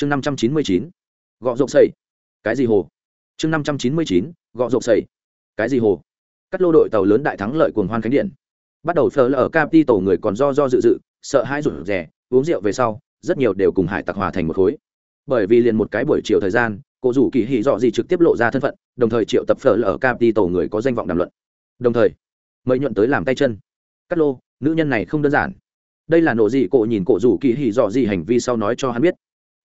chương năm trăm chín mươi chín, gọ rộng xây cái gì hồ? Chương năm trăm chín mươi chín, gọ rộng xây cái gì hồ? Cắt lô đội tàu lớn đại thắng lợi cuồng hoan khánh điện. Bắt đầu phờ ở đi tổ người còn do do dự dự, sợ hãi rủ rẻ uống rượu về sau, rất nhiều đều cùng hải tặc hòa thành một khối. Bởi vì liền một cái buổi chiều thời gian cổ rủ kỳ hỉ dọ gì trực tiếp lộ ra thân phận, đồng thời triệu tập phở ở đi tổ người có danh vọng đàm luận. Đồng thời, mời nhuận tới làm tay chân. Cắt lô, nữ nhân này không đơn giản. Đây là nộ gì cổ nhìn cổ rủ kỳ hỉ dọ gì hành vi sau nói cho hắn biết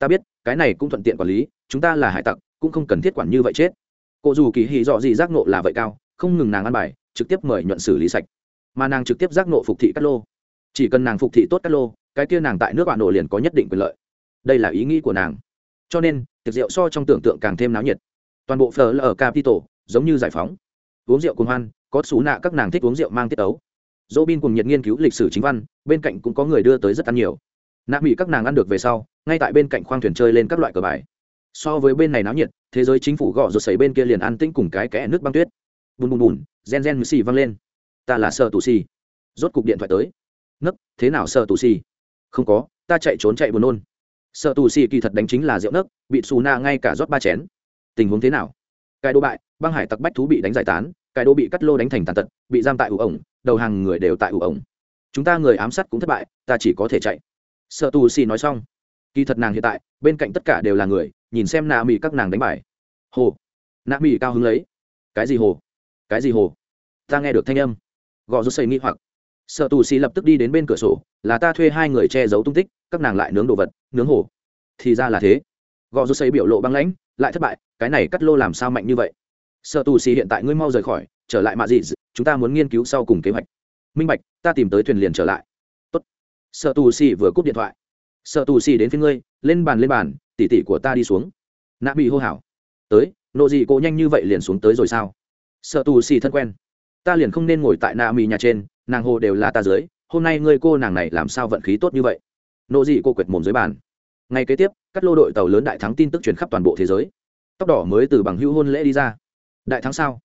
ta biết, cái này cũng thuận tiện quản lý, chúng ta là hải tặc, cũng không cần thiết quản như vậy chết. Cụ dù kỳ hì dọ gì giác nộ là vậy cao, không ngừng nàng ăn bài, trực tiếp mời nhuận xử lý sạch. Mà nàng trực tiếp giác nộ phục thị cát lô. Chỉ cần nàng phục thị tốt cát lô, cái kia nàng tại nước bạn nổ liền có nhất định quyền lợi. Đây là ý nghĩ của nàng. Cho nên, tiệc rượu so trong tưởng tượng càng thêm náo nhiệt. Toàn bộ phở là ở capital giống như giải phóng. Uống rượu cùng hoan, có xú nạ các nàng thích uống rượu mang tiết ấu dỗ bin cùng nhiệt nghiên cứu lịch sử chính văn, bên cạnh cũng có người đưa tới rất ăn nhiều nạ mỹ các nàng ăn được về sau, ngay tại bên cạnh khoang thuyền chơi lên các loại cờ bài. So với bên này náo nhiệt, thế giới chính phủ gõ rột xấy bên kia liền ăn tĩnh cùng cái kẽ nước băng tuyết. Bùn bùn bùn, gen gen mười xì văng lên. Ta là sợ tù xì. Rốt cục điện thoại tới. Nấc thế nào sợ tù xì? Không có, ta chạy trốn chạy buồn nôn. Sợ tù xì kỳ thật đánh chính là rượu nấc bị xù na ngay cả rót ba chén. Tình huống thế nào? Cái đô bại, băng hải tặc bách thú bị đánh giải tán, cái đô bị cắt lô đánh thành tàn tật, bị giam tại ủ ổng, đầu hàng người đều tại ủ ổng. Chúng ta người ám sát cũng thất bại, ta chỉ có thể chạy sợ tù xì nói xong, kỳ thật nàng hiện tại, bên cạnh tất cả đều là người, nhìn xem nạ mỹ các nàng đánh bài. Hồ. Nạ mỹ cao hứng lấy. Cái gì hồ? Cái gì hồ? Ta nghe được thanh âm. Gò rút xây nghi hoặc. Sợ tù xì lập tức đi đến bên cửa sổ, là ta thuê hai người che giấu tung tích, các nàng lại nướng đồ vật, nướng hồ. Thì ra là thế. Gò rút xây biểu lộ băng lãnh, lại thất bại, cái này cắt lô làm sao mạnh như vậy? Sợ tù xì hiện tại ngươi mau rời khỏi, trở lại mạ gì chúng ta muốn nghiên cứu sau cùng kế hoạch. Minh bạch, ta tìm tới thuyền liền trở lại sợ tù xì vừa cúp điện thoại. Sợ tù xì đến phía ngươi, lên bàn lên bàn, tỉ tỉ của ta đi xuống. Nạ bị hô hào. Tới, nộ gì cô nhanh như vậy liền xuống tới rồi sao? Sợ tù xì thân quen. Ta liền không nên ngồi tại nạ mì nhà trên, nàng hồ đều là ta dưới, hôm nay ngươi cô nàng này làm sao vận khí tốt như vậy? Nộ gì cô quệt mồm dưới bàn. Ngay kế tiếp, các lô đội tàu lớn đại thắng tin tức truyền khắp toàn bộ thế giới. Tóc đỏ mới từ bằng hữu hôn lễ đi ra. Đại thắng sao?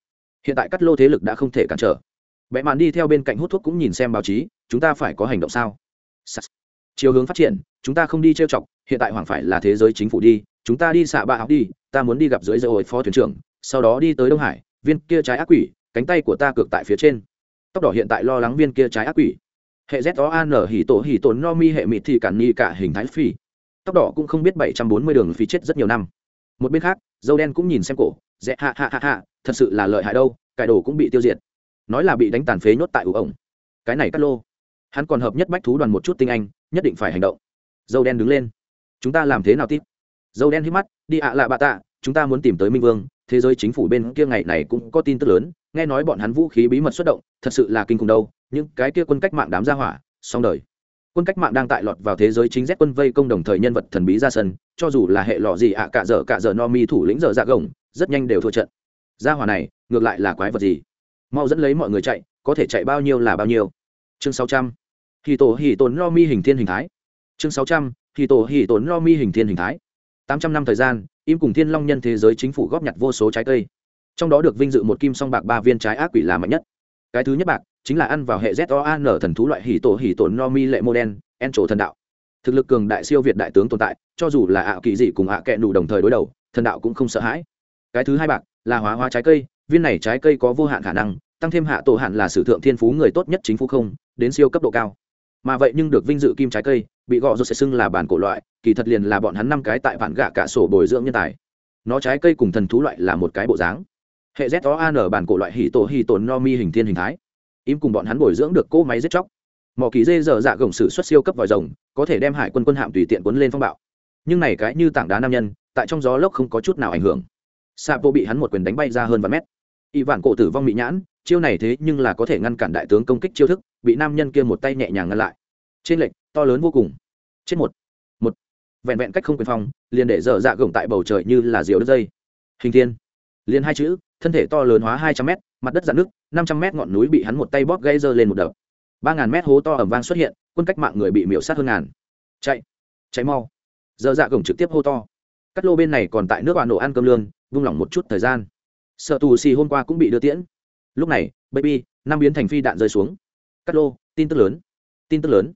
Hiện tại cắt lô thế lực đã không thể cản trở. Vẽ màn đi theo bên cạnh hút thuốc cũng nhìn xem báo chí, chúng ta phải có hành động sao? Chiều hướng phát triển, chúng ta không đi trêu chọc, hiện tại hoàng phải là thế giới chính phủ đi, chúng ta đi xạ bạ học đi, ta muốn đi gặp dưới dây phó thuyền trưởng, sau đó đi tới đông hải, viên kia trái ác quỷ, cánh tay của ta cược tại phía trên. Tóc đỏ hiện tại lo lắng viên kia trái ác quỷ. Hệ z o an hỉ tổ hỉ tổ no mi hệ mịt thì cản ni cả hình thái phi. Tóc đỏ cũng không biết bảy trăm bốn mươi đường phi chết rất nhiều năm. Một bên khác, dâu đen cũng nhìn xem cổ dẹ hạ hạ hạ hạ thật sự là lợi hại đâu, cải đồ cũng bị tiêu diệt. Nói là bị đánh tàn phế nhốt tại ủ ổng. Cái này cắt lô hắn còn hợp nhất bách thú đoàn một chút tinh anh nhất định phải hành động. Dâu đen đứng lên. Chúng ta làm thế nào tiếp? Dâu đen hít mắt đi ạ lạ bạ tạ chúng ta muốn tìm tới minh vương thế giới chính phủ bên kia ngày này cũng có tin tức lớn nghe nói bọn hắn vũ khí bí mật xuất động thật sự là kinh khủng đâu những cái kia quân cách mạng đám ra hỏa xong đời. Quân cách mạng đang tại lọt vào thế giới chính rét quân vây công đồng thời nhân vật thần bí ra sân cho dù là hệ lọ gì ạ à, cả dở cả dở no mi thủ lĩnh dở dạ gồng rất nhanh đều thua trận. Ra hỏa này ngược lại là quái vật gì? Mau dẫn lấy mọi người chạy có thể chạy bao nhiêu là bao nhiêu chương sáu trăm. Hì tổ hì tồn no mi hình thiên hình thái. Chương sáu trăm. Hì tổ hì tồn no mi hình thiên hình thái. Tám trăm năm thời gian, im cùng thiên long nhân thế giới chính phủ góp nhặt vô số trái cây. Trong đó được vinh dự một kim song bạc ba viên trái ác quỷ là mạnh nhất. Cái thứ nhất bạc chính là ăn vào hệ z o a n thần thú loại hỉ tổ, hỉ tổn no mi lệ mô đen, en trổ thần đạo. Thực lực cường đại siêu việt đại tướng tồn tại, cho dù là ạ kỳ dị cùng ạ kẹ nụ đồng thời đối đầu, thần đạo cũng không sợ hãi. Cái thứ hai bạc là hóa hóa trái cây, viên này trái cây có vô hạn khả năng, tăng thêm hạ tổ hạn là sử thượng thiên phú người tốt nhất chính phủ không đến siêu cấp độ cao. Mà vậy nhưng được vinh dự kim trái cây, bị gọ rồi sẽ xưng là bản cổ loại, kỳ thật liền là bọn hắn năm cái tại bản gạ cả sổ bồi dưỡng nhân tài. Nó trái cây cùng thần thú loại là một cái bộ dáng. Hệ z o an bản cổ loại hỉ tổ hỉ tổn no mi hình thiên hình thái. Im cùng bọn hắn bồi dưỡng được cỗ máy giết chóc. Mỏ kỳ dê dở dạ gồng sử xuất siêu cấp vòi rồng, có thể đem hải quân quân hạm tùy tiện quấn lên phong bạo. Nhưng này cái như tảng đá nam nhân, tại trong gió lốc không có chút nào ảnh hưởng. Sapo bị hắn một quyền đánh bay ra hơn vài mét. Y vạn cổ tử vong bị nhãn chiêu này thế nhưng là có thể ngăn cản đại tướng công kích chiêu thức, bị nam nhân kia một tay nhẹ nhàng ngăn lại. Trên lệnh to lớn vô cùng. Chết một. Một. Vẹn vẹn cách không quyền phong, liền để dở dạ gồng tại bầu trời như là diều đất dây. Hình thiên. Liền hai chữ, thân thể to lớn hóa hai trăm mét, mặt đất dạn nước năm trăm mét ngọn núi bị hắn một tay bóp gây dơ lên một đập. Ba ngàn mét hố to ẩm vang xuất hiện, quân cách mạng người bị miễu sát hơn ngàn. Chạy. Chạy mau. Dở dạ gồng trực tiếp hô to. Cắt lô bên này còn tại nước bà nổ ăn cơm lương, vung lỏng một chút thời gian. Sợ tù xì hôm qua cũng bị đưa tiễn lúc này, baby, năm biến thành phi đạn rơi xuống. Cắt lô, tin tức lớn. Tin tức lớn.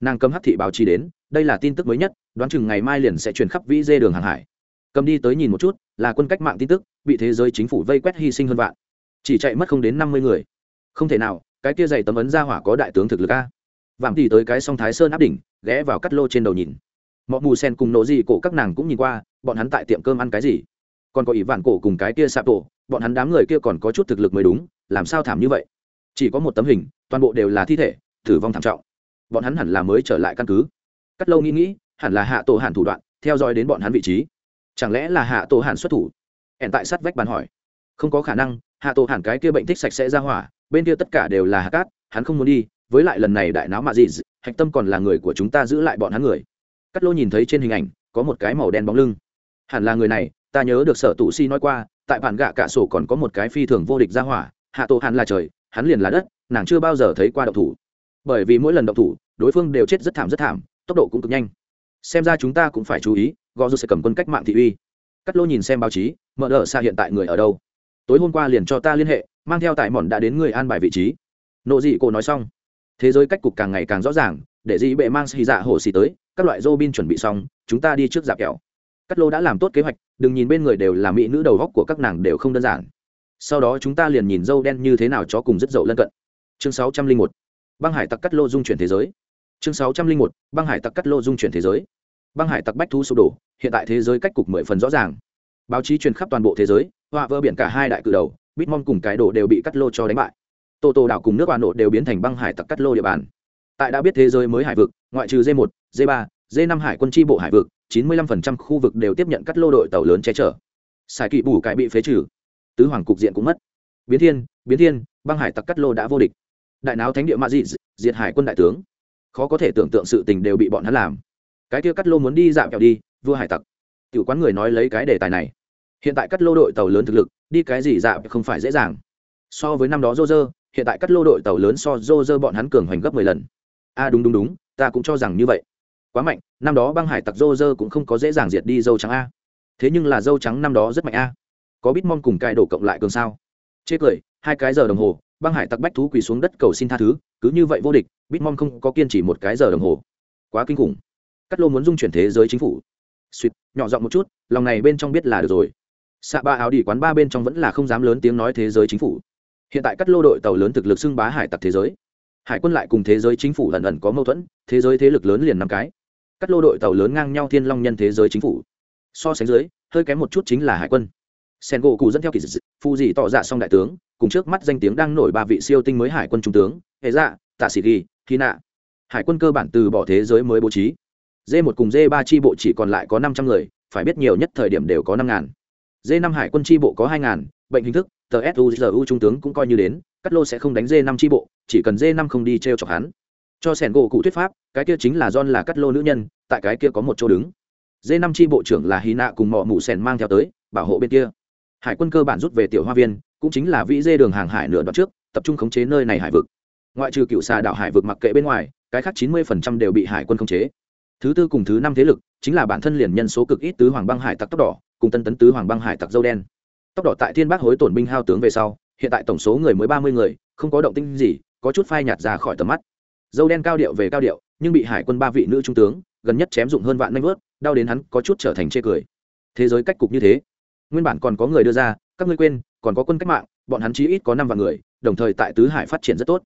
Nàng cầm hắc thị báo chí đến, đây là tin tức mới nhất, đoán chừng ngày mai liền sẽ truyền khắp vĩ dê đường hàng hải. Cầm đi tới nhìn một chút, là quân cách mạng tin tức, bị thế giới chính phủ vây quét hy sinh hơn vạn. Chỉ chạy mất không đến năm mươi người. Không thể nào, cái kia dày tấm ấn ra hỏa có đại tướng thực lực a. Vạm thì tới cái song thái sơn áp đỉnh, ghé vào cắt lô trên đầu nhìn. Mọi mù sen cùng nổ gì cổ các nàng cũng nhìn qua, bọn hắn tại tiệm cơm ăn cái gì? Còn có ỷ vạn cổ cùng cái kia sạp tổ, bọn hắn đám người kia còn có chút thực lực mới đúng làm sao thảm như vậy? Chỉ có một tấm hình, toàn bộ đều là thi thể, tử vong thảm trọng. Bọn hắn hẳn là mới trở lại căn cứ. Cắt lâu nghĩ nghĩ, hẳn là hạ tổ hàn thủ đoạn, theo dõi đến bọn hắn vị trí. Chẳng lẽ là hạ tổ hàn xuất thủ? Hẹn tại sát vách bàn hỏi. Không có khả năng, hạ tổ hàn cái kia bệnh thích sạch sẽ ra hỏa, bên kia tất cả đều là hạ cát, hắn không muốn đi, với lại lần này đại náo mạ gì hạch tâm còn là người của chúng ta giữ lại bọn hắn người. Cắt lô nhìn thấy trên hình ảnh, có một cái màu đen bóng lưng. Hẳn là người này, ta nhớ được sở tụ si nói qua, tại bản gạ cả sổ còn có một cái phi thường vô địch ra hỏa hạ tổ hàn là trời, hắn liền là đất, nàng chưa bao giờ thấy qua động thủ. Bởi vì mỗi lần động thủ, đối phương đều chết rất thảm rất thảm, tốc độ cũng cực nhanh. Xem ra chúng ta cũng phải chú ý, gò dù sẽ cầm quân cách mạng thị uy. Cắt lô nhìn xem báo chí, mở đ ợ xa hiện tại người ở đâu? Tối hôm qua liền cho ta liên hệ, mang theo tại mòn đã đến người an bài vị trí. Nộ dị cổ nói xong. Thế giới cách cục càng ngày càng rõ ràng, để dị bệ mang xì dạ hồ xì tới, các loại dô bin chuẩn bị xong, chúng ta đi trước dạp kẹo. Cắt lô đã làm tốt kế hoạch, đừng nhìn bên người đều là mỹ nữ đầu góc của các nàng đều không đơn giản sau đó chúng ta liền nhìn dâu đen như thế nào chó cùng rất dậu lân cận. Chương sáu trăm linh một, băng hải tặc cắt lô dung chuyển thế giới. Chương sáu trăm linh một, băng hải tặc cắt lô dung chuyển thế giới. Băng hải tặc bách thu sụp đổ, hiện tại thế giới cách cục mười phần rõ ràng. Báo chí truyền khắp toàn bộ thế giới họa vỡ biển cả hai đại cự đầu bitmon cùng cái đồ đều bị cắt lô cho đánh bại. Tô tô đảo cùng nước hoa nộ đều biến thành băng hải tặc cắt lô địa bàn. Tại đã biết thế giới mới hải vực, ngoại trừ d 1 d 3 d 5 hải quân tri bộ hải vực, chín mươi 95% khu vực đều tiếp nhận cắt lô đội tàu lớn che chở. Xài kỵ bù cải bị phế trừ tứ hoàng cục diện cũng mất. Biến thiên biến thiên, băng hải tặc cắt lô đã vô địch. Đại náo thánh địa ma dị, diệt hải quân đại tướng. Khó có thể tưởng tượng sự tình đều bị bọn hắn làm. Cái kia cắt lô muốn đi dạo kẹo đi, vua hải tặc. Tiểu quán người nói lấy cái đề tài này. Hiện tại cắt lô đội tàu lớn thực lực, đi cái gì dạo không phải dễ dàng. So với năm đó dô dơ hiện tại cắt lô đội tàu lớn so dô dơ bọn hắn cường hoành gấp mười lần. A đúng đúng đúng, ta cũng cho rằng như vậy. Quá mạnh, năm đó băng hải tặc dô dơ cũng không có dễ dàng diệt đi dâu trắng a. Thế nhưng là dâu trắng năm đó rất mạnh a có bít cùng cai đổ cộng lại cường sao? Chê cười, hai cái giờ đồng hồ, băng hải tặc bách thú quỳ xuống đất cầu xin tha thứ, cứ như vậy vô địch bitmon không có kiên trì một cái giờ đồng hồ. Quá kinh khủng. Cắt lô muốn dung chuyển thế giới chính phủ. Suýt nhỏ giọng một chút, lòng này bên trong biết là được rồi. Xạ ba áo đi quán ba bên trong vẫn là không dám lớn tiếng nói thế giới chính phủ. Hiện tại cắt lô đội tàu lớn thực lực xưng bá hải tặc thế giới. Hải quân lại cùng thế giới chính phủ lần ẩn có mâu thuẫn, thế giới thế lực lớn liền năm cái. Cắt lô đội tàu lớn ngang nhau thiên long nhân thế giới chính phủ. So sánh dưới, hơi kém một chút chính là hải quân sen gỗ cụ dẫn theo kỳ dị phu dị tỏ dạ xong đại tướng, cùng trước mắt danh tiếng đang nổi ba vị siêu tinh mới hải quân trung tướng hệ dạ tạ sĩ ghi khi nạ hải quân cơ bản từ bỏ thế giới mới bố trí. D một cùng d ba tri bộ chỉ còn lại có năm trăm người, phải biết nhiều nhất thời điểm đều có năm ngàn. D năm hải quân tri bộ có hai ngàn, bệnh hình thức, tờ suzu trung tướng cũng coi như đến, cắt lô sẽ không đánh d năm tri bộ, chỉ cần d năm không đi t r e o chọc hắn. Cho sẻn gỗ cụ thuyết pháp, cái kia chính là john là cắt lô nữ nhân, tại cái kia có một chỗ đứng. D năm tri bộ trưởng là hy nạ cùng mọ mụ sẻn mang theo tới, bảo hộ bên kia hải quân cơ bản rút về tiểu hoa viên, cũng chính là vĩ dê đường hàng hải nửa đoạn trước, tập trung khống chế nơi này hải vực. Ngoại trừ cựu xà đảo hải vực mặc kệ bên ngoài, cái khác chín mươi đều bị hải quân khống chế. Thứ tư cùng thứ năm thế lực, chính là bản thân liền nhân số cực ít tứ hoàng băng hải tặc tóc đỏ, cùng tân tấn tứ hoàng băng hải tặc dâu đen. Tóc đỏ tại thiên bác hối tổn binh hao tướng về sau, hiện tại tổng số người mới ba mươi người, không có động tinh gì, có chút phai nhạt ra khỏi tầm mắt. Dâu đen cao điệu về cao điệu, nhưng bị hải quân ba vị nữ trung tướng, gần nhất chém dụng hơn vạn nanh vớt đau đến hắn có chút trở thành chê cười. Thế giới cách cục như thế nguyên bản còn có người đưa ra, các ngươi quên, còn có quân cách mạng, bọn hắn chí ít có năm vạn người, đồng thời tại tứ hải phát triển rất tốt.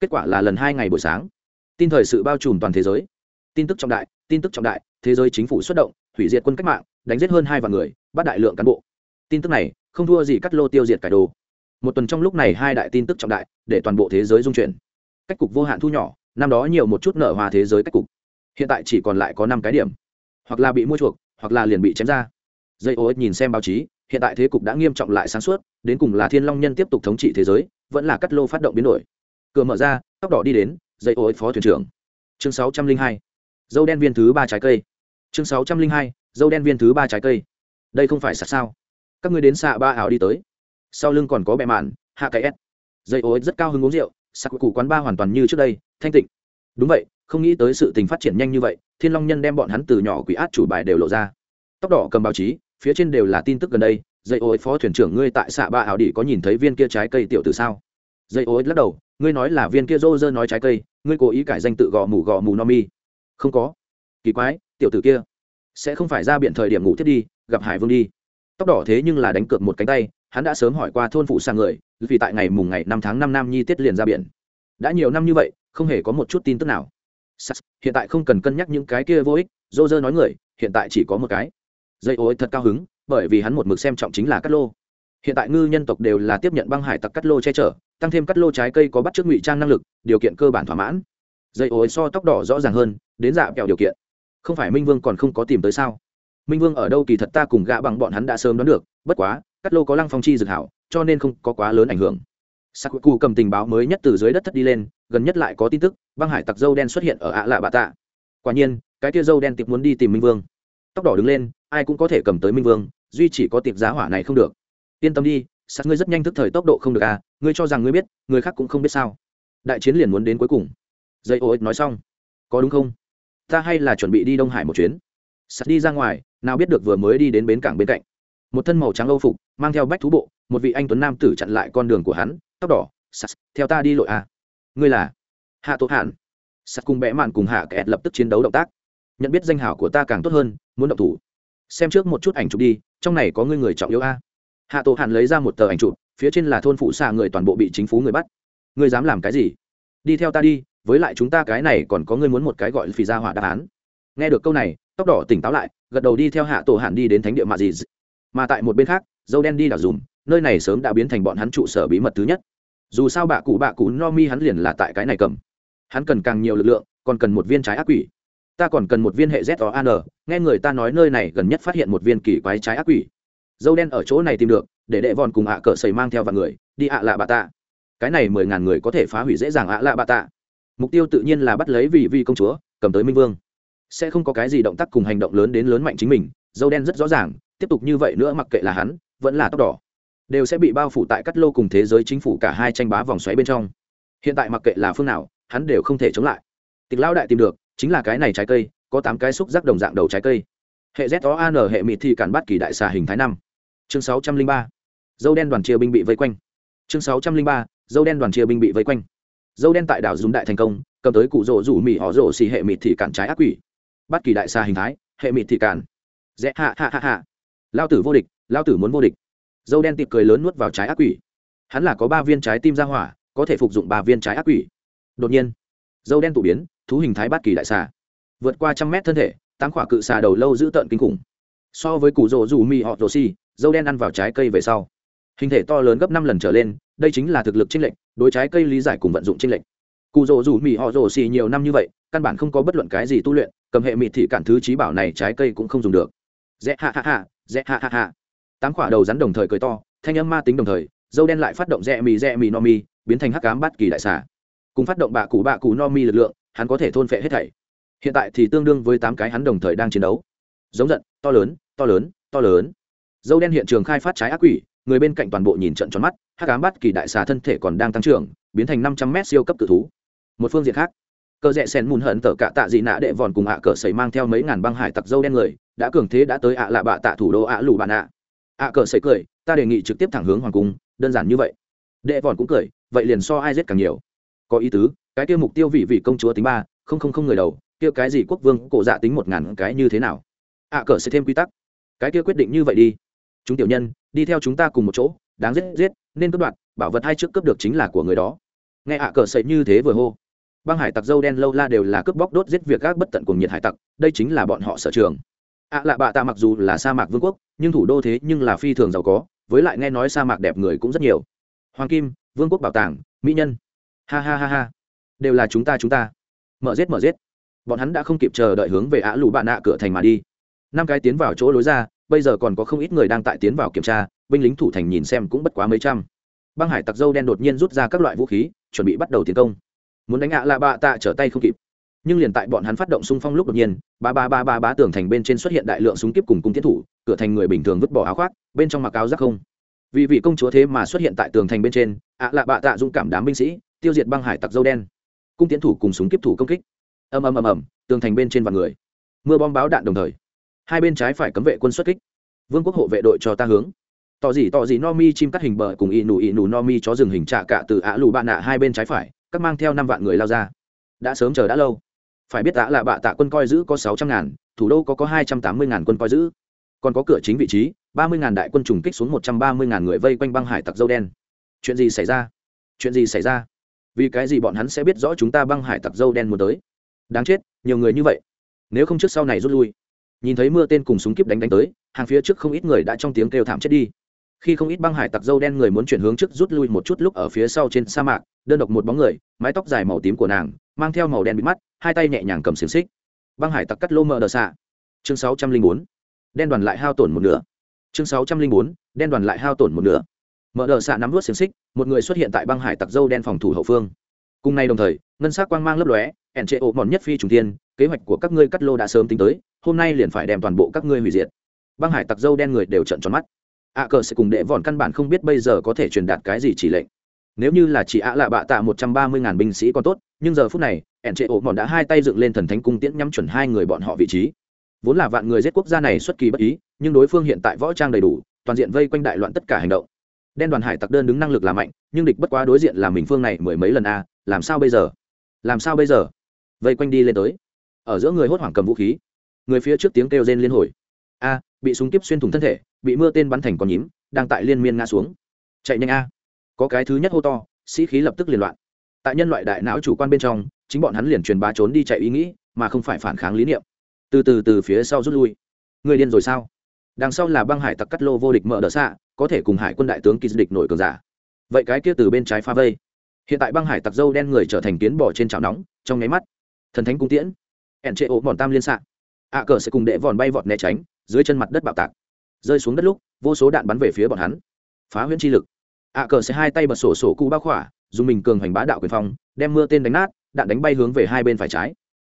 Kết quả là lần hai ngày buổi sáng, tin thời sự bao trùm toàn thế giới. Tin tức trọng đại, tin tức trọng đại, thế giới chính phủ xuất động, hủy diệt quân cách mạng, đánh giết hơn hai vạn người, bắt đại lượng cán bộ. Tin tức này, không thua gì cắt lô tiêu diệt cải đồ. Một tuần trong lúc này hai đại tin tức trọng đại, để toàn bộ thế giới dung chuyển. Cách cục vô hạn thu nhỏ, năm đó nhiều một chút nở hòa thế giới cách cục. Hiện tại chỉ còn lại có năm cái điểm. Hoặc là bị mua chuộc, hoặc là liền bị chém ra dây ô nhìn xem báo chí, hiện tại thế cục đã nghiêm trọng lại sáng suốt, đến cùng là thiên long nhân tiếp tục thống trị thế giới, vẫn là cắt lô phát động biến đổi. Cửa mở ra, tóc đỏ đi đến, dây ô phó thuyền trưởng. Chương sáu trăm linh hai. Dâu đen viên thứ ba trái cây. Chương sáu trăm linh hai, dâu đen viên thứ ba trái cây. Đây không phải sạt sao? Các người đến xạ ba ảo đi tới. Sau lưng còn có bẹ mạn, hạ cái s dây ô rất cao hứng uống rượu sạc cụ quán ba hoàn toàn như trước đây, thanh tịnh. Đúng vậy, không nghĩ tới sự tình phát triển nhanh như vậy, thiên long nhân đem bọn hắn từ nhỏ quỷ át chủ bài đều lộ ra. Tóc đỏ cầm báo chí phía trên đều là tin tức gần đây dây ô phó thuyền trưởng ngươi tại xạ ba ảo đỉ có nhìn thấy viên kia trái cây tiểu từ sao? Dây ô lắc đầu ngươi nói là viên kia rô rơ nói trái cây ngươi cố ý cải danh tự gò mù gò mù no mi. Không có. Kỳ quái tiểu tử kia sẽ không phải ra biển thời điểm ngủ thiết đi gặp hải vương đi. Tóc đỏ thế nhưng là đánh cược một cánh tay hắn đã sớm hỏi qua thôn phụ sang người vì tại ngày mùng ngày năm tháng năm nam nhi tiết liền ra biển. Đã nhiều năm như vậy không hề có một chút tin tức nào. Sas, hiện tại không cần cân nhắc những cái kia vô ích dô dơ nói người hiện tại chỉ có một cái dây ối thật cao hứng, bởi vì hắn một mực xem trọng chính là cắt lô. Hiện tại ngư nhân tộc đều là tiếp nhận băng hải tặc cắt lô che chở, tăng thêm cắt lô trái cây có bắt chước ngụy trang năng lực, điều kiện cơ bản thỏa mãn. Dây ối so tóc đỏ rõ ràng hơn, đến dạ kẹo điều kiện. Không phải minh vương còn không có tìm tới sao? Minh vương ở đâu kỳ thật ta cùng gã bằng bọn hắn đã sớm đón được, bất quá cắt lô có lăng phong chi dực hảo, cho nên không có quá lớn ảnh hưởng. Sakuku cầm tình báo mới nhất từ dưới đất thất đi lên, gần nhất lại có tin tức, băng hải tặc dâu đen xuất hiện ở ạ lạ bà tạ. Quả nhiên, cái tia dâu đen tiệp muốn đi tìm minh vương. Tóc đỏ đứng lên ai cũng có thể cầm tới minh vương, duy chỉ có tiệp giá hỏa này không được. Yên tâm đi sắt ngươi rất nhanh thức thời tốc độ không được à ngươi cho rằng ngươi biết, người khác cũng không biết sao. Đại chiến liền muốn đến cuối cùng. Dây ô ích nói xong. Có đúng không? Ta hay là chuẩn bị đi đông hải một chuyến. Sắt đi ra ngoài, nào biết được vừa mới đi đến bến cảng bên cạnh. Một thân màu trắng âu phục, mang theo bách thú bộ, một vị anh tuấn nam tử chặn lại con đường của hắn, tóc đỏ. Sắt theo ta đi lội à. ngươi là? Hạ tốt hạn sắt cùng bẽ mạn cùng hạ kẹt lập tức chiến đấu động tác. Nhận biết danh hảo của ta càng tốt hơn, muốn động thủ xem trước một chút ảnh chụp đi, trong này có ngươi người trọng yếu a. Hạ tổ hàn lấy ra một tờ ảnh chụp, phía trên là thôn phụ xạ người toàn bộ bị chính phủ người bắt. Ngươi dám làm cái gì? Đi theo ta đi, với lại chúng ta cái này còn có ngươi muốn một cái gọi phì ra hỏa đáp án. Nghe được câu này, tóc đỏ tỉnh táo lại, gật đầu đi theo hạ tổ hàn đi đến thánh địa mạ gì mà tại một bên khác, dâu đen đi đảo dùm, nơi này sớm đã biến thành bọn hắn trụ sở bí mật thứ nhất. Dù sao bạ cụ bạ cụ no mi hắn liền là tại cái này cầm. Hắn cần càng nhiều lực lượng, còn cần một viên trái ác quỷ ta còn cần một viên hệ z o an nghe người ta nói nơi này gần nhất phát hiện một viên kỳ quái trái ác quỷ. Dâu đen ở chỗ này tìm được, để đệ vòn cùng ạ cỡ sầy mang theo vào người, đi ạ lạ bà tạ. Cái này mười ngàn người có thể phá hủy dễ dàng ạ lạ bà tạ. Mục tiêu tự nhiên là bắt lấy vị vi công chúa, cầm tới minh vương. Sẽ không có cái gì động tác cùng hành động lớn đến lớn mạnh chính mình, dâu đen rất rõ ràng, tiếp tục như vậy nữa mặc kệ là hắn, vẫn là tóc đỏ. Đều sẽ bị bao phủ tại cắt lô cùng thế giới chính phủ cả hai tranh bá vòng xoáy bên trong. Hiện tại mặc kệ là phương nào, hắn đều không thể chống lại. Tịch lão đại tìm được chính là cái này trái cây, có tám cái xúc rác đồng dạng đầu trái cây. Hệ z o an hệ mịt thì cản bắt kỳ đại xà hình thái năm. Chương sáu trăm linh ba. Dâu đen đoàn chia binh bị vây quanh. Chương sáu trăm linh ba, dâu đen đoàn chia binh bị vây quanh. Dâu đen tại đảo dùng đại thành công, cầm tới cụ rỗ rủ mỹ họ rỗ xì hệ mịt thì cản trái ác quỷ. Bắt kỳ đại xà hình thái, hệ mịt thì cản. Dễ hạ hạ hạ hạ lao tử vô địch, lao tử muốn vô địch. Dâu đen tiệp cười lớn nuốt vào trái ác quỷ. Hắn là có ba viên trái tim ra hỏa, có thể phục dụng ba viên trái ác quỷ. Đột nhiên, dâu đen tụ biến thú hình thái bát kỳ đại xà. Vượt qua trăm mét thân thể tám quả cự xà đầu lâu giữ tợn kinh khủng. So với củ rỗ dù mì họ rồ xì, dâu đen ăn vào trái cây về sau. Hình thể to lớn gấp năm lần trở lên đây chính là thực lực chênh lệch đối trái cây lý giải cùng vận dụng chênh lệch. Cụ rỗ dù mì họ rồ xì nhiều năm như vậy căn bản không có bất luận cái gì tu luyện cầm hệ mịt thị cản thứ trí bảo này trái cây cũng không dùng được. Dễ hạ hạ hạ dễ hạ hạ hạ. Tám quả đầu rắn đồng thời cười to thanh âm ma tính đồng thời dâu đen lại phát động rẽ mì rẽ mì no mi biến thành hắc cám bát kỳ đại xà. Cùng phát động bạ cụ bạ cụ no mi lực lượng hắn có thể thôn phệ hết thảy. Hiện tại thì tương đương với tám cái hắn đồng thời đang chiến đấu. Giống giận, to lớn to lớn to lớn. Dâu đen hiện trường khai phát trái ác quỷ, người bên cạnh toàn bộ nhìn trận tròn mắt, hắc ám bắt kỳ đại xà thân thể còn đang tăng trưởng, biến thành năm trăm mét siêu cấp cự thú. Một phương diện khác cơ rẽ sen mùn hận tở cả tạ dị nã đệ vòn cùng ạ cờ sấy mang theo mấy ngàn băng hải tặc dâu đen người, đã cường thế đã tới ạ lạ bạ tạ thủ đô ạ lù bạn ạ ạ cờ sấy cười, ta đề nghị trực tiếp thẳng hướng hoàng cung, đơn giản như vậy. Đệ vòn cũng cười, vậy liền so ai giết càng nhiều. Có ý tứ cái kia mục tiêu vị vị công chúa tính ba không không không người đầu kia cái gì quốc vương cổ dạ tính một ngàn cái như thế nào? Ạ à, cờ sẽ thêm quy tắc. Cái kia quyết định như vậy đi. Chúng tiểu nhân đi theo chúng ta cùng một chỗ đáng giết giết nên cướp đoạt bảo vật hai trước cướp được chính là của người đó. Nghe ạ à cờ sậy như thế vừa hô. Băng hải tặc dâu đen lâu la đều là cướp bóc đốt giết việc gác bất tận cùng nhiệt hải tặc đây chính là bọn họ sở trường. Ạ lạ bạ tạ mặc dù là sa mạc vương quốc nhưng thủ đô thế nhưng là phi thường giàu có với lại nghe nói sa mạc đẹp người cũng rất nhiều. Hoàng kim vương quốc bảo tàng mỹ nhân. Ha ha ha ha đều là chúng ta chúng ta. Mở giết mở giết. Bọn hắn đã không kịp chờ đợi hướng về ạ lù bạn nạ cửa thành mà đi. Năm cái tiến vào chỗ lối ra, bây giờ còn có không ít người đang tại tiến vào kiểm tra, binh lính thủ thành nhìn xem cũng bất quá mấy trăm. Băng hải tặc dâu đen đột nhiên rút ra các loại vũ khí, chuẩn bị bắt đầu tiến công. Muốn đánh ạ là bạ tạ trở tay không kịp. Nhưng liền tại bọn hắn phát động xung phong lúc đột nhiên, ba ba ba ba ba tường thành bên trên xuất hiện đại lượng súng kiếp cùng cung tiến thủ, cửa thành người bình thường vứt bỏ áo khoác, bên trong mặc áo giác không. Vì vị công chúa thế mà xuất hiện tại tường thành bên trên ạ là bạ tạ dũng cảm đám binh sĩ, tiêu diệt băng hải tặc dâu đen cung tiến thủ cùng súng kiếp thủ công kích. Ầm ầm ầm ầm, tường thành bên trên vạn người. Mưa bom báo đạn đồng thời, hai bên trái phải cấm vệ quân xuất kích. Vương quốc hộ vệ đội cho ta hướng. Tỏ gì tỏ gì, no mi chim cắt hình bờ cùng ị nù ị nù no mi chó rừng hình trạ cạ từ ạ lù bạn nạ hai bên trái phải, các mang theo năm vạn người lao ra. Đã sớm chờ đã lâu. Phải biết đã là bạ tạ quân coi giữ có sáu trăm ngàn, thủ đô có có hai trăm tám mươi ngàn quân coi giữ. Còn có cửa chính vị trí, ba mươi ngàn đại quân trùng kích xuống một trăm ba mươi ngàn người vây quanh băng hải tặc dâu đen. Chuyện gì xảy ra? Chuyện gì xảy ra? Vì cái gì bọn hắn sẽ biết rõ chúng ta băng hải tặc dâu đen muốn tới? Đáng chết, nhiều người như vậy. Nếu không trước sau này rút lui. Nhìn thấy mưa tên cùng súng kíp đánh đánh tới, hàng phía trước không ít người đã trong tiếng kêu thảm chết đi. Khi không ít băng hải tặc dâu đen người muốn chuyển hướng trước rút lui một chút lúc ở phía sau trên sa mạc, đơn độc một bóng người, mái tóc dài màu tím của nàng, mang theo màu đen bị mắt, hai tay nhẹ nhàng cầm xiềng xích. Băng hải tặc cắt lô mờ đờ xạ. Chương sáu trăm linh bốn. Đen đoàn lại hao tổn một nửa. Chương sáu trăm linh bốn. Đen đoàn lại hao tổn một nửa mở đờ xạ nắm vớt xiềng xích, một người xuất hiện tại băng hải tặc dâu đen phòng thủ hậu phương. Cùng nay đồng thời, ngân s á c quang mang lấp lóe, ẻn trệ ổ mòn nhất phi trùng tiên kế hoạch của các ngươi cắt lô đã sớm tính tới, hôm nay liền phải đem toàn bộ các ngươi hủy diệt. Băng hải tặc dâu đen người đều trận tròn mắt. Ạ cờ sẽ cùng đệ vòn căn bản không biết bây giờ có thể truyền đạt cái gì chỉ lệnh. Nếu như là chỉ ạ lạ bạ tạ một trăm ba mươi ngàn binh sĩ còn tốt, nhưng giờ phút này, ẻn trệ ổ mòn đã hai tay dựng lên thần thánh cung tiễn nhắm chuẩn hai người bọn họ vị trí. Vốn là vạn người giết quốc gia này xuất kỳ bất ý, nhưng đối phương hiện tại võ trang đầy đủ, toàn diện vây quanh đại loạn tất cả hành động đen đoàn hải tặc đơn đứng năng lực là mạnh, nhưng địch bất quá đối diện là mình phương này mười mấy lần a, làm sao bây giờ? Làm sao bây giờ? Vây quanh đi lên tới. Ở giữa người hốt hoảng cầm vũ khí. Người phía trước tiếng kêu rên liên hồi. A, bị súng kiếp xuyên thủng thân thể, bị mưa tên bắn thành con nhím, đang tại liên miên ngã xuống. Chạy nhanh a. Có cái thứ nhất hô to, sĩ khí lập tức liên loạn. Tại nhân loại đại não chủ quan bên trong, chính bọn hắn liền truyền bá trốn đi chạy ý nghĩ, mà không phải phản kháng lý niệm. Từ từ từ phía sau rút lui. Người điên rồi sao? Đằng sau là băng hải tặc cắt lô vô địch mở đỡ xạ, có thể cùng hải quân đại tướng kỳ địch nổi cường giả. Vậy cái kia từ bên trái pha vây. Hiện tại băng hải tặc dâu đen người trở thành kiến bỏ trên chảo nóng, trong nháy mắt, thần thánh cung tiễn, ẻn trệ ố bọn tam liên xạ. Ạ cờ sẽ cùng đệ vòn bay vọt né tránh, dưới chân mặt đất bạo tạc. Rơi xuống đất lúc, vô số đạn bắn về phía bọn hắn. Phá huyễn chi lực. Ạ cờ sẽ hai tay bật sổ sổ cụ bao khỏa, dùng mình cường hành bá đạo quyền phong, đem mưa tên đánh nát, đạn đánh bay hướng về hai bên phải trái.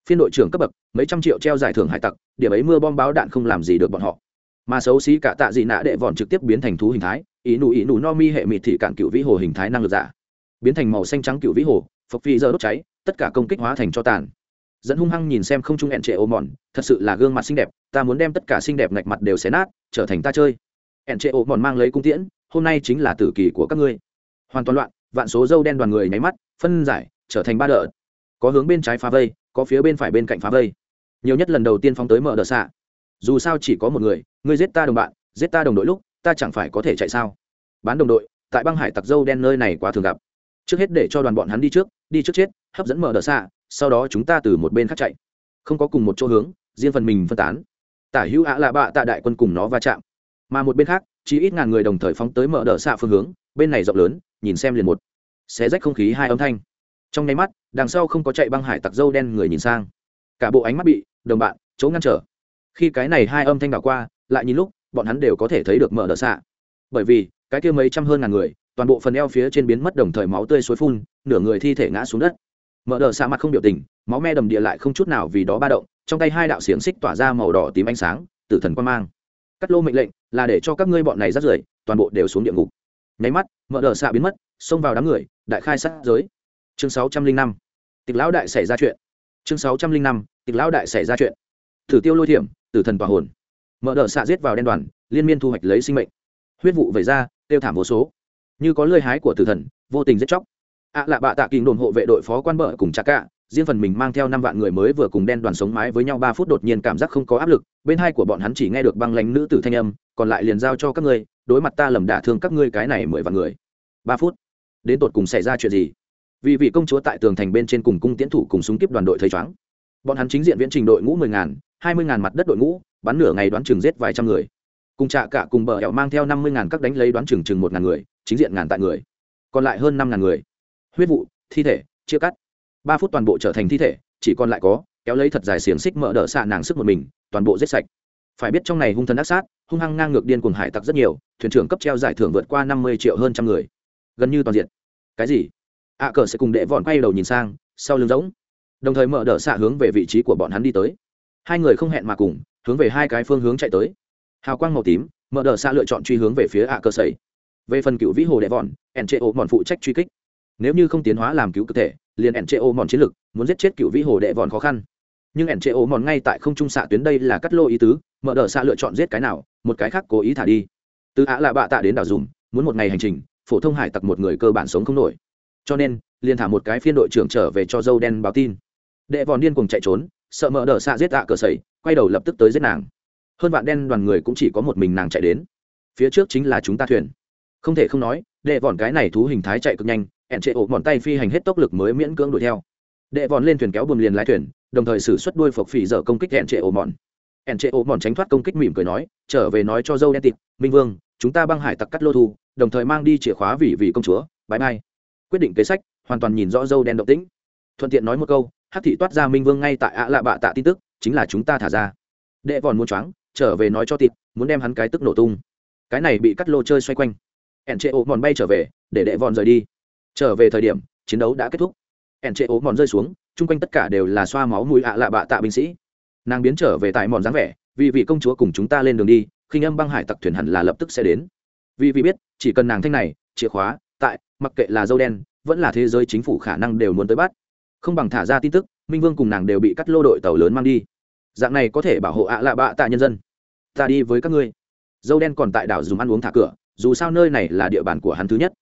Phiên đội trưởng cấp bậc, mấy trăm triệu treo giải thưởng hải tặc, điểm ấy mưa bom báo đạn không làm gì được bọn họ mà xấu xí cả tạ dị nã đệ vòn trực tiếp biến thành thú hình thái, ý nụ ý nụ no mi hệ mịt thị cạn cựu vĩ hồ hình thái năng lực giả. Biến thành màu xanh trắng cựu vĩ hồ, phộc phi giờ đốt cháy, tất cả công kích hóa thành cho tàn. Dẫn hung hăng nhìn xem không trung hẹn trệ ô mòn, thật sự là gương mặt xinh đẹp, ta muốn đem tất cả xinh đẹp ngạch mặt đều xé nát, trở thành ta chơi. Hẹn trệ ô mòn mang lấy cung tiễn, hôm nay chính là tử kỳ của các ngươi. Hoàn toàn loạn, vạn số dâu đen đoàn người nháy mắt, phân giải, trở thành ba đợt. Có hướng bên trái phá vây, có phía bên phải bên cạnh phá vây. Nhiều nhất lần đầu tiên phóng tới mở đợt xạ dù sao chỉ có một người, ngươi giết ta đồng bạn, giết ta đồng đội lúc, ta chẳng phải có thể chạy sao? Bán đồng đội, tại băng hải tặc dâu đen nơi này quá thường gặp. Trước hết để cho đoàn bọn hắn đi trước đi trước chết, hấp dẫn mở đờ xạ, sau đó chúng ta từ một bên khác chạy. Không có cùng một chỗ hướng, riêng phần mình phân tán. Tả hữu ạ lạ bạ tạ đại quân cùng nó va chạm. Mà một bên khác, chỉ ít ngàn người đồng thời phóng tới mở đờ xạ phương hướng, bên này rộng lớn, nhìn xem liền một. Xé rách không khí hai âm thanh. Trong nháy mắt, đằng sau không có chạy băng hải tặc dâu đen người nhìn sang. Cả bộ ánh mắt bị, đồng bạn, chỗ ngăn trở khi cái này hai âm thanh đảo qua, lại nhìn lúc, bọn hắn đều có thể thấy được mở đờ xạ. Bởi vì, cái kia mấy trăm hơn ngàn người, toàn bộ phần eo phía trên biến mất đồng thời máu tươi suối phun, nửa người thi thể ngã xuống đất. Mở đờ xạ mặt không biểu tình, máu me đầm địa lại không chút nào vì đó ba động, trong tay hai đạo xiềng xích tỏa ra màu đỏ tím ánh sáng, tử thần quan mang. Cắt lô mệnh lệnh là để cho các ngươi bọn này rắt rưởi, toàn bộ đều xuống địa ngục. Nháy mắt, mở đờ xạ biến mất, xông vào đám người, đại khai sát giới. Chương sáu trăm linh năm, tịch lão đại xảy ra chuyện. Chương sáu trăm linh năm, tịch lão đại xảy ra chuyện. Thử tiêu lôi thiểm tử thần tòa hồn. Mở đợt xạ giết vào đen đoàn, liên miên thu hoạch lấy sinh mệnh. Huyết vụ vẩy ra, tiêu thảm vô số. Như có lơi hái của tử thần, vô tình giết chóc. Ạ à lạ bạ tạ kinh đồn hộ vệ đội phó quan bợ cùng chặt cả riêng phần mình mang theo năm vạn người mới vừa cùng đen đoàn sống mái với nhau ba phút đột nhiên cảm giác không có áp lực, bên hai của bọn hắn chỉ nghe được băng lánh nữ tử thanh âm, còn lại liền giao cho các ngươi, đối mặt ta lầm đả thương các ngươi cái này mười vạn người. Ba phút, đến tột cùng xảy ra chuyện gì? Vì vị công chúa tại tường thành bên trên cùng cung tiến thủ cùng súng kiếp đoàn đội thấy chóng. Bọn hắn chính diện viễn trình đội ngũ mười ngàn hai mươi ngàn mặt đất đội ngũ, bắn nửa ngày đoán chừng giết vài trăm người. Cùng trạ cả cùng bờ hẹo mang theo năm mươi ngàn các đánh lấy đoán chừng chừng một ngàn người, chính diện ngàn tại người. Còn lại hơn năm ngàn người. Huyết vụ, thi thể, chia cắt. ba phút toàn bộ trở thành thi thể, chỉ còn lại có, kéo lấy thật dài xiềng xích mở đỡ xạ nàng sức một mình, toàn bộ giết sạch. Phải biết trong này hung thần ác sát, hung hăng ngang ngược điên cuồng hải tặc rất nhiều, thuyền trưởng cấp treo giải thưởng vượt qua năm mươi triệu hơn trăm người. Gần như toàn diện. Cái gì? Ạ cờ sẽ cùng đệ vọn quay đầu nhìn sang, sau lưng giống đồng thời mở đỡ xạ hướng về vị trí của bọn hắn đi tới hai người không hẹn mà cùng, hướng về hai cái phương hướng chạy tới. Hào quang màu tím, mở đờ xa lựa chọn truy hướng về phía ạ cơ sầy về phần cựu vĩ hồ đệ vòn ẻn trệ ô mòn phụ trách truy kích. Nếu như không tiến hóa làm cứu cơ thể, liền ẻn trệ ô mòn chiến lực, muốn giết chết cựu vĩ hồ đệ vòn khó khăn. Nhưng ẻn trệ ô mòn ngay tại không trung xạ tuyến đây là cắt lô ý tứ, mở đờ xa lựa chọn giết cái nào, một cái khác cố ý thả đi. Từ ạ là bạ tạ đến đảo dùm, muốn một ngày hành trình, phổ thông hải tặc một người cơ bản sống không nổi. Cho nên, liền thả một cái phiên đội trưởng trở về cho dâu đen báo tin. Đệ vòn điên cùng chạy trốn sợ mở đờ xạ giết tạ cờ sẩy quay đầu lập tức tới giết nàng. Hơn vạn đen đoàn người cũng chỉ có một mình nàng chạy đến. Phía trước chính là chúng ta thuyền. Không thể không nói, đệ vòn cái này thú hình thái chạy cực nhanh ẹn trệ ổ mòn tay phi hành hết tốc lực mới miễn cưỡng đuổi theo. Đệ vòn lên thuyền kéo buồm liền lái thuyền, đồng thời xử suất đuôi phộc phỉ dở công kích ẹn trệ ổ mòn ẹn trệ ổ mòn tránh thoát công kích mỉm cười nói, trở về nói cho dâu đen tịt, minh vương, chúng ta băng hải tặc cắt lô thu, đồng thời mang đi chìa khóa vì vì công chúa. Bãi mai quyết định kế sách, hoàn toàn nhìn rõ dâu đen động tĩnh. Thuận tiện nói một câu hát thị toát ra minh vương ngay tại ạ lạ bạ tạ tin tức, chính là chúng ta thả ra. Đệ vòn muốn choáng, trở về nói cho tịt muốn đem hắn cái tức nổ tung. Cái này bị cắt lô chơi xoay quanh. Ẹn trệ ố mòn bay trở về, để đệ vòn rời đi. Trở về thời điểm, chiến đấu đã kết thúc. Ẹn trệ ố mòn rơi xuống, chung quanh tất cả đều là xoa máu mũi ạ lạ bạ tạ binh sĩ. Nàng biến trở về tại mòn dáng vẻ, vì vị công chúa cùng chúng ta lên đường đi khi âm băng hải tặc thuyền hẳn là lập tức sẽ đến. Vì vị biết, chỉ cần nàng thanh này, chìa khóa, tại, mặc kệ là dâu đen, vẫn là thế giới chính phủ khả năng đều muốn tới bắt không bằng thả ra tin tức, minh vương cùng nàng đều bị cắt lô đội tàu lớn mang đi. Dạng này có thể bảo hộ ạ lạ bạ tạ nhân dân. Ta đi với các ngươi. Dâu đen còn tại đảo dùng ăn uống thả cửa, dù sao nơi này là địa bàn của hắn thứ nhất.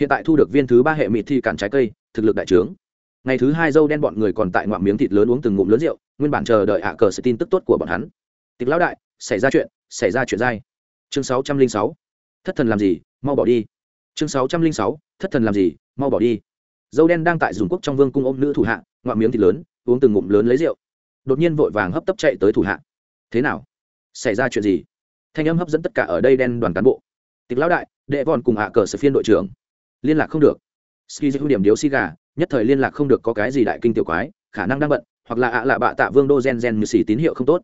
Hiện tại thu được viên thứ ba hệ mịt thi cản trái cây, thực lực đại trướng. Ngày thứ hai dâu đen bọn người còn tại ngoạm miếng thịt lớn uống từng ngụm lớn rượu, nguyên bản chờ đợi ạ cờ sự tin tức tốt của bọn hắn. Tịch lão đại, xảy ra chuyện, xảy ra chuyện dai. Chương sáu trăm linh sáu. Thất thần làm gì, mau bỏ đi. Chương sáu trăm linh sáu. Thất thần làm gì, mau bỏ đi dâu đen đang tại dùng quốc trong vương cung ôm nữ thủ hạ, ngoạm miếng thịt lớn, uống từng ngụm lớn lấy rượu. Đột nhiên vội vàng hấp tấp chạy tới thủ hạ. Thế nào? Xảy ra chuyện gì? Thanh âm hấp dẫn tất cả ở đây đen đoàn cán bộ. Tịch lão đại, đệ vòn cùng hạ cờ sở phiên đội trưởng. Liên lạc không được. Ski ưu điểm điếu xi gà, nhất thời liên lạc không được có cái gì đại kinh tiểu quái, khả năng đang bận, hoặc là ạ lạ bạ tạ vương đô gen gen như xỉ tín hiệu không tốt.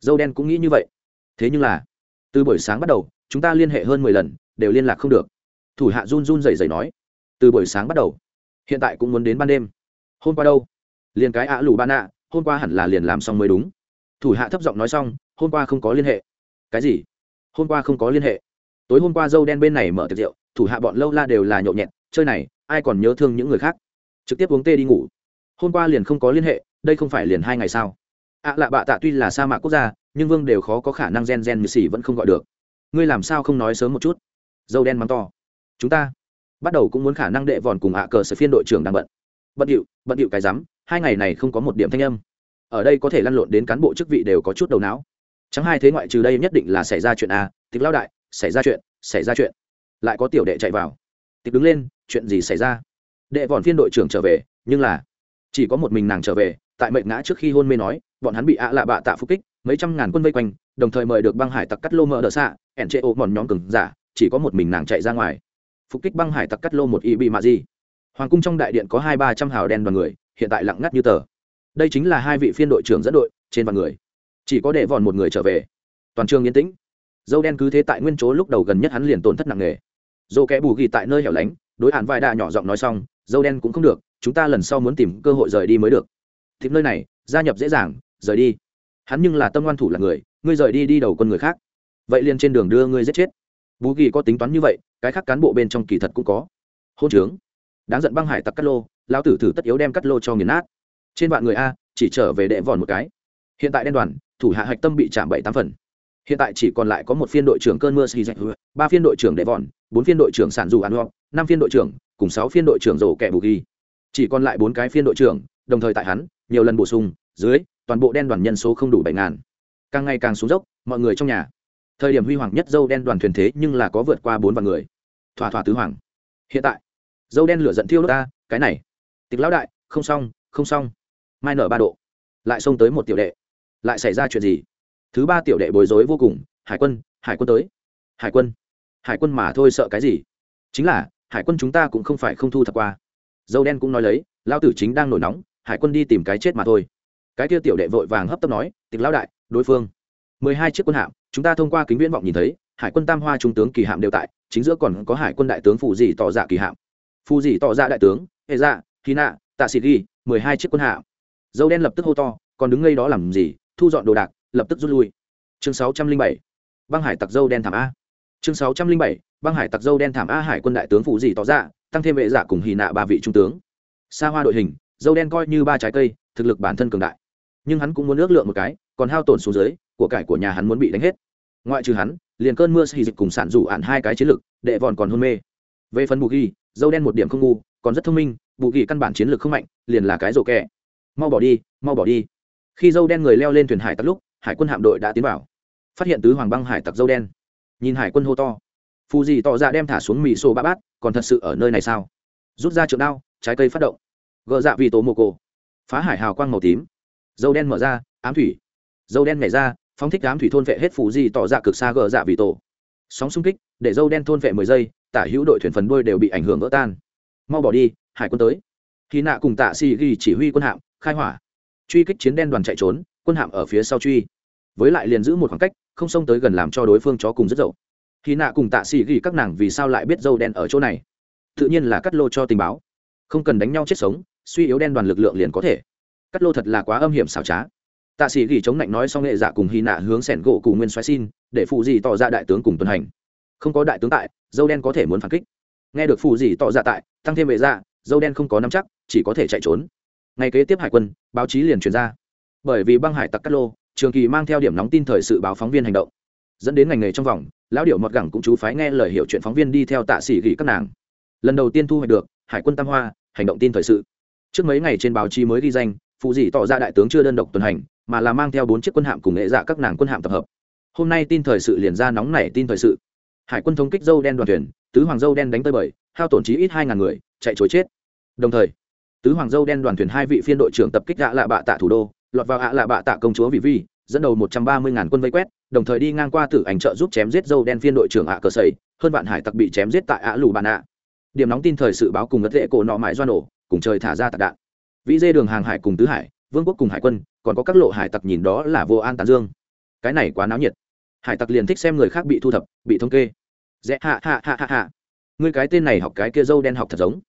Dâu đen cũng nghĩ như vậy. Thế nhưng là, từ buổi sáng bắt đầu, chúng ta liên hệ hơn mười lần, đều liên lạc không được. Thủ hạ run run rẩy rẩy nói. Từ buổi sáng bắt đầu hiện tại cũng muốn đến ban đêm. Hôm qua đâu? Liền cái ạ lù ba nạ, hôm qua hẳn là liền làm xong mới đúng. Thủ hạ thấp giọng nói xong, hôm qua không có liên hệ. Cái gì? Hôm qua không có liên hệ. Tối hôm qua dâu đen bên này mở tiệc rượu, thủ hạ bọn lâu la đều là nhộn nhẹt chơi này, ai còn nhớ thương những người khác? Trực tiếp uống tê đi ngủ. Hôm qua liền không có liên hệ, đây không phải liền hai ngày sao? Ạ à lạ bạ tạ tuy là sa mạc quốc gia, nhưng vương đều khó có khả năng gen gen như xỉ vẫn không gọi được. Ngươi làm sao không nói sớm một chút? Dâu đen mắng to. Chúng ta bắt đầu cũng muốn khả năng đệ vòn cùng ạ cờ sở phiên đội trưởng đang bận. Bận điệu bận điệu cái rắm, hai ngày này không có một điểm thanh âm. Ở đây có thể lăn lộn đến cán bộ chức vị đều có chút đầu não. Chẳng hai thế ngoại trừ đây nhất định là xảy ra chuyện a, tịch lao đại, xảy ra chuyện, xảy ra chuyện. Lại có tiểu đệ chạy vào. Tịch đứng lên, chuyện gì xảy ra? Đệ vòn phiên đội trưởng trở về, nhưng là chỉ có một mình nàng trở về, tại mệnh ngã trước khi hôn mê nói, bọn hắn bị ạ lạ bạ tạ phục kích, mấy trăm ngàn quân vây quanh, đồng thời mời được băng hải tặc cắt lô mỡ đỡ xạ, ẻn chê ô mòn nhóm cừng giả, chỉ có một mình nàng chạy ra ngoài phục kích băng hải tặc cắt lô một y bị mạ gì. Hoàng cung trong đại điện có hai ba trăm hào đen đoàn người, hiện tại lặng ngắt như tờ. Đây chính là hai vị phiên đội trưởng dẫn đội, trên vạn người. Chỉ có để vòn một người trở về. Toàn trường yên tĩnh. Dâu đen cứ thế tại nguyên chỗ lúc đầu gần nhất hắn liền tổn thất nặng nề. Dâu kẽ bù ghi tại nơi hẻo lánh, đối hạn vai đà nhỏ giọng nói xong, dâu đen cũng không được, chúng ta lần sau muốn tìm cơ hội rời đi mới được. Thịp nơi này, gia nhập dễ dàng, rời đi. Hắn nhưng là tâm ngoan thủ là người, ngươi rời đi đi đầu quân người khác. Vậy liền trên đường đưa ngươi giết chết bù ghi có tính toán như vậy, cái khác cán bộ bên trong kỳ thật cũng có. Hôn trướng. Đáng giận băng hải tặc cắt lô lao tử thử tất yếu đem cắt lô cho nghiền nát. Trên vạn người a, chỉ trở về đệ vòn một cái. Hiện tại đen đoàn, thủ hạ hạch tâm bị chạm bảy tám phần. Hiện tại chỉ còn lại có một phiên đội trưởng cơn mưa xì dạch ba phiên đội trưởng đệ vòn, bốn phiên đội trưởng sản dù an ho năm phiên đội trưởng, cùng sáu phiên đội trưởng rổ kẻ bù ghi. Chỉ còn lại bốn cái phiên đội trưởng, đồng thời tại hắn, nhiều lần bổ sung, dưới, toàn bộ đen đoàn nhân số không đủ bảy ngàn. Càng ngày càng xuống dốc, mọi người trong nhà thời điểm huy hoàng nhất dâu đen đoàn thuyền thế nhưng là có vượt qua bốn vạn người. Thỏa thỏa tứ hoàng. Hiện tại, dâu đen lửa giận thiêu đốt ta, cái này. Tịch lão đại, không xong không xong. Mai nở ba độ. Lại xông tới một tiểu đệ. Lại xảy ra chuyện gì? Thứ ba tiểu đệ bối rối vô cùng, hải quân hải quân tới. Hải quân. Hải quân mà thôi sợ cái gì? Chính là, hải quân chúng ta cũng không phải không thu thập qua. Dâu đen cũng nói lấy lao tử chính đang nổi nóng, hải quân đi tìm cái chết mà thôi. Cái kia tiểu đệ vội vàng hấp tấp nói, tịch lão đại, đối phương mười hai chiếc quân hạm, chúng ta thông qua kính viễn vọng nhìn thấy, hải quân tam hoa trung tướng kỳ hạm đều tại, chính giữa còn có hải quân đại tướng phụ dì tỏ dạ kỳ hạm. Phụ dì tỏ dạ đại tướng, hệ dạ hy nạ, tạ sĩ ghi, mười hai chiếc quân hạm. Dâu đen lập tức hô to, còn đứng ngay đó làm gì, thu dọn đồ đạc, lập tức rút lui. Chương sáu trăm linh bảy, băng hải tặc dâu đen thảm a. Chương sáu trăm linh bảy, băng hải tặc dâu đen thảm a hải quân đại tướng phụ gì tỏ ra tăng thêm vệ giả dạ cùng hì nạ ba vị trung tướng. Xa hoa đội hình, dâu đen coi như ba trái cây, thực lực bản thân cường đại. Nhưng hắn cũng muốn ước lượng một cái, còn hao tổn xuống dưới của cải của nhà hắn muốn bị đánh hết. Ngoại trừ hắn liền cơn mưa xì dịch cùng sản rủ ạn hai cái chiến lược, đệ vòn còn hôn mê. Về phần bù ghi dâu đen một điểm không ngu còn rất thông minh bù ghi căn bản chiến lược không mạnh liền là cái rổ kẹ. Mau bỏ đi mau bỏ đi. Khi dâu đen người leo lên thuyền hải tặc lúc hải quân hạm đội đã tiến vào. Phát hiện tứ hoàng băng hải tặc dâu đen. Nhìn hải quân hô to. Phù gì tỏ ra đem thả xuống mỹ xô ba bát còn thật sự ở nơi này sao? Rút ra trượng đao trái cây phát động. Gợ dạ vì tố mồ cổ. Phá hải hào quang màu tím. Dâu đen mở ra ám thủy. Dâu đen nhảy ra phóng thích đám thủy thôn vệ hết phù gì tỏ ra cực xa gờ dạ vì tổ. Sóng xung kích, để dâu đen thôn vệ mười giây, tả hữu đội thuyền phần đuôi đều bị ảnh hưởng vỡ tan. Mau bỏ đi, hải quân tới. Khi nạ cùng tạ xì ghi chỉ huy quân hạm, khai hỏa. Truy kích chiến đen đoàn chạy trốn, quân hạm ở phía sau truy. Với lại liền giữ một khoảng cách, không xông tới gần làm cho đối phương chó cùng rất dậu. Khi nạ cùng tạ xì ghi các nàng vì sao lại biết dâu đen ở chỗ này? Tự nhiên là cắt lô cho tình báo. Không cần đánh nhau chết sống, suy yếu đen đoàn lực lượng liền có thể. Cắt lô thật là quá âm hiểm xảo trá tạ sĩ ghi chống lạnh nói xong nghệ dạ cùng hy nạ hướng sẻn gỗ cù nguyên xoáy xin, để phụ gì tỏ ra đại tướng cùng tuần hành. Không có đại tướng tại, dâu đen có thể muốn phản kích. Nghe được phụ gì tỏ ra tại, tăng thêm vệ dạ dâu đen không có nắm chắc, chỉ có thể chạy trốn. Ngày kế tiếp hải quân, báo chí liền truyền ra. Bởi vì băng hải tặc cắt lô, trường kỳ mang theo điểm nóng tin thời sự báo phóng viên hành động. Dẫn đến ngành nghề trong vòng, lão điệu mọt gẳng cũng chú phái nghe lời hiệu chuyện phóng viên đi theo tạ sĩ gỉ các nàng. Lần đầu tiên thu hoạch được, hải quân tam hoa, hành động tin thời sự. Trước mấy ngày trên báo chí mới ghi danh phụ dị tỏ ra đại tướng chưa đơn độc tuần hành, mà là mang theo bốn chiếc quân hạm cùng nghệ dạ các nàng quân hạm tập hợp. Hôm nay tin thời sự liền ra nóng nảy tin thời sự. Hải quân thống kích dâu đen đoàn thuyền, tứ hoàng dâu đen đánh tới bời, hao tổn trí ít hai ngàn người, chạy chối chết. Đồng thời, tứ hoàng dâu đen đoàn thuyền hai vị phiên đội trưởng tập kích ạ lạ bạ tạ thủ đô, lọt vào ạ lạ bạ tạ công chúa vị vi, dẫn đầu một trăm ba mươi ngàn quân vây quét, đồng thời đi ngang qua tử ảnh trợ giúp chém giết dâu đen phiên đội trưởng ạ cờ sầy, hơn vạn hải tặc bị chém giết tại ạ lù bàn ạ. Điểm nóng tin thời sự báo cùng ngất lệ cổ nọ mãi do nổ, cùng trời thả ra tạc đạn vĩ dê đường hàng hải cùng tứ hải, vương quốc cùng hải quân, còn có các lộ hải tặc nhìn đó là vô an tàn dương. Cái này quá náo nhiệt. Hải tặc liền thích xem người khác bị thu thập, bị thống kê. Dễ hạ hạ hạ hạ hạ. Ngươi cái tên này học cái kia dâu đen học thật giống.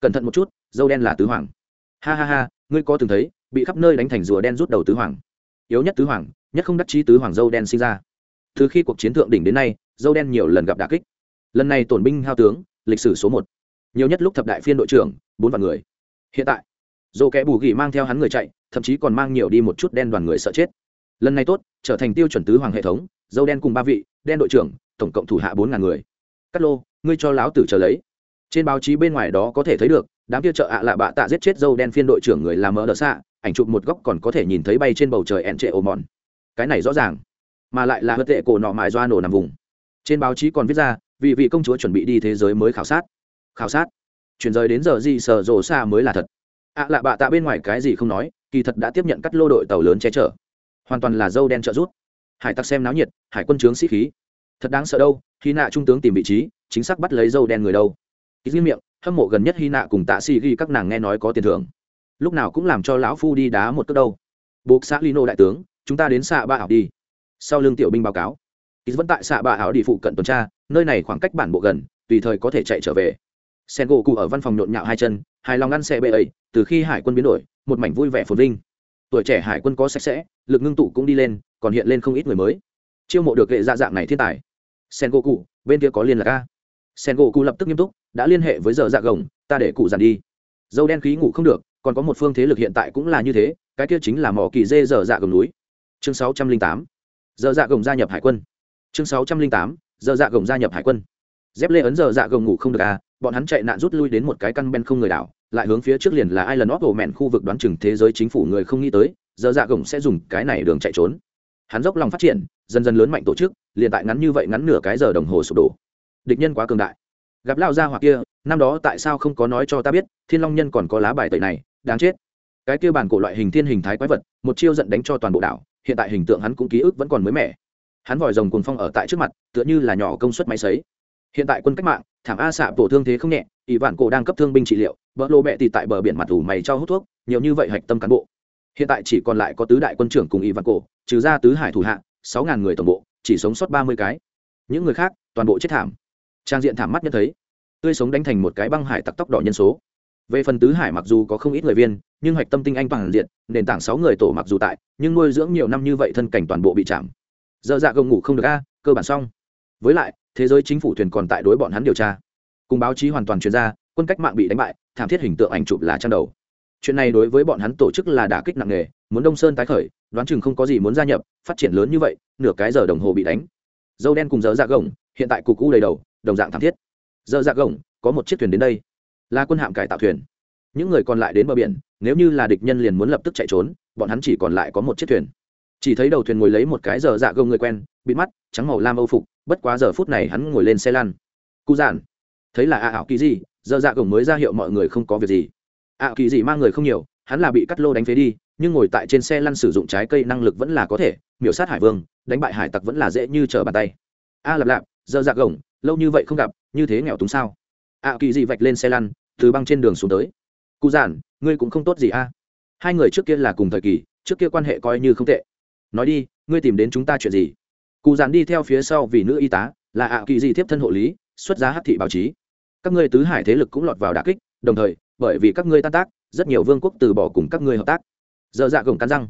Cẩn thận một chút, dâu đen là tứ hoàng. Ha ha ha, ngươi có từng thấy, bị khắp nơi đánh thành rùa đen rút đầu tứ hoàng. Yếu nhất tứ hoàng, nhất không đắc chí tứ hoàng dâu đen sinh ra. Từ khi cuộc chiến thượng đỉnh đến nay, dâu đen nhiều lần gặp đà kích. Lần này tổn binh hao tướng, lịch sử số một. Nhiều nhất lúc thập đại phiên đội trưởng, bốn vạn người. Hiện tại dồ kẽ bù ghi mang theo hắn người chạy, thậm chí còn mang nhiều đi một chút đen đoàn người sợ chết. Lần này tốt, trở thành tiêu chuẩn tứ hoàng hệ thống, dâu đen cùng ba vị, đen đội trưởng, tổng cộng thủ hạ bốn ngàn người. Cắt lô, ngươi cho láo tử chờ lấy. Trên báo chí bên ngoài đó có thể thấy được, đám kia trợ ạ lạ bạ tạ giết chết dâu đen phiên đội trưởng người làm mỡ đỡ xạ ảnh chụp một góc còn có thể nhìn thấy bay trên bầu trời ẹn trệ ồ mòn. Cái này rõ ràng, mà lại là hớt tệ cổ nọ mài doa nổ nằm vùng. Trên báo chí còn viết ra, vì vị công chúa chuẩn bị đi thế giới mới khảo sát. Khảo sát. Chuyển rời đến giờ gì, sở rồ xa mới là thật ạ lạ bạ tạ bên ngoài cái gì không nói, kỳ thật đã tiếp nhận cắt lô đội tàu lớn che chở. Hoàn toàn là dâu đen trợ rút. Hải tặc xem náo nhiệt, hải quân trướng sĩ khí. Thật đáng sợ đâu khi nạ trung tướng tìm vị trí, chính xác bắt lấy dâu đen người đâu. Ký dĩ miệng, hâm mộ gần nhất hy nạ cùng tạ xì ghi các nàng nghe nói có tiền thưởng. Lúc nào cũng làm cho lão phu đi đá một cước đâu. Buộc xã lino đại tướng, chúng ta đến xạ ba ảo đi. Sau lưng tiểu binh báo cáo. Ký vẫn tại xạ ba ảo đi phụ cận tuần tra, nơi này khoảng cách bản bộ gần, tùy thời có thể chạy trở về sen gỗ cụ ở văn phòng nhộn nhạo hai chân, hài lòng ăn xe bê ấy, từ khi hải quân biến đổi, một mảnh vui vẻ phồn vinh. Tuổi trẻ hải quân có sạch sẽ, lực ngưng tụ cũng đi lên, còn hiện lên không ít người mới. Chiêu mộ được hệ dạ dạng này thiên tài. Sen gỗ cụ bên kia có liên lạc a? Sen gỗ cụ lập tức nghiêm túc, đã liên hệ với giờ dạ gồng, ta để cụ dàn đi. Dâu đen khí ngủ không được, còn có một phương thế lực hiện tại cũng là như thế, cái kia chính là mỏ kỳ dê giờ dạ gồng núi. Chương sáu trăm linh tám. Giờ dạ gồng gia nhập hải quân. Chương sáu trăm linh tám, giờ dạ gồng gia nhập hải quân. Dép lê ấn giờ dạ gồng ngủ không được à bọn hắn chạy nạn rút lui đến một cái căn ben không người đảo, lại hướng phía trước liền là ai lần óp mẹn khu vực đoán chừng thế giới chính phủ người không nghĩ tới, giờ dạ gồng sẽ dùng cái này đường chạy trốn. Hắn dốc lòng phát triển, dần dần lớn mạnh tổ chức, liền tại ngắn như vậy ngắn nửa cái giờ đồng hồ sụp đổ. Địch nhân quá cường đại. Gặp lao ra hoặc kia, năm đó tại sao không có nói cho ta biết, thiên long nhân còn có lá bài tẩy này, đáng chết. Cái kia bản cổ loại hình thiên hình thái quái vật, một chiêu giận đánh cho toàn bộ đảo, hiện tại hình tượng hắn cũng ký ức vẫn còn mới mẻ. Hắn vòi rồng cuồng phong ở tại trước mặt, tựa như là nhỏ công suất máy sấy hiện tại quân cách mạng, thảm a xạ tổ thương thế không nhẹ, ỷ vạn cổ đang cấp thương binh trị liệu vợ lô bẹ tì tại bờ biển mặt ủ mày cho hút thuốc, nhiều như vậy hạch tâm cán bộ. Hiện tại chỉ còn lại có tứ đại quân trưởng cùng ỷ vạn cổ, trừ ra tứ hải thủ hạ, sáu ngàn người tổng bộ, chỉ sống sót ba mươi cái. Những người khác, toàn bộ chết thảm. Trang diện thảm mắt nhận thấy, tươi sống đánh thành một cái băng hải tặc tóc đỏ nhân số. Về phần tứ hải mặc dù có không ít người viên, nhưng hạch tâm tinh anh bằng diện, nền tảng sáu người tổ mặc dù tại, nhưng nuôi dưỡng nhiều năm như vậy thân cảnh toàn bộ bị chạm. Dơ dạ gồng ngủ không được a, cơ bản xong. Với lại thế giới chính phủ thuyền còn tại đối bọn hắn điều tra. Cùng báo chí hoàn toàn chuyên gia quân cách mạng bị đánh bại, thảm thiết hình tượng ảnh chụp là trang đầu. Chuyện này đối với bọn hắn tổ chức là đả kích nặng nề, muốn đông sơn tái khởi, đoán chừng không có gì muốn gia nhập, phát triển lớn như vậy, nửa cái giờ đồng hồ bị đánh. Dâu đen cùng dở dạ gồng, hiện tại cục u đầy đầu, đồng dạng thảm thiết. Dở dạ gồng, có một chiếc thuyền đến đây. Là quân hạm cải tạo thuyền. Những người còn lại đến bờ biển, nếu như là địch nhân liền muốn lập tức chạy trốn, bọn hắn chỉ còn lại có một chiếc thuyền. Chỉ thấy đầu thuyền ngồi lấy một cái giờ dạ gông người quen bị mắt, trắng màu lam âu phục bất quá giờ phút này hắn ngồi lên xe lăn. Cụ giản. Thấy là a ảo kỳ gì giờ dạ gồng mới ra hiệu mọi người không có việc gì. A ảo kỳ gì mang người không nhiều, hắn là bị cắt lô đánh phế đi, nhưng ngồi tại trên xe lăn sử dụng trái cây năng lực vẫn là có thể, miểu sát hải vương, đánh bại hải tặc vẫn là dễ như trở bàn tay. A lạp lạp, giờ dạ gồng, lâu như vậy không gặp, như thế nghèo túng sao? A ảo kỳ gì vạch lên xe lăn, từ băng trên đường xuống tới. Cụ giản, ngươi cũng không tốt gì a? Hai người trước kia là cùng thời kỳ, trước kia quan hệ coi như không tệ. Nói đi, ngươi tìm đến chúng ta chuyện gì? Cụ giản đi theo phía sau vì nữ y tá, là ạ kỳ di tiếp thân hộ lý, xuất giá hát thị báo chí. Các ngươi tứ hải thế lực cũng lọt vào đà kích, đồng thời, bởi vì các ngươi tan tác, rất nhiều vương quốc từ bỏ cùng các ngươi hợp tác. Dơ dạ gồng cắn răng.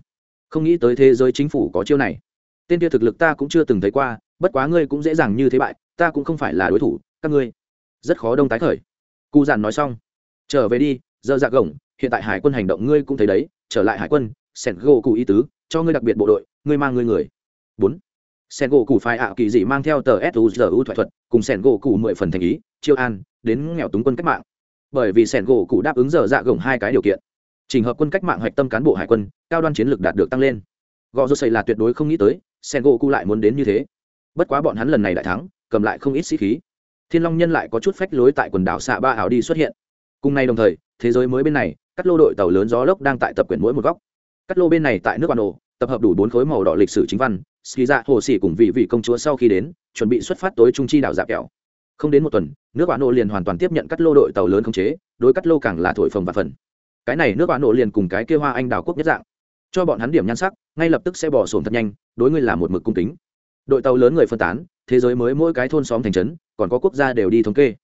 Không nghĩ tới thế giới chính phủ có chiêu này. Tên kia thực lực ta cũng chưa từng thấy qua, bất quá ngươi cũng dễ dàng như thế bại, ta cũng không phải là đối thủ, các ngươi. Rất khó đông tái khởi. Cụ giản nói xong. Trở về đi dơ dạ gồng, hiện tại hải quân hành động ngươi cũng thấy đấy, trở lại hải quân, sẻn gỗ cụ ý tứ, cho ngươi đặc biệt bộ đội, ngươi mang ngươi người. Bốn sen gỗ cụ phái ạ kỳ dị mang theo tờ suzu thoại thuật, cùng sen gỗ cụ mười phần thành ý, chiêu an, đến nghèo túng quân cách mạng. Bởi vì sen gỗ cụ đáp ứng giờ dạ gồng hai cái điều kiện. Trình hợp quân cách mạng hoạch tâm cán bộ hải quân, cao đoan chiến lược đạt được tăng lên. Gò rô xây là tuyệt đối không nghĩ tới, sen gỗ cụ lại muốn đến như thế. Bất quá bọn hắn lần này đại thắng, cầm lại không ít sĩ khí. Thiên long nhân lại có chút phách lối tại quần đảo xạ ba ảo đi xuất hiện. Cùng nay đồng thời, thế giới mới bên này, cắt lô đội tàu lớn gió lốc đang tại tập quyển mỗi một góc. Cắt lô bên này tại nước bản đồ tập hợp đủ bốn khối màu đỏ lịch sử chính văn ski dạ hồ sĩ cùng vị vị công chúa sau khi đến, chuẩn bị xuất phát tối trung chi đảo dạp kẹo. Không đến một tuần, nước bạn nộ liền hoàn toàn tiếp nhận cắt lô đội tàu lớn khống chế, đối cắt lô càng là thổi phồng và phần. Cái này nước bạn nộ liền cùng cái kia hoa anh đào quốc nhất dạng. Cho bọn hắn điểm nhan sắc, ngay lập tức sẽ bỏ sổn thật nhanh, đối ngươi là một mực cung kính. Đội tàu lớn người phân tán, thế giới mới mỗi cái thôn xóm thành trấn, còn có quốc gia đều đi thống kê.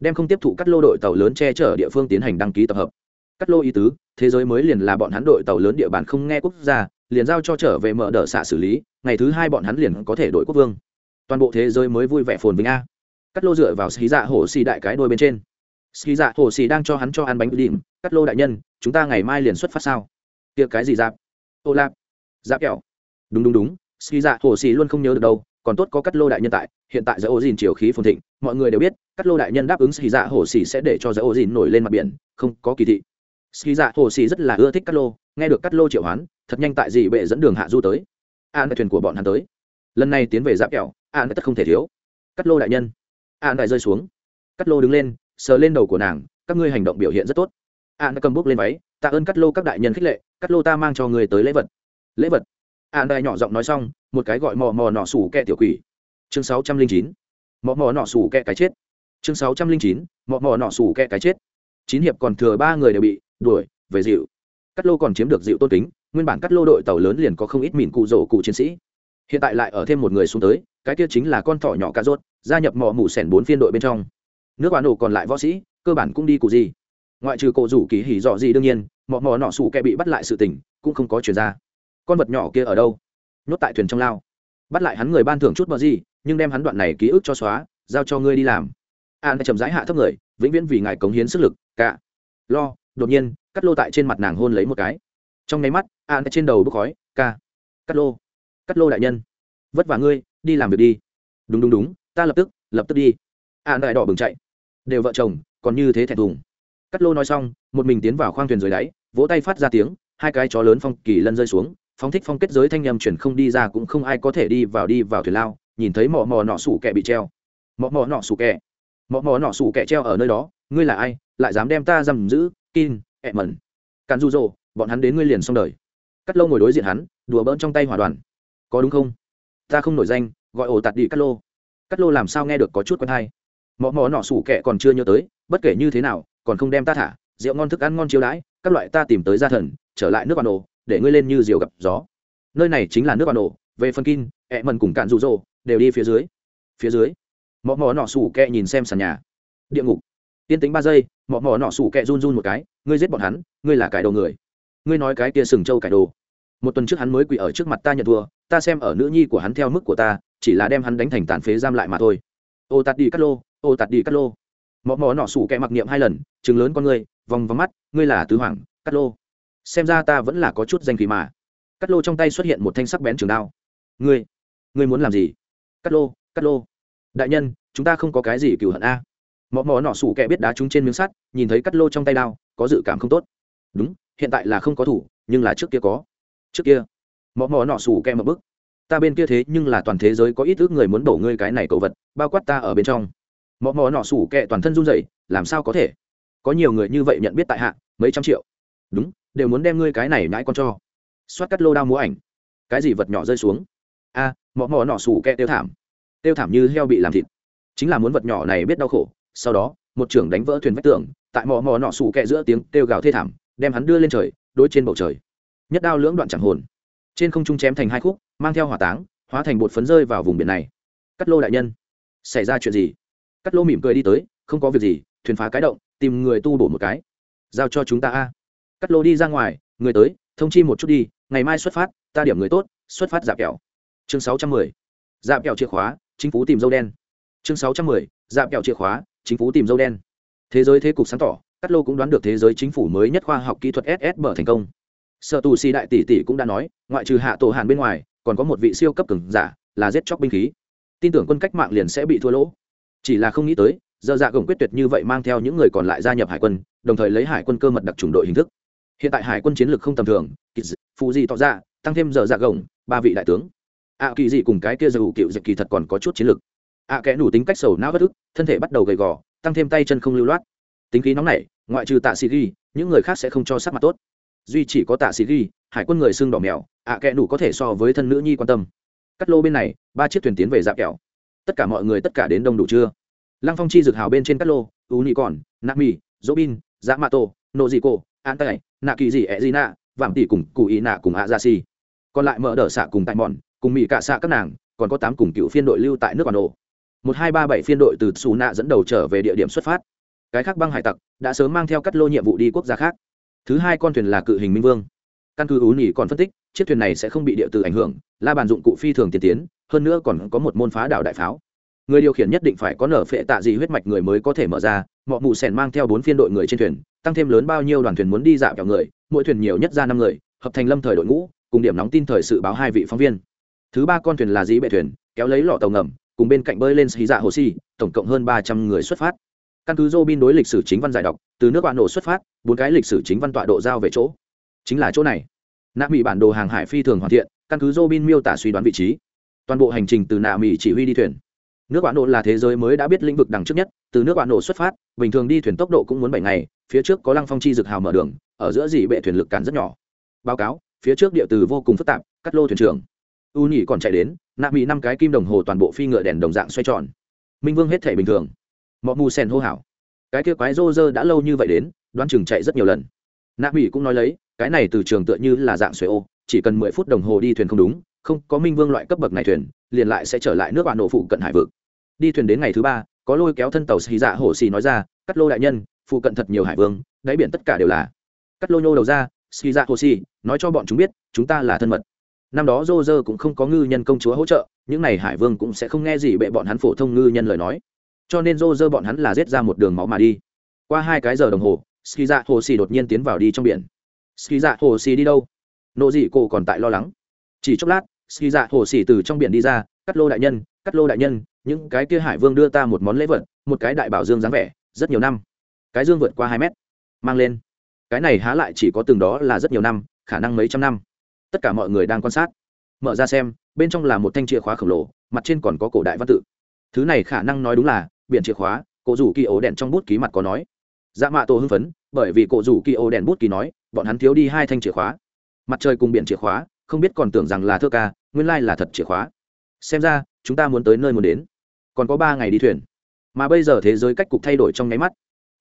Đem không tiếp thụ cắt lô đội tàu lớn che chở địa phương tiến hành đăng ký tập hợp. Cắt lô ý tứ thế giới mới liền là bọn hắn đội tàu lớn địa bàn không nghe quốc gia, liền giao cho trở về mở đỡ xạ xử lý, ngày thứ hai bọn hắn liền có thể đội quốc vương. Toàn bộ thế giới mới vui vẻ phồn vinh a. Cắt lô dựa vào xí dạ hồ xì đại cái đôi bên trên. Xí dạ hồ xì đang cho hắn cho ăn bánh đỉm cắt lô đại nhân, chúng ta ngày mai liền xuất phát sao? Tiệc cái gì dạp? Ô lạp. Dạp kẹo. Đúng đúng đúng xí dạ hồ xì luôn không nhớ được đâu, còn tốt có cắt lô đại nhân tại, hiện tại giới ô dìn chiều khí phồn thịnh, mọi người đều biết, cắt lô đại nhân đáp ứng xì dạ hồ xì sẽ để cho giới ô dìn nổi lên mặt biển, không có kỳ thị ski dạ hồ xì rất là ưa thích cắt lô. Nghe được cắt lô triệu hoán, thật nhanh tại dị bệ dẫn đường hạ du tới. À, An thuyền của bọn hắn tới. Lần này tiến về giáp kẹo. An tất không thể thiếu. Cắt lô đại nhân. An đại rơi xuống. Cắt lô đứng lên, sờ lên đầu của nàng. Các ngươi hành động biểu hiện rất tốt. An cầm bút lên váy. Tạ ơn cắt lô các đại nhân khích lệ. Cắt lô ta mang cho người tới lễ vật. Lễ vật. An đại nhỏ giọng nói xong, một cái gọi mò mò nọ sủ kẹ tiểu quỷ. Chương sáu trăm linh chín. Mò mò nọ sủ kẹ cái chết. Chương sáu trăm linh chín. Mò mò nọ sủ kẹ cái chết. Chín hiệp còn thừa ba người đều bị đuổi, về dịu. Cắt lô còn chiếm được dịu tôn kính, nguyên bản cắt lô đội tàu lớn liền có không ít mìn cụ rổ cụ chiến sĩ. Hiện tại lại ở thêm một người xuống tới, cái kia chính là con thỏ nhỏ cà rốt, gia nhập mỏ mủ sẻn bốn phiên đội bên trong. Nước bán nổ còn lại võ sĩ, cơ bản cũng đi cụ gì. Ngoại trừ cổ rủ kỳ hỉ dọ gì đương nhiên mỏ mỏ nọ sụ kẹ bị bắt lại sự tình, cũng không có chuyển ra. Con vật nhỏ kia ở đâu? Nhốt tại thuyền trong lao. Bắt lại hắn người ban thưởng chút bờ gì, nhưng đem hắn đoạn này ký ức cho xóa, giao cho ngươi đi làm. An chậm rãi hạ thấp người, vĩnh viễn vì ngài cống hiến sức lực, cả. Lo đột nhiên, cắt lô tại trên mặt nàng hôn lấy một cái. Trong nháy mắt an trên đầu bốc khói, ca, cắt lô cắt lô đại nhân. Vất vả ngươi, đi làm việc đi. Đúng đúng đúng, ta lập tức lập tức đi. An đại đỏ bừng chạy. Đều vợ chồng, còn như thế thẹn thùng. Cắt lô nói xong, một mình tiến vào khoang thuyền dưới đáy, vỗ tay phát ra tiếng, hai cái chó lớn phong kỳ lân rơi xuống, phóng thích phong kết giới thanh nhầm chuyển không đi ra cũng không ai có thể đi vào đi vào thuyền lao, nhìn thấy mỏ mò nọ sủ kẹ bị treo. Mỏ mò nọ sủ kẹ mỏ mò nọ sủ kẹ treo ở nơi đó, ngươi là ai, lại dám đem ta giam giữ kin ẹ mẩn càn du rồ bọn hắn đến ngươi liền xong đời. Cắt lâu ngồi đối diện hắn, đùa bỡn trong tay hỏa đoàn. Có đúng không? Ta không nổi danh, gọi ổ tạt đi cắt lô. Cắt lô làm sao nghe được có chút quen hay? Mỏ mọ nọ sủ kẹ còn chưa nhớ tới, bất kể như thế nào, còn không đem ta thả. Rượu ngon thức ăn ngon chiếu đãi, các loại ta tìm tới gia thần, trở lại nước bà nổ, để ngươi lên như diều gặp gió. Nơi này chính là nước bà nổ, về phần kin ẹ mần cùng cạn rụ rỗ đều đi phía dưới. Phía dưới mỏ mọ nọ sủ kẹ nhìn xem sàn nhà. Địa ngục tiên tính ba giây, mọ mỏ nọ sủ kẹ run run một cái, ngươi giết bọn hắn, ngươi là cải đầu người. Ngươi nói cái kia sừng trâu cải đồ. Một tuần trước hắn mới quỳ ở trước mặt ta nhận thua, ta xem ở nữ nhi của hắn theo mức của ta, chỉ là đem hắn đánh thành tàn phế giam lại mà thôi. Ô tạt đi cắt lô, ô tạt đi cắt lô. Mọ mọ nọ sủ kẹ mặc niệm hai lần chừng lớn con ngươi, vòng vòng mắt, ngươi là tứ hoàng, cắt lô. Xem ra ta vẫn là có chút danh khí mà. Cắt lô trong tay xuất hiện một thanh sắc bén trường đao. Ngươi ngươi muốn làm gì? Cắt lô cắt lô. Đại nhân, chúng ta không có cái gì cừu hận a mọ mọ nọ sủ kẹ biết đá trúng trên miếng sắt nhìn thấy cắt lô trong tay đao có dự cảm không tốt. Đúng hiện tại là không có thủ nhưng là trước kia có. Trước kia mọ mò nọ sủ kẹ một bức. Ta bên kia thế nhưng là toàn thế giới có ít ước người muốn đổ ngươi cái này cậu vật bao quát ta ở bên trong. Mọ mò nọ sủ kẹ toàn thân run rẩy làm sao có thể? Có nhiều người như vậy nhận biết tại hạ mấy trăm triệu. Đúng đều muốn đem ngươi cái này nãi con cho. Xoát cắt lô đao múa ảnh. Cái gì vật nhỏ rơi xuống? A à, mò mò nọ sủ kẹ tiêu thảm. Tiêu thảm như heo bị làm thịt. Chính là muốn vật nhỏ này biết đau khổ sau đó, một trưởng đánh vỡ thuyền vách tường, tại mò mò nọ sủ kẹ giữa tiếng kêu gào thê thảm, đem hắn đưa lên trời đôi trên bầu trời. Nhất đao lưỡng đoạn chẳng hồn. Trên không trung chém thành hai khúc, mang theo hỏa táng, hóa thành bột phấn rơi vào vùng biển này. Cắt lô đại nhân, xảy ra chuyện gì? Cắt lô mỉm cười đi tới, không có việc gì, thuyền phá cái động, tìm người tu bổ một cái. Giao cho chúng ta a. Cắt lô đi ra ngoài, người tới, thông chi một chút đi, ngày mai xuất phát, ta điểm người tốt, xuất phát dạp kẹo. Chương sáu trăm mười. Dạp kẹo chìa khóa, chính phủ tìm dâu đen. Chương sáu trăm mười. Dạp kẹo chìa khóa chính phủ tìm dâu đen. Thế giới thế cục sáng tỏ, cắt lô cũng đoán được thế giới chính phủ mới nhất khoa học kỹ thuật ss thành công. Sợ tù si đại tỷ tỷ cũng đã nói, ngoại trừ hạ tổ hàn bên ngoài, còn có một vị siêu cấp cường giả, là giết chóc binh khí. Tin tưởng quân cách mạng liền sẽ bị thua lỗ. Chỉ là không nghĩ tới giờ dạ gồng quyết tuyệt như vậy mang theo những người còn lại gia nhập hải quân, đồng thời lấy hải quân cơ mật đặc trùng đội hình thức. Hiện tại hải quân chiến lược không tầm thường phụ gì tỏ ra, tăng thêm giờ dạ gồng, ba vị đại tướng. Ạ kỳ dị cùng cái kia dù cựu dịch kỳ thật còn có chút chiến lược ạ kẽ đủ tính cách sầu não bất ức, thân thể bắt đầu gầy gò, tăng thêm tay chân không lưu loát. Tính khí nóng nảy, ngoại trừ tạ sĩ ghi, những người khác sẽ không cho sắc mặt tốt. Duy chỉ có tạ sĩ ghi, hải quân người xương đỏ mèo, ạ kẽ đủ có thể so với thân nữ nhi quan tâm. Cắt lô bên này, ba chiếc thuyền tiến về dạp kẹo. Tất cả mọi người tất cả đến đông đủ chưa lăng phong chi dực hào bên trên cắt lô u nị còn, nạ mì, dỗ bin dạ mạ tô nộ dị cô an tay nạ kỳ dị ẹ dị nạ vảm tỷ cùng cụ ý nạ cùng ạ gia si. Còn lại mở đỡ xạ cùng tại mòn, cùng mỹ cả xạ các nàng, còn có tám cùng cựu phiên đội lưu tại nước bản đồ một hai ba bảy phiên đội từ xù nạ dẫn đầu trở về địa điểm xuất phát. Cái khác băng hải tặc đã sớm mang theo cắt lô nhiệm vụ đi quốc gia khác. Thứ hai con thuyền là cự hình minh vương. Căn cứ ú nhỉ còn phân tích, chiếc thuyền này sẽ không bị địa tử ảnh hưởng, la bàn dụng cụ phi thường tiên tiến, hơn nữa còn có một môn phá đảo đại pháo. Người điều khiển nhất định phải có nở phệ tạ gì huyết mạch người mới có thể mở ra mọi mụ sèn mang theo bốn phiên đội người trên thuyền, tăng thêm lớn bao nhiêu đoàn thuyền muốn đi dạo kẹo người, mỗi thuyền nhiều nhất ra năm người, hợp thành lâm thời đội ngũ, cùng điểm nóng tin thời sự báo hai vị phóng viên. Thứ ba con thuyền là dĩ bệ thuyền, kéo lấy lọ tàu ngầm cùng bên cạnh bơi lên xì dạ hồ si tổng cộng hơn ba trăm người xuất phát. Căn cứ dô bin đối lịch sử chính văn giải đọc, từ nước bạn nổ xuất phát, bốn cái lịch sử chính văn tọa độ giao về chỗ. Chính là chỗ này. Nạ mỹ bản đồ hàng hải phi thường hoàn thiện, căn cứ dô bin miêu tả suy đoán vị trí. Toàn bộ hành trình từ nạ mỹ chỉ huy đi thuyền. Nước bạn nổ là thế giới mới đã biết lĩnh vực đằng trước nhất, từ nước bạn nổ xuất phát, bình thường đi thuyền tốc độ cũng muốn bảy ngày, phía trước có lăng phong chi dực hào mở đường, ở giữa dị bệ thuyền lực cản rất nhỏ. Báo cáo, phía trước địa từ vô cùng phức tạp, cắt lô thuyền trưởng. U nhị còn chạy đến nạ mỹ năm cái kim đồng hồ toàn bộ phi ngựa đèn đồng dạng xoay tròn. Minh vương hết thể bình thường. Mọi mù sen hô hào. Cái kia quái rô rơ đã lâu như vậy đến, đoán chừng chạy rất nhiều lần. Nạ mỹ cũng nói lấy, cái này từ trường tựa như là dạng xuế ô, chỉ cần mười phút đồng hồ đi thuyền không đúng, không có minh vương loại cấp bậc này thuyền, liền lại sẽ trở lại nước bạn nổ phụ cận hải vực. Đi thuyền đến ngày thứ ba, có lôi kéo thân tàu xì dạ hổ xì nói ra, cắt lô đại nhân, phụ cận thật nhiều hải vương, đáy biển tất cả đều là. Cắt lô nhô đầu ra, xì dạ hổ xì, nói cho bọn chúng biết, chúng ta là thân mật năm đó dô dơ cũng không có ngư nhân công chúa hỗ trợ, những n à y hải vương cũng sẽ không nghe gì bệ bọn hắn phổ thông ngư nhân lời nói. Cho nên dô dơ bọn hắn là giết ra một đường máu mà đi. Qua hai cái giờ đồng hồ ski dạ hồ xì đột nhiên tiến vào đi trong biển. Ski dạ hồ xì đi đâu? Nộ dị cổ còn tại lo lắng. Chỉ chốc lát ski dạ hồ xì từ trong biển đi ra, cắt lô đại nhân, cắt lô đại nhân, những cái kia hải vương đưa ta một món lễ vật, một cái đại bảo dương dáng vẻ, rất nhiều năm. Cái dương vượt qua hai mét, mang lên. Cái này há lại chỉ có từng đó là rất nhiều năm, khả năng mấy trăm năm tất cả mọi người đang quan sát. Mở ra xem, bên trong là một thanh chìa khóa khổng lồ, mặt trên còn có cổ đại văn tự. Thứ này khả năng nói đúng là, biển chìa khóa, cổ rủ kỳ ổ đèn trong bút ký mặt có nói. Dạ mạ tổ hưng phấn, bởi vì cổ rủ kỳ ổ đèn bút ký nói, bọn hắn thiếu đi hai thanh chìa khóa. Mặt trời cùng biển chìa khóa, không biết còn tưởng rằng là thơ ca, nguyên lai là thật chìa khóa. Xem ra, chúng ta muốn tới nơi muốn đến. Còn có ba ngày đi thuyền. Mà bây giờ thế giới cách cục thay đổi trong nháy mắt.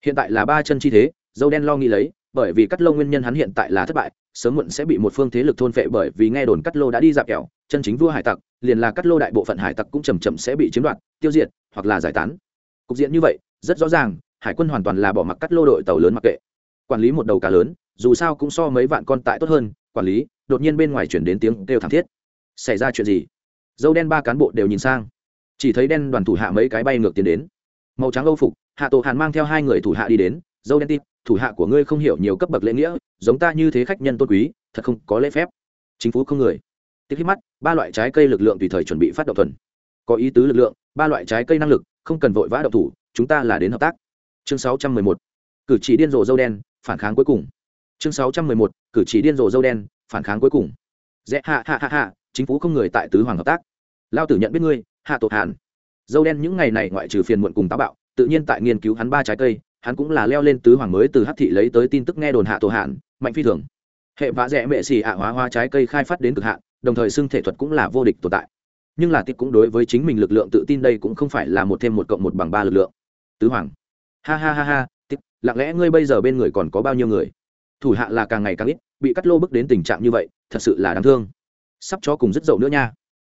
Hiện tại là ba chân chi thế, dâu đen lo nghĩ lấy bởi vì cắt lô nguyên nhân hắn hiện tại là thất bại, sớm muộn sẽ bị một phương thế lực thôn phệ bởi vì nghe đồn cắt lô đã đi dạp kẹo, chân chính vua hải tặc, liền là cắt lô đại bộ phận hải tặc cũng chầm chậm sẽ bị chiếm đoạt, tiêu diệt, hoặc là giải tán. Cục diện như vậy, rất rõ ràng, hải quân hoàn toàn là bỏ mặc cắt lô đội tàu lớn mặc kệ. Quản lý một đầu cá lớn, dù sao cũng so mấy vạn con tại tốt hơn, quản lý, đột nhiên bên ngoài chuyển đến tiếng kêu thảm thiết. Xảy ra chuyện gì? Dâu đen ba cán bộ đều nhìn sang. Chỉ thấy đen đoàn thủ hạ mấy cái bay ngược tiến đến. Màu trắng âu phục, hạ tổ hàn mang theo hai người thủ hạ đi đến, dâu đen tít thủ hạ của ngươi không hiểu nhiều cấp bậc lễ nghĩa, giống ta như thế khách nhân tôn quý, thật không có lễ phép. Chính phủ không người. Tiếp hít mắt, ba loại trái cây lực lượng tùy thời chuẩn bị phát động thuần. Có ý tứ lực lượng, ba loại trái cây năng lực, không cần vội vã động thủ, chúng ta là đến hợp tác. Chương 611. cử chỉ điên rồ dâu đen, phản kháng cuối cùng. Chương 611. cử chỉ điên rồ dâu đen, phản kháng cuối cùng. Dễ hạ hạ hạ hạ, chính phủ không người tại tứ hoàng hợp tác. Lao tử nhận biết ngươi, hạ tổ hàn. Dâu đen những ngày này ngoại trừ phiền muộn cùng táo bạo, tự nhiên tại nghiên cứu hắn ba trái cây hắn cũng là leo lên tứ hoàng mới từ hắc thị lấy tới tin tức nghe đồn hạ tổ hạn, mạnh phi thường. Hệ vã rẽ mệ xì ạ hóa hoa trái cây khai phát đến cực hạn, đồng thời xưng thể thuật cũng là vô địch tồn tại. Nhưng là tiếp cũng đối với chính mình lực lượng tự tin đây cũng không phải là một thêm một cộng một bằng ba lực lượng. Tứ hoàng. Ha ha ha ha tiếp lặng lẽ ngươi bây giờ bên người còn có bao nhiêu người? Thủ hạ là càng ngày càng ít, bị cắt lô bước đến tình trạng như vậy, thật sự là đáng thương. Sắp cho cùng rất dậu nữa nha.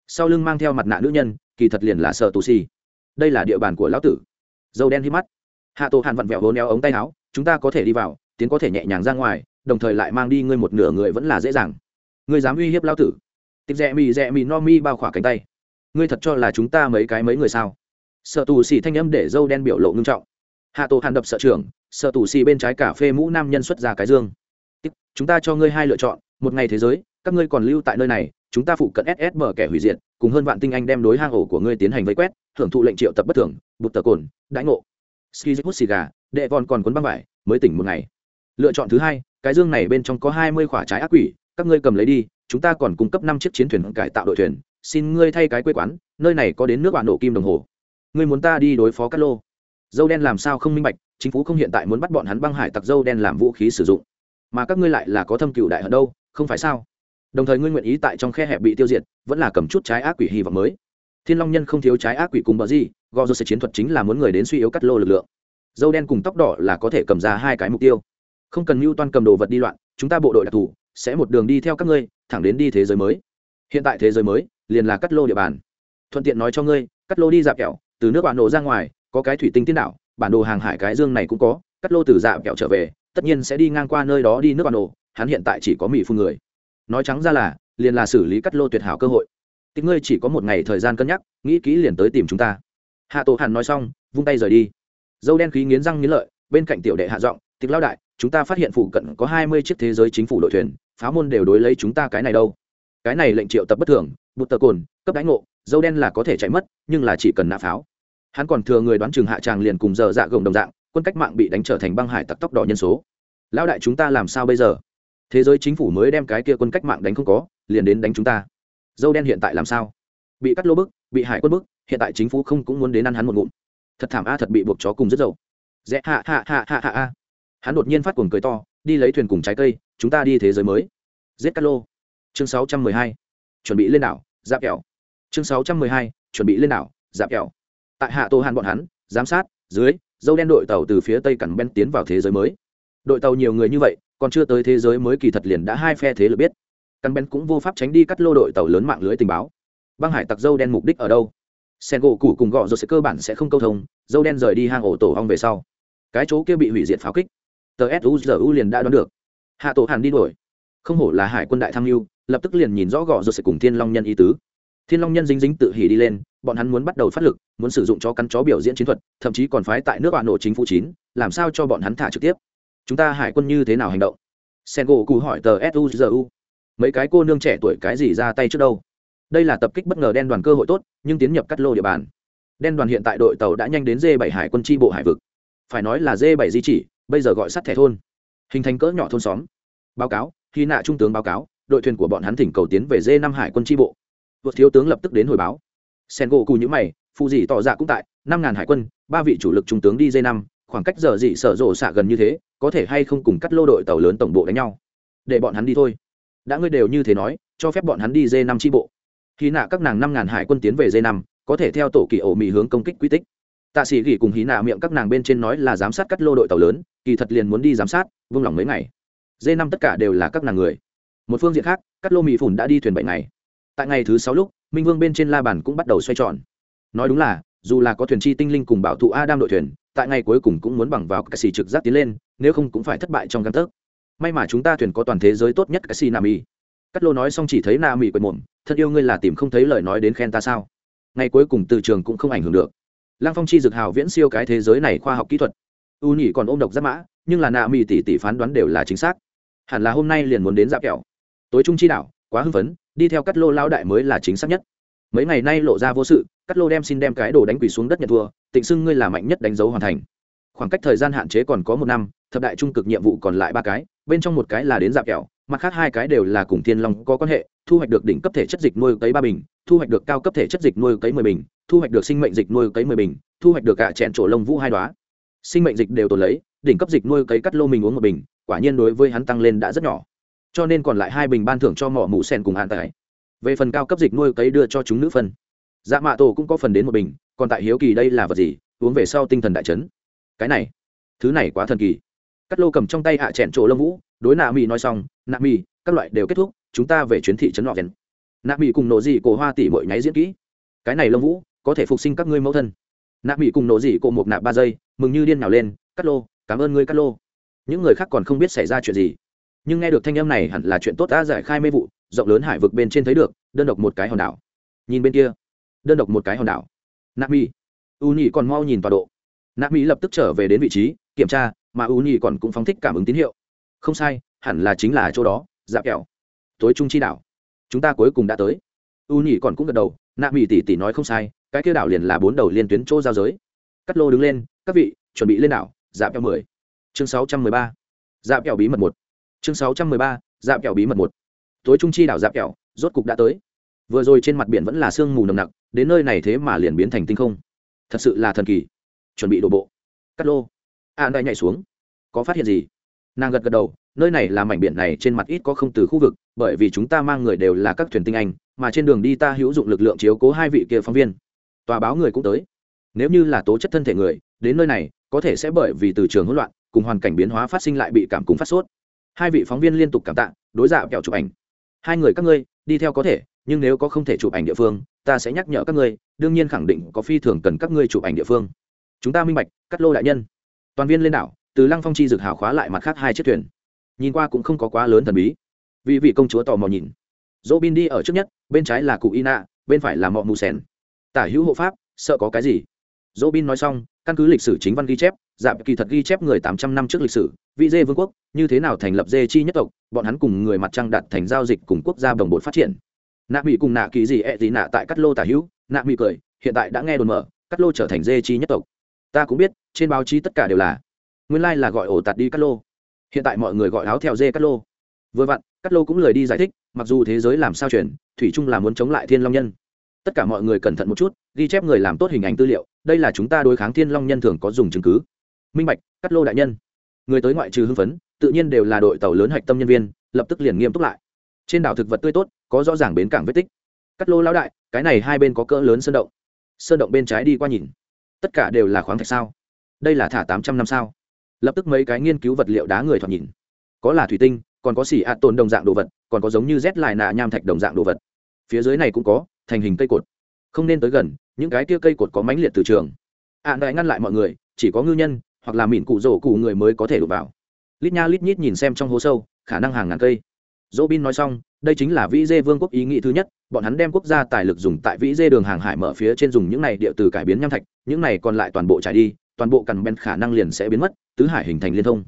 Sau lưng mang theo mặt nạ nữ nhân, kỳ thật liền là sợ tù xì đây là địa bàn của lão tử. Dâu đen hít mắt hạ tổ hàn vặn vẹo hố neo ống tay áo, chúng ta có thể đi vào, tiến có thể nhẹ nhàng ra ngoài, đồng thời lại mang đi ngươi một nửa người vẫn là dễ dàng. Ngươi dám uy hiếp lão tử? Tịch rẽ mì rẽ mì no mi bao khỏa cánh tay. Ngươi thật cho là chúng ta mấy cái mấy người sao? Sợ tù xì thanh âm để dâu đen biểu lộ ngưng trọng. Hạ tổ hàn đập sợ trưởng sợ tù xì bên trái cà phê mũ nam nhân xuất ra cái dương. Chúng ta cho ngươi hai lựa chọn, một ngày thế giới, các ngươi còn lưu tại nơi này, chúng ta phụ cận ssm kẻ hủy diệt, cùng hơn vạn tinh anh đem đối hang ổ của ngươi tiến hành vây quét thưởng thụ lệnh triệu tập bất thường, bụt tờ cồn, đãi ngộ ski hút xì gà, đệ vòn còn cuốn băng vải, mới tỉnh một ngày. Lựa chọn thứ hai, cái dương này bên trong có hai mươi quả trái ác quỷ, các ngươi cầm lấy đi, chúng ta còn cung cấp năm chiếc chiến thuyền cải tạo đội thuyền, xin ngươi thay cái quê quán, nơi này có đến nước bạn nổ kim đồng hồ. Ngươi muốn ta đi đối phó cát lô dâu đen làm sao không minh bạch, chính phủ không hiện tại muốn bắt bọn hắn băng hải tặc dâu đen làm vũ khí sử dụng. Mà các ngươi lại là có thâm cựu đại hận đâu, không phải sao? Đồng thời ngươi nguyện ý tại trong khe hẹp bị tiêu diệt, vẫn là cầm chút trái ác quỷ hy vọng mới. Thiên long nhân không thiếu trái ác quỷ cùng bờ gì gò dô sẽ chiến thuật chính là muốn người đến suy yếu cắt lô lực lượng. Dâu đen cùng tóc đỏ là có thể cầm ra hai cái mục tiêu. Không cần mưu toan cầm đồ vật đi loạn, chúng ta bộ đội đặc thù sẽ một đường đi theo các ngươi, thẳng đến đi thế giới mới. Hiện tại thế giới mới, liền là cắt lô địa bàn. Thuận tiện nói cho ngươi, cắt lô đi dạp kẹo, từ nước bạn nổ ra ngoài, có cái thủy tinh tiên đảo, bản đồ hàng hải cái dương này cũng có, cắt lô từ dạp kẹo trở về, tất nhiên sẽ đi ngang qua nơi đó đi nước bạn nổ, hắn hiện tại chỉ có mỹ phun người. Nói trắng ra là, liền là xử lý cắt lô tuyệt hảo cơ hội. Tích ngươi chỉ có một ngày thời gian cân nhắc, nghĩ kỹ liền tới tìm chúng ta hạ tổ hàn nói xong, vung tay rời đi. Dâu đen khí nghiến răng nghiến lợi, bên cạnh tiểu đệ hạ giọng, tịch lao đại, chúng ta phát hiện phụ cận có hai mươi chiếc thế giới chính phủ đội thuyền pháo môn đều đối lấy chúng ta cái này đâu. Cái này lệnh triệu tập bất thường, bụt tờ cồn, cấp đánh ngộ, dâu đen là có thể chạy mất, nhưng là chỉ cần nã pháo. Hắn còn thừa người đoán chừng hạ tràng liền cùng giờ dạ gồng đồng dạng, quân cách mạng bị đánh trở thành băng hải tặc tóc đỏ nhân số. Lão đại chúng ta làm sao bây giờ? Thế giới chính phủ mới đem cái kia quân cách mạng đánh không có, liền đến đánh chúng ta. Dâu đen hiện tại làm sao? Bị cắt lô bức, bị hải quân bức hiện tại chính phủ không cũng muốn đến ăn hắn một ngụm. Thật thảm a, thật bị buộc chó cùng rất dậu rẽ hạ hạ hạ hạ hạ a hắn đột nhiên phát cuồng cười to, đi lấy thuyền cùng trái cây, chúng ta đi thế giới mới. Giết cắt lô chương sáu trăm mười hai. Chuẩn bị lên đảo, giáp kẹo. Chương sáu trăm mười hai. Chuẩn bị lên đảo, giáp kẹo. Tại hạ tô hàn bọn hắn, giám sát, dưới, dâu đen đội tàu từ phía tây cẩn ben tiến vào thế giới mới. Đội tàu nhiều người như vậy, còn chưa tới thế giới mới kỳ thật liền đã hai phe thế lực biết. Căn ben cũng vô pháp tránh đi cắt lô đội tàu lớn mạng lưới tình báo. Băng hải tặc dâu đen mục đích ở đâu? Sen gỗ cũ cùng gọ rồi sẽ cơ bản sẽ không câu thông, dâu đen rời đi hang ổ tổ hong về sau. Cái chỗ kia bị hủy diệt pháo kích. Tờ suzu liền đã đoán được. Hạ tổ hàn đi đuổi. Không hổ là hải quân đại tham mưu, lập tức liền nhìn rõ gọ rồi sẽ cùng thiên long nhân ý tứ. Thiên long nhân dính dính tự hỉ đi lên, bọn hắn muốn bắt đầu phát lực, muốn sử dụng cho căn chó biểu diễn chiến thuật, thậm chí còn phái tại nước bạn nổ chính phủ chín, làm sao cho bọn hắn thả trực tiếp. Chúng ta hải quân như thế nào hành động? Sen gỗ cụ hỏi tờ suzu mấy cái cô nương trẻ tuổi cái gì ra tay trước đâu? Đây là tập kích bất ngờ đen đoàn cơ hội tốt, nhưng tiến nhập cắt lô địa bàn. Đen đoàn hiện tại đội tàu đã nhanh đến d 7 hải quân tri bộ hải vực. Phải nói là d 7 di chỉ, bây giờ gọi sắt thẻ thôn. Hình thành cỡ nhỏ thôn xóm. Báo cáo, khi nạ trung tướng báo cáo, đội thuyền của bọn hắn thỉnh cầu tiến về d 5 hải quân tri bộ. Vượt thiếu tướng lập tức đến hồi báo. Sen gỗ cù nhữ mày phụ dị tỏ ra cũng tại, năm ngàn hải quân, ba vị chủ lực trung tướng đi d 5 khoảng cách giờ dị sở rộ xạ gần như thế, có thể hay không cùng cắt lô đội tàu lớn tổng bộ đánh nhau. Để bọn hắn đi thôi. Đã ngươi đều như thế nói, cho phép bọn hắn đi d năm tri bộ. Hí nạ các nàng năm ngàn hải quân tiến về dây năm có thể theo tổ kỳ ổ mì hướng công kích quy tích. Tạ sĩ gỉ cùng hí nạ miệng các nàng bên trên nói là giám sát cắt lô đội tàu lớn, kỳ thật liền muốn đi giám sát, vương lòng mấy ngày. Dây năm tất cả đều là các nàng người. Một phương diện khác, cắt lô mì phủn đã đi thuyền bảy ngày. Tại ngày thứ sáu lúc, minh vương bên trên la bàn cũng bắt đầu xoay tròn. Nói đúng là, dù là có thuyền chi tinh linh cùng bảo thụ adam đội thuyền, tại ngày cuối cùng cũng muốn bằng vào cái xì trực giác tiến lên, nếu không cũng phải thất bại trong căn tấc. May mà chúng ta thuyền có toàn thế giới tốt nhất cái xì nam y cắt lô nói xong chỉ thấy na mỹ quệt mồm, thật yêu ngươi là tìm không thấy lời nói đến khen ta sao? Ngày cuối cùng từ trường cũng không ảnh hưởng được. Lăng phong chi dực hào viễn siêu cái thế giới này khoa học kỹ thuật. U nhỉ còn ôm độc giáp mã, nhưng là nạ mỹ tỷ tỷ phán đoán đều là chính xác. Hẳn là hôm nay liền muốn đến giáp kẹo. Tối trung chi đạo, quá hưng phấn, đi theo cắt lô lao đại mới là chính xác nhất. Mấy ngày nay lộ ra vô sự cắt lô đem xin đem cái đồ đánh quỳ xuống đất nhận thua, tịnh xưng ngươi là mạnh nhất đánh dấu hoàn thành khoảng cách thời gian hạn chế còn có một năm, thập đại trung cực nhiệm vụ còn lại ba cái, bên trong một cái là đến dạp kẹo, mặt khác hai cái đều là cùng thiên long có quan hệ, thu hoạch được đỉnh cấp thể chất dịch nuôi cấy ba bình, thu hoạch được cao cấp thể chất dịch nuôi cấy mười bình, thu hoạch được sinh mệnh dịch nuôi cấy mười bình, thu hoạch được cả chẹn trổ lông vũ hai đoá sinh mệnh dịch đều tồn lấy, đỉnh cấp dịch nuôi cấy cắt lô mình uống một bình, quả nhiên đối với hắn tăng lên đã rất nhỏ. Cho nên còn lại hai bình ban thưởng cho mỏ mũ sen cùng hạn tải. Về phần cao cấp dịch nuôi cấy đưa cho chúng nữ phân. Dạ mạ tổ cũng có phần đến một bình, còn tại hiếu kỳ đây là vật gì, uống về sau tinh thần đại chấn cái này, thứ này quá thần kỳ. Cắt lô cầm trong tay hạ chẹn trổ lông vũ, đối nạ mỹ nói xong, nạ mỹ các loại đều kết thúc, chúng ta về chuyến thị trấn nọ vén nạ mỹ cùng nổ dị cổ hoa tỉ mội nháy diễn kỹ. Cái này lông vũ, có thể phục sinh các ngươi mẫu thân. Nạ mỹ cùng nổ dị cổ một nạp ba giây, mừng như điên nào lên, cắt lô, cảm ơn ngươi, cắt lô. Những người khác còn không biết xảy ra chuyện gì. Nhưng nghe được thanh âm này hẳn là chuyện tốt đã giải khai mê vụ, rộng lớn hải vực bên trên thấy được, đơn độc một cái hòn đảo. Nhìn bên kia, đơn độc một cái hòn đảo. Nạ mỹ u nhị còn mau nhìn tọa độ nạ mỹ lập tức trở về đến vị trí, kiểm tra, mà u Nhi còn cũng phóng thích cảm ứng tín hiệu. Không sai, hẳn là chính là chỗ đó dạ kẹo. Tối trung chi đảo. Chúng ta cuối cùng đã tới. U Nhi còn cũng gật đầu nạ mỹ tỉ tỉ nói không sai, cái kia đảo liền là bốn đầu liên tuyến chỗ giao giới. Cắt lô đứng lên, các vị, chuẩn bị lên đảo dạ kẹo mười. Chương sáu trăm mười ba. Dạ kẹo bí mật một. Chương sáu trăm mười ba dạ kẹo bí mật một. Tối trung chi đảo dạ kẹo, rốt cục đã tới. Vừa rồi trên mặt biển vẫn là sương mù nồng nặc, đến nơi này thế mà liền biến thành tinh không. Thật sự là thần kỳ chuẩn bị đổ bộ. Cắt lô. A à, đại nhảy xuống. Có phát hiện gì? Nàng gật gật đầu nơi này là mảnh biển này trên mặt ít có không từ khu vực bởi vì chúng ta mang người đều là các thuyền tinh anh mà trên đường đi ta hữu dụng lực lượng chiếu cố hai vị kia phóng viên. Tòa báo người cũng tới. Nếu như là tố chất thân thể người đến nơi này có thể sẽ bởi vì từ trường hỗn loạn cùng hoàn cảnh biến hóa phát sinh lại bị cảm cúm phát sốt. Hai vị phóng viên liên tục cảm tạ đối dạ kẹo chụp ảnh. Hai người các ngươi đi theo có thể nhưng nếu có không thể chụp ảnh địa phương ta sẽ nhắc nhở các ngươi đương nhiên khẳng định có phi thường cần các ngươi chụp ảnh địa phương chúng ta minh bạch, cắt lô đại nhân. Toàn viên lên đảo, từ lăng phong chi dực hào khóa lại mặt khác hai chiếc thuyền. Nhìn qua cũng không có quá lớn thần bí. Vì vị công chúa tò mò nhìn. Dỗ bin đi ở trước nhất, bên trái là cụ ina, bên phải là mọ mù sèn. Tả hữu hộ pháp, sợ có cái gì? Dỗ bin nói xong, căn cứ lịch sử chính văn ghi chép, giảm kỳ thật ghi chép người tám trăm năm trước lịch sử, vị dê vương quốc, như thế nào thành lập dê chi nhất tộc, bọn hắn cùng người mặt trăng đặt thành giao dịch cùng quốc gia đồng bộ phát triển. Nạ mỹ cùng nạ kỳ gì ẹ、e、gì nạ tại cắt lô tả hữu, nạ mỹ cười, hiện tại đã nghe đồn mở, cắt lô trở thành dê chi nhất tộc ta cũng biết, trên báo chí tất cả đều là, nguyên lai、like、là gọi ổ tạt đi cắt lô. Hiện tại mọi người gọi áo theo dê cắt lô. Vừa vặn, cắt lô cũng lời đi giải thích, mặc dù thế giới làm sao chuyển, thủy chung là muốn chống lại thiên long nhân. Tất cả mọi người cẩn thận một chút, ghi chép người làm tốt hình ảnh tư liệu, đây là chúng ta đối kháng thiên long nhân thường có dùng chứng cứ. Minh bạch, cắt lô đại nhân. Người tới ngoại trừ hưng phấn, tự nhiên đều là đội tàu lớn hạch tâm nhân viên, lập tức liền nghiêm túc lại. Trên đảo thực vật tươi tốt, có rõ ràng bến cảng vết tích. Cắt lô lão đại, cái này hai bên có cỡ lớn sơn động. Sơn động bên trái đi qua nhìn tất cả đều là khoáng thạch sao? Đây là thả tám trăm năm sao? Lập tức mấy cái nghiên cứu vật liệu đá người thoạt nhìn. Có là thủy tinh còn có xỉ ạ tồn đồng dạng đồ vật còn có giống như rét lại nạ nham thạch đồng dạng đồ vật. Phía dưới này cũng có thành hình cây cột. Không nên tới gần những cái kia cây cột có mãnh liệt từ trường. Ạ à, đại ngăn lại mọi người chỉ có ngư nhân hoặc là mịn cụ rổ cụ người mới có thể đụng vào. Lít nha lít nhít nhìn xem trong hố sâu khả năng hàng ngàn cây. Dỗ bin nói xong đây chính là vĩ dê vương quốc ý nghĩ thứ nhất, bọn hắn đem quốc gia tài lực dùng tại vĩ dê đường hàng hải mở phía trên dùng những này địa từ cải biến nham thạch, những này còn lại toàn bộ trải đi, toàn bộ cằn ben khả năng liền sẽ biến mất, tứ hải hình thành liên thông.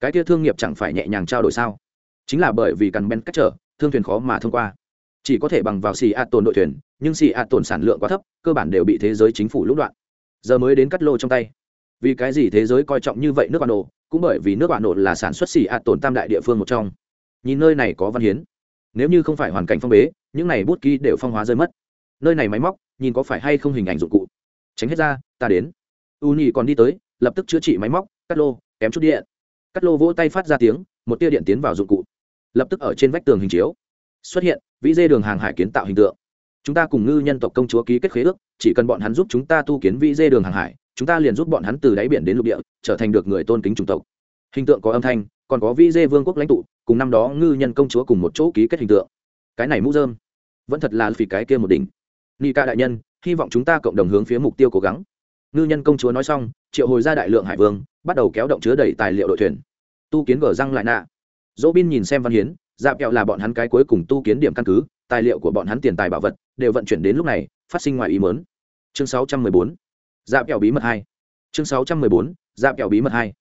Cái kia thương nghiệp chẳng phải nhẹ nhàng trao đổi sao? Chính là bởi vì cằn ben cách trở, thương thuyền khó mà thông qua. Chỉ có thể bằng vào xì ạt tồn đội thuyền, nhưng xì ạt tồn sản lượng quá thấp, cơ bản đều bị thế giới chính phủ lũng đoạn. Giờ mới đến cắt lô trong tay. Vì cái gì thế giới coi trọng như vậy nước bạn nổ, cũng bởi vì nước bạn nổ là sản xuất xì ạt tồn tam đại địa phương một trong. Nhìn nơi này có văn hiến nếu như không phải hoàn cảnh phong bế, những này bút ký đều phong hóa rơi mất. Nơi này máy móc, nhìn có phải hay không hình ảnh dụng cụ? Tránh hết ra, ta đến. U nhị còn đi tới, lập tức chữa trị máy móc, cắt lô, kém chút điện. Cắt lô vỗ tay phát ra tiếng, một tia điện tiến vào dụng cụ. Lập tức ở trên vách tường hình chiếu. Xuất hiện, vĩ dê đường hàng hải kiến tạo hình tượng. Chúng ta cùng ngư nhân tộc công chúa ký kết khế ước, chỉ cần bọn hắn giúp chúng ta tu kiến vĩ dê đường hàng hải, chúng ta liền giúp bọn hắn từ đáy biển đến lục địa, trở thành được người tôn kính chủng tộc. Hình tượng có âm thanh còn có vĩ dê vương quốc lãnh tụ, cùng năm đó ngư nhân công chúa cùng một chỗ ký kết hình tượng. Cái này mũ dơm vẫn thật là vì cái kia một đỉnh. Ni ca đại nhân, hy vọng chúng ta cộng đồng hướng phía mục tiêu cố gắng. Ngư nhân công chúa nói xong, triệu hồi ra đại lượng hải vương, bắt đầu kéo động chứa đầy tài liệu đội thuyền. Tu kiến gờ răng lại nạ. Dỗ bin nhìn xem văn hiến dạ kẹo là bọn hắn cái cuối cùng tu kiến điểm căn cứ, tài liệu của bọn hắn tiền tài bảo vật, đều vận chuyển đến lúc này, phát sinh ngoài ý mớn chương 614. dạ kẹo bí mật hai. Chương 614. dạ kẹo bí mật hai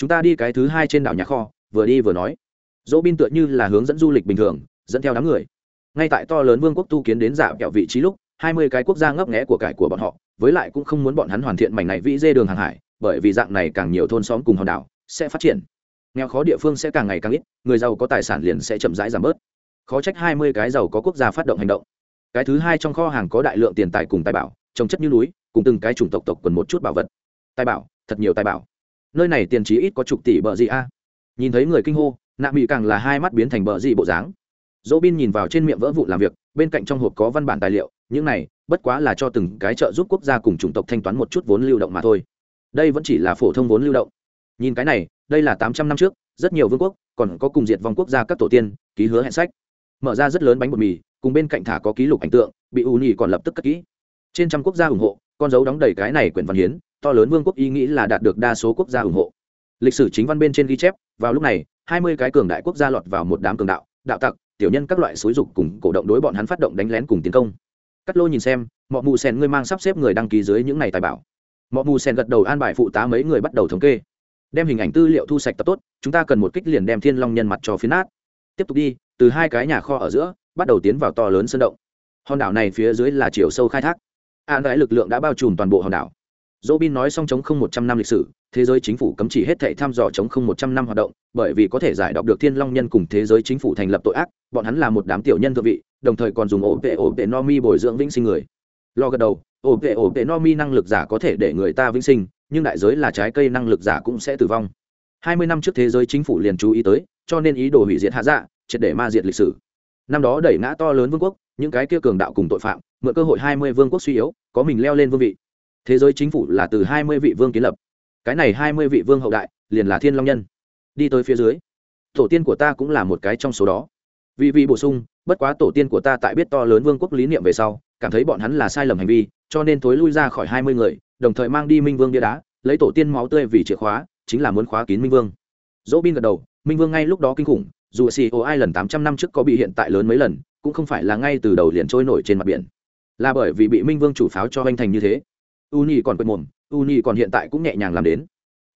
chúng ta đi cái thứ hai trên đảo nhà kho, vừa đi vừa nói. Dỗ bin tựa như là hướng dẫn du lịch bình thường, dẫn theo đám người. Ngay tại to lớn vương quốc tu kiến đến giả kẹo vị trí lúc, hai mươi cái quốc gia ngấp nghẽ của cải của bọn họ, với lại cũng không muốn bọn hắn hoàn thiện mảnh này vĩ dê đường hàng hải, bởi vì dạng này càng nhiều thôn xóm cùng hòn đảo sẽ phát triển. Nghèo khó địa phương sẽ càng ngày càng ít, người giàu có tài sản liền sẽ chậm rãi giảm bớt. Khó trách hai mươi cái giàu có quốc gia phát động hành động. Cái thứ hai trong kho hàng có đại lượng tiền tài cùng tài bảo, trồng chất như núi, cùng từng cái chủng tộc tộc quần một chút bảo vật. Tài bảo, thật nhiều tài bảo nơi này tiền trí ít có chục tỷ bờ gì a? Nhìn thấy người kinh hô, nạ mỹ càng là hai mắt biến thành bờ gì bộ dáng. Dỗ bin nhìn vào trên miệng vỡ vụ làm việc, bên cạnh trong hộp có văn bản tài liệu, những này, bất quá là cho từng cái trợ giúp quốc gia cùng chủng tộc thanh toán một chút vốn lưu động mà thôi. Đây vẫn chỉ là phổ thông vốn lưu động. Nhìn cái này, đây là tám trăm năm trước, rất nhiều vương quốc, còn có cùng diệt vong quốc gia các tổ tiên, ký hứa hẹn sách. Mở ra rất lớn bánh bột mì, cùng bên cạnh thả có ký lục ảnh tượng, bị u nhì còn lập tức cất kỹ. Trên trăm quốc gia ủng hộ, con dấu đóng đầy cái này quyển văn hiến to lớn vương quốc ý nghĩ là đạt được đa số quốc gia ủng hộ. Lịch sử chính văn bên trên ghi chép, vào lúc này, hai mươi cái cường đại quốc gia lọt vào một đám cường đạo đạo tặc, tiểu nhân các loại xúi dục cùng cổ động đối bọn hắn phát động đánh lén cùng tiến công. Cắt lô nhìn xem mọi mù sen ngươi mang sắp xếp người đăng ký dưới những này tài bảo. Mọi mù sen gật đầu an bài phụ tá mấy người bắt đầu thống kê. Đem hình ảnh tư liệu thu sạch tập tốt, chúng ta cần một kích liền đem thiên long nhân mặt cho phiến nát. Tiếp tục đi, từ hai cái nhà kho ở giữa, bắt đầu tiến vào to lớn sân động. Hòn đảo này phía dưới là chiều sâu khai thác. An đại lực lượng đã bao trùm toàn bộ hòn đảo dỗ bin nói xong chống không một trăm năm lịch sử, thế giới chính phủ cấm chỉ hết thảy thăm dò chống không một trăm năm hoạt động, bởi vì có thể giải đọc được thiên long nhân cùng thế giới chính phủ thành lập tội ác, bọn hắn là một đám tiểu nhân thượng vị, đồng thời còn dùng ổ vệ ổ vệ no mi bồi dưỡng vĩnh sinh người. Lo gật đầu, ổ vệ ổ vệ no mi năng lực giả có thể để người ta vĩnh sinh, nhưng đại giới là trái cây năng lực giả cũng sẽ tử vong. Hai mươi năm trước thế giới chính phủ liền chú ý tới, cho nên ý đồ hủy diệt hạ dạ triệt để ma diệt lịch sử. Năm đó đẩy ngã to lớn vương quốc, những cái kia cường đạo cùng tội phạm, mượn cơ hội hai mươi vương quốc suy yếu, có mình leo lên vương vị thế giới chính phủ là từ hai mươi vị vương kiến lập. Cái này hai mươi vị vương hậu đại, liền là thiên long nhân. Đi tới phía dưới, tổ tiên của ta cũng là một cái trong số đó. Vì vị bổ sung, bất quá tổ tiên của ta tại biết to lớn vương quốc lý niệm về sau, cảm thấy bọn hắn là sai lầm hành vi, cho nên thối lui ra khỏi hai mươi người, đồng thời mang đi minh vương bia đá, lấy tổ tiên máu tươi vì chìa khóa, chính là muốn khóa kín minh vương. Dỗ bin gật đầu, minh vương ngay lúc đó kinh khủng, dù xì ô ai lần tám trăm năm trước có bị hiện tại lớn mấy lần, cũng không phải là ngay từ đầu liền trôi nổi trên mặt biển. Là bởi vì bị minh vương chủ pháo cho anh thành như thế u nhi còn quên mồm u nhi còn hiện tại cũng nhẹ nhàng làm đến.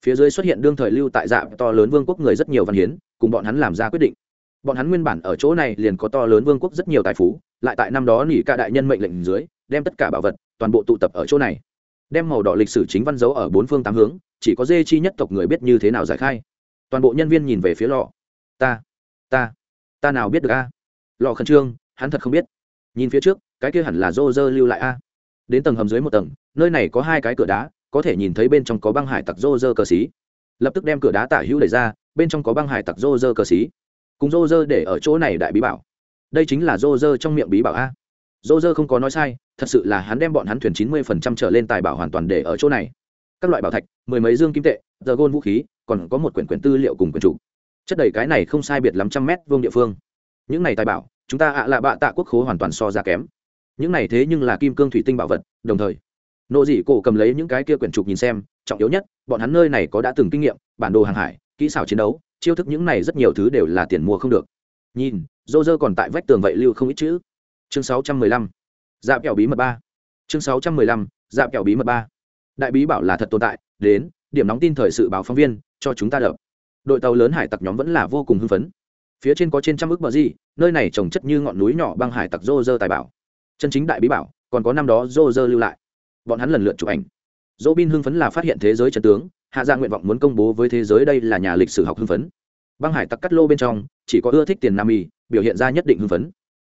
Phía dưới xuất hiện đương thời lưu tại dạ to lớn vương quốc người rất nhiều văn hiến, cùng bọn hắn làm ra quyết định. Bọn hắn nguyên bản ở chỗ này liền có to lớn vương quốc rất nhiều tài phú, lại tại năm đó nỉ ca đại nhân mệnh lệnh dưới, đem tất cả bảo vật, toàn bộ tụ tập ở chỗ này. Đem màu đỏ lịch sử chính văn dấu ở bốn phương tám hướng, chỉ có dê chi nhất tộc người biết như thế nào giải khai. Toàn bộ nhân viên nhìn về phía lò. Ta ta ta nào biết được a? Lò khẩn trương, hắn thật không biết. Nhìn phía trước, cái kia hẳn là rô dơ lưu lại a đến tầng hầm dưới một tầng, nơi này có hai cái cửa đá, có thể nhìn thấy bên trong có băng hải tặc rô rơ cờ xí. Lập tức đem cửa đá tả hữu đẩy ra, bên trong có băng hải tặc rô rơ cờ xí. Cùng rô rơ để ở chỗ này đại bí bảo. Đây chính là rô rơ trong miệng bí bảo a. Rô rơ không có nói sai, thật sự là hắn đem bọn hắn thuyền chín mươi phần trăm trở lên tài bảo hoàn toàn để ở chỗ này. Các loại bảo thạch, mười mấy dương kim tệ, giờ gôn vũ khí, còn có một quyển quyển tư liệu cùng quyển chủ. Chất đầy cái này không sai biệt lắm trăm mét vuông địa phương. Những này tài bảo, chúng ta ạ à bạ tạ quốc khố hoàn toàn so ra kém những này thế nhưng là kim cương thủy tinh bảo vật, đồng thời nộ dị cổ cầm lấy những cái kia quyển trục nhìn xem, trọng yếu nhất, bọn hắn nơi này có đã từng kinh nghiệm, bản đồ hàng hải, kỹ xảo chiến đấu, chiêu thức những này rất nhiều thứ đều là tiền mua không được. Nhìn, dô dơ còn tại vách tường vậy lưu không ít chữ. Chương sáu trăm mười lăm dạo kẹo bí mật ba. Chương sáu trăm mười lăm dạo kẹo bí mật ba. Đại bí bảo là thật tồn tại, đến, điểm nóng tin thời sự báo phóng viên, cho chúng ta đập. Đội tàu lớn hải tặc nhóm vẫn là vô cùng hưng phấn. Phía trên có trên trăm ước bờ gì, nơi này trồng chất như ngọn núi nhỏ băng hải tặc rô dơ tài bảo chân chính đại bí bảo, còn có năm đó dô dơ lưu lại. Bọn hắn lần lượt chụp ảnh. Dỗ bin hưng phấn là phát hiện thế giới trần tướng, hạ ra nguyện vọng muốn công bố với thế giới đây là nhà lịch sử học hưng phấn. Băng hải tặc cắt lô bên trong, chỉ có ưa thích tiền nam y, biểu hiện ra nhất định hưng phấn.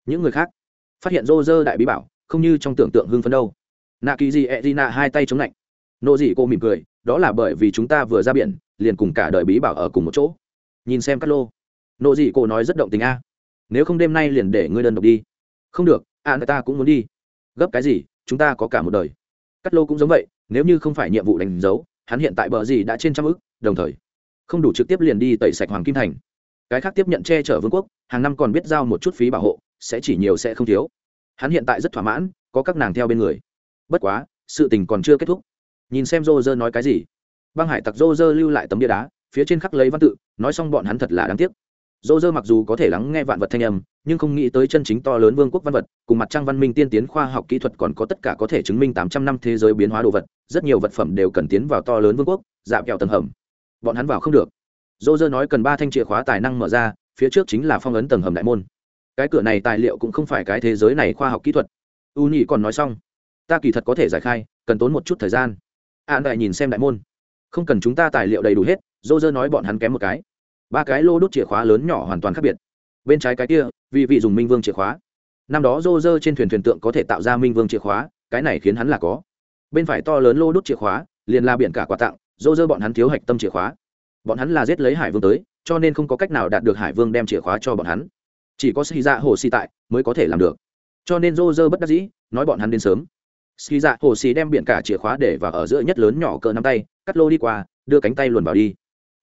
Những người khác, phát hiện dô dơ đại bí bảo, không như trong tưởng tượng hưng phấn đâu. Nạ kỳ gì e d hai tay chống lạnh. Nộ dị cô mỉm cười, đó là bởi vì chúng ta vừa ra biển, liền cùng cả đời bí bảo ở cùng một chỗ. Nhìn xem cắt lô. Nộ dị cô nói rất động tình a. Nếu không đêm nay liền để ngươi đơn độc đi. Không được à người ta cũng muốn đi. Gấp cái gì? Chúng ta có cả một đời. Cắt lô cũng giống vậy, nếu như không phải nhiệm vụ đánh dấu, hắn hiện tại bờ gì đã trên trăm ức đồng thời, không đủ trực tiếp liền đi tẩy sạch hoàng kim thành. Cái khác tiếp nhận che chở vương quốc, hàng năm còn biết giao một chút phí bảo hộ, sẽ chỉ nhiều sẽ không thiếu. Hắn hiện tại rất thỏa mãn, có các nàng theo bên người. Bất quá, sự tình còn chưa kết thúc. Nhìn xem rô rơ nói cái gì. Băng hải tặc rô rơ lưu lại tấm bia đá, phía trên khắc lấy văn tự, nói xong bọn hắn thật là đáng tiếc dô dơ mặc dù có thể lắng nghe vạn vật thanh âm, nhưng không nghĩ tới chân chính to lớn vương quốc văn vật, cùng mặt trăng văn minh tiên tiến khoa học kỹ thuật còn có tất cả có thể chứng minh tám trăm năm thế giới biến hóa đồ vật, rất nhiều vật phẩm đều cần tiến vào to lớn vương quốc dạo kẹo tầng hầm. Bọn hắn vào không được. Dô dơ nói cần ba thanh chìa khóa tài năng mở ra, phía trước chính là phong ấn tầng hầm đại môn. Cái cửa này tài liệu cũng không phải cái thế giới này khoa học kỹ thuật. U nhị còn nói xong. Ta kỳ thật có thể giải khai, cần tốn một chút thời gian. An đại nhìn xem đại môn. Không cần chúng ta tài liệu đầy đủ hết, dô dơ nói bọn hắn kém một cái ba cái lô đốt chìa khóa lớn nhỏ hoàn toàn khác biệt. Bên trái cái kia, vì vị dùng minh vương chìa khóa. Năm đó rô rơ trên thuyền thuyền tượng có thể tạo ra minh vương chìa khóa, cái này khiến hắn là có. Bên phải to lớn lô đốt chìa khóa, liền là biển cả quà tặng rô rơ bọn hắn thiếu hạch tâm chìa khóa. Bọn hắn là giết lấy hải vương tới, cho nên không có cách nào đạt được hải vương đem chìa khóa cho bọn hắn. Chỉ có xì dạ hồ xì tại mới có thể làm được. Cho nên rô rơ bất đắc dĩ, nói bọn hắn đến sớm. Ski dạ hồ xì đem biển cả chìa khóa để vào ở giữa nhất lớn nhỏ cỡ nắm tay, cắt lô đi qua, đưa cánh tay luồn vào đi.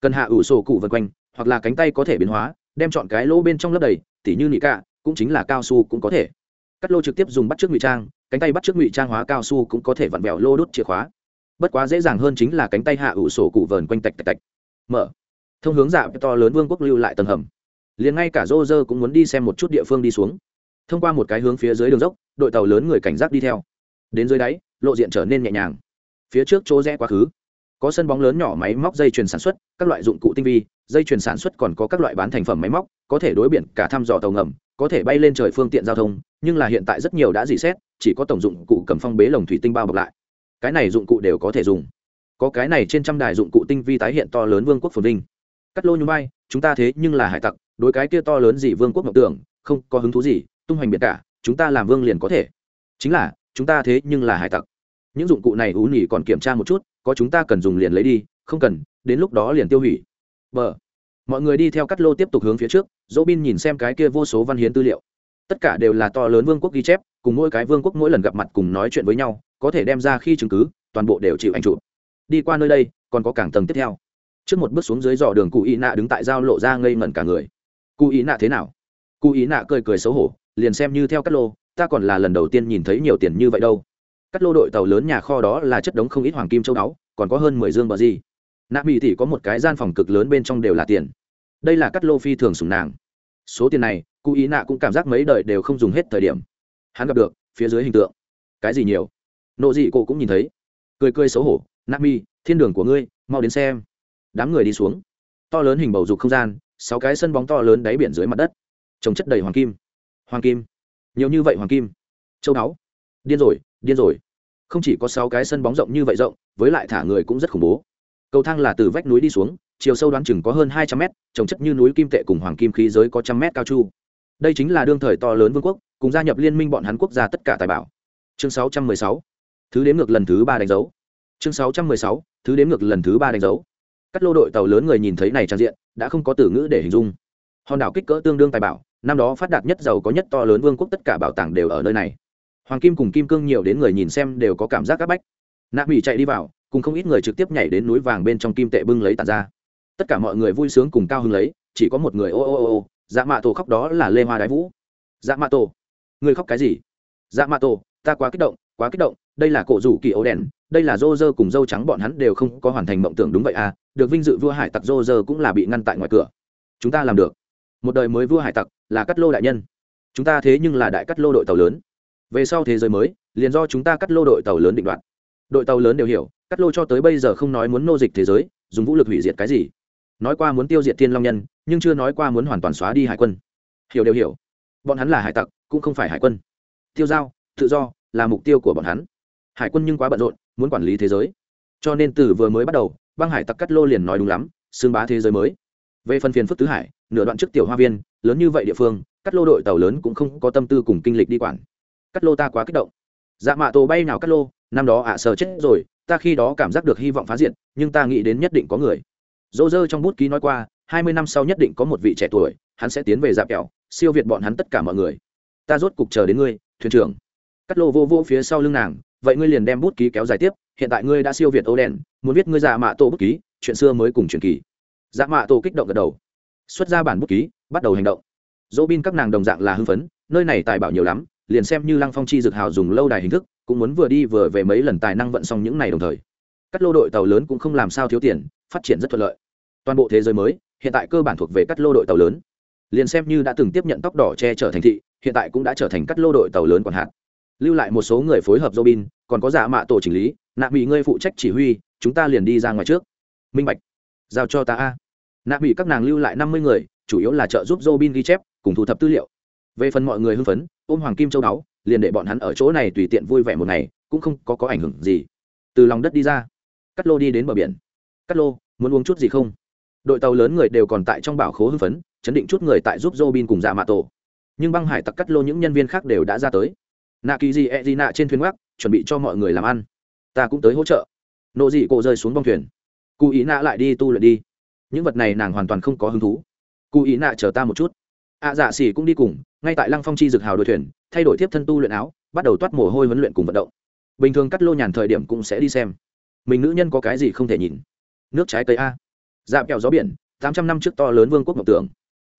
Cần hạ ủ sổ cụ vân quanh hoặc là cánh tay có thể biến hóa, đem chọn cái lỗ bên trong lớp đầy, tỉ như nị cạ cũng chính là cao su cũng có thể. Cắt lô trực tiếp dùng bắt trước ngụy trang, cánh tay bắt trước ngụy trang hóa cao su cũng có thể vặn vẹo lô đốt chìa khóa. Bất quá dễ dàng hơn chính là cánh tay hạ ủ sổ cụ vờn quanh tạch tạch tạch. Mở. Thông hướng dạ to lớn vương quốc lưu lại tầng hầm. Liền ngay cả rô rơ cũng muốn đi xem một chút địa phương đi xuống. Thông qua một cái hướng phía dưới đường dốc, đội tàu lớn người cảnh giác đi theo. Đến dưới đáy, lộ diện trở nên nhẹ nhàng. Phía trước chỗ rẽ quá khứ có sân bóng lớn nhỏ máy móc dây chuyền sản xuất, các loại dụng cụ tinh vi, dây chuyền sản xuất còn có các loại bán thành phẩm máy móc, có thể đối biển cả thăm dò tàu ngầm, có thể bay lên trời phương tiện giao thông, nhưng là hiện tại rất nhiều đã dị xét, chỉ có tổng dụng cụ cầm phong bế lồng thủy tinh bao bọc lại. Cái này dụng cụ đều có thể dùng. Có cái này trên trăm đài dụng cụ tinh vi tái hiện to lớn vương quốc phồn vinh. Cắt lô nhung bay, chúng ta thế nhưng là hải tặc, đối cái kia to lớn gì vương quốc ngọc tưởng, không có hứng thú gì, tung hoành biển cả, chúng ta làm vương liền có thể. Chính là, chúng ta thế nhưng là hải tặc những dụng cụ này ú nhỉ còn kiểm tra một chút, có chúng ta cần dùng liền lấy đi, không cần, đến lúc đó liền tiêu hủy. B mọi người đi theo cắt lô tiếp tục hướng phía trước dỗ bin nhìn xem cái kia vô số văn hiến tư liệu. Tất cả đều là to lớn vương quốc ghi chép, cùng mỗi cái vương quốc mỗi lần gặp mặt cùng nói chuyện với nhau, có thể đem ra khi chứng cứ, toàn bộ đều chịu anh chụp. Đi qua nơi đây, còn có cảng tầng tiếp theo. Trước một bước xuống dưới dò đường cụ ý nạ đứng tại giao lộ ra ngây ngẩn cả người. Cụ ý nạ thế nào? Cụ ý nạ cười cười xấu hổ, liền xem như theo cắt lô, ta còn là lần đầu tiên nhìn thấy nhiều tiền như vậy đâu cắt lô đội tàu lớn nhà kho đó là chất đống không ít hoàng kim châu đáo còn có hơn mười dương bờ gì. Nạ mỹ thì có một cái gian phòng cực lớn bên trong đều là tiền. Đây là cắt lô phi thường sùng nàng. Số tiền này cụ ý nạ cũng cảm giác mấy đời đều không dùng hết thời điểm. Hắn gặp được, phía dưới hình tượng. Cái gì nhiều? Nộ dị cô cũng nhìn thấy. Cười cười xấu hổ, nạ mi thiên đường của ngươi, mau đến xem. Đám người đi xuống. To lớn hình bầu dục không gian, sáu cái sân bóng to lớn đáy biển dưới mặt đất. Trồng chất đầy hoàng kim. Hoàng kim. Nhiều như vậy hoàng kim. Châu đáo điên rồi điên rồi không chỉ có sáu cái sân bóng rộng như vậy rộng, với lại thả người cũng rất khủng bố. Cầu thang là từ vách núi đi xuống, chiều sâu đoán chừng có hơn hai trăm mét trồng chất như núi kim tệ cùng hoàng kim khí giới có trăm mét cao chu. Đây chính là đương thời to lớn vương quốc, cùng gia nhập liên minh bọn hắn quốc gia tất cả tài bảo. Chương sáu trăm mười sáu. Thứ đếm ngược lần thứ ba đánh dấu. Chương sáu trăm mười sáu. Thứ đếm ngược lần thứ ba đánh dấu. Các lô đội tàu lớn người nhìn thấy này trang diện, đã không có từ ngữ để hình dung. Hòn đảo kích cỡ tương đương tài bảo, năm đó phát đạt nhất giàu có nhất to lớn vương quốc tất cả bảo tàng đều ở nơi này hoàng kim cùng kim cương nhiều đến người nhìn xem đều có cảm giác áp bách. Nạ mỹ chạy đi vào, cùng không ít người trực tiếp nhảy đến núi vàng bên trong kim tệ bưng lấy tàn ra. Tất cả mọi người vui sướng cùng cao hứng lấy, chỉ có một người ô ô ô ô dạ mạ tổ khóc đó là lê hoa đái vũ. Dạ mạ tổ, người khóc cái gì? Dạ mạ tổ, ta quá kích động, quá kích động, đây là cổ rủ kỳ ấu đèn, đây là rô rơ cùng dâu trắng bọn hắn đều không có hoàn thành mộng tưởng đúng vậy à được vinh dự vua hải tặc rô rơ cũng là bị ngăn tại ngoài cửa. Chúng ta làm được. Một đời mới vua hải tặc là cắt lô đại nhân. Chúng ta thế nhưng là đại cắt lô đội tàu lớn về sau thế giới mới, liền do chúng ta cắt lô đội tàu lớn định đoạt. Đội tàu lớn đều hiểu, cắt lô cho tới bây giờ không nói muốn nô dịch thế giới, dùng vũ lực hủy diệt cái gì. Nói qua muốn tiêu diệt thiên long nhân, nhưng chưa nói qua muốn hoàn toàn xóa đi hải quân. Hiểu đều hiểu. Bọn hắn là hải tặc, cũng không phải hải quân. Tiêu giao, tự do, là mục tiêu của bọn hắn. Hải quân nhưng quá bận rộn, muốn quản lý thế giới. Cho nên từ vừa mới bắt đầu, băng hải tặc cắt lô liền nói đúng lắm xương bá thế giới mới. Về phần phiền phức tứ hải, nửa đoạn trước tiểu hoa viên, lớn như vậy địa phương, cắt lô đội tàu lớn cũng không có tâm tư cùng kinh lịch đi quản cắt lô ta quá kích động. Dạ mạ tổ bay nào cắt lô, năm đó ạ à sờ chết rồi, ta khi đó cảm giác được hy vọng phá diện nhưng ta nghĩ đến nhất định có người. Dỗ dơ trong bút ký nói qua, hai mươi năm sau nhất định có một vị trẻ tuổi, hắn sẽ tiến về dạp kẹo, siêu việt bọn hắn tất cả mọi người. Ta rốt cục chờ đến ngươi, thuyền trưởng. Cắt lô vô vô phía sau lưng nàng, vậy ngươi liền đem bút ký kéo dài tiếp, hiện tại ngươi đã siêu việt ô đen muốn viết ngươi dạ mạ tổ bút ký, chuyện xưa mới cùng truyền kỳ. Dạ mạ tổ kích động gật đầu. Xuất ra bản bút ký, bắt đầu hành động. Dỗ bin các nàng đồng dạng là hưng phấn, nơi này tài bảo nhiều lắm liền xem như lăng phong chi dược hào dùng lâu đài hình thức, cũng muốn vừa đi vừa về mấy lần tài năng vận xong những này đồng thời. Các lô đội tàu lớn cũng không làm sao thiếu tiền, phát triển rất thuận lợi. Toàn bộ thế giới mới, hiện tại cơ bản thuộc về các lô đội tàu lớn. Liền xem như đã từng tiếp nhận tóc đỏ che trở thành thị, hiện tại cũng đã trở thành các lô đội tàu lớn còn hạn lưu lại một số người phối hợp robin, còn có giả mạ tổ chỉnh lý, nạ bị ngươi phụ trách chỉ huy, chúng ta liền đi ra ngoài trước. Minh bạch, giao cho ta a. Nạ bị các nàng lưu lại năm mươi người, chủ yếu là trợ giúp robin ghi chép, cùng thu thập tư liệu về phần mọi người hưng phấn, ôm hoàng kim châu đáo, liền để bọn hắn ở chỗ này tùy tiện vui vẻ một ngày, cũng không có có ảnh hưởng gì. Từ lòng đất đi ra cắt lô đi đến bờ biển. Cắt lô, muốn uống chút gì không? Đội tàu lớn người đều còn tại trong bảo khố hưng phấn, chấn định chút người tại giúp robin cùng dạ mạ tổ. Nhưng băng hải tặc cắt lô những nhân viên khác đều đã ra tới. Nạ kỳ gì e gì nạ trên thuyền gác chuẩn bị cho mọi người làm ăn. Ta cũng tới hỗ trợ. Nộ dị cổ rơi xuống bong thuyền. Cụ ý nạ lại đi tu luyện đi. Những vật này nàng hoàn toàn không có hứng thú. Cụ ý nạ chờ ta một chút ạ dạ xỉ cũng đi cùng, ngay tại lăng phong chi dực hào đội thuyền, thay đổi tiếp thân tu luyện áo, bắt đầu toát mồ hôi huấn luyện cùng vận động. Bình thường cắt lô nhàn thời điểm cũng sẽ đi xem. Mình nữ nhân có cái gì không thể nhìn? Nước trái cây a. Dạp kẹo gió biển, tám trăm năm trước to lớn vương quốc mộng tưởng.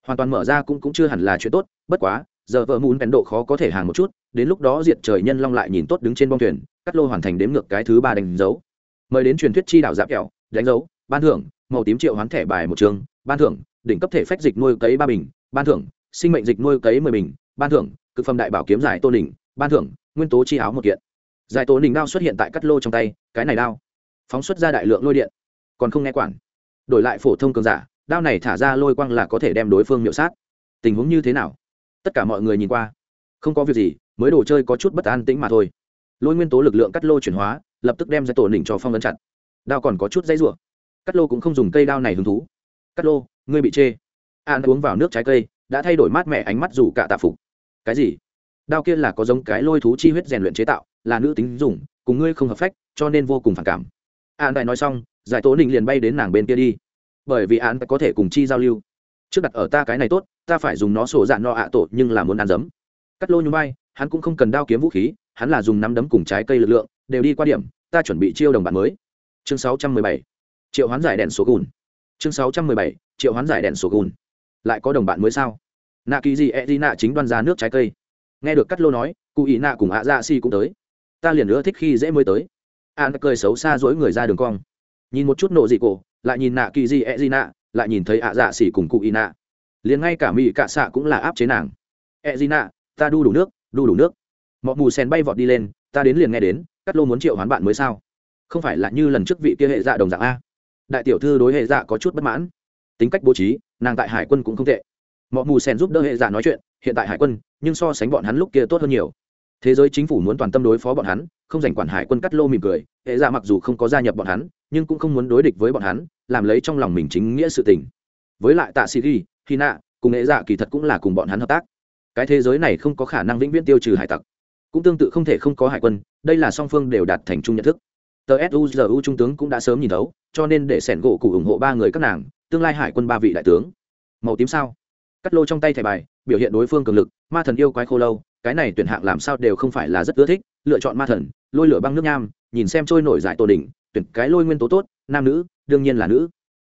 Hoàn toàn mở ra cũng cũng chưa hẳn là chuyện tốt, bất quá, giờ vợ mùn bèn độ khó có thể hàng một chút, đến lúc đó diệt trời nhân long lại nhìn tốt đứng trên bông thuyền, cắt lô hoàn thành đếm ngược cái thứ ba đánh dấu. Mời đến truyền thuyết chi đảo dạp kẹo, đánh dấu, ban thưởng, màu tím triệu hoán thẻ bài một trường, ban thưởng, đỉnh cấp thể phách dịch nuôi cấy ba bình, ban thưởng sinh mệnh dịch nuôi cấy mười bình, ban thưởng, cực phẩm đại bảo kiếm giải tô đỉnh ban thưởng, nguyên tố chi áo một kiện. Giải tô đỉnh đao xuất hiện tại cắt lô trong tay, cái này đao phóng xuất ra đại lượng lôi điện. Còn không nghe quản. Đổi lại phổ thông cường giả, đao này thả ra lôi quang là có thể đem đối phương miệu sát. Tình huống như thế nào? Tất cả mọi người nhìn qua. Không có việc gì, mới đồ chơi có chút bất an tĩnh mà thôi. Lôi nguyên tố lực lượng cắt lô chuyển hóa, lập tức đem ra tổ đỉnh cho phong ấn chặt. Đao còn có chút dây rủa. Cắt lô cũng không dùng cây đao này hứng thú. Cắt lô, ngươi bị chê. An uống vào nước trái cây đã thay đổi mát mẻ ánh mắt dù cả tạ phục. Cái gì? Đao kia là có giống cái lôi thú chi huyết rèn luyện chế tạo, là nữ tính dùng, cùng ngươi không hợp phách, cho nên vô cùng phản cảm. An đại nói xong, giải tố ninh liền bay đến nàng bên kia đi. Bởi vì an có thể cùng chi giao lưu. Trước đặt ở ta cái này tốt, ta phải dùng nó sổ dạn no ạ à tổ, nhưng là muốn ăn dấm. Cắt lô nhung bay, hắn cũng không cần đao kiếm vũ khí, hắn là dùng nắm đấm cùng trái cây lực lượng, đều đi qua điểm, ta chuẩn bị chiêu đồng bạn mới. Chương 617. triệu hoán giải đèn số gùn. Chương 617. triệu hoán giải đèn số gùn lại có đồng bạn mới sao? Nạ kỳ gì e d nạ chính đoan ra nước trái cây. Nghe được cắt lô nói, cụ ý nạ cùng ạ dạ si cũng tới. Ta liền nữa thích khi dễ mới tới. An cười xấu xa dỗi người ra đường cong. Nhìn một chút nộ dị cổ, lại nhìn nạ kỳ gì e d nạ, lại nhìn thấy ạ dạ xỉ cùng cụ ý nạ. Liền ngay cả mỹ cạ xạ cũng là áp chế nàng. E d nạ, ta đu đủ nước, đu đủ nước. Mọi mù sen bay vọt đi lên, ta đến liền nghe đến, cắt lô muốn triệu hoán bạn mới sao? Không phải là như lần trước vị kia hệ dạ đồng dạng a? Đại tiểu thư đối hệ dạ có chút bất mãn tính cách bố trí, nàng tại hải quân cũng không tệ. Mọi mù sen giúp đỡ hệ giả nói chuyện, hiện tại hải quân, nhưng so sánh bọn hắn lúc kia tốt hơn nhiều. Thế giới chính phủ muốn toàn tâm đối phó bọn hắn, không giành quản hải quân cắt lô mỉm cười, hệ giả mặc dù không có gia nhập bọn hắn, nhưng cũng không muốn đối địch với bọn hắn, làm lấy trong lòng mình chính nghĩa sự tình. Với lại tạ sĩ ghi khi nạ cùng hệ giả kỳ thật cũng là cùng bọn hắn hợp tác. Cái thế giới này không có khả năng vĩnh viễn tiêu trừ hải tặc. Cũng tương tự không thể không có hải quân, đây là song phương đều đạt thành chung nhận thức. Tờ suzu trung tướng cũng đã sớm nhìn thấu, cho nên để sẻn gỗ cụ ủng hộ ba người các nàng tương lai hải quân ba vị đại tướng. Màu tím sao? Cắt lô trong tay thẻ bài, biểu hiện đối phương cường lực, ma thần yêu quái khô lâu, cái này tuyển hạng làm sao đều không phải là rất ưa thích, lựa chọn ma thần, lôi lửa băng nước nham, nhìn xem trôi nổi giải tổ đỉnh, tuyển cái lôi nguyên tố tốt, nam nữ, đương nhiên là nữ.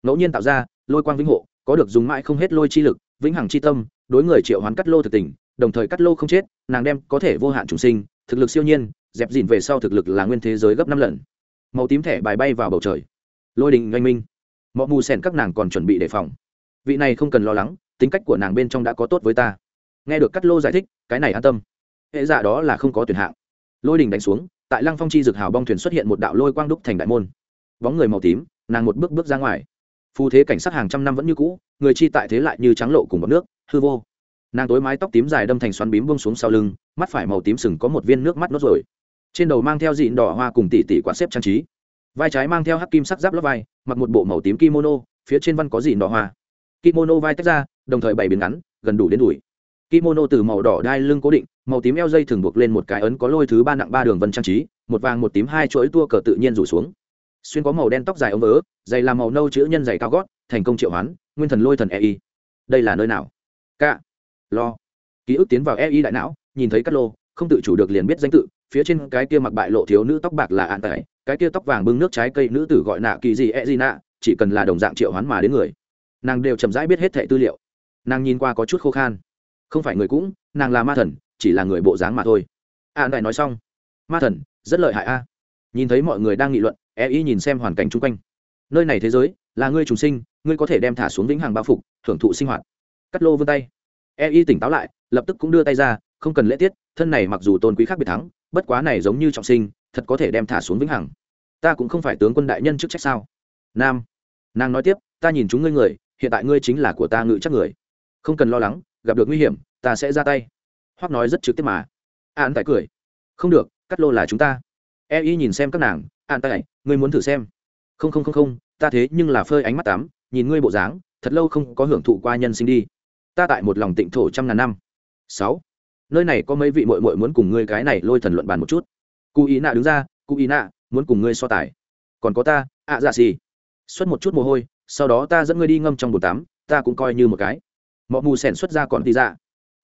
Ngẫu nhiên tạo ra, lôi quang vĩnh hộ, có được dùng mãi không hết lôi chi lực, vĩnh hằng chi tâm, đối người triệu hoán cắt lô thực tình, đồng thời cắt lô không chết, nàng đem có thể vô hạn trùng sinh, thực lực siêu nhiên, dẹp dìn về sau thực lực là nguyên thế giới gấp năm lần. Màu tím thẻ bài bay vào bầu trời. Lôi đình oanh minh mọi mù sen các nàng còn chuẩn bị đề phòng. Vị này không cần lo lắng, tính cách của nàng bên trong đã có tốt với ta. Nghe được cắt lô giải thích, cái này an tâm. Hệ giả đó là không có tuyển hạng. Lôi đình đánh xuống, tại lăng phong chi dược hào bong thuyền xuất hiện một đạo lôi quang đúc thành đại môn. Bóng người màu tím, nàng một bước bước ra ngoài. Phù thế cảnh sát hàng trăm năm vẫn như cũ, người chi tại thế lại như trắng lộ cùng bọc nước, hư vô. Nàng tối mái tóc tím dài đâm thành xoắn bím bông xuống sau lưng, mắt phải màu tím sừng có một viên nước mắt nốt rồi trên đầu mang theo dịn đỏ hoa cùng tỉ tỉ quạt xếp trang trí vai trái mang theo hắc kim sắc giáp lớp vai, mặc một bộ màu tím kimono, phía trên văn có gì nọ hoa. Kimono vai tách ra, đồng thời bảy biến ngắn, gần đủ đến đùi. Kimono từ màu đỏ đai lưng cố định, màu tím eo dây thường buộc lên một cái ấn có lôi thứ ba nặng ba đường vân trang trí, một vàng một tím hai chuỗi tua cờ tự nhiên rủ xuống. Xuyên có màu đen tóc dài ống vỡ dày làm màu nâu chữ nhân dày cao gót, thành công triệu hoán, nguyên thần lôi thần ei đây là nơi nào? Cả. lo. Ký ức tiến vào ei đại não, nhìn thấy cát lô không tự chủ được liền biết danh tự, phía trên cái kia mặc bại lộ thiếu nữ tóc bạc là an tải cái kia tóc vàng bưng nước trái cây nữ tử gọi nạ kỳ gì e gì nạ, chỉ cần là đồng dạng triệu hoán mà đến người. Nàng đều chậm rãi biết hết thẻ tư liệu. Nàng nhìn qua có chút khô khan. Không phải người cũng, nàng là ma thần, chỉ là người bộ dáng mà thôi. An đại nói xong. Ma thần, rất lợi hại a. Nhìn thấy mọi người đang nghị luận e ý nhìn xem hoàn cảnh chung quanh. Nơi này thế giới, là ngươi trùng sinh, ngươi có thể đem thả xuống vĩnh hằng bao phục, hưởng thụ sinh hoạt. Cắt lô vươn tay. E y tỉnh táo lại, lập tức cũng đưa tay ra không cần lễ tiết, thân này mặc dù tôn quý khác biệt thắng, bất quá này giống như trọng sinh, thật có thể đem thả xuống vĩnh hằng. Ta cũng không phải tướng quân đại nhân chức trách sao? Nam, nàng nói tiếp, ta nhìn chúng ngươi người, hiện tại ngươi chính là của ta ngự chắc người. Không cần lo lắng, gặp được nguy hiểm, ta sẽ ra tay. Hoắc nói rất trực tiếp mà. An tại cười. Không được, cắt lô là chúng ta. E y nhìn xem các nàng, an tại ngươi muốn thử xem. Không không không không, ta thế nhưng là phơi ánh mắt tắm, nhìn ngươi bộ dáng, thật lâu không có hưởng thụ qua nhân sinh đi. Ta tại một lòng tịnh thổ trăm ngàn năm. Sáu nơi này có mấy vị mội mội muốn cùng ngươi cái này lôi thần luận bàn một chút. Cụ ý nạ đứng ra, cụ ý nạ, muốn cùng ngươi so tài. Còn có ta, ạ dạ xì. Xuất một chút mồ hôi, sau đó ta dẫn ngươi đi ngâm trong bồn tắm, ta cũng coi như một cái. Mọ mù sẻn xuất ra còn tí ra.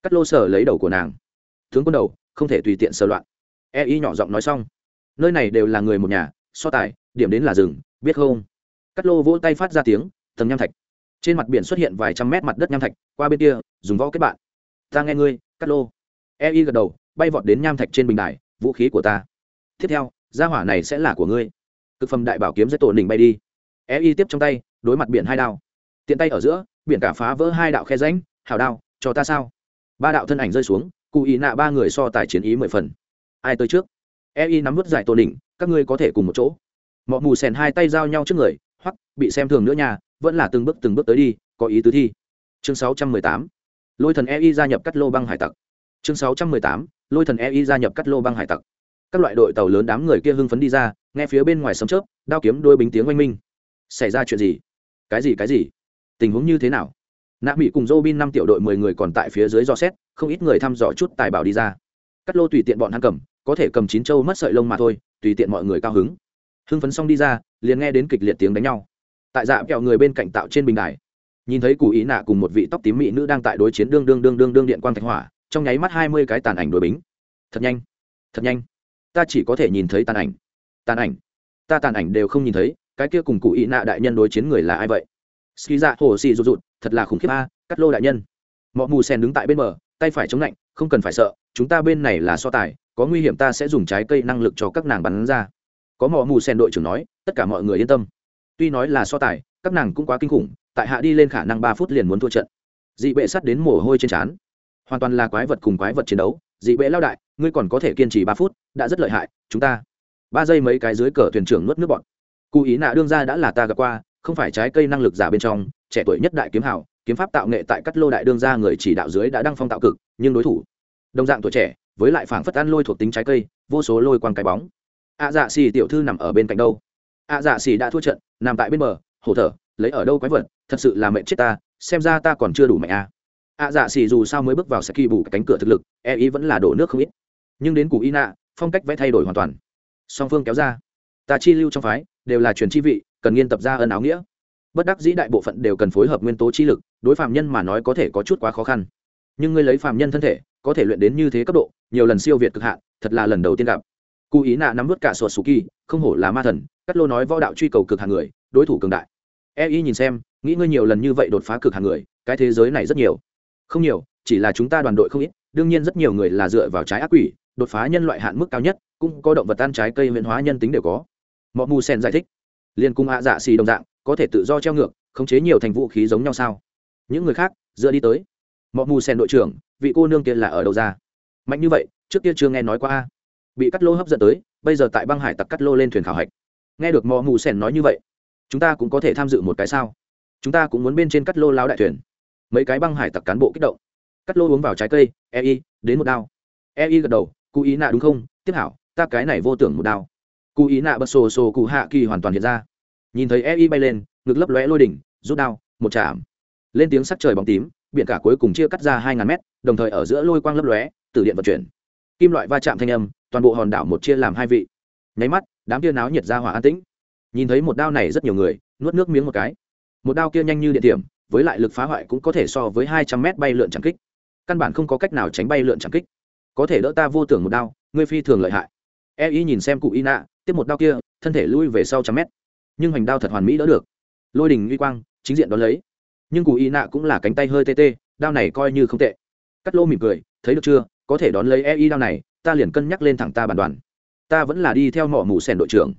Cắt lô sở lấy đầu của nàng. Tướng quân đầu, không thể tùy tiện sờ loạn. E y nhỏ giọng nói xong. Nơi này đều là người một nhà, so tài, điểm đến là rừng, biết không? Cắt lô vỗ tay phát ra tiếng, tầng nham thạch. Trên mặt biển xuất hiện vài trăm mét mặt đất nham thạch, qua bên kia, dùng võ kết bạn. Ta nghe ngươi, cắt lô. Ei gật đầu, bay vọt đến nham thạch trên bình đài, vũ khí của ta. Tiếp theo, gia hỏa này sẽ là của ngươi. Cực phẩm đại bảo kiếm giết tổ đỉnh bay đi. Ei tiếp trong tay, đối mặt biển hai đao. Tiện tay ở giữa, biển cả phá vỡ hai đạo khe ránh hào đao, cho ta sao? Ba đạo thân ảnh rơi xuống, cụ ý nạ ba người so tài chiến ý mười phần. Ai tới trước? Ei nắm vút giải tổ đỉnh các ngươi có thể cùng một chỗ. Mọi mù sèn hai tay giao nhau trước người hoặc bị xem thường nữa nhà vẫn là từng bước từng bước tới đi, có ý tứ thi. Chương sáu trăm mười tám. Lôi thần Ei gia nhập cắt lô băng hải tặc chương sáu trăm mười tám, lôi thần ei gia nhập cắt lô băng hải tặc. Các loại đội tàu lớn đám người kia hưng phấn đi ra, nghe phía bên ngoài sấm chớp, đao kiếm đôi bính tiếng oanh minh. Xảy ra chuyện gì? Cái gì cái gì? Tình huống như thế nào? Nạ mỹ cùng dô bin năm tiểu đội mười người còn tại phía dưới dò xét, không ít người thăm dò chút tài bảo đi ra. Cắt lô tùy tiện bọn hắn cầm, có thể cầm chín châu mất sợi lông mà thôi, tùy tiện mọi người cao hứng. Hưng phấn xong đi ra, liền nghe đến kịch liệt tiếng đánh nhau. Tại dạ kẹo người bên cạnh tạo trên bình đài, nhìn thấy cụ ý nạ cùng một vị tóc tím mỹ nữ đang tại đối chiến đương đương đương đương đương điện quang thạch hỏa trong nháy mắt hai mươi cái tàn ảnh đối bính. Thật nhanh thật nhanh. Ta chỉ có thể nhìn thấy tàn ảnh. Tàn ảnh. Ta tàn ảnh đều không nhìn thấy, cái kia cùng cụ ý nạ đại nhân đối chiến người là ai vậy? Ski dạ hồ xì rụt rụt, thật là khủng khiếp a, cắt lô đại nhân. Mọ mù sen đứng tại bên bờ, tay phải chống lạnh, không cần phải sợ, chúng ta bên này là so tài, có nguy hiểm ta sẽ dùng trái cây năng lực cho các nàng bắn ra. Có mọ mù sen đội trưởng nói, tất cả mọi người yên tâm. Tuy nói là so tài, các nàng cũng quá kinh khủng, tại hạ đi lên khả năng ba phút liền muốn thua trận. Dị bệ sắt đến mồ hôi trên trán hoàn toàn là quái vật cùng quái vật chiến đấu, dị bệ lao đại, ngươi còn có thể kiên trì ba phút, đã rất lợi hại, chúng ta. Ba giây mấy cái dưới cờ thuyền trưởng nuốt nước bọn cụ ý nạ đương ra đã là ta gặp qua, không phải trái cây năng lực giả bên trong, trẻ tuổi nhất đại kiếm hảo kiếm pháp tạo nghệ tại các lô đại đương ra người chỉ đạo dưới đã đăng phong tạo cực, nhưng đối thủ. Đồng dạng tuổi trẻ, với lại phảng phất ăn lôi thuộc tính trái cây, vô số lôi quang cái bóng. Ạ à dạ xì tiểu thư nằm ở bên cạnh đâu? Ạ à dạ xì đã thua trận, nằm tại bên bờ, hổ thở, lấy ở đâu quái vật, thật sự là mệnh chết ta, xem ra ta còn chưa đủ mạnh à ạ dạ xì dù sao mới bước vào sẽ kỳ bù cánh cửa thực lực e ý vẫn là đổ nước không ít. Nhưng đến cụ y nạ, phong cách vẽ thay đổi hoàn toàn. Song phương kéo ra. Ta chi lưu trong phái, đều là truyền chi vị, cần nghiên tập ra ân áo nghĩa. Bất đắc dĩ đại bộ phận đều cần phối hợp nguyên tố chi lực, đối phạm nhân mà nói có thể có chút quá khó khăn. Nhưng ngươi lấy phạm nhân thân thể, có thể luyện đến như thế cấp độ, nhiều lần siêu việt cực hạn, thật là lần đầu tiên gặp. Cụ ý nạ nắm vớt cả sột sù kỳ, không hổ là ma thần, cắt lô nói võ đạo truy cầu cực hàng người, đối thủ cường đại. E y nhìn xem, nghĩ ngươi nhiều lần như vậy đột phá cực hàng người, cái thế giới này rất nhiều không nhiều, chỉ là chúng ta đoàn đội không ít, đương nhiên rất nhiều người là dựa vào trái ác quỷ, đột phá nhân loại hạn mức cao nhất, cũng có động vật ăn trái cây huyễn hóa nhân tính đều có. Mọi mù sen giải thích. Liên cung hạ dạ xì đồng dạng, có thể tự do treo ngược, khống chế nhiều thành vũ khí giống nhau sao? Những người khác, dựa đi tới. Mọi mù sen đội trưởng, vị cô nương kia là ở đâu ra? Mạnh như vậy, trước kia chưa nghe nói qua bị cắt lô hấp dẫn tới, bây giờ tại băng hải tặc cắt lô lên thuyền khảo hạch. Nghe được mò mù sen nói như vậy, chúng ta cũng có thể tham dự một cái sao? Chúng ta cũng muốn bên trên cắt lô lao đại thuyền mấy cái băng hải tặc cán bộ kích động. Cắt lô uống vào trái cây e y, đến một đao. E y gật đầu, cụ ý nạ đúng không? Tiếp hảo, ta cái này vô tưởng một đao. Cụ ý nạ bật sổ sổ cụ hạ kỳ hoàn toàn hiện ra. Nhìn thấy e y bay lên, ngực lấp lóe lôi đỉnh, rút đao, một chạm. Lên tiếng sắc trời bóng tím, biển cả cuối cùng chia cắt ra hai ngàn mét, đồng thời ở giữa lôi quang lấp lóe, từ điện vận chuyển. Kim loại va chạm thanh âm, toàn bộ hòn đảo một chia làm hai vị. Nháy mắt, đám kia náo nhiệt ra hỏa an tĩnh. Nhìn thấy một đao này rất nhiều người, nuốt nước miếng một cái. Một đao kia nhanh như điện tiềm với lại lực phá hoại cũng có thể so với hai trăm mét bay lượn chẳng kích. Căn bản không có cách nào tránh bay lượn chẳng kích. Có thể đỡ ta vô tưởng một đao, ngươi phi thường lợi hại. E y nhìn xem cụ y nạ tiếp một đao kia, thân thể lui về sau trăm mét. Nhưng hoành đao thật hoàn mỹ đỡ được. Lôi đình uy quang, chính diện đón lấy. Nhưng cụ y nạ cũng là cánh tay hơi tê tê, đao này coi như không tệ. Cắt lô mỉm cười, thấy được chưa, có thể đón lấy e y đao này, ta liền cân nhắc lên thẳng ta bản đoàn. Ta vẫn là đi theo mỏ mù sèn đội trưởng.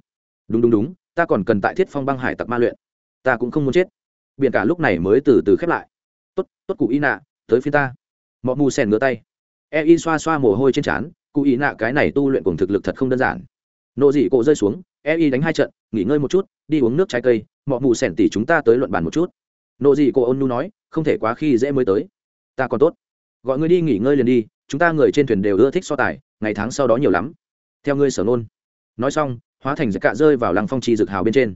Đúng đúng đúng, ta còn cần tại thiết phong băng hải tặc ma luyện. Ta cũng không muốn chết biển cả lúc này mới từ từ khép lại. Tốt tốt cụ y nạ tới phía ta. Mọi mù sèn ngửa tay. E y xoa xoa mồ hôi trên trán, cụ y nạ cái này tu luyện cùng thực lực thật không đơn giản. Nộ dị cổ rơi xuống e y đánh hai trận, nghỉ ngơi một chút, đi uống nước trái cây mọi mù sèn tỉ chúng ta tới luận bàn một chút. Nộ dị cổ ôn nu nói, không thể quá khi dễ mới tới. Ta còn tốt. Gọi ngươi đi nghỉ ngơi liền đi, chúng ta người trên thuyền đều ưa thích so tài, ngày tháng sau đó nhiều lắm. Theo ngươi sở nôn nói xong, hóa thành giặc cạ rơi vào lăng phong trì dực hào bên trên.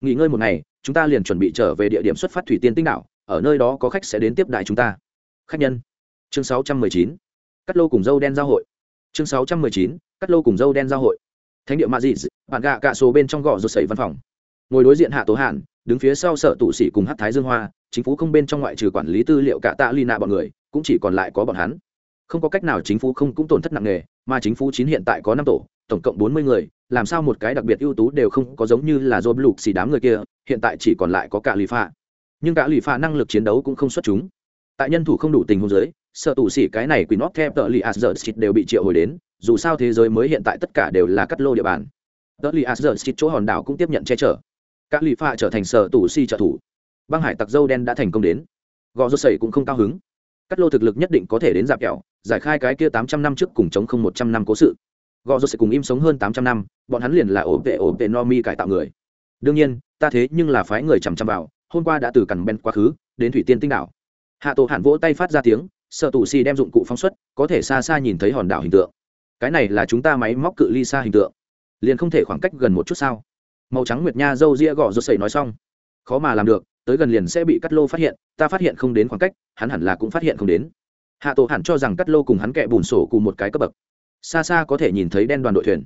Nghỉ ngơi một ngày chúng ta liền chuẩn bị trở về địa điểm xuất phát thủy tiên tinh đảo, ở nơi đó có khách sẽ đến tiếp đại chúng ta. Khách nhân. Chương 619. cắt lô cùng dâu đen giao hội. Chương 619. cắt lô cùng dâu đen giao hội. Thánh địa ma dị bạn gạ cả số bên trong gò rột sẩy văn phòng. Ngồi đối diện hạ tố hạn đứng phía sau sở tụ sĩ cùng hát thái dương hoa, chính phủ không bên trong ngoại trừ quản lý tư liệu cả tạ ly nạ bọn người, cũng chỉ còn lại có bọn hắn. Không có cách nào chính phủ không cũng tổn thất nặng nề, mà chính phủ chín hiện tại có năm tổ tổng cộng bốn mươi người, làm sao một cái đặc biệt ưu tú đều không có giống như là dô lục xì đám người kia, hiện tại chỉ còn lại có cả lì pha nhưng cả lì pha năng lực chiến đấu cũng không xuất chúng. Tại nhân thủ không đủ tình huống giới sợ tù xỉ cái này quỷ nót theo tờ li asger đều bị triệu hồi đến, dù sao thế giới mới hiện tại tất cả đều là cắt lô địa bàn. Tờ li asger chỗ hòn đảo cũng tiếp nhận che chở. Các lì pha trở thành sở tù si trợ thủ. Băng hải tặc dâu đen đã thành công đến. Gò rô sẩy cũng không cao hứng. Cắt lô thực lực nhất định có thể đến dạp kẹo, giải khai cái kia tám trăm năm trước cùng chống không một trăm năm cố sự gò rô sẽ cùng im sống hơn tám trăm năm, bọn hắn liền là ổ vệ ổ vệ no mi cải tạo người. Đương nhiên, ta thế nhưng là phái người chằm chằm vào, hôm qua đã từ cằn ben quá khứ, đến thủy tiên tinh đảo. Hạ tổ hạn vỗ tay phát ra tiếng, sợ tù si đem dụng cụ phóng xuất, có thể xa xa nhìn thấy hòn đảo hình tượng. Cái này là chúng ta máy móc cự ly xa hình tượng. Liền không thể khoảng cách gần một chút sao? Màu trắng nguyệt nha dâu ria gõ rột sẩy nói xong. Khó mà làm được, tới gần liền sẽ bị cắt lô phát hiện, ta phát hiện không đến khoảng cách, hắn hẳn là cũng phát hiện không đến. Hạ tổ hẳn cho rằng cắt lô cùng hắn kẹ bùn sổ cùng một cái cấp bậc xa xa có thể nhìn thấy đen đoàn đội thuyền.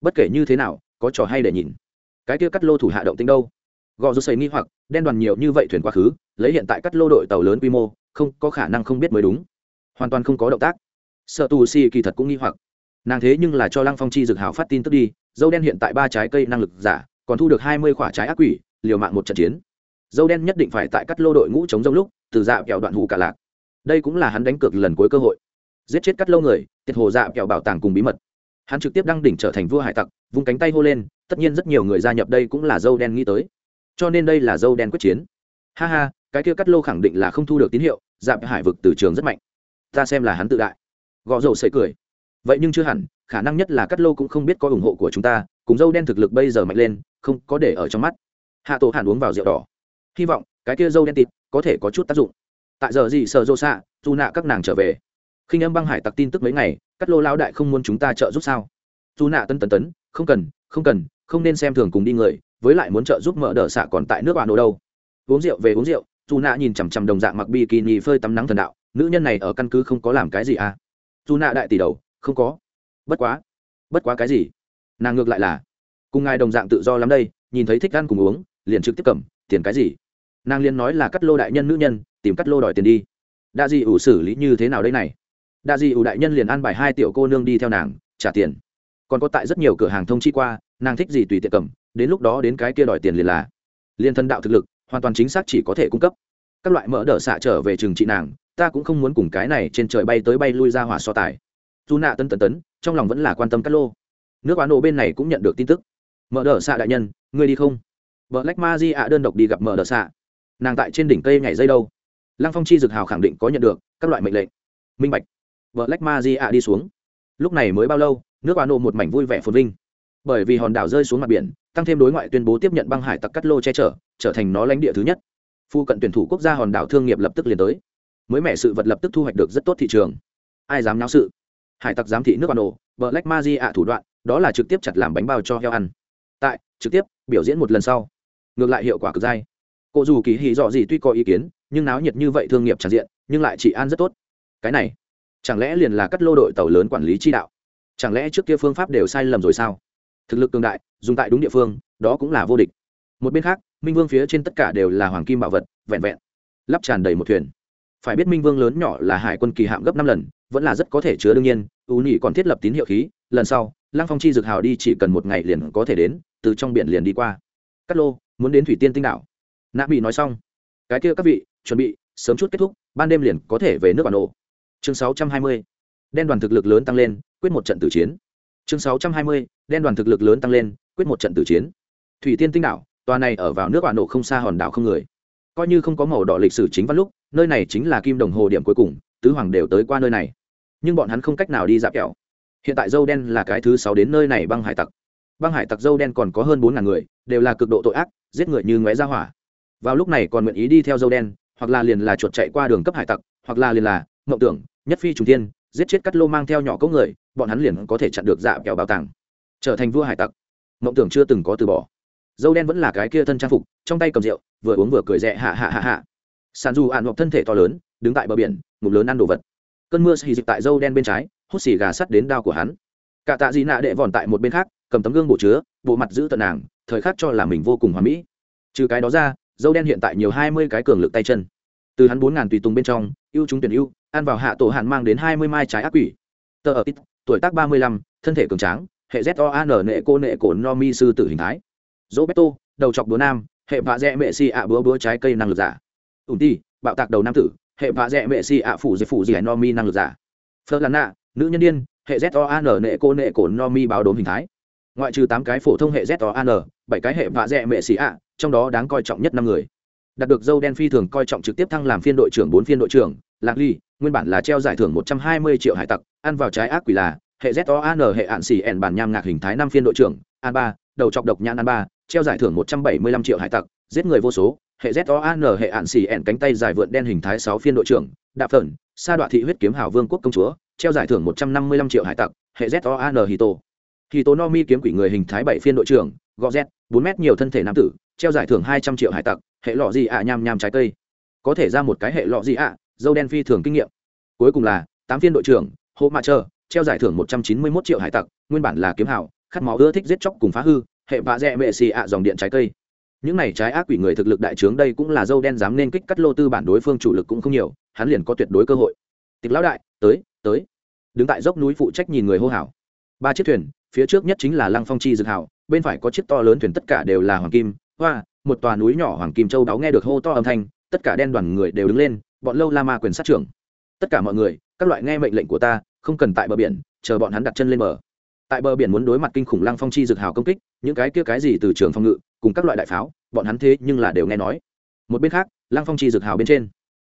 Bất kể như thế nào, có trò hay để nhìn. Cái kia cắt lô thủ hạ động tính đâu? Gò dù xây nghi hoặc, đen đoàn nhiều như vậy thuyền quá khứ, lấy hiện tại cắt lô đội tàu lớn quy mô, không, có khả năng không biết mới đúng. Hoàn toàn không có động tác. Sợ tù si kỳ thật cũng nghi hoặc. Nàng thế nhưng là cho lăng phong chi Dực hào phát tin tức đi, dâu đen hiện tại ba trái cây năng lực giả, còn thu được hai mươi quả trái ác quỷ, liều mạng một trận chiến. Dâu đen nhất định phải tại cắt lô đội ngũ chống dông lúc, từ dạ kẹo đoạn hụ cả lạc. Đây cũng là hắn đánh cược lần cuối cơ hội giết chết cắt lâu người, tiệt hồ dạ kẹo bảo tàng cùng bí mật. Hắn trực tiếp đăng đỉnh trở thành vua hải tặc, vung cánh tay hô lên, tất nhiên rất nhiều người gia nhập đây cũng là dâu đen nghĩ tới. Cho nên đây là dâu đen quyết chiến. Ha ha, cái kia cắt lô khẳng định là không thu được tín hiệu dạp hải vực từ trường rất mạnh. Ta xem là hắn tự đại. Gõ dầu sấy cười. Vậy nhưng chưa hẳn, khả năng nhất là cắt lô cũng không biết có ủng hộ của chúng ta, cùng dâu đen thực lực bây giờ mạnh lên, không có để ở trong mắt. Hạ tổ hàn uống vào rượu đỏ. Hy vọng, cái kia dâu đen tịt có thể có chút tác dụng. Tại giờ gì sợ rô xạ, dù nạ các nàng trở về khinh âm băng hải tặc tin tức mấy ngày, cắt lô lao đại không muốn chúng ta trợ giúp sao? Dù nạ tân tấn tấn, không cần không cần, không nên xem thường cùng đi người, với lại muốn trợ giúp mở đờ xạ còn tại nước bạn đồ đâu. Uống rượu về uống rượu dù nạ nhìn chằm chằm đồng dạng mặc bikini phơi tắm nắng thần đạo, nữ nhân này ở căn cứ không có làm cái gì à? Dù nạ đại tỷ đầu, không có. Bất quá bất quá cái gì? Nàng ngược lại là, cùng ngài đồng dạng tự do lắm đây, nhìn thấy thích ăn cùng uống, liền trực tiếp cầm, tiền cái gì? Nàng liền nói là cắt lô đại nhân nữ nhân, tìm cắt lô đòi tiền đi. Đa gì ủ xử lý như thế nào đây này? Đa di ủ đại nhân liền ăn bài hai tiểu cô nương đi theo nàng, trả tiền. Còn có tại rất nhiều cửa hàng thông chi qua, nàng thích gì tùy tiện cầm, đến lúc đó đến cái kia đòi tiền liền là. Liên thân đạo thực lực, hoàn toàn chính xác chỉ có thể cung cấp. Các loại mỡ đỡ xạ trở về trường trị nàng, ta cũng không muốn cùng cái này trên trời bay tới bay lui ra hỏa so tài. Dù nạ tân tân tấn, trong lòng vẫn là quan tâm cát lô. Nước bán nổ bên này cũng nhận được tin tức. Mở đờ xạ đại nhân, ngươi đi không? Vợ lách ma di ạ đơn độc đi gặp mở đờ xạ. Nàng tại trên đỉnh cây nhảy dây đâu? Lăng phong chi dực hào khẳng định có nhận được các loại mệnh lệnh. Minh bạch vợ lách ma di ạ đi xuống. Lúc này mới bao lâu, nước bán nổ một mảnh vui vẻ phồn vinh. Bởi vì hòn đảo rơi xuống mặt biển, tăng thêm đối ngoại tuyên bố tiếp nhận băng hải tặc cắt lô che chở, trở thành nó lãnh địa thứ nhất. Phu cận tuyển thủ quốc gia hòn đảo thương nghiệp lập tức liền tới. Mới mẻ sự vật lập tức thu hoạch được rất tốt thị trường. Ai dám náo sự? Hải tặc giám thị nước bán nổ vợ lách ma di ạ thủ đoạn, đó là trực tiếp chặt làm bánh bao cho heo ăn. Tại, trực tiếp, biểu diễn một lần sau. Ngược lại hiệu quả cực dai. Cô dù kỳ hì dọ gì tuy có ý kiến, nhưng náo nhiệt như vậy thương nghiệp tràn diện, nhưng lại trị an rất tốt. Cái này chẳng lẽ liền là cắt lô đội tàu lớn quản lý chi đạo? Chẳng lẽ trước kia phương pháp đều sai lầm rồi sao? Thực lực cường đại, dùng tại đúng địa phương, đó cũng là vô địch. Một bên khác, minh vương phía trên tất cả đều là hoàng kim bảo vật, vẹn vẹn lắp tràn đầy một thuyền. Phải biết minh vương lớn nhỏ là hải quân kỳ hạm gấp năm lần, vẫn là rất có thể chứa đương nhiên, u nhị còn thiết lập tín hiệu khí, lần sau, lăng phong chi dược hào đi chỉ cần một ngày liền có thể đến, từ trong biển liền đi qua. Cắt lô, muốn đến thủy tiên tinh đảo. Nạ bị nói xong. Cái kia các vị, chuẩn bị, sớm chút kết thúc, ban đêm liền có thể về nước bản đồ chương 620. đen đoàn thực lực lớn tăng lên, quyết một trận tử chiến. Chương 620. đen đoàn thực lực lớn tăng lên, quyết một trận tử chiến. Thủy tiên tinh đảo, tòa này ở vào nước bản nội không xa hòn đảo không người. Coi như không có màu đỏ lịch sử chính văn lúc, nơi này chính là kim đồng hồ điểm cuối cùng, tứ hoàng đều tới qua nơi này. Nhưng bọn hắn không cách nào đi dạp kẹo. Hiện tại dâu đen là cái thứ sáu đến nơi này băng hải tặc. Băng hải tặc dâu đen còn có hơn bốn ngàn người, đều là cực độ tội ác, giết người như ngoé ra hỏa. Vào lúc này còn nguyện ý đi theo dâu đen, hoặc là liền là chuột chạy qua đường cấp hải tặc, hoặc là liền là mộng tưởng, nhất phi trùng tiên giết chết cắt lô mang theo nhỏ cấu người, bọn hắn liền có thể chặn được dạ kẹo bảo tàng. Trở thành vua hải tặc. Mộng tưởng chưa từng có từ bỏ. Dâu đen vẫn là cái kia thân trang phục, trong tay cầm rượu, vừa uống vừa cười rẽ hạ hạ hạ hạ. Sàn dù ạn ngọc thân thể to lớn, đứng tại bờ biển, ngụm lớn ăn đồ vật. Cơn mưa xì dịch tại dâu đen bên trái, hút xì gà sắt đến đao của hắn. Cả tạ dị nạ đệ vòn tại một bên khác, cầm tấm gương bộ chứa, bộ mặt giữ tận nàng, thời khắc cho là mình vô cùng hoà mỹ. Trừ cái đó ra, dâu đen hiện tại nhiều hai mươi cái cường lực tay chân. Từ hắn bốn ngàn tùy tùng bên trong, ưu chúng tuyển ưu ăn vào hạ tổ hạn mang đến hai mươi mai trái ác quỷ. Tờ ở ít tuổi tác ba mươi lăm, thân thể cường tráng, hệ z o an nệ cô nệ cổ no mi sư tử hình thái. Roberto, đầu chọc búa nam, hệ vạ dẹ mệ si ạ búa búa trái cây năng lực giả. Ủn ti, bạo tạc đầu nam tử, hệ vạ dẹ mệ si ạ phủ dễ phủ dẻ no mi năng lực giả. Phơ nạ nữ nhân đ i ê n hệ z o an nệ cô nệ cổ no mi báo đốm hình thái. Ngoại trừ tám cái phổ thông hệ z o an bảy cái hệ vạ dẹ mệ si ạ, trong đó đáng coi trọng nhất năm người. Đạt được dâu đen phi thường coi trọng trực tiếp thăng làm phiên đội trưởng bốn phiên đội trưởng, lạc ly nguyên bản là treo giải thưởng một trăm hai mươi triệu hải tặc, ăn vào trái ác quỷ là, hệ z o an hệ ạn xì, ẻn bản nham ngạc hình thái năm phiên đội trưởng, an ba, đầu chọc độc nhãn an ba, treo giải thưởng một trăm bảy mươi lăm triệu hải tặc, giết người vô số, hệ z o an hệ ạn xì, ẻn cánh tay dài vượn đen hình thái sáu phiên đội trưởng đạp phần sa đoạn thị huyết kiếm hảo vương quốc công chúa, treo giải thưởng một trăm năm mươi lăm triệu hải tặc, hệ z o an hito. Hito no mi kiếm quỷ người hình thái bảy phiên đội trưởng, gò z, bốn mét nhiều thân thể nam tử, treo giải thưởng hai trăm triệu hải tặc, hệ lọ gì ạ, nham nham trái cây. Có thể ra một cái hệ lọ gì ạ? Dâu đen phi thường kinh nghiệm. Cuối cùng là, tám phiên đội trưởng hộ mạ trơ treo giải thưởng một trăm chín mươi mốt triệu hải tặc, nguyên bản là kiếm hảo khát máu ưa thích giết chóc cùng phá hư, hệ vạ dẹ mệ xì ạ dòng điện trái cây. Những này trái ác quỷ người thực lực đại trướng đây cũng là dâu đen dám nên kích cắt lô tư bản đối phương chủ lực cũng không nhiều, hắn liền có tuyệt đối cơ hội. Tịch lão đại, tới tới. Đứng tại dốc núi phụ trách nhìn người hô hào. Ba chiếc thuyền, phía trước nhất chính là lăng phong chi dược hảo bên phải có chiếc to lớn thuyền tất cả đều là hoàng kim. Hoa, một tòa núi nhỏ hoàng kim châu đáo nghe được hô to âm thanh, tất cả đen đoàn người đều đứng lên bọn lâu la ma quyền sát trưởng. Tất cả mọi người, các loại nghe mệnh lệnh của ta, không cần tại bờ biển, chờ bọn hắn đặt chân lên bờ. Tại bờ biển muốn đối mặt kinh khủng lăng phong chi Dực hào công kích, những cái kia cái gì từ trường phòng ngự, cùng các loại đại pháo, bọn hắn thế nhưng là đều nghe nói. Một bên khác, lăng phong chi Dực hào bên trên.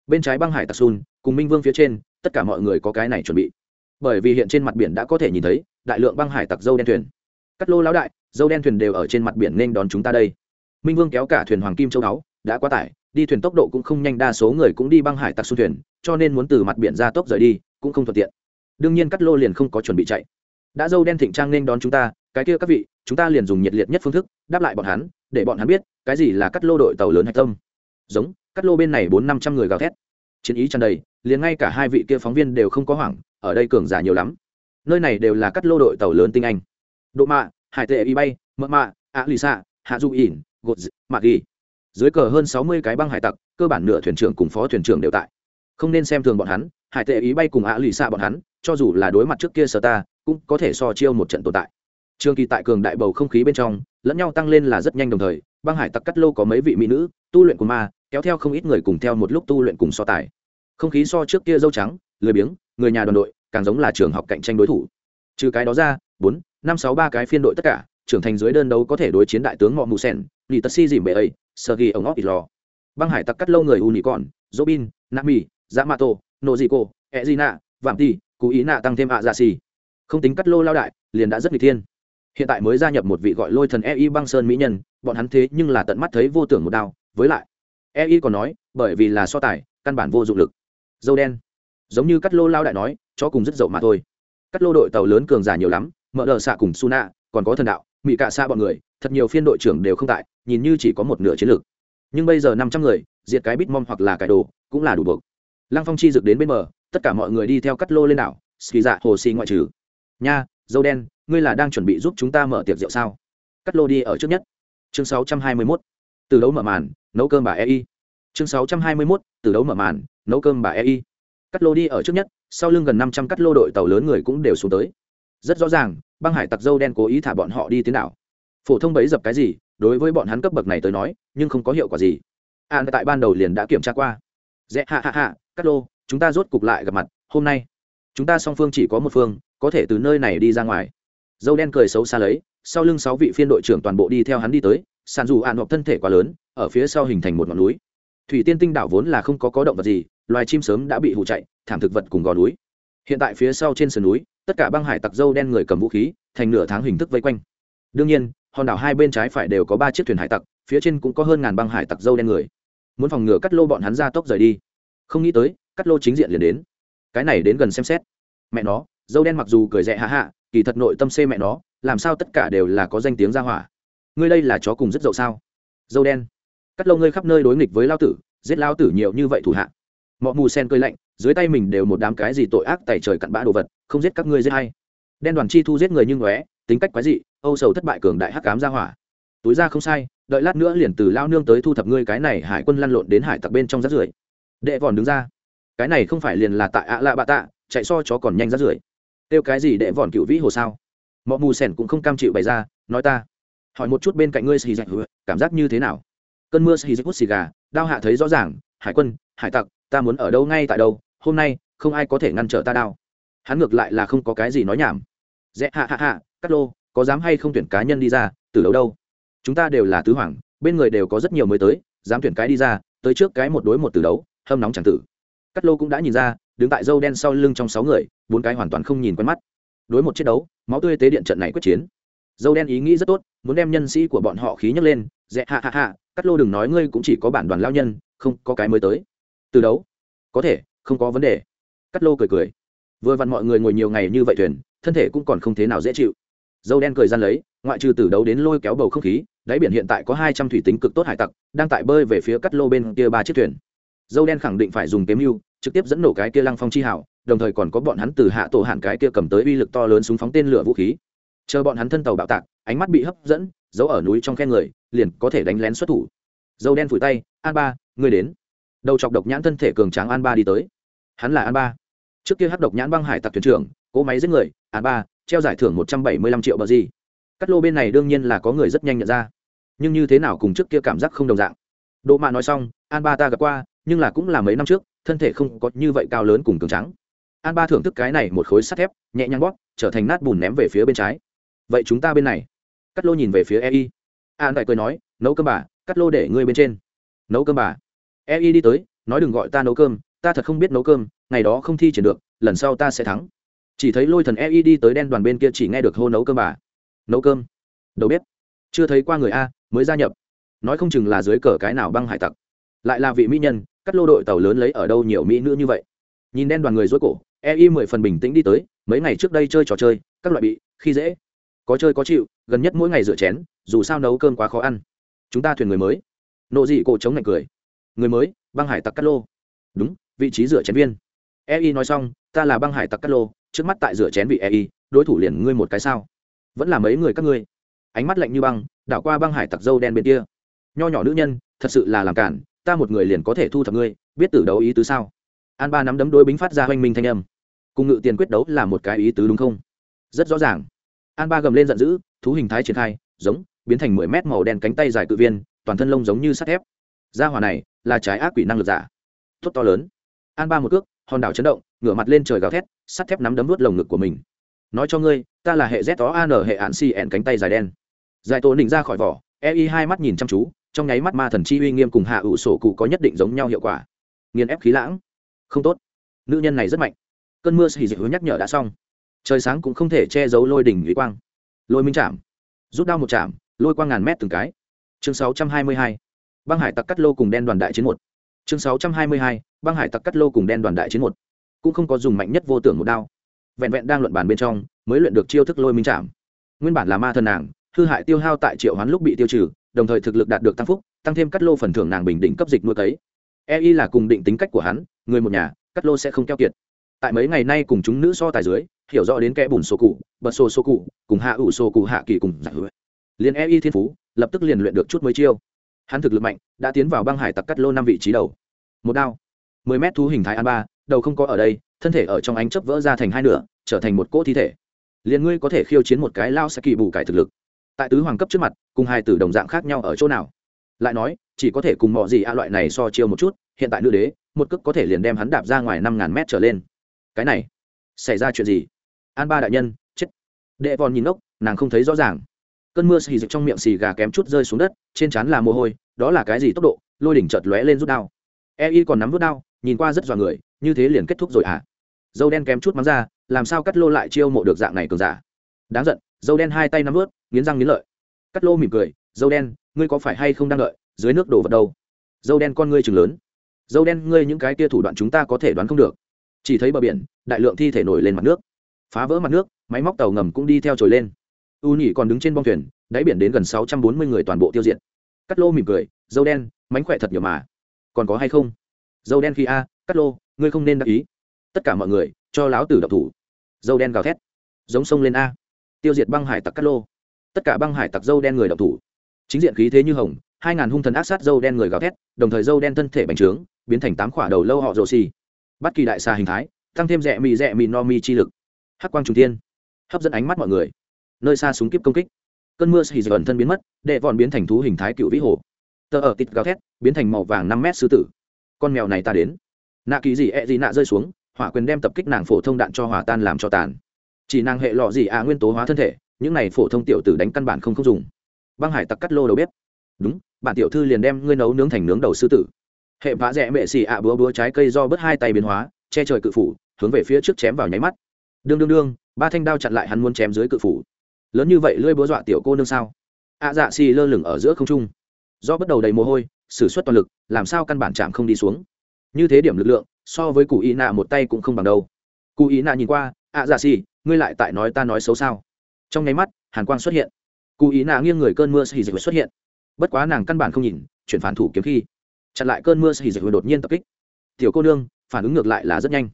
Bên trái băng hải tặc xun cùng minh vương phía trên, tất cả mọi người có cái này chuẩn bị. Bởi vì hiện trên mặt biển đã có thể nhìn thấy, đại lượng băng hải tặc dâu đen thuyền. Cắt lô lão đại, dâu đen thuyền đều ở trên mặt biển nên đón chúng ta đây. Minh vương kéo cả thuyền hoàng kim châu đáo, đã quá tải đi thuyền tốc độ cũng không nhanh, đa số người cũng đi băng hải tặc xuống thuyền, cho nên muốn từ mặt biển ra tốc rời đi cũng không thuận tiện. Đương nhiên cắt lô liền không có chuẩn bị chạy. Đã dâu đen thịnh trang nên đón chúng ta, cái kia các vị, chúng ta liền dùng nhiệt liệt nhất phương thức, đáp lại bọn hắn, để bọn hắn biết, cái gì là cắt lô đội tàu lớn hạch tâm. Giống, cắt lô bên này bốn năm trăm người gào thét. Chiến ý tràn đầy, liền ngay cả hai vị kia phóng viên đều không có hoảng, ở đây cường giả nhiều lắm. Nơi này đều là cắt lô đội tàu lớn tinh anh. Độ mạ, hải tệ y bay, mợ mạ, ạ lì xạ, hạ du ỉn, gột mạc ghi dưới cờ hơn sáu mươi cái băng hải tặc, cơ bản nửa thuyền trưởng cùng phó thuyền trưởng đều tại. Không nên xem thường bọn hắn, hải tệ ý bay cùng ạ lì xạ bọn hắn, cho dù là đối mặt trước kia sở ta, cũng có thể so chiêu một trận tồn tại. Trường kỳ tại cường đại bầu không khí bên trong, lẫn nhau tăng lên là rất nhanh đồng thời, băng hải tặc cắt lô có mấy vị mỹ nữ, tu luyện của ma, kéo theo không ít người cùng theo một lúc tu luyện cùng so tài. Không khí so trước kia dâu trắng, lười biếng, người nhà đoàn đội, càng giống là trường học cạnh tranh đối thủ. Trừ cái đó ra, bốn, năm, sáu, ba cái phiên đội tất cả, trưởng thành dưới đơn đấu có thể đối chiến đại tướng ngọ mù sen lì tật si dìm bệ ấy sơ ghi ông óc ít lò. Băng hải tặc cắt lâu người u còn robin, nami, yamato noziko ezina vạm ti cú ý nạ tăng thêm ạ dạ xì không tính cắt lô lao đại, liền đã rất n thiên. Hiện tại mới gia nhập một vị gọi lôi thần ei băng sơn mỹ nhân, bọn hắn thế nhưng là tận mắt thấy vô tưởng một đao. Với lại ei còn nói, bởi vì là so tài, căn bản vô dụng lực. Dâu đen. Giống như cắt lô lao đại nói cho cùng rất dậu mà thôi. Cắt lô đội tàu lớn cường giả nhiều lắm mở đờ xạ cùng su nạ còn có thần đạo mỹ cạ xa bọn người thật nhiều phiên đội trưởng đều không tại nhìn như chỉ có một nửa chiến lược. Nhưng bây giờ năm trăm người diệt cái bít mom hoặc là cải đồ cũng là đủ buộc. Lăng phong chi dực đến bên bờ tất cả mọi người đi theo cắt lô lên đảo ski dạ hồ xì ngoại trừ. Nha dâu đen ngươi là đang chuẩn bị giúp chúng ta mở tiệc rượu sao? Cắt lô đi ở trước nhất. Chương sáu trăm hai mươi 621. từ đấu mở màn nấu cơm bà ei chương sáu trăm hai mươi 621, từ đấu mở màn nấu cơm bà ei cắt lô đi ở trước nhất sau lưng gần năm trăm cắt lô đội tàu lớn người cũng đều xuống tới. Rất rõ ràng băng hải tặc dâu đen cố ý thả bọn họ đi tiến đảo phổ thông bấy dập cái gì, đối với bọn hắn cấp bậc này tới nói, nhưng không có hiệu quả gì. An tại ban đầu liền đã kiểm tra qua. Dễ hạ hạ hạ cắt lô, chúng ta rốt cục lại gặp mặt, hôm nay. Chúng ta song phương chỉ có một phương, có thể từ nơi này đi ra ngoài. Dâu đen cười xấu xa lấy, sau lưng sáu vị phiên đội trưởng toàn bộ đi theo hắn đi tới, sàn dù ạn hoặc thân thể quá lớn, ở phía sau hình thành một ngọn núi. Thủy tiên tinh đảo vốn là không có có động vật gì, loài chim sớm đã bị hụ chạy, thảm thực vật cùng gò núi. Hiện tại phía sau trên sườn núi, tất cả băng hải tặc dâu đen người cầm vũ khí, thành nửa tháng hình thức vây quanh. Đương nhiên hòn đảo hai bên trái phải đều có ba chiếc thuyền hải tặc, phía trên cũng có hơn ngàn băng hải tặc dâu đen người. Muốn phòng ngừa cắt lô bọn hắn ra tốc rời đi. Không nghĩ tới, cắt lô chính diện liền đến. Cái này đến gần xem xét. Mẹ nó, dâu đen mặc dù cười rẽ hạ hạ kỳ thật nội tâm xê mẹ nó, làm sao tất cả đều là có danh tiếng ra hỏa. Ngươi đây là chó cùng rất dậu sao? Dâu đen, cắt lô ngươi khắp nơi đối nghịch với lao tử, giết lao tử nhiều như vậy thủ hạ. Mọi mù sen cơi lạnh, dưới tay mình đều một đám cái gì tội ác tài trời cặn bã đồ vật, không giết các ngươi giết hay đen đoàn chi thu giết người như ngóe tính cách quái dị, âu sầu thất bại cường đại hắc cám ra hỏa. Túi ra không sai, đợi lát nữa liền từ lao nương tới thu thập ngươi cái này hải quân lăn lộn đến hải tặc bên trong rác rưởi. Đệ vòn đứng ra. Cái này không phải liền là tại ạ lạ bạ tạ, chạy so chó còn nhanh rác rưởi. Kêu cái gì đệ vòn cựu vĩ hồ sao? Mọi mù sẻn cũng không cam chịu bày ra, nói ta. Hỏi một chút bên cạnh ngươi xì dạch cảm giác như thế nào? Cơn mưa xì dạch hút xì gà, đao hạ thấy rõ ràng, hải quân, hải tặc, ta muốn ở đâu ngay tại đâu, hôm nay không ai có thể ngăn trở ta đao. Hắn ngược lại là không có cái gì nói nhảm. Dễ hạ hạ hạ cắt lô, có dám hay không tuyển cá nhân đi ra, từ đâu đâu. Chúng ta đều là tứ hoàng, bên người đều có rất nhiều mới tới, dám tuyển cái đi ra, tới trước cái một đối một từ đấu, hâm nóng chẳng tử. Cắt lô cũng đã nhìn ra, đứng tại dâu đen sau lưng trong sáu người, bốn cái hoàn toàn không nhìn quen mắt. Đối một chiến đấu, máu tươi tế điện trận này quyết chiến. Dâu đen ý nghĩ rất tốt, muốn đem nhân sĩ của bọn họ khí nhấc lên, dẹ hạ hạ hạ, cắt lô đừng nói ngươi cũng chỉ có bản đoàn lao nhân, không có cái mới tới. Từ đấu? Có thể, không có vấn đề. Cắt lô cười cười. Vừa vặn mọi người ngồi nhiều ngày như vậy thuyền, thân thể cũng còn không thế nào dễ chịu dâu đen cười gian lấy, ngoại trừ từ đấu đến lôi kéo bầu không khí, đáy biển hiện tại có hai trăm thủy tính cực tốt hải tặc, đang tại bơi về phía cắt lô bên kia ba chiếc thuyền. Dâu đen khẳng định phải dùng kiếm mưu, trực tiếp dẫn nổ cái kia lăng phong chi hảo, đồng thời còn có bọn hắn từ hạ tổ hạn cái kia cầm tới uy lực to lớn súng phóng tên lửa vũ khí. Chờ bọn hắn thân tàu bạo tạc, ánh mắt bị hấp dẫn, giấu ở núi trong khe người, liền có thể đánh lén xuất thủ. Dâu đen phủi tay, an ba, ngươi đến. Đầu chọc độc nhãn thân thể cường tráng an ba đi tới. Hắn là an ba. Trước kia hát độc nhãn băng hải tặc thuyền trưởng cỗ máy giết người, an ba treo giải thưởng một trăm bảy mươi lăm triệu bờ gì. Cắt lô bên này đương nhiên là có người rất nhanh nhận ra. Nhưng như thế nào cùng trước kia cảm giác không đồng dạng. Đỗ mạ nói xong, an ba ta gặp qua, nhưng là cũng là mấy năm trước, thân thể không có như vậy cao lớn cùng cường trắng an ba thưởng thức cái này một khối sắt thép, nhẹ nhàng bóp, trở thành nát bùn ném về phía bên trái. Vậy chúng ta bên này. Cắt lô nhìn về phía ei an đại cười nói, nấu cơm bà, cắt lô để ngươi bên trên. Nấu cơm bà. Ei đi tới, nói đừng gọi ta nấu cơm, ta thật không biết nấu cơm, ngày đó không thi triển được, lần sau ta sẽ thắng chỉ thấy lôi thần ei đi tới đen đoàn bên kia chỉ nghe được hô nấu cơm bà. Nấu cơm? Đầu bếp. Chưa thấy qua người a, mới gia nhập. Nói không chừng là dưới cờ cái nào băng hải tặc. Lại là vị mỹ nhân, cắt lô đội tàu lớn lấy ở đâu nhiều mỹ nữ như vậy. Nhìn đen đoàn người dối cổ ei mười phần bình tĩnh đi tới, mấy ngày trước đây chơi trò chơi, các loại bị, khi dễ. Có chơi có chịu, gần nhất mỗi ngày rửa chén, dù sao nấu cơm quá khó ăn. Chúng ta thuyền người mới. Nộ dị cổ chống ngạch cười. Người mới, băng hải tặc cắt lô. Đúng, vị trí rửa chén viên. Ei nói xong, ta là băng hải tặc cắt lô trước mắt tại rửa chén vị ei đối thủ liền ngươi một cái sao? Vẫn là mấy người các ngươi? Ánh mắt lạnh như băng, đảo qua băng hải tặc dâu đen bên kia. Nho nhỏ nữ nhân, thật sự là làm cản, ta một người liền có thể thu thập ngươi, biết tử đấu ý tứ sao? An ba nắm đấm đôi bính phát ra hoanh minh thanh âm. Cùng ngự tiền quyết đấu là một cái ý tứ đúng không? Rất rõ ràng. An ba gầm lên giận dữ, thú hình thái triển khai, giống, biến thành mười mét màu đen cánh tay dài cự viên, toàn thân lông giống như sắt thép. Gia hỏa này là trái ác quỷ năng lực giả. Tốt to lớn. An ba một cước, hòn đảo chấn động ngửa mặt lên trời gào thét, sắt thép nắm đấm vớt lồng ngực của mình. Nói cho ngươi, ta là hệ z đó an hệ ạn si ẹn cánh tay dài đen. Giải tổ định ra khỏi vỏ ei hai mắt nhìn chăm chú, trong nháy mắt ma thần chi uy nghiêm cùng hạ ủ sổ cụ có nhất định giống nhau hiệu quả. Nghiền ép khí lãng. Không tốt. Nữ nhân này rất mạnh. Cơn mưa xì dịch hướng nhắc nhở đã xong. Trời sáng cũng không thể che giấu lôi đỉnh lý quang. Lôi minh chạm. Rút đao một chạm, lôi quang ngàn mét từng cái. Chương 622. băng hải tặc cắt lô cùng đen đoàn đại chiến một. Chương 622. băng hải tặc cắt lô cùng đen đoàn đại chiến một cũng không có dùng mạnh nhất vô tưởng một đao. Vẹn vẹn đang luận bàn bên trong, mới luyện được chiêu thức lôi minh chạm. Nguyên bản là ma thần nàng, hư hại tiêu hao tại triệu hoán lúc bị tiêu trừ, đồng thời thực lực đạt được tăng phúc, tăng thêm cắt lô phần thưởng nàng bình định cấp dịch nuôi cấy. Ei là cùng định tính cách của hắn, người một nhà, cắt lô sẽ không keo kiệt. Tại mấy ngày nay cùng chúng nữ so tài dưới, hiểu rõ đến kẽ bùn sô cụ, bật sô sô cụ, cùng hạ ủ sô cụ hạ kỳ cùng giải hữu liền ei thiên phú, lập tức liền luyện được chút mới chiêu. Hắn thực lực mạnh, đã tiến vào băng hải tặc cắt lô năm vị trí đầu. Một đao. Mười mét thú hình thái an ba đầu không có ở đây, thân thể ở trong ánh chớp vỡ ra thành hai nửa, trở thành một cỗ thi thể. Liền ngươi có thể khiêu chiến một cái lao sẽ kỳ bù cải thực lực. Tại tứ hoàng cấp trước mặt, cùng hai tử đồng dạng khác nhau ở chỗ nào? Lại nói, chỉ có thể cùng mọi gì a loại này so chiêu một chút, hiện tại nữ đế, một cước có thể liền đem hắn đạp ra ngoài năm ngàn mét trở lên. Cái này, xảy ra chuyện gì? An ba đại nhân, chết. Đệ vòn nhìn ốc nàng không thấy rõ ràng. Cơn mưa xì dịch trong miệng xì gà kém chút rơi xuống đất, trên trán là mồ hôi, đó là cái gì tốc độ? Lôi đỉnh chợt lóe lên rút đao. E y còn nắm rút đao, nhìn qua rất dọa người như thế liền kết thúc rồi à? Dâu đen kém chút mắng ra, làm sao cắt lô lại chiêu mộ được dạng này cường giả? Đáng giận, dâu đen hai tay nắm ướt nghiến răng nghiến lợi. Cắt lô mỉm cười, dâu đen, ngươi có phải hay không đang đợi? Dưới nước đổ vật đâu? Dâu đen, con ngươi chừng lớn. Dâu đen, ngươi những cái tia thủ đoạn chúng ta có thể đoán không được. Chỉ thấy bờ biển, đại lượng thi thể nổi lên mặt nước. Phá vỡ mặt nước, máy móc tàu ngầm cũng đi theo trồi lên. U nhị còn đứng trên bong thuyền, đáy biển đến gần sáu trăm bốn mươi người toàn bộ tiêu diệt. Cắt lô mỉm cười, dâu đen, mánh khỏe thật nhiều mà. Còn có hay không? Dâu đen khi a, cắt lô ngươi không nên đắc ý. Tất cả mọi người, cho láo tử độc thủ. Dâu đen gào thét. Giống sông lên a. Tiêu diệt băng hải tặc cắt lô. Tất cả băng hải tặc dâu đen người độc thủ. Chính diện khí thế như hồng, hai ngàn hung thần ác sát dâu đen người gào thét, đồng thời dâu đen thân thể bành trướng, biến thành tám khỏa đầu lâu họ rồ xì bắt kỳ đại xà hình thái, tăng thêm rẽ mì rẽ mì no mi chi lực. Hắc quang trung tiên hấp dẫn ánh mắt mọi người. Nơi xa súng kíp công kích. Cơn mưa xì dần thân biến mất, đệ vòn biến thành thú hình thái cựu vĩ hồ. Tờ ở tịt gào thét, biến thành màu vàng năm mét sư tử. Con mèo này ta đến nạ kỳ gì dị nạ rơi xuống, hỏa quyền đem tập kích nàng phổ thông đạn cho hòa tan làm cho tàn. Chỉ nàng hệ lọ gì à nguyên tố hóa thân thể, những này phổ thông tiểu tử đánh căn bản không không dùng. Băng hải tặc cắt lô đầu bếp. Đúng, bản tiểu thư liền đem ngươi nấu nướng thành nướng đầu sư tử. Hệ vã rẽ mệ xì ạ búa búa trái cây do bớt hai tay biến hóa, che trời cự phủ, hướng về phía trước chém vào nháy mắt. Đương đương đương, ba thanh đao chặn lại hắn muốn chém dưới cự phủ. Lớn như vậy lưỡi búa dọa tiểu cô nương sao? Ạ dạ xì lơ lửng ở giữa không trung. Do bắt đầu đầy mồ hôi, sử xuất toàn lực, làm sao căn bản chạm không đi xuống? Như thế điểm lực lượng, so với cụ ý nạ một tay cũng không bằng đâu. Cụ ý nạ nhìn qua ạ dạ xì, ngươi lại tại nói ta nói xấu sao? Trong nháy mắt, hàn quang xuất hiện. Cụ ý nạ nghiêng người cơn mưa xì dịch xuất hiện. Bất quá nàng căn bản không nhìn, chuyển phản thủ kiếm khi. Chặn lại cơn mưa xì dịch đột nhiên tập kích. Tiểu cô nương, phản ứng ngược lại là rất nhanh.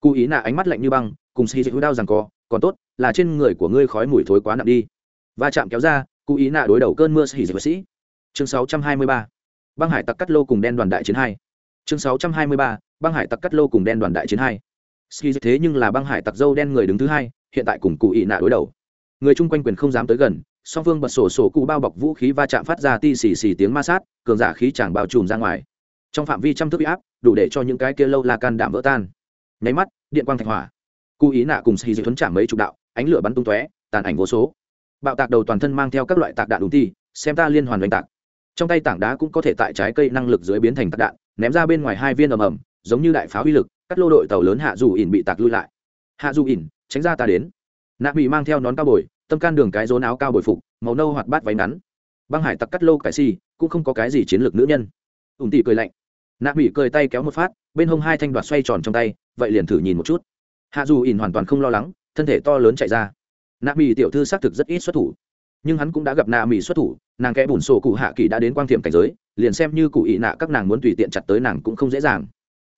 Cụ ý nạ ánh mắt lạnh như băng, cùng xì dịch đao rằng co, còn tốt, là trên người của ngươi khói mùi thối quá nặng đi. Va chạm kéo ra, cụ ý nạ đối đầu cơn mưa xì dịch sĩ. Chương 623. băng hải tặc cắt lô cùng đen đoàn đại chiến hai chương 623. băng hải tặc cắt lô cùng đen đoàn đại chiến hai. Ski thế nhưng là băng hải tặc dâu đen người đứng thứ hai, hiện tại cùng cụ ý nạ đối đầu. Người chung quanh quyền không dám tới gần, song phương bật sổ sổ cụ bao bọc vũ khí va chạm phát ra ti xì xì tiếng ma sát, cường giả khí chẳng bao trùm ra ngoài. Trong phạm vi trăm thước áp, đủ để cho những cái kia lâu la can đảm vỡ tan. Nháy mắt, điện quang thạch hỏa. Cụ ý nạ cùng xì dị thuấn trả mấy chục đạo, ánh lửa bắn tung tóe, tàn ảnh vô số. Bạo tạc đầu toàn thân mang theo các loại tạc đạn đúng ti, xem ta liên hoàn đánh tạc. Trong tay tảng đá cũng có thể tại trái cây năng lực dưới biến thành tạc đạn ném ra bên ngoài hai viên ầm ầm, giống như đại pháo uy lực, cắt lô đội tàu lớn hạ dù ỉn bị tạc lui lại. Hạ dù ỉn, tránh ra ta đến. Nạ bị mang theo nón cao bồi, tâm can đường cái rốn áo cao bồi phục, màu nâu hoạt bát váy ngắn. Băng hải tặc cắt lô cải si cũng không có cái gì chiến lược nữ nhân. Ủng tỷ cười lạnh. Nạ bị cười tay kéo một phát, bên hông hai thanh đoạt xoay tròn trong tay, vậy liền thử nhìn một chút. Hạ dù ỉn hoàn toàn không lo lắng, thân thể to lớn chạy ra. Nạ mỹ tiểu thư xác thực rất ít xuất thủ. Nhưng hắn cũng đã gặp nạ mỹ xuất thủ, nàng kẽ bùn sổ cụ hạ kỳ đã đến quang thiểm cảnh giới liền xem như cụ ị nạ các nàng muốn tùy tiện chặt tới nàng cũng không dễ dàng.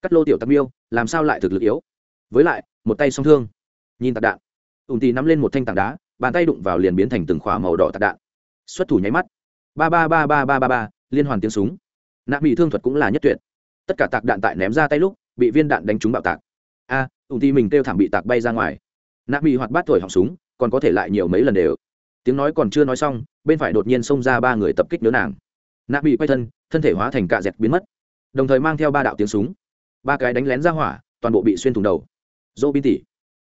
Cắt lô tiểu tắc miêu làm sao lại thực lực yếu? Với lại một tay song thương. Nhìn tạc đạn. Ùn tì nắm lên một thanh tảng đá bàn tay đụng vào liền biến thành từng khỏa màu đỏ tạc đạn. Xuất thủ nháy mắt. Ba ba ba ba ba ba ba liên hoàn tiếng súng. Nạ bị thương thuật cũng là nhất tuyệt. Tất cả tạc đạn tại ném ra tay lúc bị viên đạn đánh trúng bạo tạc. A à, ùn tì mình kêu thảm bị tạc bay ra ngoài. Nạ bị hoạt bát thổi họng súng còn có thể lại nhiều mấy lần đều. Tiếng nói còn chưa nói xong bên phải đột nhiên xông ra ba người tập kích nhớ nàng nạ bị quay thân thân thể hóa thành cạ dẹt biến mất. Đồng thời mang theo ba đạo tiếng súng. Ba cái đánh lén ra hỏa, toàn bộ bị xuyên thủng đầu. Dỗ bin tỉ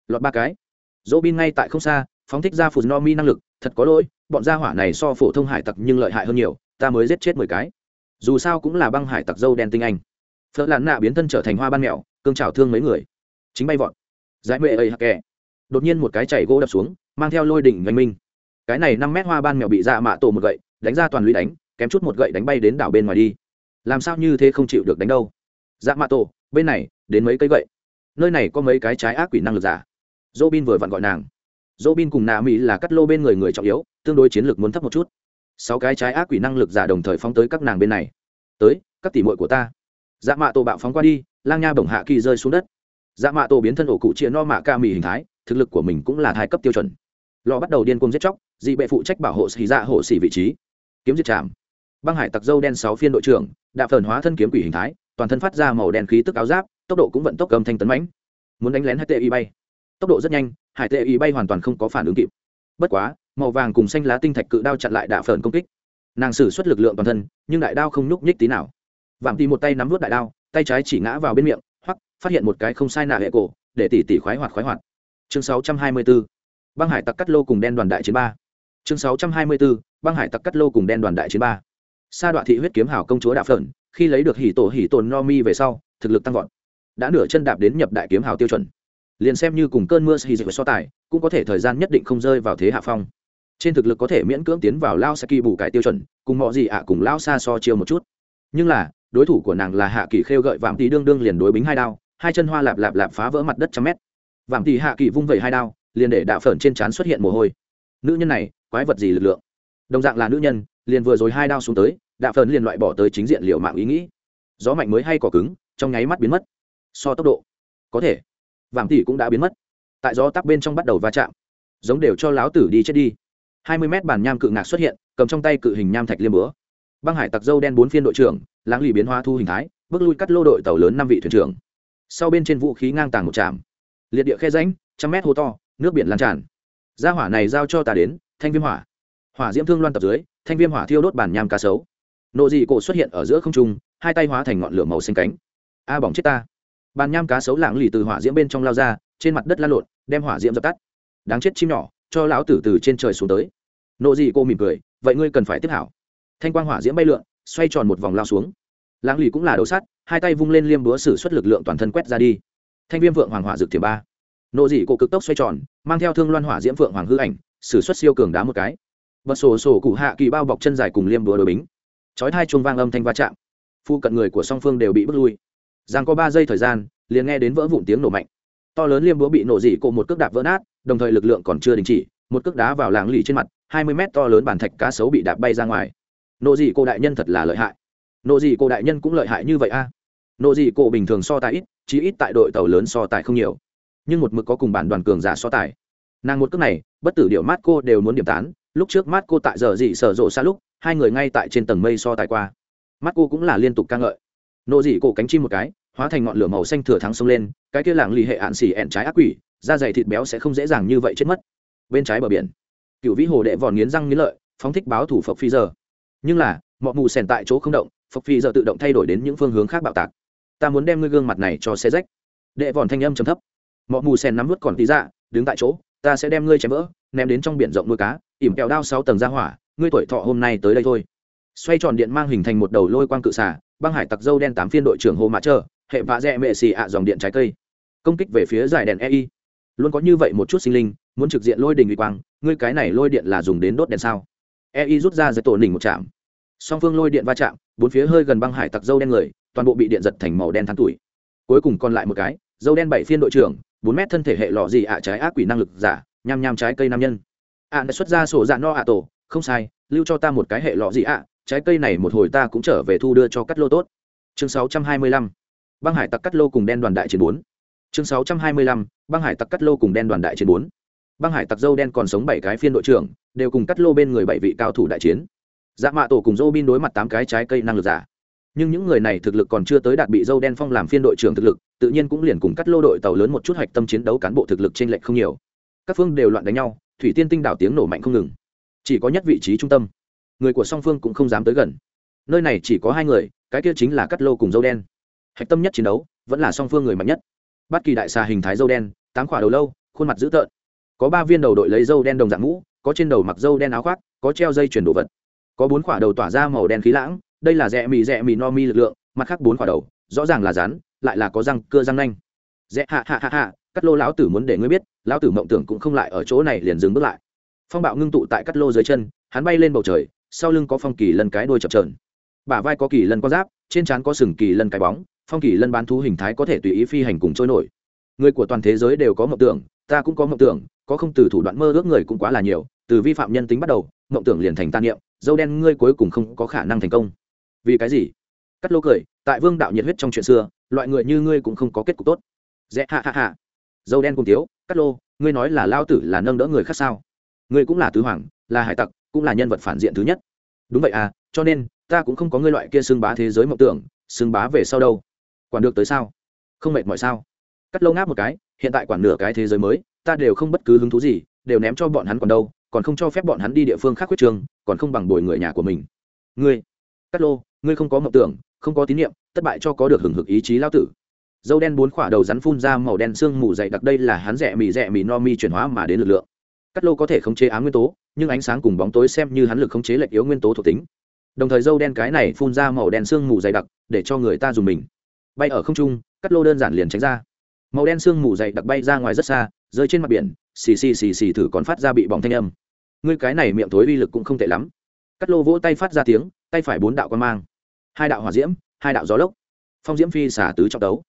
lọt ba cái. Dỗ bin ngay tại không xa, phóng thích ra phù no mi năng lực, thật có lỗi, bọn gia hỏa này so phổ thông hải tặc nhưng lợi hại hơn nhiều, ta mới giết chết mười cái. Dù sao cũng là băng hải tặc dâu đen tinh anh. Phớt làn nạ biến thân trở thành hoa ban mèo cương trào thương mấy người. Chính bay vọt. Giải mệ ây hạc kè đột nhiên một cái chảy gỗ đập xuống, mang theo lôi đỉnh oanh minh. Cái này năm mét hoa ban mèo bị dạ mạ tổ một gậy, đánh ra toàn lũy đánh kém chút một gậy đánh bay đến đảo bên ngoài đi. Làm sao như thế không chịu được đánh đâu? Dạ mạ tổ, bên này, đến mấy cây gậy? Nơi này có mấy cái trái ác quỷ năng lực giả. Dô bin vừa vặn gọi nàng. Dô bin cùng nạ mỹ là cắt lô bên người người trọng yếu, tương đối chiến lược muốn thấp một chút. Sáu cái trái ác quỷ năng lực giả đồng thời phóng tới các nàng bên này. Tới, các tỉ mội của ta. Dạ mạ tổ bạo phóng qua đi, lang nha bổng hạ kỳ rơi xuống đất. Dạ mạ tổ biến thân ổ cụ chia no mạ ca mì hình thái, thực lực của mình cũng là hai cấp tiêu chuẩn. Lò bắt đầu điên cuồng giết chóc, dị bệ phụ trách bảo hộ xì dạ hộ xỉ vị trí. Kiếm diệt chạm băng hải tặc dâu đen sáu phiên đội trưởng, đạp phần hóa thân kiếm quỷ hình thái, toàn thân phát ra màu đen khí tức áo giáp, tốc độ cũng vận tốc cầm thanh tấn mãnh. Muốn đánh lén hải tệ y bay. Tốc độ rất nhanh, hải tệ y bay hoàn toàn không có phản ứng kịp. Bất quá, màu vàng cùng xanh lá tinh thạch cự đao chặn lại đạp phần công kích. Nàng sử xuất lực lượng toàn thân, nhưng đại đao không nhúc nhích tí nào. Vạm tì một tay nắm vút đại đao, tay trái chỉ ngã vào bên miệng, hoặc phát hiện một cái không sai nạ hệ cổ, để tỉ tỉ khoái hoạt khoái hoạt. Chương 624. băng hải tặc cắt lô cùng đen đoàn đại chiến ba. Chương 624. băng hải tặc cắt lô cùng đen đoàn đại chiến ba sa đoạn thị huyết kiếm hảo công chúa đạp phởn khi lấy được hỉ tổ hỉ tồn no mi về sau, thực lực tăng vọt. Đã nửa chân đạp đến nhập đại kiếm hào tiêu chuẩn. Liền xem như cùng cơn mưa hì dịch so tài, cũng có thể thời gian nhất định không rơi vào thế hạ phong. Trên thực lực có thể miễn cưỡng tiến vào lao saki bù cải tiêu chuẩn, cùng mọi gì ạ, cùng lao xa so chiêu một chút. Nhưng là, đối thủ của nàng là hạ kỳ khêu gợi vạm tí đương đương liền đối bính hai đao, hai chân hoa lạp lạp lạp phá vỡ mặt đất trăm mét. Vạm tỳ hạ kỳ vung vẩy hai đao, liền để đạ phởn trên trán xuất hiện mồ hôi. Nữ nhân này, quái vật gì lực lượng? Đồng dạng là nữ nhân liền vừa rồi hai đao xuống tới, đạ phần liền loại bỏ tới chính diện liệu mạng ý nghĩ. Gió mạnh mới hay cỏ cứng, trong nháy mắt biến mất. So tốc độ, có thể. Vàng tỷ cũng đã biến mất. Tại gió tắc bên trong bắt đầu va chạm. Giống đều cho láo tử đi chết đi. Hai mươi mét bàn nham cự ngạc xuất hiện, cầm trong tay cự hình nham thạch liêm búa. Băng hải tặc dâu đen bốn phiên đội trưởng láng lì biến hóa thu hình thái, bước lui cắt lô đội tàu lớn năm vị thuyền trưởng. Sau bên trên vũ khí ngang tàng một trạm. Liệt địa khe ránh trăm mét hô to, nước biển lan tràn. Gia hỏa này giao cho ta đến, thanh viêm hỏa. Hỏa diễm thương loan tập dưới thanh viêm hỏa thiêu đốt bàn nham cá sấu. Nộ dị cổ xuất hiện ở giữa không trung, hai tay hóa thành ngọn lửa màu xanh cánh. A bỏng chết ta. Bàn nham cá sấu lạng lì từ hỏa diễm bên trong lao ra, trên mặt đất lan lộn, đem hỏa diễm dập tắt. Đáng chết chim nhỏ, cho lão tử từ trên trời xuống tới. Nộ dị cô mỉm cười, vậy ngươi cần phải tiếp hảo. Thanh quang hỏa diễm bay lượn, xoay tròn một vòng lao xuống. Lãng lì cũng là đầu sắt, hai tay vung lên liêm búa sử xuất lực lượng toàn thân quét ra đi. Thanh viêm vượng hoàng hỏa dược thiềm ba. Nộ dị cổ cực tốc xoay tròn, mang theo thương loan hỏa diễm vượng hoàng hư ảnh, sử xuất siêu cường đá một cái bật sổ sổ cụ hạ kỳ bao bọc chân dài cùng liêm búa đội bính. Chói hai chuông vang âm thanh va chạm. Phu cận người của song phương đều bị bước lui. Giang có ba giây thời gian, liền nghe đến vỡ vụn tiếng nổ mạnh. To lớn liêm búa bị nổ dị cộ một cước đạp vỡ nát, đồng thời lực lượng còn chưa đình chỉ, một cước đá vào làng lì trên mặt, hai mươi mét to lớn bản thạch cá sấu bị đạp bay ra ngoài. Nộ dị cô đại nhân thật là lợi hại. Nộ dị cô đại nhân cũng lợi hại như vậy a. À? nộ dị cô bình thường so tài ít, chí ít tại đội tàu lớn so tài không nhiều. Nhưng một mực có cùng bản đoàn cường giả so tài. Nàng một cước này, bất tử điệu mát cô đều muốn điểm tán lúc trước mắt cô tại giờ dị sở rộ xa lúc, hai người ngay tại trên tầng mây so tài qua. Mắt cô cũng là liên tục ca ngợi. Nộ dị cổ cánh chim một cái, hóa thành ngọn lửa màu xanh thừa thắng sông lên, cái kia làng lì hệ ạn xỉ ẹn trái ác quỷ, da dày thịt béo sẽ không dễ dàng như vậy chết mất. Bên trái bờ biển, cựu vĩ hồ đệ vòn nghiến răng nghiến lợi, phóng thích báo thủ phộc phi giờ. Nhưng là mọi mù sèn tại chỗ không động, phộc phi giờ tự động thay đổi đến những phương hướng khác bạo tạc. Ta muốn đem ngươi gương mặt này cho xe rách. Đệ vòn thanh âm trầm thấp. Mọi mù sèn nắm vút còn tí dạ đứng tại chỗ ta sẽ đem ngươi chém vỡ, ném đến trong biển rộng nuôi cá, ỉm kẹo đao sáu tầng ra hỏa, ngươi tuổi thọ hôm nay tới đây thôi. Xoay tròn điện mang hình thành một đầu lôi quang cự xả băng hải tặc dâu đen tám phiên đội trưởng hồ mã trơ, hệ vạ dẹ mệ xì ạ dòng điện trái cây. Công kích về phía giải đèn ei luôn có như vậy một chút sinh linh, muốn trực diện lôi đình uy quang, ngươi cái này lôi điện là dùng đến đốt đèn sao? Ei rút ra giật tổ đỉnh một chạm song phương lôi điện va chạm, bốn phía hơi gần băng hải tặc dâu đen người, toàn bộ bị điện giật thành màu đen thắng tuổi. Cuối cùng còn lại một cái, dâu đen bảy phiên đội trưởng bốn mét thân thể hệ lọ gì ạ? Trái ác quỷ năng lực giả, nham nham trái cây nam nhân. Ạ đã xuất ra sổ dạ no ạ tổ. Không sai, lưu cho ta một cái hệ lọ gì ạ? Trái cây này một hồi ta cũng trở về thu đưa cho cắt lô tốt. Chương 625. băng hải tặc cắt lô cùng đen đoàn đại chiến bốn. Chương 625. băng hải tặc cắt lô cùng đen đoàn đại chiến bốn. Băng hải tặc dâu đen còn sống bảy cái phiên đội trưởng, đều cùng cắt lô bên người bảy vị cao thủ đại chiến. Dạ mạ tổ cùng dô bin đối mặt tám cái trái cây năng lực giả nhưng những người này thực lực còn chưa tới đạt bị dâu đen phong làm phiên đội trưởng thực lực, tự nhiên cũng liền cùng cắt lô đội tàu lớn một chút hạch tâm chiến đấu cán bộ thực lực trên lệch không nhiều. Các phương đều loạn đánh nhau, thủy tiên tinh đảo tiếng nổ mạnh không ngừng. Chỉ có nhất vị trí trung tâm. Người của song phương cũng không dám tới gần. Nơi này chỉ có hai người, cái kia chính là cắt lô cùng dâu đen. Hạch tâm nhất chiến đấu, vẫn là song phương người mạnh nhất. Bất kỳ đại xà hình thái dâu đen, tám khỏa đầu lâu, khuôn mặt dữ tợn. Có ba viên đầu đội lấy dâu đen đồng dạng mũ, có trên đầu mặc dâu đen áo khoác, có treo dây chuyển đồ vật. Có bốn khỏa đầu tỏa ra màu đen khí lãng đây là rẽ mì rẽ mì no mi lực lượng, mặt khác bốn quả đầu, rõ ràng là rán lại là có răng, cưa răng nanh. Rẽ hạ hạ hạ hạ cắt lô lão tử muốn để ngươi biết, lão tử mộng tưởng cũng không lại ở chỗ này liền dừng bước lại. Phong bạo ngưng tụ tại cắt lô dưới chân, hắn bay lên bầu trời, sau lưng có phong kỳ lân cái đuôi chập trờn bả vai có kỳ lân có giáp, trên trán có sừng kỳ lân cái bóng, phong kỳ lân bán thú hình thái có thể tùy ý phi hành cùng trôi nổi. Người của toàn thế giới đều có mộng tưởng, ta cũng có mộng tưởng, có không từ thủ đoạn mơ ước người cũng quá là nhiều, từ vi phạm nhân tính bắt đầu, mộng tưởng liền thành tan niệm, dâu đen ngươi cuối cùng không có khả năng thành công vì cái gì? Cắt lô cười, tại vương đạo nhiệt huyết trong chuyện xưa, loại người như ngươi cũng không có kết cục tốt. Dễ hạ hạ hạ dâu đen cùng tiếu, cắt lô, ngươi nói là lao tử là nâng đỡ người khác sao? Ngươi cũng là tứ hoàng, là hải tặc, cũng là nhân vật phản diện thứ nhất. Đúng vậy à cho nên, ta cũng không có ngươi loại kia xưng bá thế giới mộng tưởng, xưng bá về sau đâu. Quản được tới sao? Không mệt mỏi sao? Cắt lâu ngáp một cái, hiện tại quản nửa cái thế giới mới, ta đều không bất cứ hứng thú gì, đều ném cho bọn hắn còn đâu, còn không cho phép bọn hắn đi địa phương khác quyết trường, còn không bằng bồi người nhà của mình. Ngươi, cắt lô ngươi không có mộng tưởng, không có tín nhiệm thất bại cho có được hừng hực ý chí lao tử. Dâu đen bốn khỏa đầu rắn phun ra màu đen sương mù dày đặc đây là hắn rẻ mì rẻ mì no mi chuyển hóa mà đến lực lượng. Cắt lô có thể khống chế ám nguyên tố, nhưng ánh sáng cùng bóng tối xem như hắn lực khống chế lệch yếu nguyên tố thuộc tính. Đồng thời dâu đen cái này phun ra màu đen sương mù dày đặc, để cho người ta dùng mình. Bay ở không trung, cắt lô đơn giản liền tránh ra. Màu đen sương mù dày đặc bay ra ngoài rất xa, rơi trên mặt biển, xì xì xì xì thử còn phát ra bị bỏng thanh âm. Ngươi cái này miệng tối uy lực cũng không tệ lắm. Cắt lô vỗ tay phát ra tiếng, tay phải bốn đạo quan mang hai đạo hỏa diễm, hai đạo gió lốc. Phong diễm phi xả tứ trọng đấu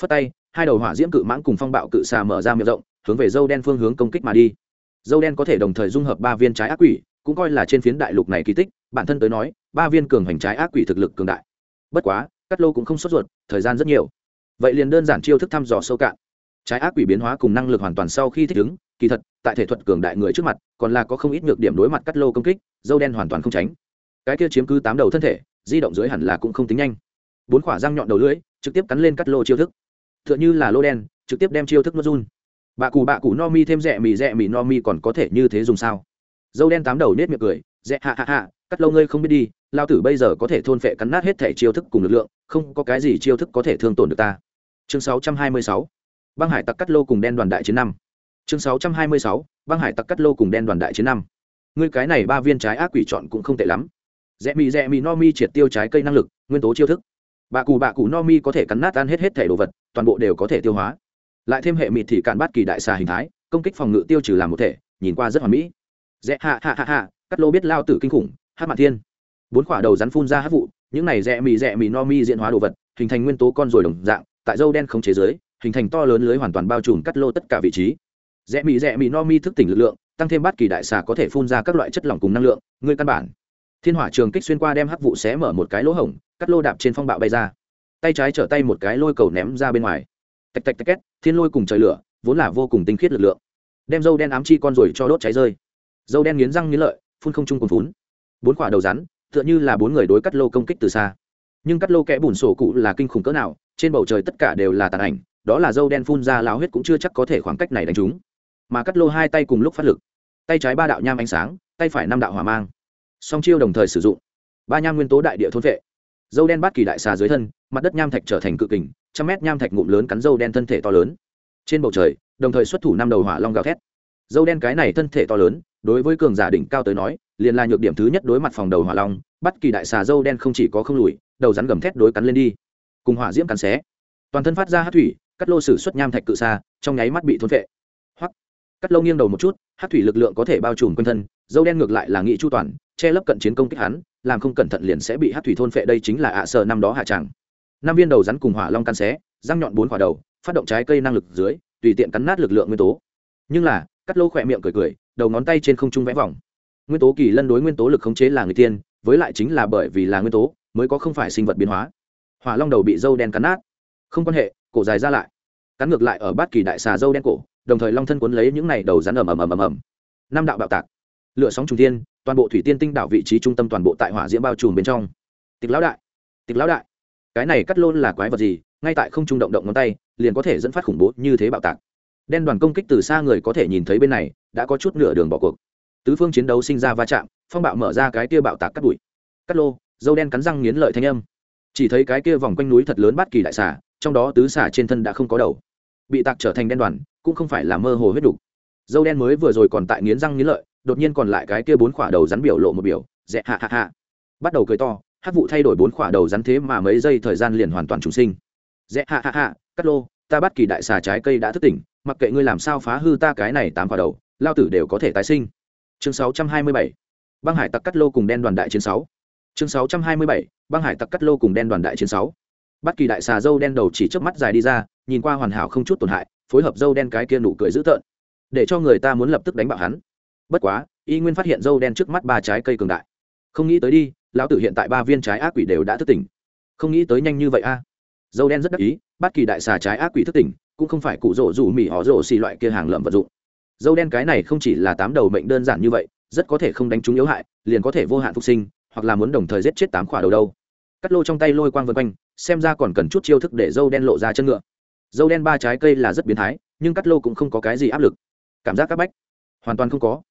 phất tay, hai đầu hỏa diễm cự mãng cùng phong bạo cự xà mở ra miệng rộng, hướng về dâu đen phương hướng công kích mà đi. Dâu đen có thể đồng thời dung hợp ba viên trái ác quỷ, cũng coi là trên phiến đại lục này kỳ tích, bản thân tới nói, ba viên cường hành trái ác quỷ thực lực cường đại. Bất quá, cắt lô cũng không sốt ruột, thời gian rất nhiều. Vậy liền đơn giản chiêu thức thăm dò sâu cạn. Trái ác quỷ biến hóa cùng năng lực hoàn toàn sau khi thích ứng, kỳ thật, tại thể thuật cường đại người trước mặt, còn là có không ít nhược điểm đối mặt cắt lô công kích, dâu đen hoàn toàn không tránh. Cái kia chiếm cứ tám đầu thân thể di động dưới hẳn là cũng không tính nhanh. Bốn khỏa răng nhọn đầu lưỡi, trực tiếp cắn lên cắt lô chiêu thức. T h ư ợ n h ư là lô đen, trực tiếp đem chiêu thức n run. Bạ cù bạ cù no mi thêm rẽ mì rẽ mì no mi còn có thể như thế dùng sao? Dâu đen tám đầu nết miệng cười rẽ hạ hạ hạ cắt lâu ngươi không biết đi, lao tử bây giờ có thể thôn phệ cắn nát hết thể chiêu thức cùng lực lượng, không có cái gì chiêu thức có thể thương tổn được ta. Chương sáu trăm hai mươi sáu, băng hải tặc cắt lô cùng đen đoàn đại chiến năm. Chương sáu trăm hai mươi sáu, băng hải tặc cắt lô cùng đen đoàn đại chiến năm. Ngươi cái này ba viên trái ác quỷ chọn cũng không tệ lắm rẽ mì rẽ mì no mi triệt tiêu trái cây năng lực, nguyên tố chiêu thức. Bạ cù bạ cù, no mi có thể cắn nát ăn hết hết thể đồ vật, toàn bộ đều có thể tiêu hóa. Lại thêm hệ mịt thì cạn bát kỳ đại xà hình thái, công kích phòng ngự tiêu trừ làm một thể, nhìn qua rất hoàn mỹ. Rẽ hạ hạ hạ hạ, cắt lô biết lao tử kinh khủng, hát mạn thiên. Bốn quả đầu rắn phun ra hát vụ, những này rẽ mì rẽ mì no mi diện hóa đồ vật, hình thành nguyên tố con rồi đồng dạng, tại dâu đen không chế giới, hình thành to lớn lưới hoàn toàn bao trùm cắt lô tất cả vị trí. Rẽ mì rẽ mì no mi thức tỉnh lực lượng, tăng thêm bát kỳ đại xà có thể phun ra các loại chất lỏng cùng năng lượng, ngươi căn bản thiên hỏa trường kích xuyên qua đem hắc vụ xé mở một cái lỗ hổng, cắt lô đạp trên phong bạo bay ra. Tay trái trở tay một cái lôi cầu ném ra bên ngoài. Tạch tạch tạch két, thiên lôi cùng trời lửa, vốn là vô cùng tinh khiết lực lượng. Đem dâu đen ám chi con rồi cho đốt cháy rơi. Dâu đen nghiến răng nghiến lợi, phun không chung cùng phún bốn quả đầu rắn, tựa như là bốn người đối cắt lô công kích từ xa. Nhưng cắt lô kẽ bùn sổ cụ là kinh khủng cỡ nào, trên bầu trời tất cả đều là tàn ảnh, đó là dâu đen phun ra láo huyết cũng chưa chắc có thể khoảng cách này đánh chúng. Mà cắt lô hai tay cùng lúc phát lực. Tay trái ba đạo nham ánh sáng, tay phải năm đạo hỏa mang song chiêu đồng thời sử dụng. Ba nham nguyên tố đại địa thôn vệ. Dâu đen bát kỳ đại xà dưới thân, mặt đất nham thạch trở thành cự kình, trăm mét nham thạch ngụm lớn cắn dâu đen thân thể to lớn. Trên bầu trời, đồng thời xuất thủ năm đầu hỏa long gào thét. Dâu đen cái này thân thể to lớn, đối với cường giả đỉnh cao tới nói, liền là nhược điểm thứ nhất đối mặt phòng đầu hỏa long bắt kỳ đại xà dâu đen không chỉ có không lùi, đầu rắn gầm thét đối cắn lên đi. Cùng hỏa diễm cắn xé. Toàn thân phát ra hát thủy, cắt lô sử xuất nham thạch cự xa trong nháy mắt bị thôn vệ. Hoặc cắt lô nghiêng đầu một chút, hát thủy lực lượng có thể bao trùm quanh thân, dâu đen ngược lại là nghị chu toàn che lấp cận chiến công kích hắn, làm không cẩn thận liền sẽ bị hát thủy thôn phệ đây chính là ạ à sợ năm đó hạ tràng. Năm viên đầu rắn cùng hỏa long căn xé, răng nhọn bốn quả đầu, phát động trái cây năng lực dưới, tùy tiện cắn nát lực lượng nguyên tố. Nhưng là, cắt lô khỏe miệng cười cười, đầu ngón tay trên không trung vẽ vòng. Nguyên tố kỳ lân đối nguyên tố lực khống chế là người tiên, với lại chính là bởi vì là nguyên tố, mới có không phải sinh vật biến hóa. Hỏa long đầu bị dâu đen cắn nát. Không quan hệ, cổ dài ra lại. Cắn ngược lại ở bát kỳ đại xà dâu đen cổ, đồng thời long thân cuốn lấy những này đầu rắn ầm ầm ầm ầm ầm. Năm đạo bạo tạc. Lựa sóng trùng tiên toàn bộ thủy tiên tinh đảo vị trí trung tâm toàn bộ tại hỏa diễm bao trùm bên trong. Tịch lão đại, tịch lão đại, cái này cắt lôn là quái vật gì? Ngay tại không trung động động ngón tay, liền có thể dẫn phát khủng bố như thế bạo tạc. Đen đoàn công kích từ xa người có thể nhìn thấy bên này, đã có chút nửa đường bỏ cuộc. Tứ phương chiến đấu sinh ra va chạm, phong bạo mở ra cái kia bạo tạc cắt bụi. cắt lô, dâu đen cắn răng nghiến lợi thanh âm. Chỉ thấy cái kia vòng quanh núi thật lớn bát kỳ đại xà, trong đó tứ xà trên thân đã không có đầu. Bị tạc trở thành đen đoàn, cũng không phải là mơ hồ huyết đục. Dâu đen mới vừa rồi còn tại nghiến răng nghiến lợi đột nhiên còn lại cái kia bốn khỏa đầu rắn biểu lộ một biểu dẹ hạ hạ hạ. Bắt đầu cười to, hát vụ thay đổi bốn khỏa đầu rắn thế mà mấy giây thời gian liền hoàn toàn trùng sinh. Dẹ hạ hạ hạ, cắt lô, ta bắt kỳ đại xà trái cây đã thức tỉnh, mặc kệ ngươi làm sao phá hư ta cái này tám khỏa đầu, lao tử đều có thể tái sinh. Chương sáu trăm hai mươi bảy, băng hải tặc cắt lô cùng đen đoàn đại chiến sáu. Chương sáu trăm hai mươi bảy, băng hải tặc cắt lô cùng đen đoàn đại chiến sáu. Bắt kỳ đại xà dâu đen đầu chỉ trước mắt dài đi ra, nhìn qua hoàn hảo không chút tổn hại, phối hợp dâu đen cái kia nụ cười dữ tợn. Để cho người ta muốn lập tức đánh bạo hắn bất quá, y nguyên phát hiện dâu đen trước mắt ba trái cây cường đại. Không nghĩ tới đi, lão tử hiện tại ba viên trái ác quỷ đều đã thức tỉnh. Không nghĩ tới nhanh như vậy a. Dâu đen rất đắc ý bất kỳ đại xà trái ác quỷ thức tỉnh, cũng không phải cụ rỗ rủ mỉ họ rỗ xì loại kia hàng lợm vật dụng. Dâu đen cái này không chỉ là tám đầu mệnh đơn giản như vậy, rất có thể không đánh trúng yếu hại, liền có thể vô hạn phục sinh, hoặc là muốn đồng thời giết chết tám khỏa đầu đâu. Cắt lô trong tay lôi quang vân quanh, xem ra còn cần chút chiêu thức để dâu đen lộ ra chân ngựa. Dâu đen ba trái cây là rất biến thái, nhưng cắt lô cũng không có cái gì áp lực. Cảm giác các bách, hoàn toàn không có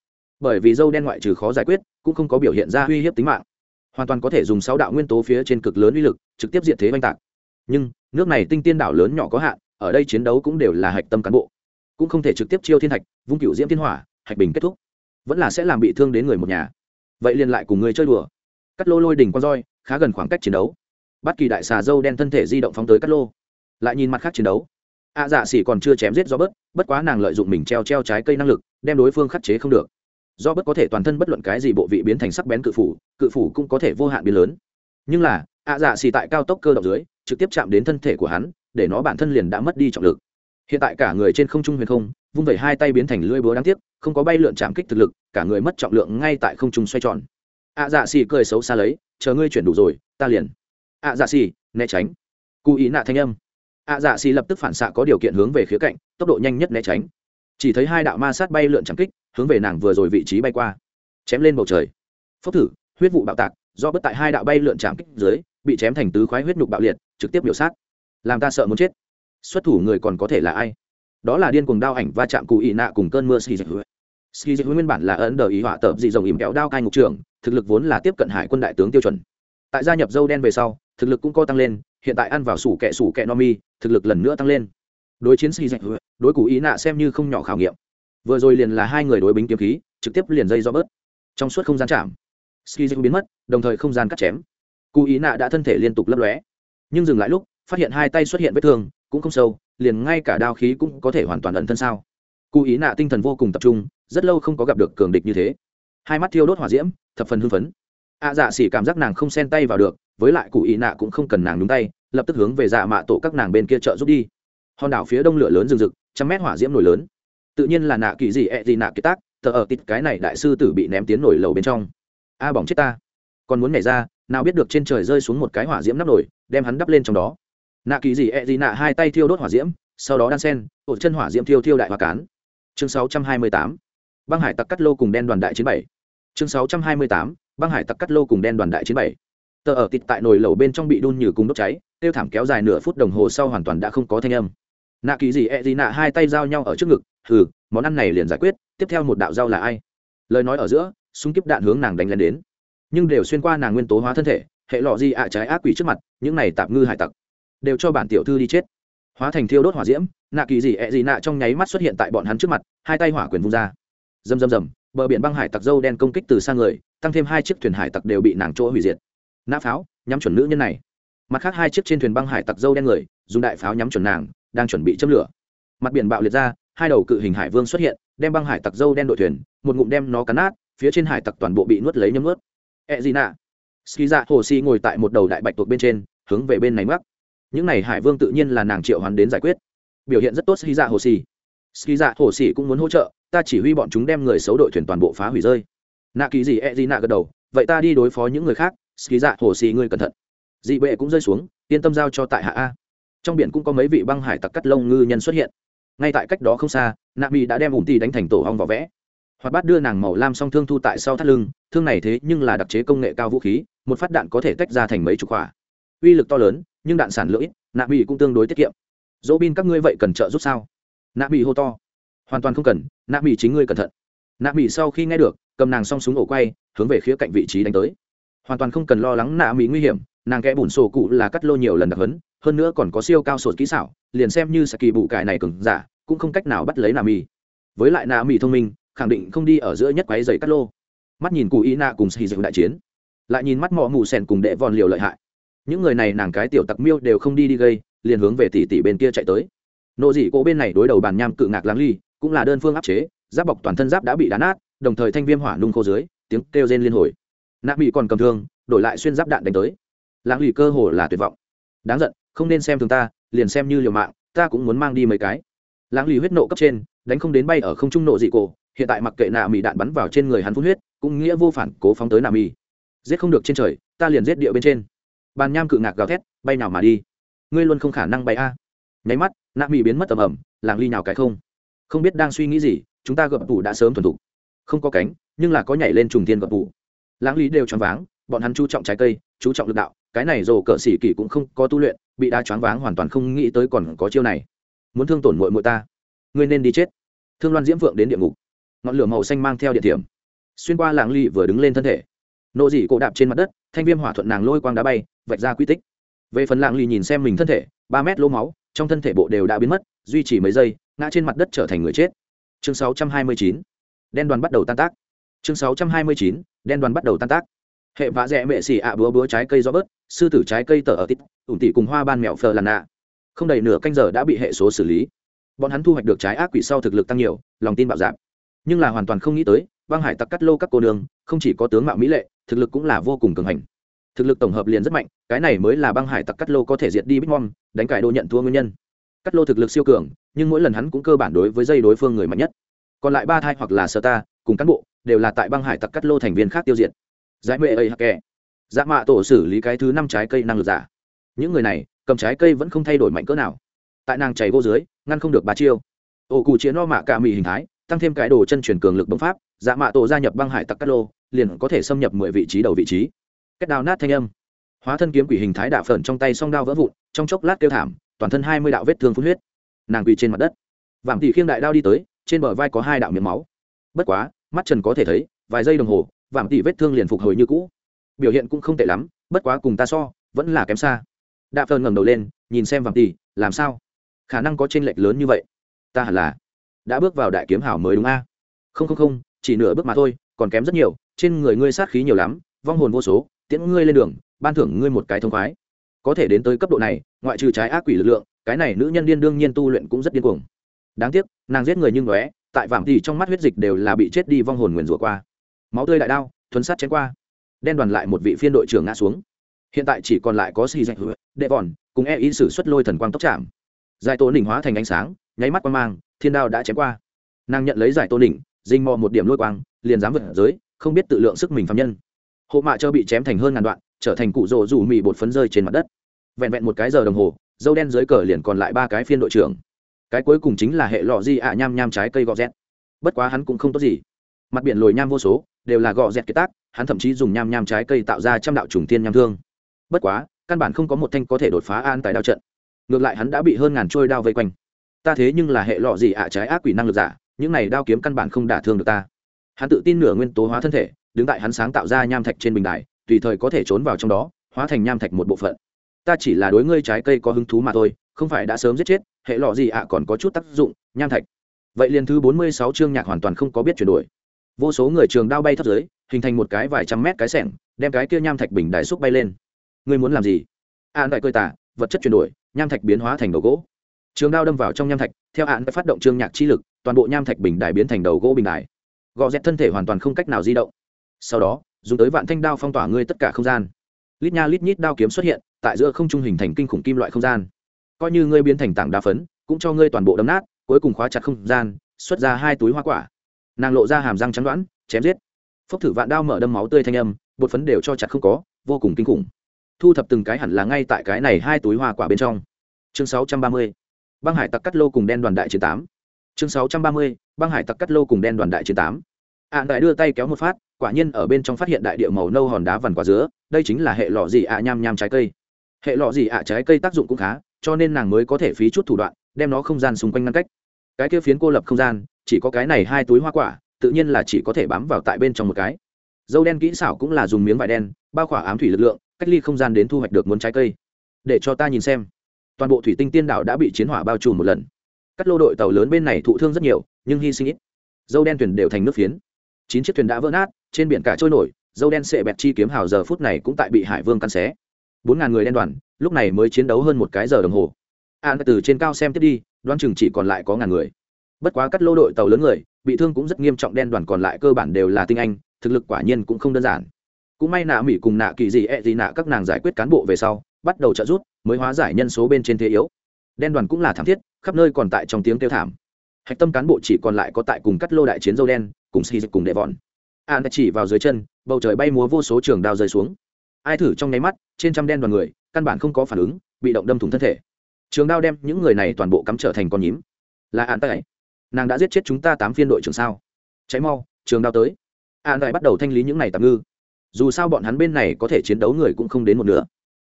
bởi vì dâu đen ngoại trừ khó giải quyết cũng không có biểu hiện ra uy hiếp tính mạng. Hoàn toàn có thể dùng sáu đạo nguyên tố phía trên cực lớn uy lực trực tiếp diện thế oanh tạc. Nhưng nước này tinh tiên đảo lớn nhỏ có hạn ở đây chiến đấu cũng đều là hạch tâm cán bộ. Cũng không thể trực tiếp chiêu thiên thạch vung cựu diễm thiên hỏa hạch bình kết thúc. Vẫn là sẽ làm bị thương đến người một nhà. Vậy liền lại cùng người chơi đùa. Cắt lô lôi đỉnh con roi khá gần khoảng cách chiến đấu. Bắt kỳ đại xà dâu đen thân thể di động phóng tới cắt lô. Lại nhìn mặt khác chiến đấu. A à, dạ xỉ còn chưa chém giết do bớt bất quá nàng lợi dụng mình treo treo trái cây năng lực đem đối phương khắc chế không được do bất có thể toàn thân bất luận cái gì bộ vị biến thành sắc bén cự phủ cự phủ cũng có thể vô hạn biến lớn. Nhưng là, ạ à dạ xì tại cao tốc cơ động dưới, trực tiếp chạm đến thân thể của hắn, để nó bản thân liền đã mất đi trọng lực. Hiện tại cả người trên không trung huyền không, vung vẩy hai tay biến thành lưỡi búa đáng tiếc, không có bay lượn chạm kích thực lực, cả người mất trọng lượng ngay tại không trung xoay tròn. Ạ dạ xì cười xấu xa lấy, chờ ngươi chuyển đủ rồi, ta liền. Ạ dạ xì, né tránh. Cụ ý nạ thanh âm. Ạ dạ xì lập tức phản xạ có điều kiện hướng về khía cạnh, tốc độ nhanh nhất né tránh chỉ thấy hai đạo ma sát bay lượn chạm kích, hướng về nàng vừa rồi vị trí bay qua. Chém lên bầu trời. Phốc thử, huyết vụ bạo tạc, do bất tại hai đạo bay lượn chạm kích dưới, bị chém thành tứ khoái huyết nhục bạo liệt, trực tiếp biểu sát. Làm ta sợ muốn chết. Xuất thủ người còn có thể là ai? Đó là điên cuồng đao ảnh va chạm cụ ị nạ cùng cơn mưa xì dịch xì dịch nguyên bản là ấn đờ ý họa tợp dị dòng ìm kéo đao cai ngục trường thực lực vốn là tiếp cận hải quân đại tướng tiêu chuẩn. Tại gia nhập dâu đen về sau, thực lực cũng co tăng lên, hiện tại ăn vào sủ kẹ sủ kẹ no mi, thực lực lần nữa tăng lên đối chiến sĩ dạch đối cụ ý nạ xem như không nhỏ khảo nghiệm. Vừa rồi liền là hai người đối bính kiếm khí, trực tiếp liền dây do bớt. Trong suốt không gian chạm ski dạch biến mất, đồng thời không gian cắt chém. Cụ ý nạ đã thân thể liên tục lấp lóe. Nhưng dừng lại lúc, phát hiện hai tay xuất hiện vết thương, cũng không sâu, liền ngay cả đao khí cũng có thể hoàn toàn ẩn thân sao. Cụ ý nạ tinh thần vô cùng tập trung, rất lâu không có gặp được cường địch như thế. Hai mắt thiêu đốt hỏa diễm, thập phần hưng phấn. Ạ dạ xỉ cảm giác nàng không xen tay vào được, với lại cụ ý nạ cũng không cần nàng đúng tay, lập tức hướng về dạ mạ tổ các nàng bên kia trợ giúp đi hòn đảo phía đông lửa lớn rừng rực, trăm mét hỏa diễm nổi lớn. Tự nhiên là nạ kỳ gì, ẹ gì nạ kỳ tác tờ ở tít cái này đại sư tử bị ném tiến nổi lầu bên trong. A bỏng chết ta. Còn muốn nhảy ra, nào biết được trên trời rơi xuống một cái hỏa diễm nắp nổi, đem hắn đắp lên trong đó. Nạ kỳ gì, ẹ gì nạ, hai tay thiêu đốt hỏa diễm, sau đó đan sen, ổ chân hỏa diễm thiêu thiêu đại hoa cán. Chương 628. băng hải tặc cắt lô cùng đen đoàn đại chiến bảy. Chương 628. băng hải tặc cắt lô cùng đen đoàn đại chiến bảy. Tờ ở tịt tại nồi lẩu bên trong bị đun như cùng đốt cháy, tiêu thảm kéo dài nửa phút đồng hồ sau hoàn toàn đã không có thanh âm nạ kỳ gì ẹ gì nạ hai tay giao nhau ở trước ngực, hừ, món ăn này liền giải quyết, tiếp theo một đạo dao là ai? Lời nói ở giữa, súng kíp đạn hướng nàng đánh lên đến. Nhưng đều xuyên qua nàng nguyên tố hóa thân thể, hệ lọ gì ạ trái ác quỷ trước mặt, những này tạp ngư hải tặc đều cho bản tiểu thư đi chết. Hóa thành thiêu đốt hỏa diễm, nạ kỳ gì ẹ gì nạ trong nháy mắt xuất hiện tại bọn hắn trước mặt, hai tay hỏa quyền vung ra. Rầm rầm rầm, bờ biển băng hải tặc dâu đen công kích từ xa người, tăng thêm hai chiếc thuyền hải tặc đều bị nàng chỗ hủy diệt. Nã pháo, nhắm chuẩn nữ nhân này. Mặt khác hai chiếc trên thuyền băng hải tặc dâu đen người, dùng đại pháo nhắm chuẩn nàng đang chuẩn bị châm lửa. Mặt biển bạo liệt ra, hai đầu cự hình hải vương xuất hiện, đem băng hải tặc dâu đen đội thuyền, một ngụm đem nó cắn nát, phía trên hải tặc toàn bộ bị nuốt lấy nhấm nuốt. E gì nạ ski dạ hồ si ngồi tại một đầu đại bạch tuộc bên trên, hướng về bên này mắc những này hải vương tự nhiên là nàng triệu hoán đến giải quyết. Biểu hiện rất tốt ski dạ hồ si. Ski dạ hồ si cũng muốn hỗ trợ, ta chỉ huy bọn chúng đem người xấu đội thuyền toàn bộ phá hủy rơi. Nạ kỳ gì e gì nạ gật đầu, vậy ta đi đối phó những người khác ski dạ hồ si ngươi cẩn thận. Dị bệ cũng rơi xuống, yên tâm giao cho tại hạ a trong biển cũng có mấy vị băng hải tặc cắt lông ngư nhân xuất hiện. Ngay tại cách đó không xa, nạ mỹ đã đem ủng tì đánh thành tổ hong vỏ vẽ. Hoạt bát đưa nàng màu lam song thương thu tại sau thắt lưng, thương này thế nhưng là đặc chế công nghệ cao vũ khí, một phát đạn có thể tách ra thành mấy chục quả. Uy lực to lớn, nhưng đạn sản lưỡi nạ mỹ cũng tương đối tiết kiệm. Dỗ bin, các ngươi vậy cần trợ giúp sao? Nạ mỹ hô to. Hoàn toàn không cần, nạ mỹ chính ngươi cẩn thận. Nạ mỹ sau khi nghe được, cầm nàng song súng ổ quay, hướng về khía cạnh vị trí đánh tới. Hoàn toàn không cần lo lắng nạ mỹ nguy hiểm, nàng kẽ bùn sổ cụ là cắt lô nhiều lần đặc hấn hơn nữa còn có siêu cao sột kỹ xảo, liền xem như saki bù cải này cứng giả, cũng không cách nào bắt lấy nà mì. với lại nà mì thông minh, khẳng định không đi ở giữa nhất quái giày cắt lô. Mắt nhìn cụ ý nạ cùng xì dựng đại chiến, lại nhìn mắt mọ mù sèn cùng đệ vòn liều lợi hại. Những người này nàng cái tiểu tặc miêu đều không đi đi gây, liền hướng về tỷ tỷ bên kia chạy tới. Nộ dị cô bên này đối đầu bàn nham cự ngạc láng ly, cũng là đơn phương áp chế, giáp bọc toàn thân giáp đã bị đá nát, đồng thời thanh viêm hỏa nung khô dưới, tiếng kêu rên liên hồi. Nạ bị còn cầm thương, đổi lại xuyên giáp đạn đánh tới. Láng ly cơ hồ là tuyệt vọng. Đáng giận không nên xem thường ta, liền xem như liều mạng, ta cũng muốn mang đi mấy cái. Lãng ly huyết nộ cấp trên, đánh không đến bay ở không trung nộ dị cổ, hiện tại mặc kệ nạ mỹ đạn bắn vào trên người hắn phun huyết, cũng nghĩa vô phản cố phóng tới nạ mỹ giết không được trên trời, ta liền giết địa bên trên. Bàn nham cự ngạc gào thét, bay nào mà đi. Ngươi luôn không khả năng bay a. Nháy mắt, nạ mỹ biến mất tầm ầm. làng ly nào cái không. Không biết đang suy nghĩ gì, chúng ta gập tủ đã sớm thuần thục. Không có cánh, nhưng là có nhảy lên trùng thiên gập tủ. Lãng lý đều choáng váng, bọn hắn chú trọng trái cây chú trọng lực đạo, cái này rồ cỡ xỉ kỳ cũng không có tu luyện, bị đa choáng váng hoàn toàn không nghĩ tới còn có chiêu này. Muốn thương tổn mội mội ta, ngươi nên đi chết. Thương loan diễm phượng đến địa ngục. Ngọn lửa màu xanh mang theo địa điểm. Xuyên qua làng ly vừa đứng lên thân thể. Nộ dị cộ đạp trên mặt đất, thanh viêm hỏa thuận nàng lôi quang đá bay, vạch ra quy tích. Về phần làng ly nhìn xem mình thân thể, ba mét lỗ máu, trong thân thể bộ đều đã biến mất, duy trì mấy giây, ngã trên mặt đất trở thành người chết. Chương 629. đen đoàn bắt đầu tan tác. Chương 629. đen đoàn bắt đầu tan tác hệ vạ rẽ mệ xì ạ búa búa trái cây do bớt, sư tử trái cây tở ở tít ủng tỉ cùng hoa ban mèo phờ làn nạ không đầy nửa canh giờ đã bị hệ số xử lý. Bọn hắn thu hoạch được trái ác quỷ sau thực lực tăng nhiều, lòng tin bạo dạp nhưng là hoàn toàn không nghĩ tới, băng hải tặc cắt lô các cô đường không chỉ có tướng mạo mỹ lệ, thực lực cũng là vô cùng cường hành. Thực lực tổng hợp liền rất mạnh, cái này mới là băng hải tặc cắt lô có thể diệt đi bitmom đánh cải đô nhận thua nguyên nhân. Cắt lô thực lực siêu cường, nhưng mỗi lần hắn cũng cơ bản đối với dây đối phương người mạnh nhất. Còn lại ba thai hoặc là sơ ta, cùng cán bộ, đều là tại băng hải tặc cắt lô thành viên khác tiêu diệt giải mệ ấy hắc kẻ? Dạ mạ tổ xử lý cái thứ năm trái cây năng lực giả. Những người này, cầm trái cây vẫn không thay đổi mạnh cỡ nào. Tại nàng chảy gỗ dưới, ngăn không được ba chiêu. Ổ cụ chiến no mạ cả mỹ hình thái, tăng thêm cái đồ chân truyền cường lực bấm pháp dạ mạ tổ gia nhập băng hải tặc cát lô, liền có thể xâm nhập mười vị trí đầu vị trí. Cách đào nát thanh âm. Hóa thân kiếm quỷ hình thái đạ phởn trong tay song đao vỡ vụn, trong chốc lát kêu thảm, toàn thân hai mươi đạo vết thương phun huyết. Nàng quỳ trên mặt đất. Vàng tỷ khiêng đại đao đi tới, trên bờ vai có hai đạo miệng máu. Bất quá, mắt trần có thể thấy, vài giây đồng hồ vạm tỷ vết thương liền phục hồi như cũ. Biểu hiện cũng không tệ lắm, bất quá cùng ta so, vẫn là kém xa. Đạ phơn ngẩng đầu lên, nhìn xem vạm tỷ làm sao? Khả năng có t r ê n lệch lớn như vậy. Ta hẳn là đã bước vào đại kiếm hảo mới đúng a. Không không không, chỉ nửa bước mà thôi, còn kém rất nhiều, trên người ngươi sát khí nhiều lắm, vong hồn vô số, tiễn ngươi lên đường, ban thưởng ngươi một cái thông khoái. Có thể đến tới cấp độ này, ngoại trừ trái ác quỷ lực lượng, cái này nữ nhân điên đương nhiên tu luyện cũng rất điên cuồng. Đáng tiếc, nàng giết người nhưng lóe tại Vảm thì trong mắt huyết dịch đều là bị chết đi vong hồn nguyền rủa qua máu tươi đại đao thuấn sát chém qua, đen đoàn lại một vị phiên đội trưởng ngã xuống. Hiện tại chỉ còn lại có xì dạch đệ vòn, cùng e ý sử xuất lôi thần quang tốc chạm. Giải tổ đỉnh hóa thành ánh sáng, nháy mắt quang mang, thiên đao đã chém qua. Nàng nhận lấy giải tổ đỉnh dinh mò một điểm lôi quang, liền dám vượt giới, không biết tự lượng sức mình phạm nhân. Hộ mạ cho bị chém thành hơn ngàn đoạn, trở thành cụ rỗ rủ mì bột phấn rơi trên mặt đất. Vẹn vẹn một cái giờ đồng hồ, dâu đen dưới cờ liền còn lại ba cái phiên đội trưởng. Cái cuối cùng chính là hệ lọ di ạ nham nham trái cây gọ rét bất quá hắn cũng không tốt gì. Mặt biển lồi nham vô số đều là gọ dẹt kế tác, hắn thậm chí dùng nham nham trái cây tạo ra trăm đạo trùng tiên nham thương. Bất quá, căn bản không có một thanh có thể đột phá an tại đao trận. Ngược lại hắn đã bị hơn ngàn trôi đao vây quanh. Ta thế nhưng là hệ lọ gì ạ, trái ác quỷ năng lực giả, những này đao kiếm căn bản không đả thương được ta. Hắn tự tin nửa nguyên tố hóa thân thể, đứng tại hắn sáng tạo ra nham thạch trên bình đài, tùy thời có thể trốn vào trong đó, hóa thành nham thạch một bộ phận. Ta chỉ là đối ngươi trái cây có hứng thú mà thôi, không phải đã sớm giết chết, hệ lọ gì ạ còn có chút tác dụng, nham thạch. Vậy liền thứ bốn mươi sáu chương nhạc hoàn toàn không có biết chuyển đổi vô số người trường đao bay thấp dưới, hình thành một cái vài trăm mét cái sẻng, đem cái kia nham thạch bình đại xúc bay lên. Ngươi muốn làm gì? An đại cơi tả vật chất chuyển đổi, nham thạch biến hóa thành đầu gỗ. Trường đao đâm vào trong nham thạch, theo hạn phát động trương nhạc chi lực, toàn bộ nham thạch bình đài biến thành đầu gỗ bình đài. Gò dẹt thân thể hoàn toàn không cách nào di động. Sau đó, dùng tới vạn thanh đao phong tỏa ngươi tất cả không gian. Lít nha lít nhít đao kiếm xuất hiện, tại giữa không trung hình thành kinh khủng kim loại không gian. Coi như ngươi biến thành tảng đá phấn, cũng cho ngươi toàn bộ đấm nát, cuối cùng khóa chặt không gian, xuất ra hai túi hoa quả nàng lộ ra hàm răng trắng đoán chém giết. Phốc thử vạn đao mở đâm máu tươi thanh âm, bột phấn đều cho chặt không có, vô cùng kinh khủng. Thu thập từng cái hẳn là ngay tại cái này hai túi hoa quả bên trong. Chương 630. băng hải tặc cắt lô cùng đen đoàn đại chiến tám. Chương 630. băng hải tặc cắt lô cùng đen đoàn đại chiến tám. Ạ đại đưa tay kéo một phát, quả nhiên ở bên trong phát hiện đại địa màu nâu hòn đá vằn quả dứa, đây chính là hệ lọ gì ạ nham nham trái cây. Hệ lọ gì ạ trái cây tác dụng cũng khá, cho nên nàng mới có thể phí chút thủ đoạn, đem nó không gian xung quanh ngăn cách. Cái kia phiến cô lập không gian chỉ có cái này hai túi hoa quả, tự nhiên là chỉ có thể bám vào tại bên trong một cái. Dâu đen kỹ xảo cũng là dùng miếng vải đen, bao khỏa ám thủy lực lượng, cách ly không gian đến thu hoạch được muốn trái cây. Để cho ta nhìn xem. Toàn bộ thủy tinh tiên đảo đã bị chiến hỏa bao trùm một lần. Các lô đội tàu lớn bên này thụ thương rất nhiều, nhưng hy sinh ít. Dâu đen thuyền đều thành nước phiến. Chín chiếc thuyền đã vỡ nát, trên biển cả trôi nổi, dâu đen sệ bẹt chi kiếm hào giờ phút này cũng tại bị hải vương căn xé. Bốn ngàn người đen đoàn, lúc này mới chiến đấu hơn một cái giờ đồng hồ. An từ trên cao xem tiếp đi đoan chừng chỉ còn lại có ngàn người bất quá cắt lô đội tàu lớn người, bị thương cũng rất nghiêm trọng, đen đoàn còn lại cơ bản đều là tinh anh, thực lực quả nhiên cũng không đơn giản. Cũng may nạ mỹ cùng nạ kỳ gì ẹ、e、gì nạ các nàng giải quyết cán bộ về sau, bắt đầu trợ rút mới hóa giải nhân số bên trên thế yếu. Đen đoàn cũng là thảm thiết, khắp nơi còn tại trong tiếng kêu thảm. Hạch tâm cán bộ chỉ còn lại có tại cùng cắt lô đại chiến dâu đen, cùng xì dịch cùng đệ vòn an chỉ vào dưới chân, bầu trời bay múa vô số trường đao rơi xuống. Ai thử trong nháy mắt, trên trăm đen đoàn người, căn bản không có phản ứng, bị động đâm thủng thân thể. Trường đao đem những người này toàn bộ cắm trở thành con nhím. Là an tay nàng đã giết chết chúng ta tám phiên đội trưởng sao? Cháy mau, trường đao tới. An đại bắt đầu thanh lý những này tạm ngư. Dù sao bọn hắn bên này có thể chiến đấu người cũng không đến một nửa.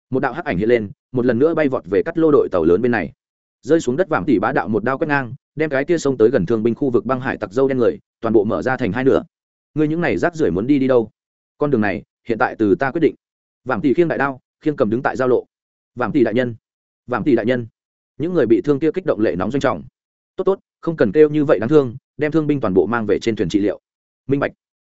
Một đạo hắc ảnh hiện lên, một lần nữa bay vọt về cắt lô đội tàu lớn bên này. Rơi xuống đất vàng tỉ bá đạo một đao quét ngang, đem cái tia sông tới gần thương binh khu vực băng hải tặc dâu đen người, toàn bộ mở ra thành hai nửa. Ngươi những này rác rưởi muốn đi đi đâu? Con đường này, hiện tại từ ta quyết định. Vàng tỷ khiêng đại đao, khiêng cầm đứng tại giao lộ. Vàng tỷ đại nhân. Vàng tỷ đại nhân. Những người bị thương kia kích động lệ nóng doanh trọng tốt tốt, không cần kêu như vậy đáng thương, đem thương binh toàn bộ mang về trên thuyền trị liệu. Minh bạch.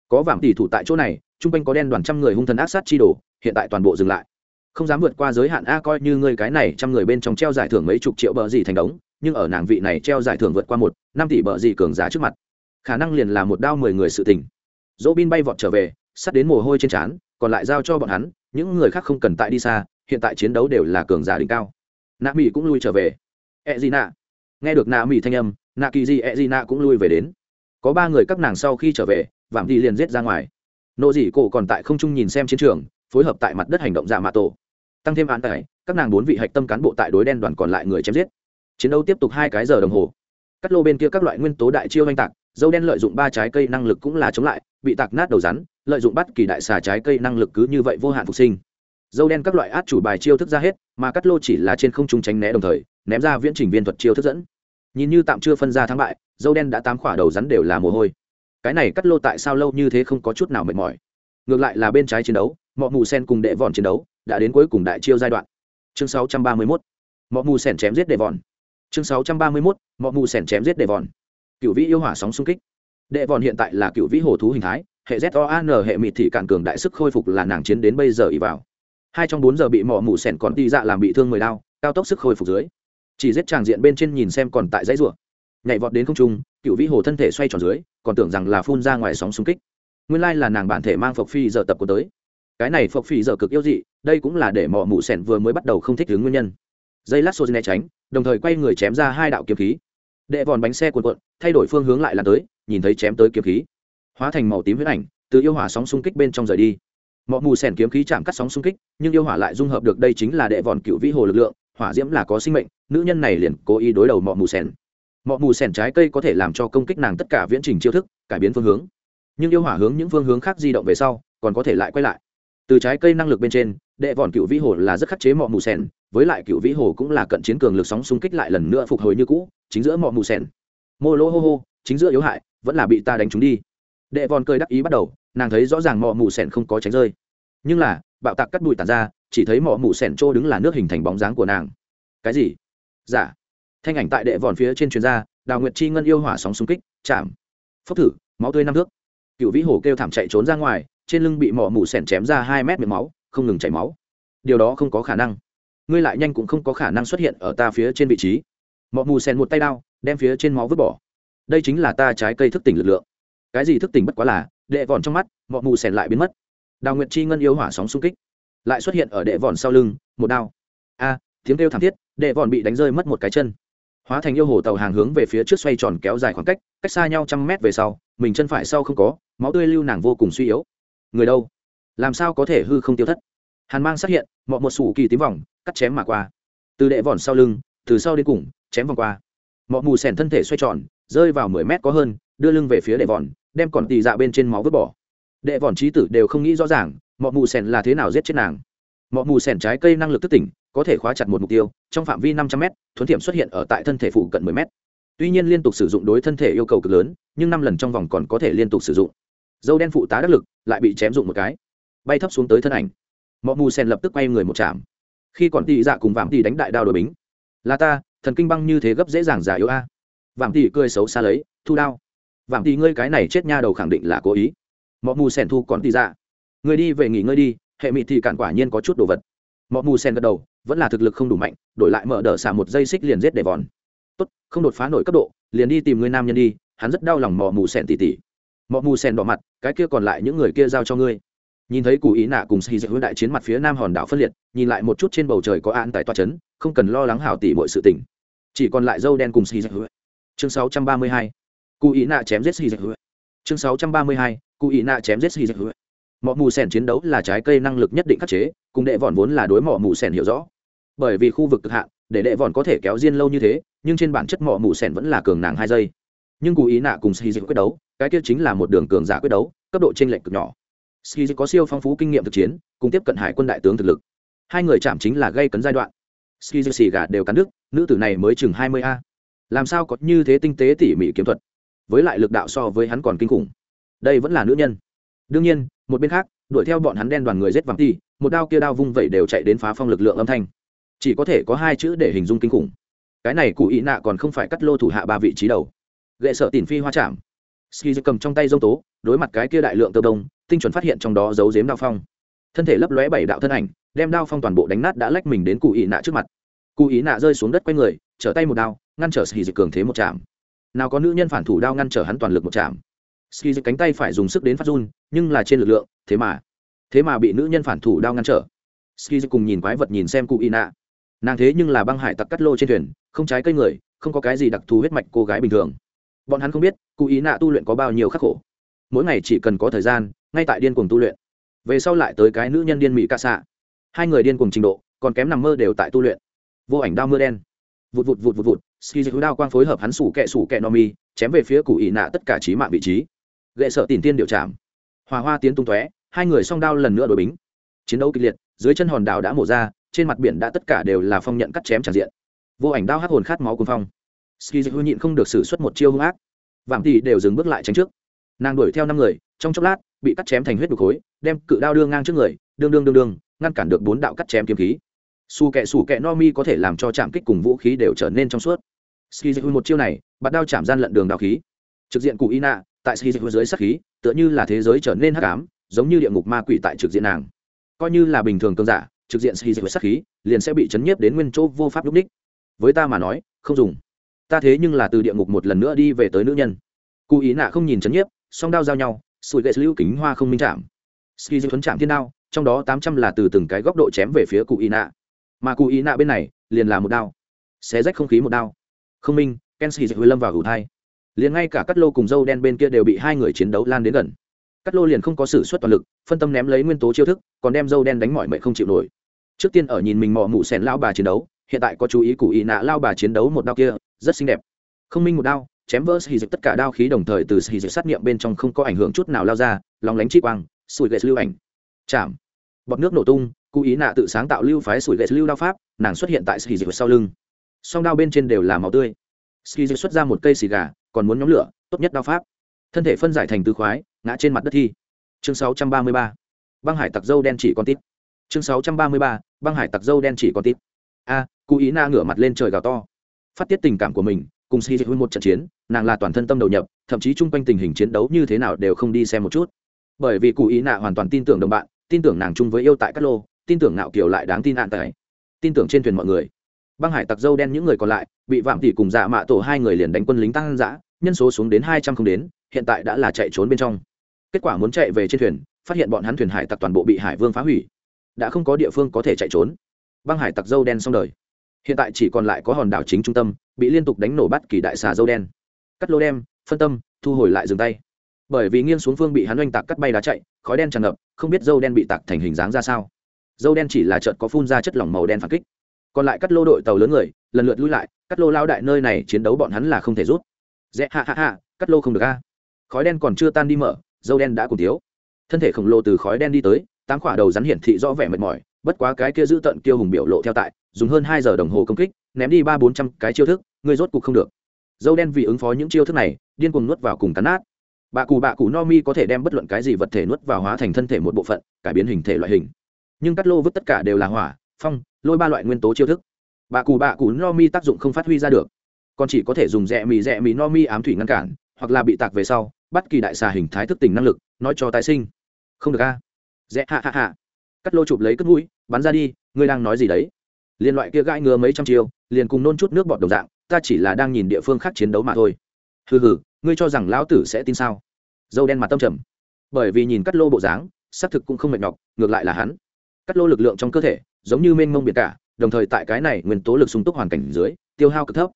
Có vảm tỷ thủ tại chỗ này chung quanh có đen đoàn trăm người hung thần ác sát chi đồ, hiện tại toàn bộ dừng lại. Không dám vượt qua giới hạn a coi như ngươi cái này trăm người bên trong treo giải thưởng mấy chục triệu bờ gì thành đống, nhưng ở nàng vị này treo giải thưởng vượt qua một, năm tỷ bờ gì cường giá trước mặt. Khả năng liền là một đao mười người sự tình. Dỗ bin bay vọt trở về, sắt đến mồ hôi trên trán, còn lại giao cho bọn hắn, những người khác không cần tại đi xa, hiện tại chiến đấu đều là cường giả đỉnh cao. Nạ mỹ cũng lui trở về. E gì nạ nghe được nạ mỹ thanh âm, nạ kỳ di e di nạ cũng lui về đến. Có ba người các nàng sau khi trở về, vạm đi liền giết ra ngoài. Nộ dị cổ còn tại không trung nhìn xem chiến trường, phối hợp tại mặt đất hành động giả mạ tổ. Tăng thêm án tài, các nàng bốn vị hạch tâm cán bộ tại đối đen đoàn còn lại người chém giết. Chiến đấu tiếp tục hai cái giờ đồng hồ. Cắt lô bên kia các loại nguyên tố đại chiêu oanh tạc, dâu đen lợi dụng ba trái cây năng lực cũng là chống lại, bị tạc nát đầu rắn, lợi dụng bắt kỳ đại xà trái cây năng lực cứ như vậy vô hạn phục sinh. Dâu đen các loại át chủ bài chiêu thức ra hết, mà cắt lô chỉ là trên không trung tránh né đồng thời, ném ra viễn trình viên thuật chiêu thức dẫn nhìn như tạm chưa phân ra thắng bại, dâu đen đã tám khỏa đầu rắn đều là mồ hôi. Cái này cắt lô tại sao lâu như thế không có chút nào mệt mỏi? Ngược lại là bên trái chiến đấu mọi mù sen cùng đệ vòn chiến đấu đã đến cuối cùng đại chiêu giai đoạn. Chương 631. mọi mù sen chém giết đệ vòn. Chương 631. mọi mù sen chém giết đệ vòn. Cựu vĩ yêu hỏa sóng xung kích. Đệ vòn hiện tại là cựu vĩ hồ thú hình thái, hệ z o an hệ mịt thị cản cường đại sức khôi phục là nàng chiến đến bây giờ ỉ vào. Hai trong bốn giờ bị mỏ mù sẻn còn đi dạ làm bị thương mười đao, cao tốc sức khôi phục dưới chỉ giết tràng diện bên trên nhìn xem còn tại dãy rủa. Nhảy vọt đến không trung, cựu vĩ hồ thân thể xoay tròn dưới, còn tưởng rằng là phun ra ngoài sóng xung kích. Nguyên lai là nàng bản thể mang phộc phi giờ tập của tới. Cái này phộc phi giờ cực yêu dị, đây cũng là để mỏ mù sẻn vừa mới bắt đầu không thích đứng nguyên nhân. Dây lát xô né tránh, đồng thời quay người chém ra hai đạo kiếm khí. Đệ vòn bánh xe cuộn cuộn, thay đổi phương hướng lại là tới, nhìn thấy chém tới kiếm khí. Hóa thành màu tím huyết ảnh, từ yêu hỏa sóng xung kích bên trong rời đi. Mọi mù sèn kiếm khí chạm cắt sóng xung kích, nhưng yêu hỏa lại dung hợp được đây chính là đệ vòn cựu vĩ hồ lực lượng hỏa diễm là có sinh mệnh, nữ nhân này liền cố ý đối đầu mọ mù sèn. Mọ mù sèn trái cây có thể làm cho công kích nàng tất cả viễn trình chiêu thức, cải biến phương hướng. Nhưng yêu hỏa hướng những phương hướng khác di động về sau, còn có thể lại quay lại. Từ trái cây năng lực bên trên, đệ vòn cựu vĩ hồ là rất khắc chế mọ mù sèn, với lại cựu vĩ hồ cũng là cận chiến cường lực sóng xung kích lại lần nữa phục hồi như cũ, chính giữa mọ mù sèn. Mô lô hô hô, chính giữa yếu hại, vẫn là bị ta đánh trúng đi. Đệ vòn cười đắc ý bắt đầu, nàng thấy rõ ràng mọ mù sèn không có tránh rơi. Nhưng là, bạo tạc cắt bụi tàn ra chỉ thấy mỏ mù sẻn trô đứng là nước hình thành bóng dáng của nàng. Cái gì? Giả dạ. thanh ảnh tại đệ vòn phía trên chuyên ra, đào nguyệt chi ngân yêu hỏa sóng xung kích, chạm. Phốc thử, máu tươi năm thước. Cựu vĩ hồ kêu thảm chạy trốn ra ngoài, trên lưng bị mỏ mù sẻn chém ra hai mét miệng máu, không ngừng chảy máu. Điều đó không có khả năng. Ngươi lại nhanh cũng không có khả năng xuất hiện ở ta phía trên vị trí. Mỏ mù sèn một tay đao, đem phía trên máu vứt bỏ. Đây chính là ta trái cây thức tỉnh lực lượng. Cái gì thức tỉnh bất quá là, đệ vòn trong mắt mỏ mù sèn lại biến mất. Đào nguyệt chi ngân yêu hỏa sóng xung kích lại xuất hiện ở đệ vòn sau lưng, một đao. A, tiếng kêu thảm thiết, đệ vòn bị đánh rơi mất một cái chân. Hóa thành yêu hồ tàu hàng hướng về phía trước xoay tròn kéo dài khoảng cách cách xa nhau trăm mét về sau, mình chân phải sau không có, máu tươi lưu nàng vô cùng suy yếu. Người đâu? Làm sao có thể hư không tiêu thất? Hàn mang xuất hiện mọi một sủ kỳ tím vòng, cắt chém mà qua. Từ đệ vòn sau lưng, từ sau đến cùng, chém vòng qua. Mọi mù sèn thân thể xoay tròn, rơi vào mười mét có hơn, đưa lưng về phía đệ vòn, đem còn tì dạ bên trên máu vứt bỏ. Đệ vòn trí tử đều không nghĩ rõ ràng mọ mù sèn là thế nào giết chết nàng? Mọ mù sèn trái cây năng lực thức tỉnh, có thể khóa chặt một mục tiêu, trong phạm vi năm trăm m thuấn thiểm xuất hiện ở tại thân thể phụ cận mười m tuy nhiên liên tục sử dụng đối thân thể yêu cầu cực lớn, nhưng năm lần trong vòng còn có thể liên tục sử dụng. Dâu đen phụ tá đắc lực, lại bị chém dụng một cái. Bay thấp xuống tới thân ảnh. Mọ mù sèn lập tức quay người một chạm khi còn tị dạ cùng vạm tị đánh đại đao đội bính. Là ta, thần kinh băng như thế gấp dễ dàng giả yếu a. Vạm tị cười xấu xa lấy, thu đao. Vạm tị ngươi cái này chết nha đầu khẳng định là cố ý. Mọ mù sèn thu còn tị dạ người đi về nghỉ ngơi đi, hệ mị thì cản quả nhiên có chút đồ vật. Mọi mù sen gật đầu, vẫn là thực lực không đủ mạnh, đổi lại mở đỡ xả một dây xích liền giết để vòn. Tốt, không đột phá nổi cấp độ, liền đi tìm người nam nhân đi, hắn rất đau lòng mọ mù sen tỉ tỉ. Mọ mù sen đỏ mặt, cái kia còn lại những người kia giao cho ngươi. Nhìn thấy cụ ý nạ cùng xì dịch hướng đại chiến mặt phía nam hòn đảo phân liệt, nhìn lại một chút trên bầu trời có an tại toa trấn không cần lo lắng hảo tỉ mọi sự tình. Chỉ còn lại dâu đen cùng xì dịch hướng chương 632. cụ ý nạ chém giết xì dịch hướng chương 632. cụ ý nạ chém giết xì dịch hướng mọ mù sèn chiến đấu là trái cây năng lực nhất định khắc chế, cùng đệ vòn vốn là đối mọ mù sèn hiểu rõ. Bởi vì khu vực cực hạn, để đệ vòn có thể kéo riêng lâu như thế, nhưng trên bản chất mọ mù sèn vẫn là cường nàng hai giây. Nhưng cụ ý nạ cùng xì dịch quyết đấu, cái kia chính là một đường cường giả quyết đấu, cấp độ t r ê n lệch cực nhỏ. Ski có siêu phong phú kinh nghiệm thực chiến, cùng tiếp cận hải quân đại tướng thực lực. Hai người chạm chính là gây cấn giai đoạn. Ski xì gà đều cắn đức nữ tử này mới chừng hai mươi a. Làm sao có như thế tinh tế tỉ mỉ kiếm thuật? Với lại lực đạo so với hắn còn kinh khủng. Đây vẫn là nữ nhân đương nhiên, một bên khác, đuổi theo bọn hắn đen đoàn người rết vàng ti, một đao kia đao vung vẩy đều chạy đến phá phong lực lượng âm thanh. Chỉ có thể có hai chữ để hình dung kinh khủng. Cái này cụ ý nạ còn không phải cắt lô thủ hạ ba vị trí đầu. Gậy sợ tìm phi hoa chạm. Ski cầm trong tay dông tố, đối mặt cái kia đại lượng tơ đông tinh chuẩn phát hiện trong đó giấu giếm đao phong. Thân thể lấp lóe bảy đạo thân ảnh, đem đao phong toàn bộ đánh nát đã lách mình đến cụ ý nạ trước mặt. Cụ ý nạ rơi xuống đất quay người, trở tay một đao, ngăn trở ski cường thế một chạm. Nào có nữ nhân phản thủ đao ngăn trở hắn toàn lực một chạm ski cánh tay phải dùng sức đến phát run, nhưng là trên lực lượng, thế mà thế mà bị nữ nhân phản thủ đao ngăn trở. Ski cùng nhìn quái vật nhìn xem cụ y nạ nàng thế nhưng là băng hải tặc cắt lô trên thuyền, không trái cây người, không có cái gì đặc thù huyết mạch cô gái bình thường. Bọn hắn không biết, cụ ý nạ tu luyện có bao nhiêu khắc khổ. Mỗi ngày chỉ cần có thời gian, ngay tại điên cuồng tu luyện. Về sau lại tới cái nữ nhân điên mỹ ca xạ. Hai người điên cuồng trình độ, còn kém nằm mơ đều tại tu luyện. Vô ảnh đao mưa đen. Vụt vụt vụt vụt vụt ski dịch đao quang phối hợp hắn sủ kẹ sủ kẹ no mi, chém về phía cụ ý nạ tất cả trí mạng vị trí gậy sợ tìm tiên điều chạm hòa hoa tiến tung tóe, hai người song đao lần nữa đổi bính. Chiến đấu kịch liệt, dưới chân hòn đảo đã mổ ra, trên mặt biển đã tất cả đều là phong nhận cắt chém tràn diện. Vô ảnh đao hắc hồn khát máu cuồng phong. Ski dịch nhịn không được xử suất một chiêu hung ác. Vạm tỷ đều dừng bước lại tránh trước. Nàng đuổi theo năm người, trong chốc lát, bị cắt chém thành huyết đục khối, đem cự đao đưa ngang trước người, đương đương đương đương, ngăn cản được bốn đạo cắt chém kiếm khí. Su kẹ xù kẹ no mi có thể làm cho chạm kích cùng vũ khí đều trở nên trong suốt. Ski dịch một chiêu này bắt đao chạm gian lận đường đào khí. Trực diện cụ ina tại sĩ dịch dưới sắc khí, tựa như là thế giới trở nên hắc ám, giống như địa ngục ma quỷ tại trực diện nàng. Coi như là bình thường cơn giả, trực diện sĩ dịch sắc khí, liền sẽ bị chấn nhiếp đến nguyên chỗ vô pháp lúc ních với ta mà nói, không dùng. Ta thế nhưng là từ địa ngục một lần nữa đi về tới nữ nhân. Cụ ý nạ không nhìn chấn nhiếp, song đao giao nhau sùi gậy lưu kính hoa không minh chạm. Ski dịch thuấn chạm thiên đao, trong đó tám trăm là từ từng cái góc độ chém về phía cụ ý nạ. Mà cụ ý nạ bên này, liền là một đao. Xé rách không khí một đao. Không minh, ken ski dịch lâm vào hủ thai liền ngay cả cắt lô cùng dâu đen bên kia đều bị hai người chiến đấu lan đến gần. Cắt lô liền không có sự xuất toàn lực, phân tâm ném lấy nguyên tố chiêu thức, còn đem dâu đen đánh mọi mệnh không chịu nổi. Trước tiên ở nhìn mình mò mụ sèn lao bà chiến đấu, hiện tại có chú ý cụ ý nạ lao bà chiến đấu một đao kia, rất xinh đẹp. Không minh một đao, chém vỡ xì dịch tất cả đao khí đồng thời từ xì dịch sát nghiệm bên trong không có ảnh hưởng chút nào lao ra lóng lánh chi quang, sủi gậy lưu ảnh. Chạm. Bọt nước nổ tung cụ ý nạ tự sáng tạo lưu phái sủi gậy lưu đao pháp, nàng xuất hiện tại xì dịch sau lưng. Song đao bên trên đều là màu tươi ski xuất ra một cây xì gà, còn muốn nhóm lửa, tốt nhất đao pháp. Thân thể phân giải thành tứ khoái, ngã trên mặt đất thi. Chương 633. băng hải tặc dâu đen chỉ con tít. Chương 633. băng hải tặc dâu đen chỉ con tít. A cụ ý na ngửa mặt lên trời gào to. Phát tiết tình cảm của mình, cùng si dịch một trận chiến, nàng là toàn thân tâm đầu nhập, thậm chí chung quanh tình hình chiến đấu như thế nào đều không đi xem một chút. Bởi vì cụ ý nạ hoàn toàn tin tưởng đồng bạn, tin tưởng nàng chung với yêu tại cát lô, tin tưởng ngạo kiều lại đáng tin ạn tại. Tin tưởng trên thuyền mọi người băng hải tặc dâu đen những người còn lại, bị vạm tỷ cùng dạ mạ tổ hai người liền đánh quân lính tăng giã, nhân số xuống đến hai trăm không đến, hiện tại đã là chạy trốn bên trong. Kết quả muốn chạy về trên thuyền, phát hiện bọn hắn thuyền hải tặc toàn bộ bị hải vương phá hủy. Đã không có địa phương có thể chạy trốn. Băng hải tặc dâu đen xong đời. Hiện tại chỉ còn lại có hòn đảo chính trung tâm, bị liên tục đánh nổ bắt kỳ đại xà dâu đen. Cắt lô đem, phân tâm, thu hồi lại dừng tay. Bởi vì nghiêng xuống phương bị hắn oanh tạc cắt bay đá chạy, khói đen tràn ngập, không biết dâu đen bị tạc thành hình dáng ra sao. Dâu đen chỉ là trợt có phun ra chất lỏng màu đen phản kích còn lại cắt lô đội tàu lớn người, lần lượt lui lại cắt lô lao đại nơi này chiến đấu bọn hắn là không thể rút. Dễ hạ hạ hạ cắt lô không được a. Khói đen còn chưa tan đi mở, dâu đen đã cùng thiếu. Thân thể khổng lồ từ khói đen đi tới, tám quả đầu rắn hiển thị rõ vẻ mệt mỏi, bất quá cái kia giữ tận kiêu hùng biểu lộ theo tại, dùng hơn hai giờ đồng hồ công kích, ném đi ba bốn trăm cái chiêu thức người rốt cục không được. Dâu đen vì ứng phó những chiêu thức này, điên cuồng nuốt vào cùng cắn nát. Bạ cù bạ cù no mi có thể đem bất luận cái gì vật thể nuốt vào hóa thành thân thể một bộ phận, cải biến hình thể loại hình. Nhưng cắt lô vứt tất cả đều là hỏa phong, lôi ba loại nguyên tố chiêu thức. Bà cù bà cù no mi tác dụng không phát huy ra được. Còn chỉ có thể dùng rẽ mì rẽ mì no mi ám thủy ngăn cản, hoặc là bị tạc về sau Bất kỳ đại xà hình thái thức tỉnh năng lực, nói cho tái sinh. Không được a. Rẽ hạ hạ hạ cắt lô chụp lấy cất mũi, bắn ra đi, ngươi đang nói gì đấy? Liên loại kia gãi ngứa mấy trăm chiêu, liền cùng nôn chút nước bọt đồng dạng, ta chỉ là đang nhìn địa phương khác chiến đấu mà thôi. Hừ hừ, ngươi cho rằng lão tử sẽ tin sao? Dâu đen mặt tâm trầm. Bởi vì nhìn cắt lô bộ dáng, xác thực cũng không mệt nhọc, ngược lại là hắn. Cắt lô lực lượng trong cơ thể giống như mênh mông biệt cả, đồng thời tại cái này nguyên tố lực sung túc hoàn cảnh dưới, tiêu hao cực thấp.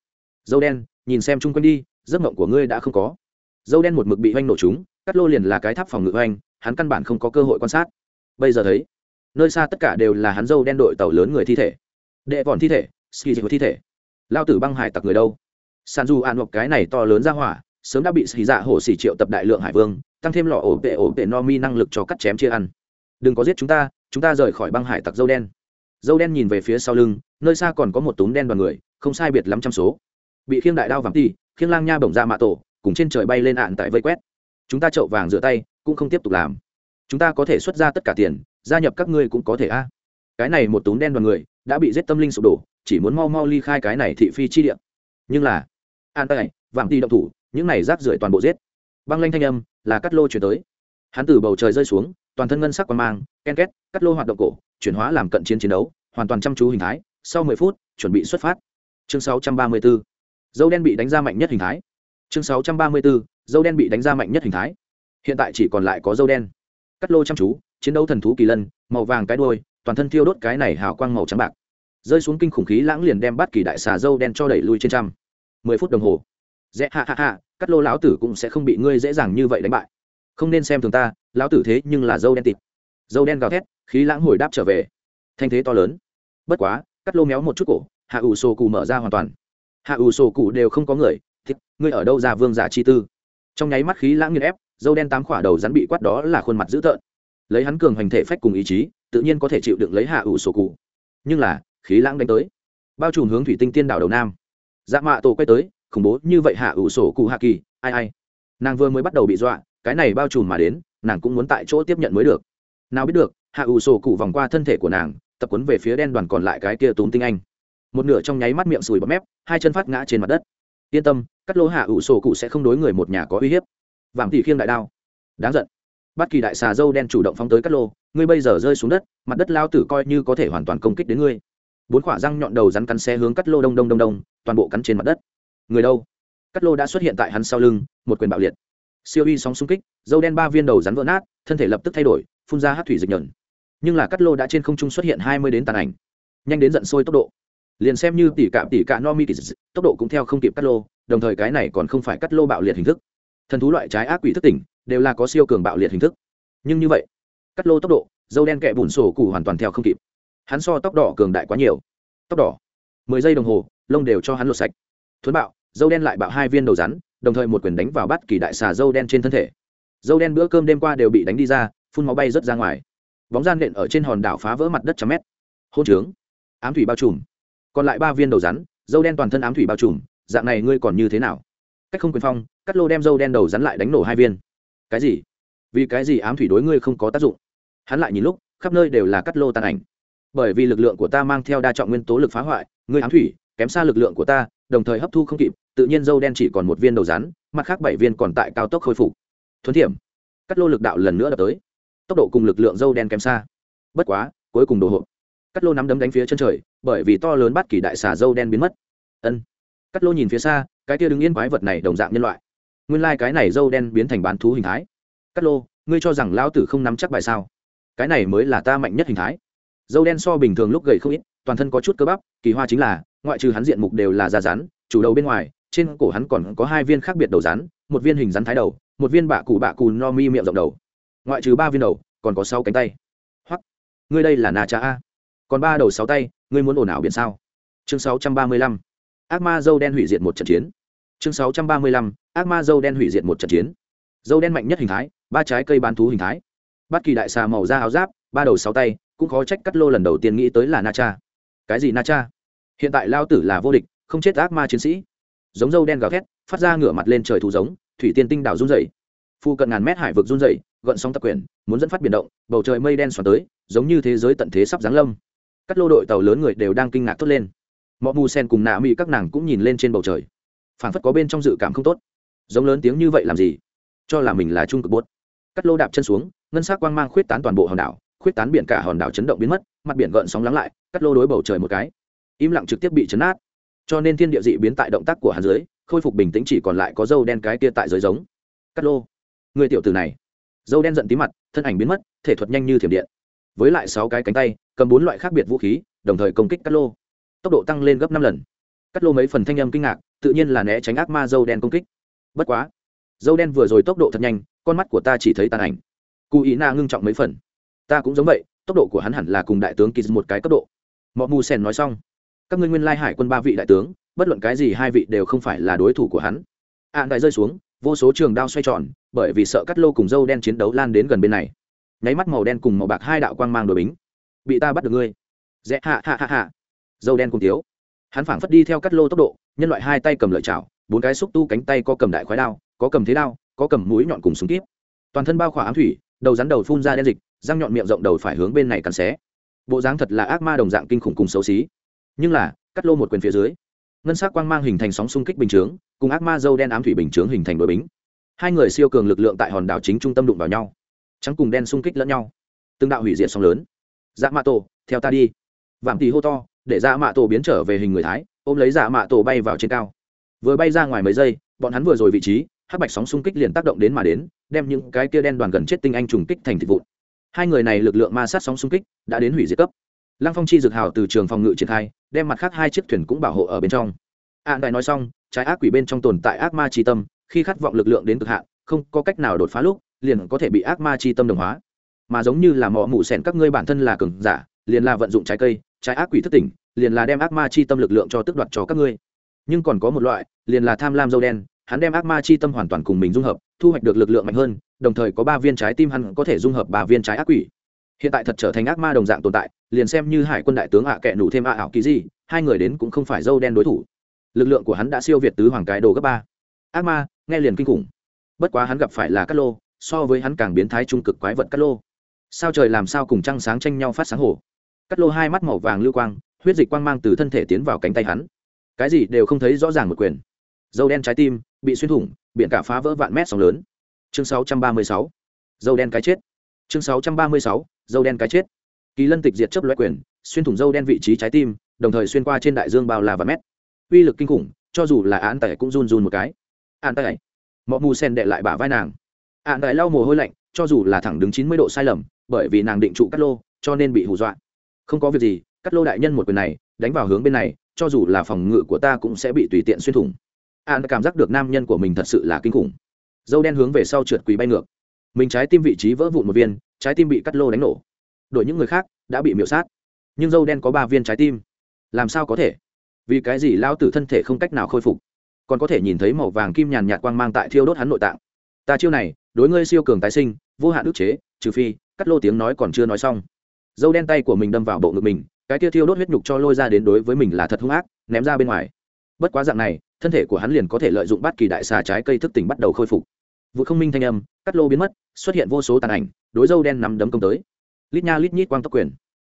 Dâu đen, nhìn xem chung quanh đi, giấc mộng của ngươi đã không có. Dâu đen một mực bị oanh nổ chúng, cắt lô liền là cái tháp phòng ngự oanh hắn căn bản không có cơ hội quan sát. Bây giờ thấy, nơi xa tất cả đều là hắn dâu đen đội tàu lớn người thi thể. Đệ vòn thi thể, ski dịch thi thể. Lao tử băng hải tặc người đâu? Sàn du an một cái này to lớn ra hỏa, sớm đã bị xì dạ hổ xì triệu tập đại lượng hải vương, tăng thêm lọ ổ vệ ổ vệ no mi năng lực cho cắt chém chia ăn. Đừng có giết chúng ta chúng ta rời khỏi băng hải tặc dâu đen dâu đen nhìn về phía sau lưng, nơi xa còn có một túm đen đoàn người, không sai biệt lắm trăm số. Bị khiêng đại đao vàng ti khiêng lang nha bổng ra mạ tổ, cùng trên trời bay lên ạn tại vây quét. Chúng ta trậu vàng rửa tay, cũng không tiếp tục làm. Chúng ta có thể xuất ra tất cả tiền, gia nhập các ngươi cũng có thể a. Cái này một túm đen đoàn người, đã bị giết tâm linh sụp đổ, chỉ muốn mau mau ly khai cái này thị phi chi địa. Nhưng là an tay vàng ti động thủ, những này rác rưởi toàn bộ giết. Băng lanh thanh âm, là cắt lô chuyển tới. Hắn từ bầu trời rơi xuống toàn thân ngân sắc quan mang, ken két, cắt lô hoạt động cổ, chuyển hóa làm cận chiến chiến đấu, hoàn toàn chăm chú hình thái, sau mười phút, chuẩn bị xuất phát. Chương sáu trăm ba mươi 634. dâu đen bị đánh ra mạnh nhất hình thái. Chương sáu trăm ba mươi 634. dâu đen bị đánh ra mạnh nhất hình thái. Hiện tại chỉ còn lại có dâu đen. Cắt lô chăm chú, chiến đấu thần thú kỳ lân, màu vàng cái đuôi, toàn thân thiêu đốt cái này hào quang màu trắng bạc. Rơi xuống kinh khủng khí lãng liền đem bắt kỳ đại xà dâu đen cho đẩy lui trên trăm. Mười phút đồng hồ. Dễ hạ hạ hạ cắt lô lão tử cũng sẽ không bị ngươi dễ dàng như vậy đánh bại. Không nên xem thường ta lão tử thế nhưng là dâu đen tịt. Dâu đen gào thét, khí lãng hồi đáp trở về. Thanh thế to lớn. Bất quá, cắt lô méo một chút cổ, hạ ủ sổ cụ mở ra hoàn toàn. Hạ ủ sổ cụ đều không có người thích ngươi ở đâu ra vương giả chi tư? Trong nháy mắt khí lãng nghiền ép, dâu đen tám khỏa đầu rắn bị quát đó là khuôn mặt dữ tợn. Lấy hắn cường hành thể phách cùng ý chí, tự nhiên có thể chịu đựng lấy hạ ủ sổ cụ. Nhưng là, khí lãng đánh tới. Bao trùm hướng thủy tinh tiên đảo đầu nam. Dạ mạ tổ quay tới, khủng bố như vậy hạ ủ sổ cụ hạ kỳ, ai ai. Nàng vừa mới bắt đầu bị dọa, cái này bao trùm mà đến nàng cũng muốn tại chỗ tiếp nhận mới được. Nào biết được, hạ ủ sổ cụ vòng qua thân thể của nàng, tập quấn về phía đen đoàn còn lại cái kia túm tinh anh. Một nửa trong nháy mắt miệng sùi bọt mép, hai chân phát ngã trên mặt đất. Yên tâm, cắt lô hạ ủ sổ cụ sẽ không đối người một nhà có uy hiếp. Vàng tỷ khiêng đại đao. Đáng giận. Bất kỳ đại xà dâu đen chủ động phóng tới cắt lô, ngươi bây giờ rơi xuống đất, mặt đất lao tử coi như có thể hoàn toàn công kích đến ngươi. Bốn quả răng nhọn đầu rắn cắn xe hướng cắt lô đông đông đông đông, toàn bộ cắn trên mặt đất. Người đâu? Cắt lô đã xuất hiện tại hắn sau lưng, một quyền bạo liệt. Siêu uy sóng xung kích dâu đen ba viên đầu rắn vỡ nát, thân thể lập tức thay đổi, phun ra hát thủy dịch nhẫn nhưng là cắt lô đã trên không trung xuất hiện hai mươi đến tàn ảnh. Nhanh đến giận sôi tốc độ. Liền xem như tỷ cạm tỷ cạ no mi tốc độ cũng theo không kịp cắt lô, đồng thời cái này còn không phải cắt lô bạo liệt hình thức. Thần thú loại trái ác quỷ thức tỉnh, đều là có siêu cường bạo liệt hình thức. Nhưng như vậy, cắt lô tốc độ, dâu đen kẹ bùn sổ cụ hoàn toàn theo không kịp. Hắn so tóc đỏ cường đại quá nhiều. Tóc đỏ, mười giây đồng hồ, lông đều cho hắn lột sạch. Thuấn bạo, dâu đen lại bạo hai viên đầu rắn, đồng thời một quyền đánh vào bắt kỳ đại xà dâu đen trên thân thể dâu đen bữa cơm đêm qua đều bị đánh đi ra, phun máu bay rớt ra ngoài. Bóng gian nện ở trên hòn đảo phá vỡ mặt đất trăm mét. Hôn trướng. Ám thủy bao trùm. Còn lại ba viên đầu rắn, dâu đen toàn thân ám thủy bao trùm, dạng này ngươi còn như thế nào? Cách không quyền phong, cắt lô đem dâu đen đầu rắn lại đánh nổ hai viên. Cái gì? Vì cái gì ám thủy đối ngươi không có tác dụng? Hắn lại nhìn lúc, khắp nơi đều là cắt lô tàn ảnh. Bởi vì lực lượng của ta mang theo đa trọng nguyên tố lực phá hoại, ngươi ám thủy, kém xa lực lượng của ta, đồng thời hấp thu không kịp, tự nhiên dâu đen chỉ còn một viên đầu rắn, mặt khác bảy viên còn tại cao tốc khôi phục thuấn thiểm. Cắt lô lực đạo lần nữa đập tới. Tốc độ cùng lực lượng dâu đen kém xa. Bất quá, cuối cùng đồ hộp. Cắt lô nắm đấm đánh phía chân trời, bởi vì to lớn bắt kỳ đại xà dâu đen biến mất. Ân. Cắt lô nhìn phía xa, cái kia đứng yên quái vật này đồng dạng nhân loại. Nguyên lai、like、cái này dâu đen biến thành bán thú hình thái. Cắt lô, ngươi cho rằng lão tử không nắm chắc bài sao? Cái này mới là ta mạnh nhất hình thái. Dâu đen so bình thường lúc gầy không ít, toàn thân có chút cơ bắp, kỳ hoa chính là, ngoại trừ hắn diện mục đều là da rắn, chủ đầu bên ngoài, trên cổ hắn còn có hai viên khác biệt đầu rắn, một viên hình rắn thái đầu một viên bạ cụ bạ cù no mi miệng rộng đầu. Ngoại trừ ba viên đầu, còn có sáu cánh tay. Hoặc ngươi đây là nà cha a. Còn ba đầu sáu tay, ngươi muốn ồn ào biển sao? Chương sáu trăm ba mươi lăm. Ác ma dâu đen hủy diệt một trận chiến. Chương sáu trăm ba mươi lăm. Ác ma dâu đen hủy diệt một trận chiến. Dâu đen mạnh nhất hình thái, ba trái cây bán thú hình thái. Bất kỳ đại xà màu da áo giáp, ba đầu sáu tay, cũng khó trách cắt lô lần đầu tiên nghĩ tới là na cha. Cái gì na cha? Hiện tại lao tử là vô địch, không chết ác ma chiến sĩ. Giống dâu đen gào thét, phát ra ngửa mặt lên trời thú giống thủy tiên tinh đảo run rẩy, phu cận ngàn mét hải vực run rẩy, gợn sóng tập quyền muốn dẫn phát biển động bầu trời mây đen xoắn tới giống như thế giới tận thế sắp giáng lâm. Các lô đội tàu lớn người đều đang kinh ngạc thốt lên. Mọi mù sen cùng nạ mỹ các nàng cũng nhìn lên trên bầu trời. Phảng phất có bên trong dự cảm không tốt. Giống lớn tiếng như vậy làm gì? Cho là mình là trung cực bốt cắt lô đạp chân xuống ngân s á c quang mang khuyết tán toàn bộ hòn đảo khuyết tán biển cả hòn đảo chấn động biến mất mặt biển gợn sóng lắng lại cắt lô đối bầu trời một cái. Im lặng trực tiếp bị chấn át cho nên thiên địa dị biến tại động tác của hàn dưới khôi phục bình tĩnh chỉ còn lại có dâu đen cái kia tại giới giống. Cắt lô. Người tiểu tử này. Dâu đen giận tí mặt, thân ảnh biến mất, thể thuật nhanh như thiểm điện. Với lại sáu cái cánh tay, cầm bốn loại khác biệt vũ khí, đồng thời công kích cắt lô. Tốc độ tăng lên gấp năm lần. Cắt lô mấy phần thanh âm kinh ngạc, tự nhiên là né tránh ác ma dâu đen công kích. Bất quá, dâu đen vừa rồi tốc độ thật nhanh, con mắt của ta chỉ thấy tàn ảnh. Cụ ý na ngưng trọng mấy phần. Ta cũng giống vậy, tốc độ của hắn hẳn là cùng đại tướng kỳ một cái cấp độ. Mọi mù sen nói xong. Các ngươi nguyên lai hải quân ba vị đại tướng bất luận cái gì hai vị đều không phải là đối thủ của hắn. Ạ đại rơi xuống, vô số trường đao xoay tròn, bởi vì sợ cắt lô cùng dâu đen chiến đấu lan đến gần bên này. Nháy mắt màu đen cùng màu bạc hai đạo quang mang đội bính. Bị ta bắt được ngươi. Dạ, Rẽ hạ hạ hạ hạ dâu đen cùng tiếu hắn phảng phất đi theo cắt lô tốc độ, nhân loại hai tay cầm lợi chảo, bốn cái xúc tu cánh tay có cầm đại khoái đao, có cầm thế đao, có cầm mũi nhọn cùng súng kíp. Toàn thân bao khỏa ám thủy, đầu rắn đầu phun ra đen dịch, răng nhọn miệng rộng đầu phải hướng bên này cắn xé. Bộ dáng thật là ác ma đồng dạng kinh khủng cùng xấu xí. Nhưng là, cắt lô một quyền phía dưới ngân sắc quang mang hình thành sóng xung kích bình chướng, cùng ác ma dâu đen ám thủy bình chướng hình thành đội bính. Hai người siêu cường lực lượng tại hòn đảo chính trung tâm đụng vào nhau. Trắng cùng đen xung kích lẫn nhau. Từng đạo hủy diệt sóng lớn. Dạ mạ tổ, theo ta đi. Vạm tì hô to, để dạ mạ tổ biến trở về hình người thái, ôm lấy dạ mạ tổ bay vào trên cao. Vừa bay ra ngoài mấy giây, bọn hắn vừa rồi vị trí, hắc bạch sóng xung kích liền tác động đến mà đến, đem những cái kia đen đoàn gần chết tinh anh trùng kích thành thịt vụn. Hai người này lực lượng ma sát sóng xung kích đã đến hủy diệt cấp lăng phong chi dược hào từ trường phòng ngự triển khai, đem mặt khác hai chiếc thuyền cũng bảo hộ ở bên trong. Ạ đại nói xong, trái ác quỷ bên trong tồn tại ác ma tri tâm, khi khát vọng lực lượng đến cực hạn, không có cách nào đột phá lúc, liền có thể bị ác ma tri tâm đồng hóa. Mà giống như là mọ mụ sẻn các ngươi bản thân là cường giả, liền là vận dụng trái cây, trái ác quỷ thất tỉnh, liền là đem ác ma chi tâm lực lượng cho tước đoạt cho các ngươi. Nhưng còn có một loại, liền là tham lam dâu đen, hắn đem ác ma chi tâm hoàn toàn cùng mình dung hợp, thu hoạch được lực lượng mạnh hơn, đồng thời có ba viên trái tim hắn có thể dung hợp ba viên trái ác quỷ. Hiện tại thật trở thành ác ma đồng dạng tồn tại liền xem như hải quân đại tướng ạ à kệ nủ thêm ạ ảo kỳ gì, hai người đến cũng không phải dâu đen đối thủ. Lực lượng của hắn đã siêu việt tứ hoàng cái đồ gấp ba. Ác ma, nghe liền kinh khủng. Bất quá hắn gặp phải là cát lô, so với hắn càng biến thái trung cực quái vật cát lô. Sao trời làm sao cùng trăng sáng tranh nhau phát sáng hồ? Cát lô hai mắt màu vàng lưu quang, huyết dịch quang mang từ thân thể tiến vào cánh tay hắn. Cái gì đều không thấy rõ ràng một quyền. Dâu đen trái tim, bị xuyên thủng, biển cả phá vỡ vạn mét sóng lớn. Chương 636. dâu đen cái chết. Chương 636. dâu đen cái chết kỳ lân tịch diệt chấp loại quyền, xuyên thủng dâu đen vị trí trái tim, đồng thời xuyên qua trên đại dương bao la và mét. Uy lực kinh khủng, cho dù là án tẩy cũng run run một cái. Án tẩy mọ mù sen đệ lại bả vai nàng. Án tẩy lau mồ hôi lạnh, cho dù là thẳng đứng chín mươi độ sai lầm, bởi vì nàng định trụ cắt lô, cho nên bị hù dọa. Không có việc gì, cắt lô đại nhân một quyền này, đánh vào hướng bên này, cho dù là phòng ngự của ta cũng sẽ bị tùy tiện xuyên thủng. An cảm giác được nam nhân của mình thật sự là kinh khủng. Dâu đen hướng về sau trượt quỳ bay ngược. Mình trái tim vị trí vỡ vụn một viên, trái tim bị cắt lô đánh nổ đổi những người khác đã bị miễu sát. Nhưng dâu đen có ba viên trái tim. Làm sao có thể? Vì cái gì lao tử thân thể không cách nào khôi phục? Còn có thể nhìn thấy màu vàng kim nhàn nhạt quang mang tại thiêu đốt hắn nội tạng. Ta chiêu này, đối ngươi siêu cường tái sinh, vô hạn ức chế, trừ phi, cắt lô tiếng nói còn chưa nói xong. Dâu đen tay của mình đâm vào bộ ngực mình, cái kia thiêu đốt huyết nhục cho lôi ra đến đối với mình là thật hung ác, ném ra bên ngoài. Bất quá dạng này, thân thể của hắn liền có thể lợi dụng bắt kỳ đại xà trái cây thức tỉnh bắt đầu khôi phục. Vụ không minh thanh âm, cắt lô biến mất, xuất hiện vô số tàn ảnh, đối dâu đen nắm đấm công tới lít nha lít nhít quang tốc quyền.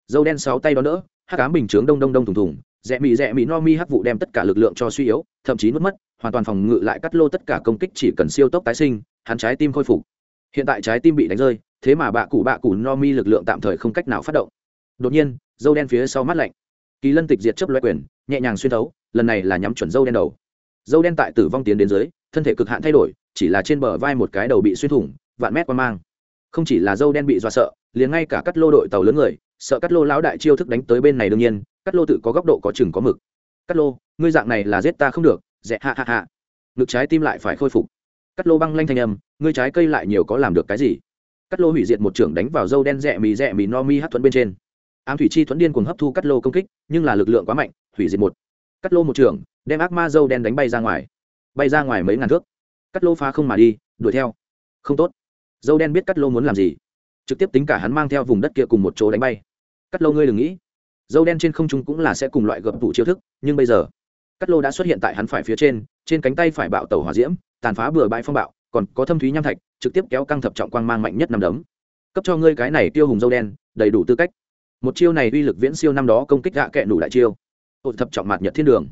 Dâu đen sáu tay đó nữa hát cám bình chướng đông đông đông thùng thùng, rẽ mị rẽ mị no mi hắc vụ đem tất cả lực lượng cho suy yếu, thậm chí nuốt mất, hoàn toàn phòng ngự lại cắt lô tất cả công kích chỉ cần siêu tốc tái sinh, hắn trái tim khôi phục. Hiện tại trái tim bị đánh rơi, thế mà bạ cụ bạ cụ no mi lực lượng tạm thời không cách nào phát động. Đột nhiên, dâu đen phía sau mắt lạnh. Kỳ lân tịch diệt chấp loại quyền, nhẹ nhàng xuyên thấu, lần này là nhắm chuẩn dâu đen đầu. Dâu đen tại tử vong tiến đến dưới, thân thể cực hạn thay đổi, chỉ là trên bờ vai một cái đầu bị xuyên thủng, vạn mét qua mang không chỉ là dâu đen bị dọa sợ, liền ngay cả cắt lô đội tàu lớn người, sợ cắt lô lão đại chiêu thức đánh tới bên này đương nhiên, cắt lô tự có góc độ có chừng có mực. Cắt lô, ngươi dạng này là giết ta không được dẹ hạ hạ hạ ngực trái tim lại phải khôi phục. Cắt lô băng lanh thanh âm, ngươi trái cây lại nhiều có làm được cái gì? Cắt lô hủy diệt một trưởng đánh vào dâu đen rẽ mì rẽ mì no mi hát thuẫn bên trên. Ám thủy chi thuẫn điên cuồng hấp thu cắt lô công kích, nhưng là lực lượng quá mạnh, hủy diệt một. Cắt lô một trưởng, đem ác ma dâu đen đánh bay ra ngoài. Bay ra ngoài mấy ngàn thước. Cắt lô phá không mà đi, đuổi theo. Không tốt dâu đen biết cắt lô muốn làm gì. Trực tiếp tính cả hắn mang theo vùng đất kia cùng một chỗ đánh bay. Cắt lô ngươi đừng nghĩ. Dâu đen trên không trung cũng là sẽ cùng loại gập tủ chiêu thức, nhưng bây giờ, cắt lô đã xuất hiện tại hắn phải phía trên trên cánh tay phải bạo tàu hỏa diễm, tàn phá bừa bãi phong bạo, còn có thâm thúy nham thạch, trực tiếp kéo căng thập trọng quang mang mạnh nhất năm đấm. Cấp cho ngươi cái này tiêu hùng dâu đen, đầy đủ tư cách. Một chiêu này uy lực viễn siêu năm đó công kích gạ kẹ đủ đại chiêu. Hội thập trọng mạt nhật thiên đường.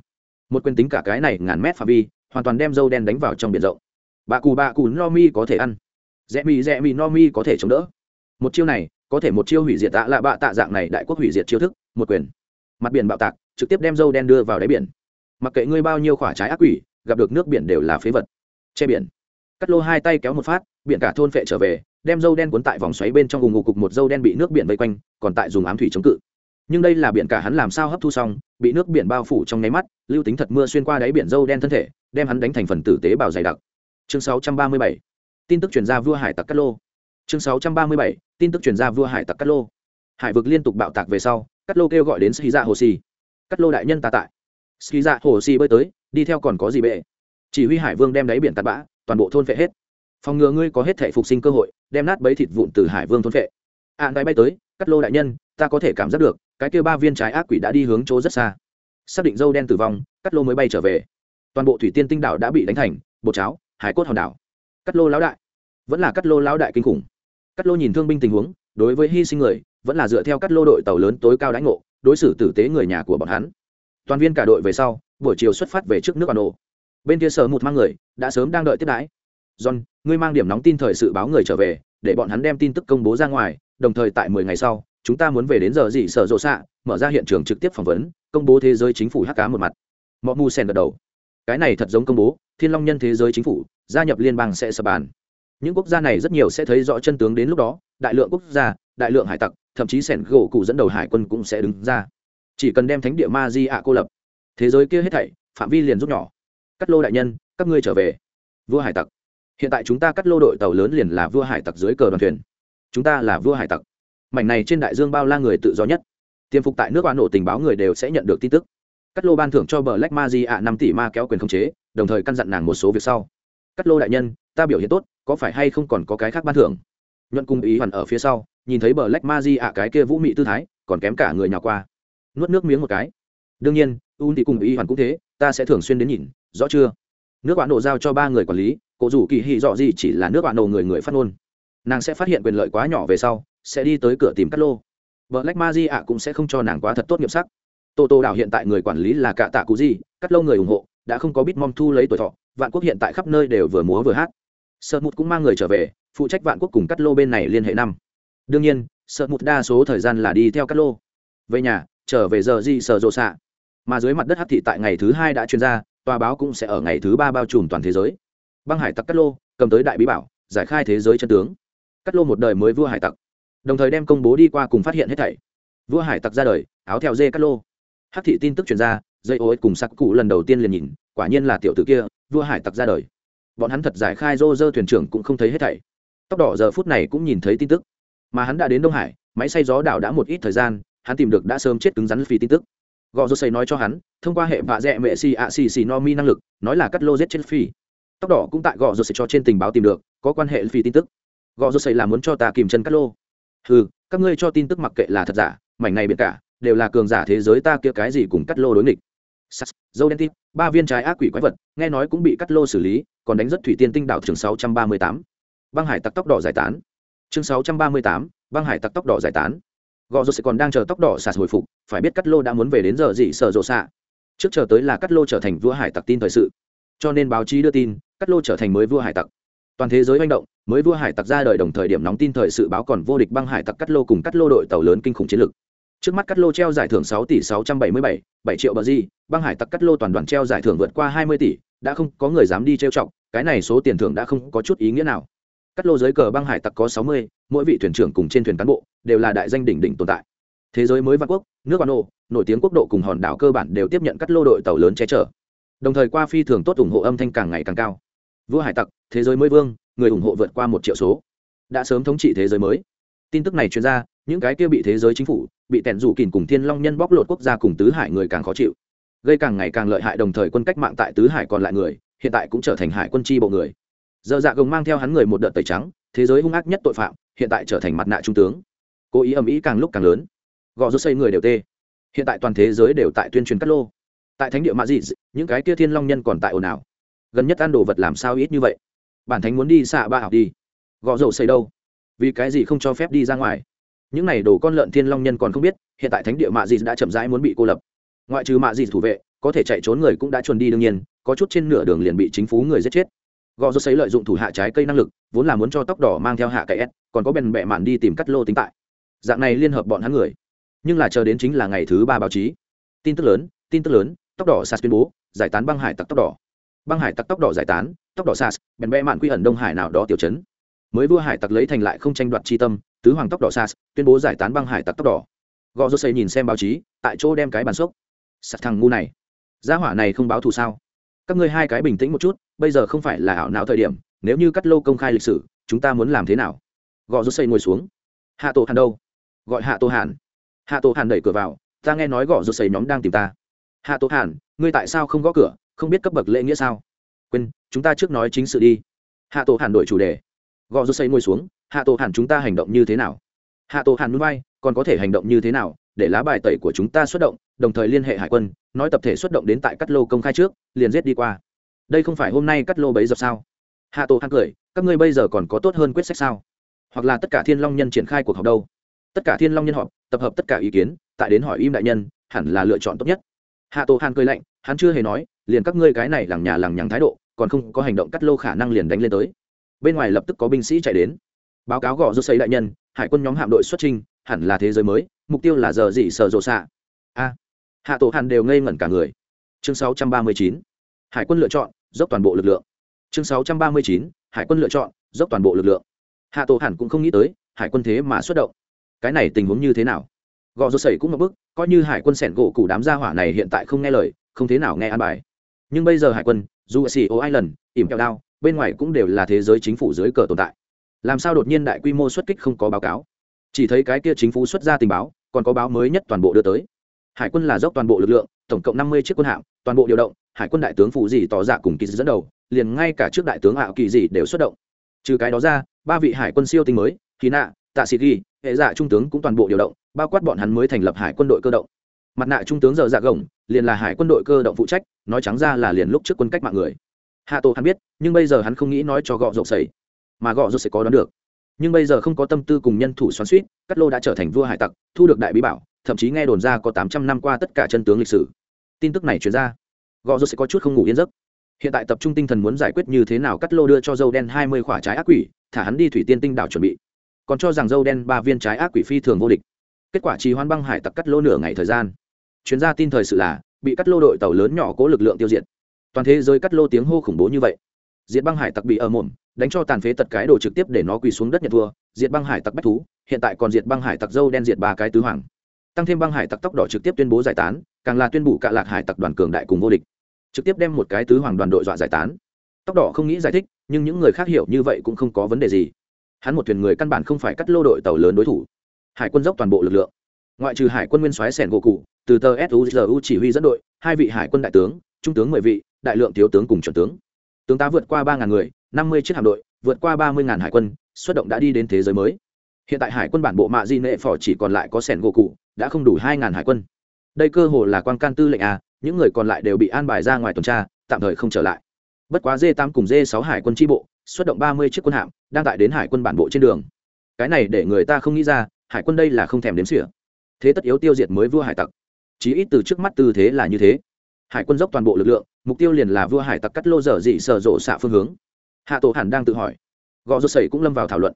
Một quyền tính cả cái này ngàn mét phạm vi, hoàn toàn đem dâu đen đánh vào trong biển rộng. Bà cù bà cù no mi có thể ăn rẽ mì rẽ mì no mi có thể chống đỡ. Một chiêu này, có thể một chiêu hủy diệt tạ lạ bạ tạ dạng này đại quốc hủy diệt chiêu thức, một quyền. Mặt biển bạo tạc, trực tiếp đem dâu đen đưa vào đáy biển. Mặc kệ ngươi bao nhiêu khỏa trái ác quỷ, gặp được nước biển đều là phế vật. Che biển. Cắt lô hai tay kéo một phát, biển cả thôn phệ trở về, đem dâu đen cuốn tại vòng xoáy bên trong vùng ngục cục một dâu đen bị nước biển vây quanh, còn tại dùng ám thủy chống cự. Nhưng đây là biển cả hắn làm sao hấp thu xong, bị nước biển bao phủ trong nháy mắt, lưu tính thật mưa xuyên qua đáy biển dâu đen thân thể, đem hắn đánh thành phần tử tế bào dày đặc. Chương 637 tin tức chuyển ra vua hải tặc cát lô. Chương 637 tin tức chuyển ra vua hải tặc cát lô. Hải vực liên tục bạo tạc về sau cát lô kêu gọi đến ski dạ hồ xì cát lô đại nhân ta tại. Ski dạ hồ xì bơi tới đi theo còn có gì bệ? Chỉ huy hải vương đem đáy biển tạt bã toàn bộ thôn phệ hết. Phòng ngừa ngươi có hết thể phục sinh cơ hội đem nát bấy thịt vụn từ hải vương thôn phệ. Ạn à, bay tới cắt lô đại nhân ta có thể cảm giác được cái kêu ba viên trái ác quỷ đã đi hướng chỗ rất xa. Xác định dâu đen tử vong cắt lô mới bay trở về. Toàn bộ thủy tiên tinh đảo đã bị đánh thành bột cháo hải cốt hòn đảo cắt lô lão đại. Vẫn là cắt lô lão đại kinh khủng. Cắt lô nhìn thương binh tình huống, đối với hy sinh người, vẫn là dựa theo cắt lô đội tàu lớn tối cao đánh ngộ, đối xử tử tế người nhà của bọn hắn. Toàn viên cả đội về sau, buổi chiều xuất phát về trước nước bản đồ bên kia sở một mang người, đã sớm đang đợi tiếp đãi. John, ngươi mang điểm nóng tin thời sự báo người trở về, để bọn hắn đem tin tức công bố ra ngoài, đồng thời tại mười ngày sau, chúng ta muốn về đến giờ gì sở rộ xạ, mở ra hiện trường trực tiếp phỏng vấn, công bố thế giới chính phủ hắc cá một mặt. Mọi mù sen gật đầu. Cái này thật giống công bố thiên long nhân thế giới chính phủ, gia nhập liên bang sẽ sập bàn. Những quốc gia này rất nhiều sẽ thấy rõ chân tướng đến lúc đó, đại lượng quốc gia, đại lượng hải tặc, thậm chí sẻn gỗ cụ dẫn đầu hải quân cũng sẽ đứng ra. Chỉ cần đem thánh địa ma di ạ cô lập, thế giới kia hết thảy, phạm vi liền rút nhỏ. Cắt lô đại nhân, các ngươi trở về. Vua hải tặc. Hiện tại chúng ta cắt lô đội tàu lớn liền là vua hải tặc dưới cờ đoàn thuyền. Chúng ta là vua hải tặc. Mảnh này trên đại dương bao la người tự do nhất. Tiêm phục tại nước oan nổ tình báo người đều sẽ nhận được tin tức cắt lô ban thưởng cho bờ lách ma di ạ, năm tỷ ma kéo quyền khống chế, đồng thời căn dặn nàng một số việc sau. Cắt lô đại nhân, ta biểu hiện tốt, có phải hay không còn có cái khác ban thưởng? Nhuận cung ý hoàn ở phía sau, nhìn thấy bờ lách ma di ạ, cái kia vũ mị tư thái, còn kém cả người nhỏ qua. Nuốt nước miếng một cái. Đương nhiên un thì cùng ý hoàn cũng thế, ta sẽ thường xuyên đến nhìn, rõ chưa? Nước bạn nổ giao cho ba người quản lý cổ rủ kỳ hy dọ gì chỉ là nước bạn nổ người người phát ngôn. Nàng sẽ phát hiện quyền lợi quá nhỏ về sau, sẽ đi tới cửa tìm cắt lô. Vợ lách ma di ạ cũng sẽ không cho nàng quá thật tốt nghiệp sắc tô tô đảo hiện tại người quản lý là cạ tạ cụ gì cắt lâu người ủng hộ, đã không có biết mong thu lấy tuổi thọ, vạn quốc hiện tại khắp nơi đều vừa múa vừa hát. Sợ mụt cũng mang người trở về, phụ trách vạn quốc cùng cắt lô bên này liên hệ năm. Đương nhiên sợ mụt đa số thời gian là đi theo cắt lô. Về nhà, trở về giờ gì sợ rộ xạ. Mà dưới mặt đất hát thị tại ngày thứ hai đã chuyên ra, tòa báo cũng sẽ ở ngày thứ ba bao trùm toàn thế giới. Băng hải tặc cắt lô, cầm tới đại bí bảo, giải khai thế giới chân tướng. Cắt lô một đời mới vua hải tặc. Đồng thời đem công bố đi qua cùng phát hiện hết thảy. Vua hải tặc ra đời, áo theo dê cắt lô hắc thị tin tức truyền ra, dây ô cùng sắc cụ lần đầu tiên liền nhìn, quả nhiên là tiểu tử kia, vua hải tặc ra đời. Bọn hắn thật giải khai rô rơ thuyền trưởng cũng không thấy hết thảy. Tóc đỏ giờ phút này cũng nhìn thấy tin tức. Mà hắn đã đến đông hải, máy xay gió đảo đã một ít thời gian, hắn tìm được đã sớm chết cứng rắn phi tin tức. Gò rô xây nói cho hắn, thông qua hệ vạ dẹ mẹ xì ạ xì xì no mi năng lực, nói là cắt lô giết chết phi. Tóc đỏ cũng tại gò rô xây cho trên tình báo tìm được, có quan hệ phi tin tức. Gò rô xây là muốn cho ta kìm chân cắt lô. Ừ các ngươi cho tin tức mặc kệ là thật giả, mảnh này biệt cả đều là cường giả thế giới ta kia cái gì cùng cắt lô đối nghịch. Sas, dâu đen tít, ba viên trái ác quỷ quái vật, nghe nói cũng bị cắt lô xử lý, còn đánh rất thủy tiên tinh đạo trường sáu trăm ba mươi tám. Băng hải tặc tóc đỏ giải tán. Chương sáu trăm ba mươi tám, băng hải tặc tóc đỏ giải tán. Gò rô sẽ còn đang chờ tóc đỏ sạt hồi phục, phải biết cắt lô đã muốn về đến giờ gì sợ rộ xạ. Trước chờ tới là cắt lô trở thành vua hải tặc tin thời sự. Cho nên báo chí đưa tin, cắt lô trở thành mới vua hải tặc. Toàn thế giới manh động, mới vua hải tặc ra đời đồng thời điểm nóng tin thời sự báo còn vô địch băng hải tặc cắt lô cùng cắt lô đội tàu lớn kinh khủng chiến lực trước mắt cắt lô treo giải thưởng sáu tỷ sáu trăm bảy mươi bảy bảy triệu bờ di băng hải tặc cắt lô toàn đoàn treo giải thưởng vượt qua hai mươi tỷ, đã không có người dám đi treo trọng cái này số tiền thưởng đã không có chút ý nghĩa nào. Cắt lô dưới cờ băng hải tặc có sáu mươi, mỗi vị thuyền trưởng cùng trên thuyền cán bộ đều là đại danh đỉnh đỉnh tồn tại. Thế giới mới văn quốc, nước văn ô, nổi tiếng quốc độ cùng hòn đảo cơ bản đều tiếp nhận cắt lô đội tàu lớn che chở. Đồng thời qua phi thường tốt ủng hộ âm thanh càng ngày càng cao. Vua hải tặc, thế giới mới vương, người ủng hộ vượt qua một triệu số. Đã sớm thống trị thế giới mới. Tin tức này chuyên ra những cái kia bị thế giới chính phủ, bị tèn rủ kìn cùng thiên long nhân bóc lột quốc gia cùng tứ hải người càng khó chịu, gây càng ngày càng lợi hại đồng thời quân cách mạng tại tứ hải còn lại người, hiện tại cũng trở thành hải quân chi bộ người. Dơ dạ gồng mang theo hắn người một đợt tẩy trắng, thế giới hung ác nhất tội phạm, hiện tại trở thành mặt nạ trung tướng. Cố ý âm ý càng lúc càng lớn. Gò rút xây người đều tê. Hiện tại toàn thế giới đều tại tuyên truyền cắt lô. Tại thánh địa mạ dị, những cái kia thiên long nhân còn tại ồn ào. Gần nhất ăn đồ vật làm sao ít như vậy? Bản thánh muốn đi xạ ba học đi. Gò dầu xây đâu? Vì cái gì không cho phép đi ra ngoài? Những này đồ con lợn thiên long nhân còn không biết, hiện tại thánh địa mạ dị đã chậm rãi muốn bị cô lập. Ngoại trừ mạ dị thủ vệ, có thể chạy trốn người cũng đã chuồn đi đương nhiên, có chút trên nửa đường liền bị chính phủ người giết chết. Gò rô xấy lợi dụng thủ hạ trái cây năng lực, vốn là muốn cho tóc đỏ mang theo hạ cậy s, còn có bèn bẹ mạn đi tìm cắt lô tính tại. Dạng này liên hợp bọn hắn người. Nhưng là chờ đến chính là ngày thứ ba báo chí. Tin tức lớn, tin tức lớn, tóc đỏ sas tuyên bố, giải tán băng hải tặc tóc đỏ. Băng hải tặc tóc đỏ giải tán, tóc đỏ sas bèn bẹ mạn quy ẩn đông hải nào đó tiểu chấn. Mới vua hải tặc lấy thành lại không tranh đoạt chi tâm tứ hoàng tóc đỏ sas, tuyên bố giải tán băng hải tặc tóc đỏ. Gò rô xây nhìn xem báo chí, tại chỗ đem cái bàn xốc sặc thằng ngu này, gia hỏa này không báo thù sao? Các ngươi hai cái bình tĩnh một chút, bây giờ không phải là ảo não thời điểm, nếu như cắt lô công khai lịch sử, chúng ta muốn làm thế nào? Gò rô xây ngồi xuống. Hạ tổ hàn đâu? Gọi hạ tổ hàn. Hạ tổ hàn đẩy cửa vào, ta nghe nói gõ rô xây nhóm đang tìm ta. Hạ tổ hàn, ngươi tại sao không gõ cửa, không biết cấp bậc lễ nghĩa sao? Quên, chúng ta trước nói chính sự đi. Hạ tổ hàn đổi chủ đề. Gò rô xây ngồi xuống hạ tổ hàn chúng ta hành động như thế nào? Hạ tổ hàn núi bay, còn có thể hành động như thế nào? Để lá bài tẩy của chúng ta xuất động, đồng thời liên hệ hải quân, nói tập thể xuất động đến tại cắt lô công khai trước, liền giết đi qua. Đây không phải hôm nay cắt lô bấy giờ sao? Hạ tổ hàn cười, các ngươi bây giờ còn có tốt hơn quyết sách sao? Hoặc là tất cả thiên long nhân triển khai cuộc họp đâu? Tất cả thiên long nhân họp, tập hợp tất cả ý kiến, tại đến hỏi im đại nhân, hẳn là lựa chọn tốt nhất. Hạ tổ hàn cười lạnh, hắn chưa hề nói, liền các ngươi cái này lằng nhà lằng nhằng thái độ, còn không có hành động cắt lô khả năng liền đánh lên tới. Bên ngoài lập tức có binh sĩ chạy đến báo cáo gõ rút xây đại nhân, hải quân nhóm hạm đội xuất trình hẳn là thế giới mới, mục tiêu là giờ gì sở rộ xạ. A. Hạ tổ hàn đều ngây ngẩn cả người. Chương 639. hải quân lựa chọn, dốc toàn bộ lực lượng. Chương 639. hải quân lựa chọn, dốc toàn bộ lực lượng. Hạ tổ hàn cũng không nghĩ tới, hải quân thế mà xuất động. Cái này tình huống như thế nào? Gò rô sẩy cũng một bức, coi như hải quân sẻn gỗ cụ đám gia hỏa này hiện tại không nghe lời, không thế nào nghe an bài. Nhưng bây giờ hải quân, dù xì ô island, ỉm kẹo đao, bên ngoài cũng đều là thế giới chính phủ dưới cờ tồn tại làm sao đột nhiên đại quy mô xuất kích không có báo cáo? Chỉ thấy cái kia chính phủ xuất ra tình báo, còn có báo mới nhất toàn bộ đưa tới. Hải quân là dốc toàn bộ lực lượng, tổng cộng năm mươi chiếc quân hạm, toàn bộ điều động, hải quân đại tướng phụ dì tỏ dạ cùng kỳ dẫn đầu, liền ngay cả trước đại tướng ảo kỳ dì đều xuất động. Trừ cái đó ra, ba vị hải quân siêu tinh mới khí nạ, tạ sĩ ghi, hệ dạ trung tướng cũng toàn bộ điều động, bao quát bọn hắn mới thành lập hải quân đội cơ động. Mặt nạ trung tướng giờ dạ gồng, liền là hải quân đội cơ động phụ trách, nói trắng ra là liền lúc trước quân cách mạng người. Hạ tổ hắn biết, nhưng bây giờ hắn không nghĩ nói cho gọ rộng sầy mà gọ rốt sẽ có đoán được. Nhưng bây giờ không có tâm tư cùng nhân thủ xoắn suýt, Cát lô đã trở thành vua hải tặc, thu được đại bí bảo, thậm chí nghe đồn ra có tám trăm năm qua tất cả chân tướng lịch sử. Tin tức này chuyển ra, gọ rốt sẽ có chút không ngủ yên giấc. Hiện tại tập trung tinh thần muốn giải quyết như thế nào cắt lô đưa cho dâu đen hai mươi quả trái ác quỷ, thả hắn đi thủy tiên tinh đảo chuẩn bị. Còn cho rằng dâu đen ba viên trái ác quỷ phi thường vô địch. Kết quả trì hoan băng hải tặc cắt lô nửa ngày thời gian. Chuyên gia tin thời sự là, bị cắt lô đội tàu lớn nhỏ cố lực lượng tiêu diệt. Toàn thế giới cắt lô tiếng hô khủng bố như vậy. Diệt băng hải tặc bị ở mồm đánh cho tàn phế tật cái đồ trực tiếp để nó quỳ xuống đất nhận thua, diệt băng hải tặc bách thú, hiện tại còn diệt băng hải tặc dâu đen diệt ba cái tứ hoàng. Tăng thêm băng hải tặc tóc đỏ trực tiếp tuyên bố giải tán, càng là tuyên bố cạ lạc hải tặc đoàn cường đại cùng vô địch. Trực tiếp đem một cái tứ hoàng đoàn đội dọa giải tán. Tóc đỏ không nghĩ giải thích, nhưng những người khác hiểu như vậy cũng không có vấn đề gì. Hắn một thuyền người căn bản không phải cắt lô đội tàu lớn đối thủ. Hải quân dốc toàn bộ lực lượng. Ngoại trừ hải quân nguyên soái sẻn gỗ cụ, từ tờ suzu chỉ huy dẫn đội, hai vị hải quân đại tướng, trung tướng mười vị, đại lượng thiếu tướng cùng chuẩn tướng. Tướng tá vượt qua ba ngàn người năm mươi chiếc hạm đội, vượt qua ba mươi ngàn hải quân, xuất động đã đi đến thế giới mới. Hiện tại hải quân bản bộ mạ di nệ phò chỉ còn lại có sẻn gỗ cụ, đã không đủ hai ngàn hải quân. Đây cơ hồ là quan can tư lệnh à những người còn lại đều bị an bài ra ngoài tuần tra, tạm thời không trở lại. Bất quá d tám cùng d sáu hải quân tri bộ, xuất động ba mươi chiếc quân hạm, đang tại đến hải quân bản bộ trên đường. Cái này để người ta không nghĩ ra, hải quân đây là không thèm đếm xỉa. Thế tất yếu tiêu diệt mới vua hải tặc. Chí ít từ trước mắt tư thế là như thế. Hải quân dốc toàn bộ lực lượng, mục tiêu liền là vua hải tặc cắt lô dở dị sở rộ xạ phương hướng hạ tổ hẳn đang tự hỏi. Gò rô sẩy cũng lâm vào thảo luận.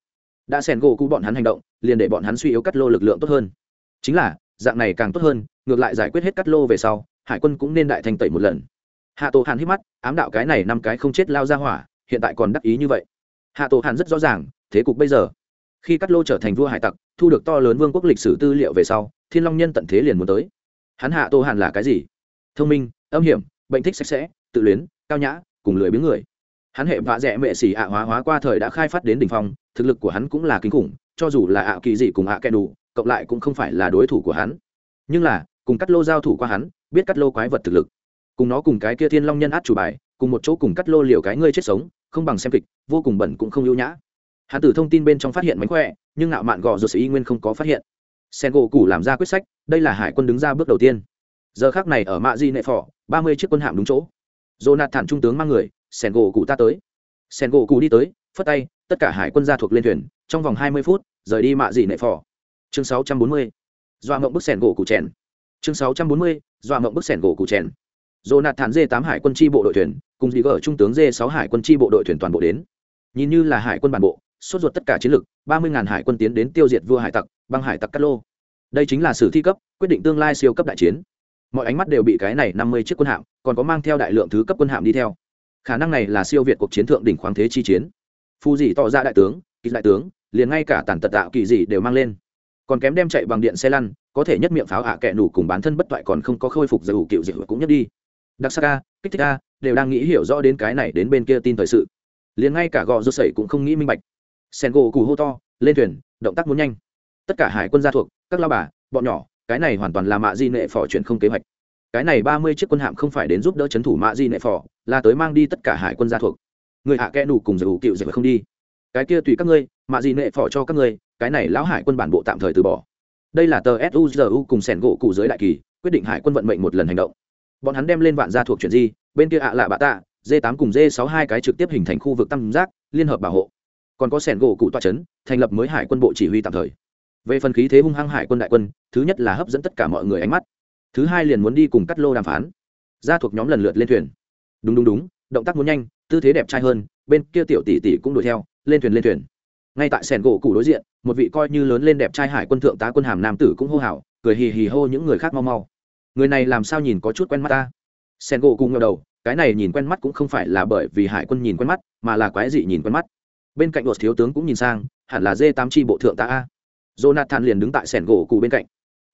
Đã xèn gỗ cũ bọn hắn hành động, liền để bọn hắn suy yếu cắt lô lực lượng tốt hơn. Chính là, dạng này càng tốt hơn, ngược lại giải quyết hết cắt lô về sau, hải quân cũng nên đại thành tẩy một lần. Hạ tổ hàn hít mắt, ám đạo cái này năm cái không chết lao ra hỏa, hiện tại còn đắc ý như vậy. Hạ tổ hàn rất rõ ràng, thế cục bây giờ. Khi cắt lô trở thành vua hải tặc, thu được to lớn vương quốc lịch sử tư liệu về sau, thiên long nhân tận thế liền muốn tới. Hắn hạ tô hàn là cái gì? Thông minh, âm hiểm, bệnh thích sạch sẽ, tự luyến, cao nhã, cùng lười biếng người hắn hệ vạ rẽ mệ xỉ ạ hóa hóa qua thời đã khai phát đến đ ỉ n h phong, thực lực của hắn cũng là kinh khủng, cho dù là ạ kỳ dị cùng ạ kẻ đủ cộng lại cũng không phải là đối thủ của hắn. Nhưng là, cùng cắt lô giao thủ qua hắn, biết cắt lô quái vật thực lực. Cùng nó cùng cái kia thiên long nhân át chủ bài, cùng một chỗ cùng cắt lô liều cái ngươi chết sống, không bằng xem kịch, vô cùng bẩn cũng không ưu nhã. Hắn từ thông tin bên trong phát hiện mánh khỏe, nhưng ngạo mạn gò rột sĩ nguyên không có phát hiện. Sen gỗ củ làm ra quyết sách, đây là hải quân đứng ra bước đầu tiên. Giờ khác này ở mạ di nệ phỏ ba mươi chiếc quân hạm đúng chỗ. Jonathan trung tướng mang người sen gỗ cụ ta tới. Sen gỗ cụ đi tới, phất tay, tất cả hải quân gia thuộc lên thuyền, trong vòng hai mươi phút, rời đi mạ dị nệ phò. chương sáu trăm bốn mươi, dọa mộng bức sen gỗ cụ chèn. Chương sáu trăm bốn mươi, dọa mộng bức sen gỗ cụ chèn. Jonathan dê tám hải quân tri bộ đội thuyền, cùng dì gỡ trung tướng dê sáu hải quân tri bộ đội thuyền toàn bộ đến. Nhìn như là hải quân bản bộ, sốt ruột tất cả chiến lực, ba mươi ngàn hải quân tiến đến tiêu diệt vua hải tặc, băng hải tặc cát lô. Đây chính là sử thi cấp, quyết định tương lai siêu cấp đại chiến. Mọi ánh mắt đều bị cái này năm mươi chiếc quân hạm, còn có mang theo đại lượng thứ cấp quân hạm đi theo khả năng này là siêu việt cuộc chiến thượng đỉnh khoáng thế chi chiến. Phù dị tỏ ra đại tướng, kỳ đại tướng, liền ngay cả tàn tật tạo kỳ dị đều mang lên. Còn kém đem chạy bằng điện xe lăn, có thể nhất miệng pháo hạ à kẹ nủ cùng bản thân bất toại còn không có khôi phục giải ủ cựu dị cũng nhất đi. Đặc sắc a, kích thích a, đều đang nghĩ hiểu rõ đến cái này đến bên kia tin thời sự. Liền ngay cả gò rô sẩy cũng không nghĩ minh bạch. Sen gỗ cù hô to, lên thuyền, động tác muốn nhanh. Tất cả hải quân gia thuộc, các lao bà, bọn nhỏ, cái này hoàn toàn là mạ di nệ phò chuyện không kế hoạch. Cái này ba mươi chiếc quân hạm không phải đến giúp đỡ c h ấ n thủ mạ di nệ phò là tới mang đi tất cả hải quân gia thuộc. Người hạ kẽ đủ cùng giải ủ cựu giải không đi. Cái kia tùy các ngươi mạ gì nệ phò cho các ngươi, cái này lão hải quân bản bộ tạm thời từ bỏ. Đây là tờ suzu cùng sẻn gỗ cụ dưới đại kỳ, quyết định hải quân vận mệnh một lần hành động. Bọn hắn đem lên vạn gia thuộc chuyện gì bên kia ạ à là bạ tạ d tám cùng d sáu hai cái trực tiếp hình thành khu vực tam giác, liên hợp bảo hộ. Còn có sẻn gỗ cụ toa chấn, thành lập mới hải quân bộ chỉ huy tạm thời. Về phần khí thế hung hăng hải quân đại quân, thứ nhất là hấp dẫn tất cả mọi người ánh mắt. Thứ hai liền muốn đi cùng cắt lô đàm phán. Gia thuộc nhóm lần lượt lên thuyền đúng đúng đúng, động tác muốn nhanh, tư thế đẹp trai hơn, bên kia tiểu tỷ tỷ cũng đuổi theo, lên thuyền lên thuyền. Ngay tại sẻn gỗ cụ đối diện, một vị coi như lớn lên đẹp trai hải quân thượng tá quân hàm nam tử cũng hô hào, cười hì hì hô những người khác mau mau. Người này làm sao nhìn có chút quen mắt ta? Sẻn gỗ cụ ngờ đầu, cái này nhìn quen mắt cũng không phải là bởi vì hải quân nhìn quen mắt, mà là quái dị nhìn quen mắt. Bên cạnh đột thiếu tướng cũng nhìn sang, hẳn là d tám tri bộ thượng tá a. Jonathan liền đứng tại sẻn gỗ cụ bên cạnh.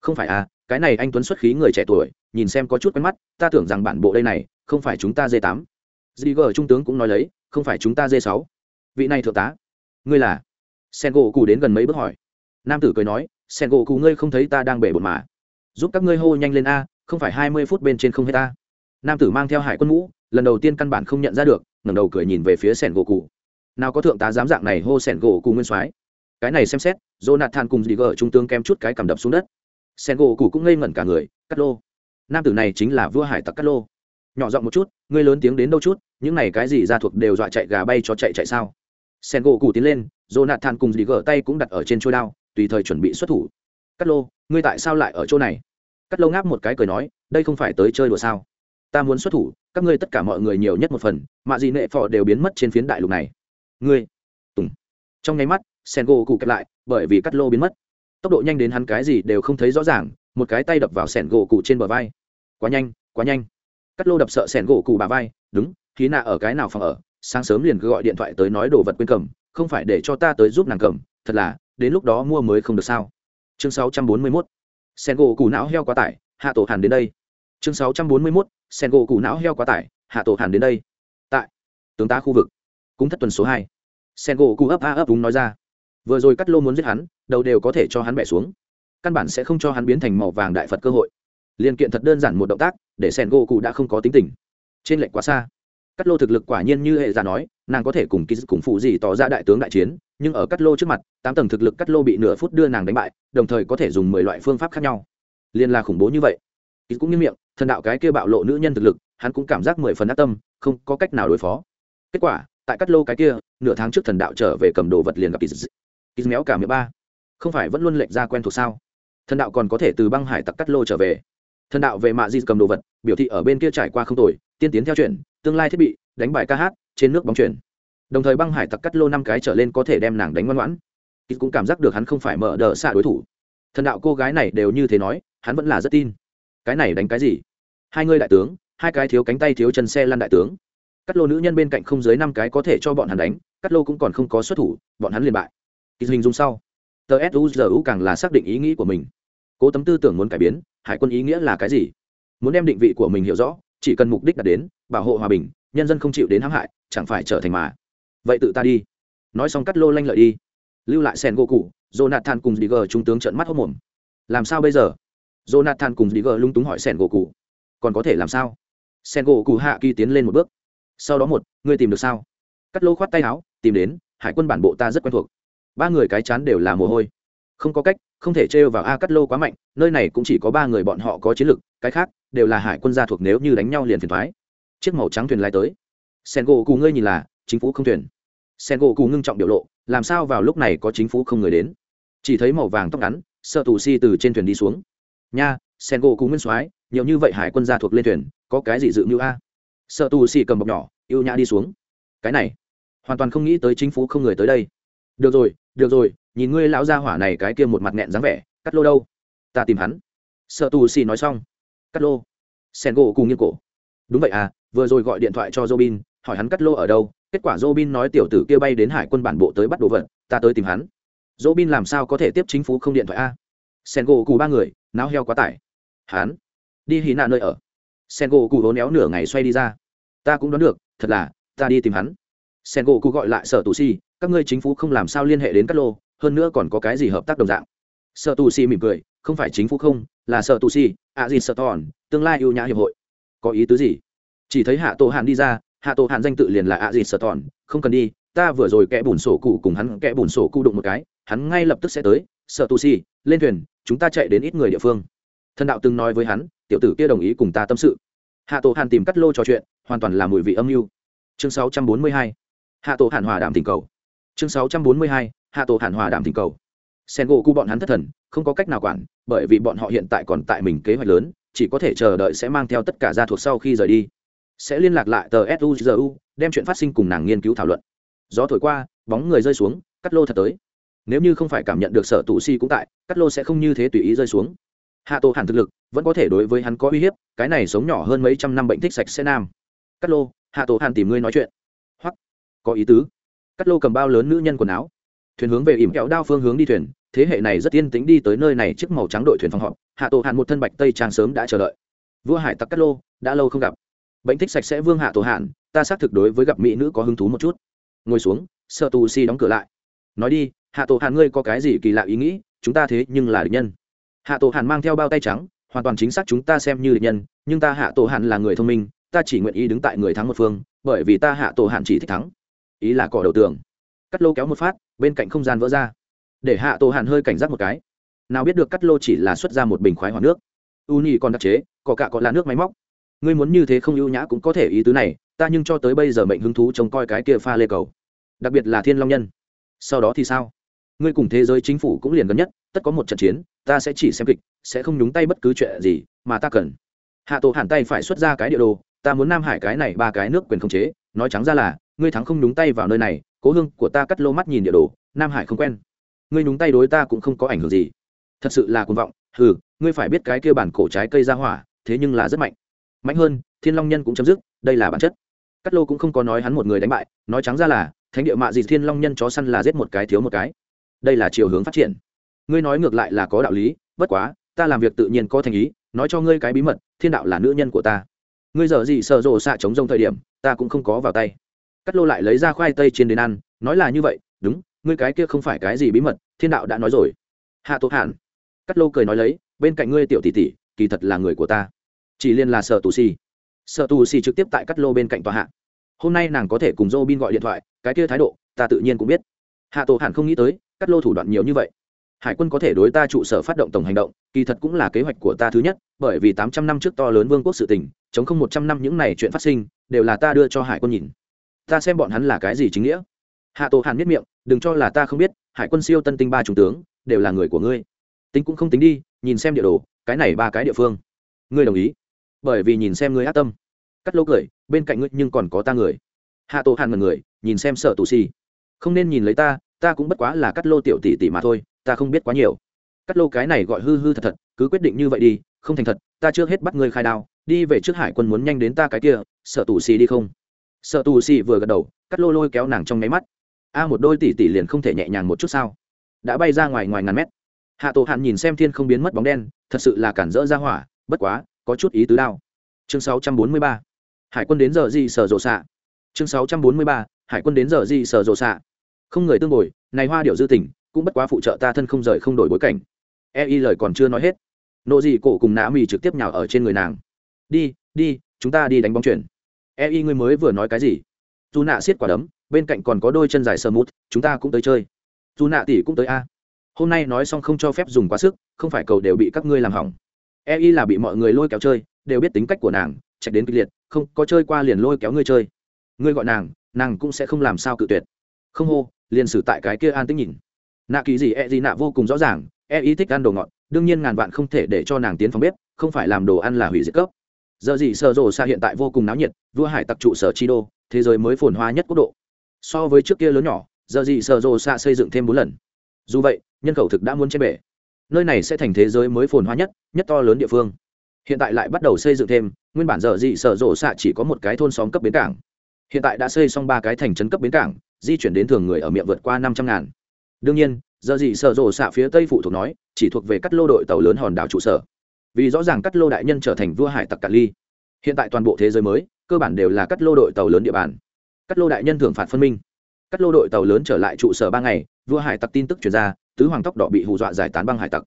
Không phải a cái này anh tuấn xuất khí người trẻ tuổi, nhìn xem có chút quen mắt, ta tưởng rằng bản bộ đây này không phải chúng ta d tám. Dì gờ trung tướng cũng nói lấy, không phải chúng ta d sáu. Vị này thượng tá, ngươi là? Sen gỗ cụ đến gần mấy bước hỏi. Nam tử cười nói sen gỗ cụ ngươi không thấy ta đang bể bột mà. Giúp các ngươi hô nhanh lên a, không phải hai mươi phút bên trên không hết ta nam tử mang theo hải quân mũ lần đầu tiên căn bản không nhận ra được, ngẩng đầu cười nhìn về phía sẻn gỗ cụ nào có thượng tá dám dạng này hô sẻn gỗ cụ nguyên soái? Cái này xem xét, jonathan cùng dì gờ trung tướng kém chút cái cầm đập xuống đất. Sẻn gỗ cụ cũng ngây ngẩn cả người, cắt lô. Nam tử này chính là vua hải tặc cắt lô nhỏ giọng một chút, ngươi lớn tiếng đến đâu chút, những này cái gì ra thuộc đều dọa chạy gà bay cho chạy chạy sao? Sen gỗ cụ tiến lên, jonathan cùng dì gỡ tay cũng đặt ở trên trôi đao, tùy thời chuẩn bị xuất thủ. Cắt lô, ngươi tại sao lại ở chỗ này? Cắt lô ngáp một cái cười nói, đây không phải tới chơi đùa sao? Ta muốn xuất thủ, các ngươi tất cả mọi người nhiều nhất một phần mạ gì nệ phò đều biến mất trên phiến đại lục này. Ngươi? Tùng. Trong nháy mắt, sen gỗ cụ kẹp lại, bởi vì cắt lô biến mất. Tốc độ nhanh đến hắn cái gì đều không thấy rõ ràng, một cái tay đập vào sẻn gỗ cụ trên bờ vai. Quá nhanh quá nhanh cắt lô đập sợ sẻn gỗ cụ bà vai, đúng khí nạ ở cái nào phòng ở? Sáng sớm liền cứ gọi điện thoại tới nói đồ vật quên cầm, không phải để cho ta tới giúp nàng cầm, thật là, đến lúc đó mua mới không được sao? Chương 641. sen gỗ củ não heo quá tải, hạ tổ hàn đến đây. Chương 641. sen gỗ củ não heo quá tải, hạ tổ hàn đến đây. Tại tướng tá khu vực cũng thất tuần số hai. Sen gỗ cụ ấp a ấp đúng nói ra, vừa rồi cắt lô muốn giết hắn, đầu đều có thể cho hắn bẻ xuống. Căn bản sẽ không cho hắn biến thành màu vàng đại phật cơ hội liên kiện thật đơn giản một động tác, để sen gỗ cụ đã không có tính tình. Trên lệnh quá xa. Cắt lô thực lực quả nhiên như hệ giả nói, nàng có thể cùng ký cùng phụ gì tỏ ra đại tướng đại chiến, nhưng ở cắt lô trước mặt, tám tầng thực lực cắt lô bị nửa phút đưa nàng đánh bại, đồng thời có thể dùng mười loại phương pháp khác nhau. Liên là khủng bố như vậy. Ký cũng như miệng, thần đạo cái kia bạo lộ nữ nhân thực lực, hắn cũng cảm giác mười phần ác tâm, không có cách nào đối phó. Kết quả, tại cắt lô cái kia, nửa tháng trước thần đạo trở về cầm đồ vật liền gặp ký ký méo cả miệng ba. Không phải vẫn luôn lệnh ra quen thuộc sao? Thần đạo còn có thể từ băng hải tặc cắt lô trở về thần đạo về mạ di cầm đồ vật, biểu thị ở bên kia trải qua không tồi, tiên tiến theo chuyện, tương lai thiết bị, đánh bài ca hát, trên nước bóng chuyển đồng thời băng hải tặc cắt lô năm cái trở lên có thể đem nàng đánh ngoan ngoãn. Ít cũng cảm giác được hắn không phải mở đờ xạ đối thủ. Thần đạo cô gái này đều như thế nói, hắn vẫn là rất tin. Cái này đánh cái gì? Hai ngươi đại tướng, hai cái thiếu cánh tay thiếu chân xe lăn đại tướng. Cắt lô nữ nhân bên cạnh không dưới năm cái có thể cho bọn hắn đánh, cắt lô cũng còn không có xuất thủ, bọn hắn liền bại. Kỳ hình dung sau. Tờ suzu càng là xác định ý nghĩ của mình. Cố tấm tư tưởng muốn cải biến hải quân ý nghĩa là cái gì? Muốn đem định vị của mình hiểu rõ, chỉ cần mục đích đạt đến, bảo hộ hòa bình, nhân dân không chịu đến hãm hại, chẳng phải trở thành mà. Vậy tự ta đi. Nói xong cắt lô lanh lợi đi. Lưu lại sen gỗ cụ jonathan cùng digger trung tướng trận mắt hốc mồm làm sao bây giờ? Jonathan cùng digger lung túng hỏi sen gỗ cụ còn có thể làm sao? Sen gỗ cụ hạ kỳ tiến lên một bước. Sau đó một, ngươi tìm được sao? Cắt lô khoát tay áo, tìm đến, hải quân bản bộ ta rất quen thuộc. Ba người cái chán đều là mồ hôi không có cách, không thể trêu vào a cắt lô quá mạnh, nơi này cũng chỉ có ba người bọn họ có chiến lực, cái khác đều là hải quân gia thuộc nếu như đánh nhau liền phiền thoái chiếc màu trắng thuyền lai tới. Sen gỗ cù ngươi nhìn là, chính phủ không thuyền. Sen gỗ cù ngưng trọng biểu lộ, làm sao vào lúc này có chính phủ không người đến? Chỉ thấy màu vàng tóc ngắn, sợ tù si từ trên thuyền đi xuống. Nha sen gỗ cù nguyên soái, nhiều như vậy hải quân gia thuộc lên thuyền, có cái gì dự mưu a? Sợ tù si cầm bọc nhỏ, yêu nhã đi xuống. Cái này, hoàn toàn không nghĩ tới chính phủ không người tới đây. Được rồi được rồi, nhìn ngươi lão gia hỏa này cái kia một mặt nghẹn dáng vẻ cắt lô đâu? Ta tìm hắn. Sợ tù xì nói xong. Cắt lô. Sen gỗ cùng nghiêng cổ. Đúng vậy à vừa rồi gọi điện thoại cho robin, hỏi hắn cắt lô ở đâu, kết quả robin nói tiểu tử kia bay đến hải quân bản bộ tới bắt đồ vật, ta tới tìm hắn. Robin làm sao có thể tiếp chính phủ không điện thoại a? Sen gỗ cù ba người, náo heo quá tải. Hắn? Đi hì nạ nơi ở. Sen gỗ cù hố néo nửa ngày xoay đi ra. Ta cũng đoán được, thật là, ta đi tìm hắn. Sen gỗ cù gọi lại sở tù si các ngươi chính phủ không làm sao liên hệ đến cắt lô, hơn nữa còn có cái gì hợp tác đồng dạng. Sợ tù si mỉm cười, không phải chính phủ không, là sợ tù si ạ gì sợ tòn tương lai ưu nhã hiệp hội. Có ý tứ gì? Chỉ thấy hạ tổ hàn đi ra, hạ tổ hàn danh tự liền là ạ gì sợ tòn không cần đi, ta vừa rồi kẽ bùn sổ cụ cùng hắn kẽ bùn sổ cụ đụng một cái, hắn ngay lập tức sẽ tới sợ tù si, lên thuyền, chúng ta chạy đến ít người địa phương. Thần đạo từng nói với hắn, tiểu tử kia đồng ý cùng ta tâm sự. Hạ tổ hàn tìm cắt lô trò chuyện, hoàn toàn là mùi vị âm mưu. Chương 642. hạ tổ hàn hòa đàm tình cầu chương 642. hạ tổ hàn hòa đàm thỉnh cầu. Sen gỗ cụ bọn hắn thất thần, không có cách nào quản, bởi vì bọn họ hiện tại còn tại mình kế hoạch lớn, chỉ có thể chờ đợi sẽ mang theo tất cả gia thuộc sau khi rời đi. Sẽ liên lạc lại tờ suzu đem chuyện phát sinh cùng nàng nghiên cứu thảo luận. Gió thổi qua, bóng người rơi xuống, cắt lô thật tới. Nếu như không phải cảm nhận được sở tụ si cũng tại, cắt lô sẽ không như thế tùy ý rơi xuống. Hạ tổ hàn thực lực, vẫn có thể đối với hắn có uy hiếp, cái này sống nhỏ hơn mấy trăm năm bệnh thích sạch sẽ nam. Cắt lô, hạ tổ hàn tìm ngươi nói chuyện. Hoặc, có ý tứ cắt lô cầm bao lớn nữ nhân quần áo. Thuyền hướng về ỉm kẹo đao phương hướng đi thuyền, thế hệ này rất yên tĩnh đi tới nơi này chiếc màu trắng đội thuyền phòng họp, hạ tổ hạn một thân bạch tây trang sớm đã chờ đợi. Vua hải tặc cát lô, đã lâu không gặp. Bệnh thích sạch sẽ vương hạ tổ hạn ta xác thực đối với gặp mỹ nữ có hứng thú một chút. Ngồi xuống sợ tù si đóng cửa lại. Nói đi, hạ tổ hạn ngươi có cái gì kỳ lạ ý nghĩ, chúng ta thế nhưng là địch nhân. Hạ tổ hạn mang theo bao tay trắng, hoàn toàn chính xác chúng ta xem như địch nhân, nhưng ta hạ tổ hạn là người thông minh, ta chỉ nguyện ý đứng tại người thắng một phương, bởi vì ta hạ tổ hạn chỉ thích thắng ý là cỏ đầu tường. Cắt lô kéo một phát, bên cạnh không gian vỡ ra. Để hạ tổ hàn hơi cảnh giác một cái. Nào biết được cắt lô chỉ là xuất ra một bình khoái hoặc nước. U nhi còn đặc chế có cả có là nước máy móc. Ngươi muốn như thế không ưu nhã cũng có thể ý tứ này, ta nhưng cho tới bây giờ mệnh hứng thú trông coi cái kia pha lê cầu. Đặc biệt là thiên long nhân. Sau đó thì sao? Ngươi cùng thế giới chính phủ cũng liền gần nhất, tất có một trận chiến, ta sẽ chỉ xem kịch, sẽ không nhúng tay bất cứ chuyện gì mà ta cần. Hạ tổ hẳn tay phải xuất ra cái địa đồ, ta muốn nam hải cái này ba cái nước quyền khống chế, nói trắng ra là ngươi thắng không đúng tay vào nơi này cố hương của ta cắt lô mắt nhìn địa đồ nam hải không quen. Ngươi nhúng tay đối ta cũng không có ảnh hưởng gì. Thật sự là cuồng vọng hừ, ngươi phải biết cái kia bản cổ trái cây ra hỏa thế nhưng là rất mạnh. Mạnh hơn thiên long nhân cũng chấm dứt đây là bản chất. Cắt lô cũng không có nói hắn một người đánh bại nói trắng ra là thánh địa mạ gì thiên long nhân chó săn là giết một cái thiếu một cái. Đây là chiều hướng phát triển. Ngươi nói ngược lại là có đạo lý bất quá ta làm việc tự nhiên có thành ý nói cho ngươi cái bí mật thiên đạo là nữ nhân của ta. Ngươi giờ gì sợ rộ xạ chống rông thời điểm ta cũng không có vào tay cắt lô lại lấy ra khoai tây trên đến ăn, nói là như vậy, đúng, ngươi cái kia không phải cái gì bí mật, thiên đạo đã nói rồi. Hạ tốt hạn cắt lô cười nói lấy, bên cạnh ngươi tiểu tỷ tỷ, kỳ thật là người của ta. Chỉ liên là sợ tù si sợ tù si trực tiếp tại cắt lô bên cạnh tòa hạ. Hôm nay nàng có thể cùng dô bin gọi điện thoại, cái kia thái độ, ta tự nhiên cũng biết. Hạ tổ hẳn không nghĩ tới, cắt lô thủ đoạn nhiều như vậy. Hải quân có thể đối ta trụ sở phát động tổng hành động, kỳ thật cũng là kế hoạch của ta thứ nhất, bởi vì tám trăm năm trước to lớn vương quốc sự tỉnh chống không một trăm năm những này chuyện phát sinh, đều là ta đưa cho hải quân nhìn ta xem bọn hắn là cái gì chính nghĩa. Hạ tổ hàn biết miệng, đừng cho là ta không biết, hải quân siêu tân tinh ba trung tướng, đều là người của ngươi. Tính cũng không tính đi, nhìn xem địa đồ, cái này ba cái địa phương. Ngươi đồng ý. Bởi vì nhìn xem ngươi ác tâm. Cắt lỗ cười, bên cạnh ngươi nhưng còn có ta người. Hạ tổ hàn mật người, nhìn xem sợ tù si. Không nên nhìn lấy ta ta cũng bất quá là cắt lô tiểu tỷ tỷ mà thôi, ta không biết quá nhiều. Cắt lô cái này gọi hư hư thật thật, cứ quyết định như vậy đi, không thành thật, ta chưa hết bắt ngươi khai đao, đi về trước hải quân muốn nhanh đến ta cái kia sợ tù si đi không? Sợ tù xì vừa gật đầu cắt lô lôi kéo nàng trong nháy mắt. A một đôi tỷ tỷ liền không thể nhẹ nhàng một chút sao? Đã bay ra ngoài ngoài ngàn mét. Hạ tổ hạn nhìn xem thiên không biến mất bóng đen thật sự là cản rỡ ra hỏa bất quá có chút ý tứ đao chương 643. hải quân đến giờ gì sở rộ xạ? Chương 643. hải quân đến giờ gì sở rộ xạ? Không người tương bồi này hoa điệu dư tỉnh, cũng bất quá phụ trợ ta thân không rời không đổi bối cảnh. E y lời còn chưa nói hết nộ dị cổ cùng nã mì trực tiếp nhào ở trên người nàng. Đi đi chúng ta đi đánh bóng chuyển e y, ngươi mới vừa nói cái gì? Dù nạ xiết quả đấm, bên cạnh còn có đôi chân dài sơ mút, chúng ta cũng tới chơi. Dù nạ tỷ cũng tới a. Hôm nay nói xong không cho phép dùng quá sức, không phải cầu đều bị các ngươi làm hỏng. E y là bị mọi người lôi kéo chơi, đều biết tính cách của nàng, chạy đến kịch liệt, không có chơi qua liền lôi kéo ngươi chơi. Ngươi gọi nàng nàng cũng sẽ không làm sao cự tuyệt. Không hô, liền xử tại cái kia an tích nhìn. Nạ kỳ gì e gì nạ vô cùng rõ ràng e ý thích ăn đồ ngọt, đương nhiên ngàn vạn không thể để cho nàng tiến phòng bếp, không phải làm đồ ăn là hủy diệt cấp giờ gì sở rồ xa hiện tại vô cùng náo nhiệt, vua hải tặc trụ sở chi đô, thế giới mới phồn hoa nhất quốc độ. So với trước kia lớn nhỏ, giờ gì sở rồ xa xây dựng thêm bốn lần. Dù vậy, nhân khẩu thực đã muốn trên bể. Nơi này sẽ thành thế giới mới phồn hoa nhất nhất to lớn địa phương. Hiện tại lại bắt đầu xây dựng thêm, nguyên bản giờ dị sở rộ xạ chỉ có một cái thôn xóm cấp bến cảng. Hiện tại đã xây xong ba cái thành trấn cấp bến cảng, di chuyển đến thường người ở miệng vượt qua năm trăm ngàn. Đương nhiên, giờ dị sở rộ xạ phía tây phụ thuộc nói, chỉ thuộc về cắt lô đội tàu lớn hòn đảo trụ sở vì rõ ràng cắt lô đại nhân trở thành vua hải tặc cạn ly. Hiện tại toàn bộ thế giới mới, cơ bản đều là cắt lô đội tàu lớn địa bàn. Cắt lô đại nhân thưởng phạt phân minh. Cắt lô đội tàu lớn trở lại trụ sở ba ngày, vua hải tặc tin tức chuyển ra, tứ hoàng tóc đỏ bị hù dọa giải tán băng hải tặc.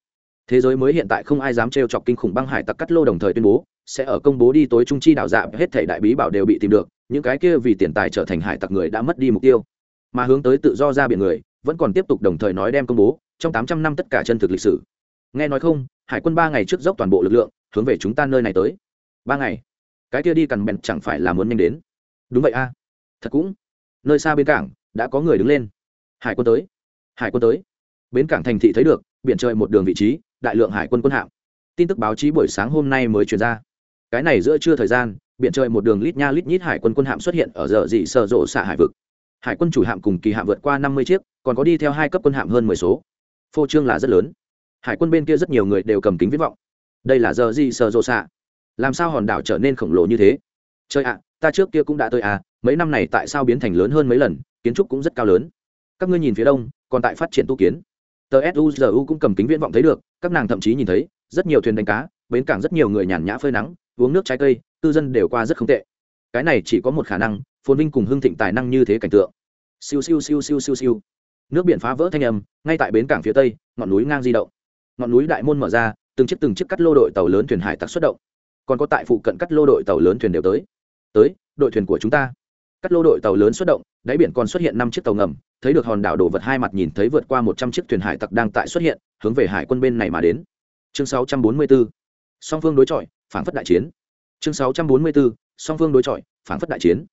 Thế giới mới hiện tại không ai dám trêu chọc kinh khủng băng hải tặc cắt lô đồng thời tuyên bố, sẽ ở công bố đi tối trung chi đảo dạ hết thể đại bí bảo đều bị tìm được, những cái kia vì tiền tài trở thành hải tặc người đã mất đi mục tiêu. Mà hướng tới tự do ra biển người, vẫn còn tiếp tục đồng thời nói đem công bố, trong tám trăm năm tất cả chân thực lịch sử. Nghe nói không hải quân ba ngày trước dốc toàn bộ lực lượng, hướng về chúng ta nơi này tới. Ba ngày? Cái kia đi cằn bèn chẳng phải là muốn nhanh đến. Đúng vậy a. Thật cũng. Nơi xa bên cảng, đã có người đứng lên. Hải quân tới. Hải quân tới. Bến cảng thành thị thấy được, biển trời một đường vị trí, đại lượng hải quân quân hạm. Tin tức báo chí buổi sáng hôm nay mới truyền ra. Cái này giữa trưa thời gian, biển trời một đường lít nha lít nhít hải quân quân hạm xuất hiện ở giờ dị sợ rộ xạ hải vực. Hải quân chủ hạm cùng kỳ hạm vượt qua năm mươi chiếc, còn có đi theo hai cấp quân hạm hơn mười số. Phô trương là rất lớn hải quân bên kia rất nhiều người đều cầm kính viết vọng. Đây là giờ gì sợ rộ xạ? Làm sao hòn đảo trở nên khổng lồ như thế? Chơi ạ, ta trước kia cũng đã tới à mấy năm này tại sao biến thành lớn hơn mấy lần, kiến trúc cũng rất cao lớn. Các ngươi nhìn phía đông, còn tại phát triển tu kiến. Tờ suzu cũng cầm kính viễn vọng thấy được, các nàng thậm chí nhìn thấy, rất nhiều thuyền đánh cá, bến cảng rất nhiều người nhàn nhã phơi nắng, uống nước trái cây, cư dân đều qua rất không tệ. Cái này chỉ có một khả năng, phồn vinh cùng hưng thịnh tài năng như thế cảnh tượng. Siêu siêu siêu siêu siêu siêu. Nước biển phá vỡ thanh âm, ngay tại bến cảng phía tây, ngọn núi ngang di động ngọn núi đại môn mở ra, từng chiếc từng chiếc cắt lô đội tàu lớn thuyền hải tặc xuất động. Còn có tại phụ cận cắt lô đội tàu lớn thuyền đều tới. Tới, đội thuyền của chúng ta. Cắt lô đội tàu lớn xuất động, đáy biển còn xuất hiện năm chiếc tàu ngầm. Thấy được hòn đảo đổ vật hai mặt nhìn thấy vượt qua một trăm chiếc thuyền hải tặc đang tại xuất hiện, hướng về hải quân bên này mà đến. Chương sáu trăm bốn mươi bốn song phương đối chọi, phản phất đại chiến. Chương sáu trăm bốn mươi bốn song phương đối chọi, phản phất đại chiến.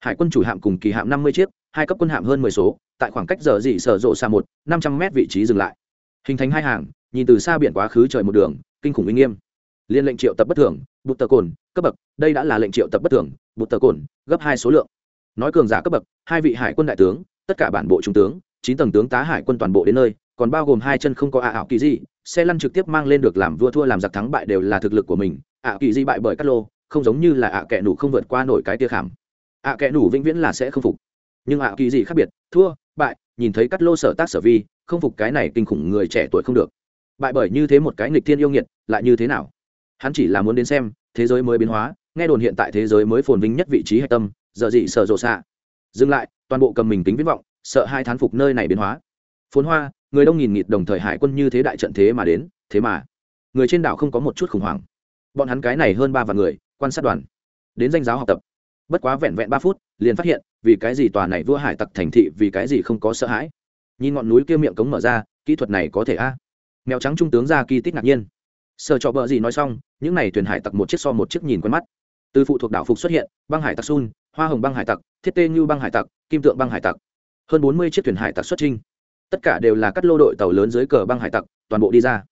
Hải quân chủ hạm cùng kỳ hạm năm mươi chiếc, hai cấp quân hạm hơn mười số, tại khoảng cách giờ dị sở rộ xa một, năm trăm mét vị trí dừng lại. Hình thành hai hàng nhìn từ xa biển quá khứ trời một đường, kinh khủng uy nghiêm. Liên lệnh triệu tập bất thường, bụt tờ cồn, cấp bậc, đây đã là lệnh triệu tập bất thường, bụt tờ cồn, gấp hai số lượng. Nói cường giả cấp bậc, hai vị hải quân đại tướng, tất cả bản bộ trung tướng, chín tầng tướng tá hải quân toàn bộ đến nơi, còn bao gồm hai chân không có ạ ảo kỳ gì xe lăn trực tiếp mang lên được làm vua thua làm giặc thắng bại đều là thực lực của mình, ạ kỳ di bại bởi cát lô, không giống như là ạ kẻ nủ không vượt qua nổi cái tia khảm. Ạ kẻ nủ vĩnh viễn là sẽ không phục. Nhưng ạ kỳ di khác biệt, thua, bại, nhìn thấy cát lô sở tác sở vi, không phục cái này kinh khủng người trẻ tuổi không được bại bởi như thế một cái nghịch thiên yêu nghiệt, lại như thế nào? Hắn chỉ là muốn đến xem, thế giới mới biến hóa, nghe đồn hiện tại thế giới mới phồn vinh nhất vị trí hạch tâm, giờ dị sợ rộ xạ. Dừng lại, toàn bộ cầm mình tính viễn vọng, sợ hai thán phục nơi này biến hóa. Phốn hoa, người đông nghìn nghịt đồng thời hải quân như thế đại trận thế mà đến, thế mà. Người trên đảo không có một chút khủng hoảng. Bọn hắn cái này hơn ba vạn người, quan sát đoàn. Đến danh giáo học tập. Bất quá vẹn vẹn ba phút, liền phát hiện, vì cái gì tòa này vua hải tặc thành thị vì cái gì không có sợ hãi? Nhìn ngọn núi kia miệng cống mở ra, kỹ thuật này có thể a? Mèo trắng trung tướng ra kỳ tích ngạc nhiên. Sợ trọ vợ gì nói xong, những này thuyền hải tặc một chiếc so một chiếc nhìn quen mắt. Từ phụ thuộc đảo phục xuất hiện, băng hải tặc sun, hoa hồng băng hải tặc, thiết tê như băng hải tặc, kim tượng băng hải tặc. Hơn bốn mươi chiếc thuyền hải tặc xuất trinh tất cả đều là các lô đội tàu lớn dưới cờ băng hải tặc, toàn bộ đi ra.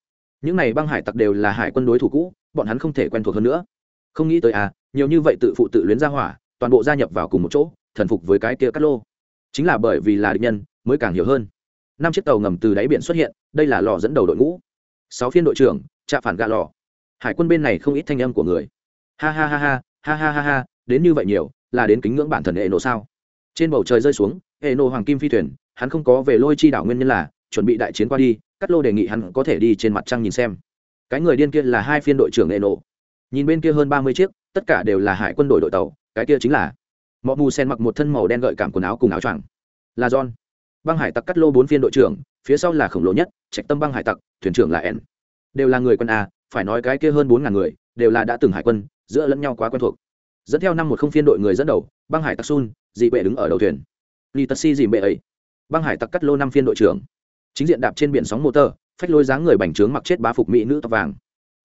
Những này băng hải tặc đều là hải quân đối thủ cũ, bọn hắn không thể quen thuộc hơn nữa. Không nghĩ tới à nhiều như vậy tự phụ tự luyến ra hỏa, toàn bộ gia nhập vào cùng một chỗ, thần phục với cái kia cắt lô. Chính là bởi vì là địch nhân, mới càng hiểu hơn năm chiếc tàu ngầm từ đáy biển xuất hiện, đây là lò dẫn đầu đội ngũ. Sáu phiên đội trưởng, trạ phản gạ lò. Hải quân bên này không ít thanh âm của người. Ha ha ha ha ha ha ha ha, đến như vậy nhiều, là đến kính ngưỡng bản thần hệ nổ sao? Trên bầu trời rơi xuống hệ nổ hoàng kim phi thuyền, hắn không có về lôi chi đảo nguyên nhân là, chuẩn bị đại chiến qua đi, cắt lô đề nghị hắn có thể đi trên mặt trăng nhìn xem. Cái người điên kia là hai phiên đội trưởng hệ nổ nhìn bên kia hơn ba mươi chiếc, tất cả đều là hải quân đội đội tàu, cái kia chính là. Mọi mù sen mặc một thân màu đen gợi cảm quần áo cùng áo choàng. Là john băng hải tặc cắt lô bốn phiên đội trưởng, phía sau là khổng lồ nhất, trạch tâm băng hải tặc, thuyền trưởng là n đều là người quân a, phải nói cái kia hơn bốn ngàn người, đều là đã từng hải quân, giữa lẫn nhau quá quen thuộc. Dẫn theo năm một không phiên đội người dẫn đầu, băng hải tặc sun, dị bệ đứng ở đầu thuyền. Li tật si dì bệ ấy. Băng hải tặc cắt lô năm phiên đội trưởng. Chính diện đạp trên biển sóng motor phách lôi dáng người bành trướng mặc chết bá phục mỹ nữ tóc vàng.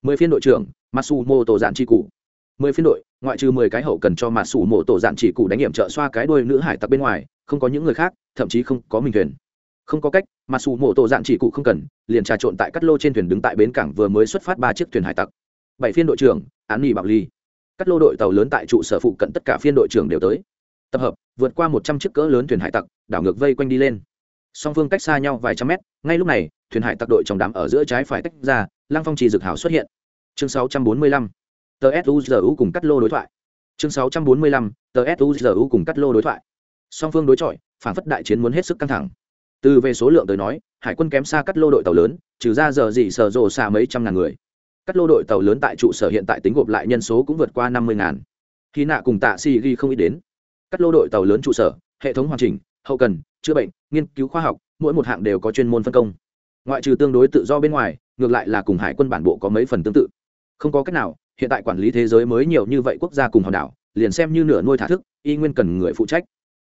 Mười phiên đội trưởng masu mô tổ dạn chi cụ. Mười phiên đội, ngoại trừ mười cái hậu cần cho masu mô tổ dạn chỉ cụ đánh nghiệm trợ xoa cái đuôi nữ hải tặc bên ngoài không có những người khác, thậm chí không có mình thuyền. Không có cách masu mổ tổ dạng chỉ cụ không cần, liền trà trộn tại cắt lô trên thuyền đứng tại bến cảng vừa mới xuất phát ba chiếc thuyền hải tặc. Bảy phiên đội trưởng, án nghỉ bảo ly. Cắt lô đội tàu lớn tại trụ sở phụ cận tất cả phiên đội trưởng đều tới. Tập hợp, vượt qua một trăm chiếc cỡ lớn thuyền hải tặc, đảo ngược vây quanh đi lên. Song phương cách xa nhau vài trăm mét, ngay lúc này, thuyền hải tặc đội trong đám ở giữa trái phải tách ra, lăng phong trì dực hảo xuất hiện. Chương 645. tờ u cùng cắt lô đối thoại. Chương 645. tờ u cùng cắt lô đối thoại song phương đối chọi, phản phất đại chiến muốn hết sức căng thẳng. Từ về số lượng tới nói, hải quân kém xa cắt lô đội tàu lớn, trừ ra giờ gì sở rộ xa mấy trăm ngàn người. Cắt lô đội tàu lớn tại trụ sở hiện tại tính gộp lại nhân số cũng vượt qua năm mươi ngàn. Khi nạ cùng tạ si ghi không ít đến. Cắt lô đội tàu lớn trụ sở, hệ thống hoàn chỉnh, hậu cần, chữa bệnh, nghiên cứu khoa học, mỗi một hạng đều có chuyên môn phân công. Ngoại trừ tương đối tự do bên ngoài, ngược lại là cùng hải quân bản bộ có mấy phần tương tự. Không có cách nào, hiện tại quản lý thế giới mới nhiều như vậy quốc gia cùng hòn đảo, liền xem như nửa nuôi thả thức, y nguyên cần người phụ trách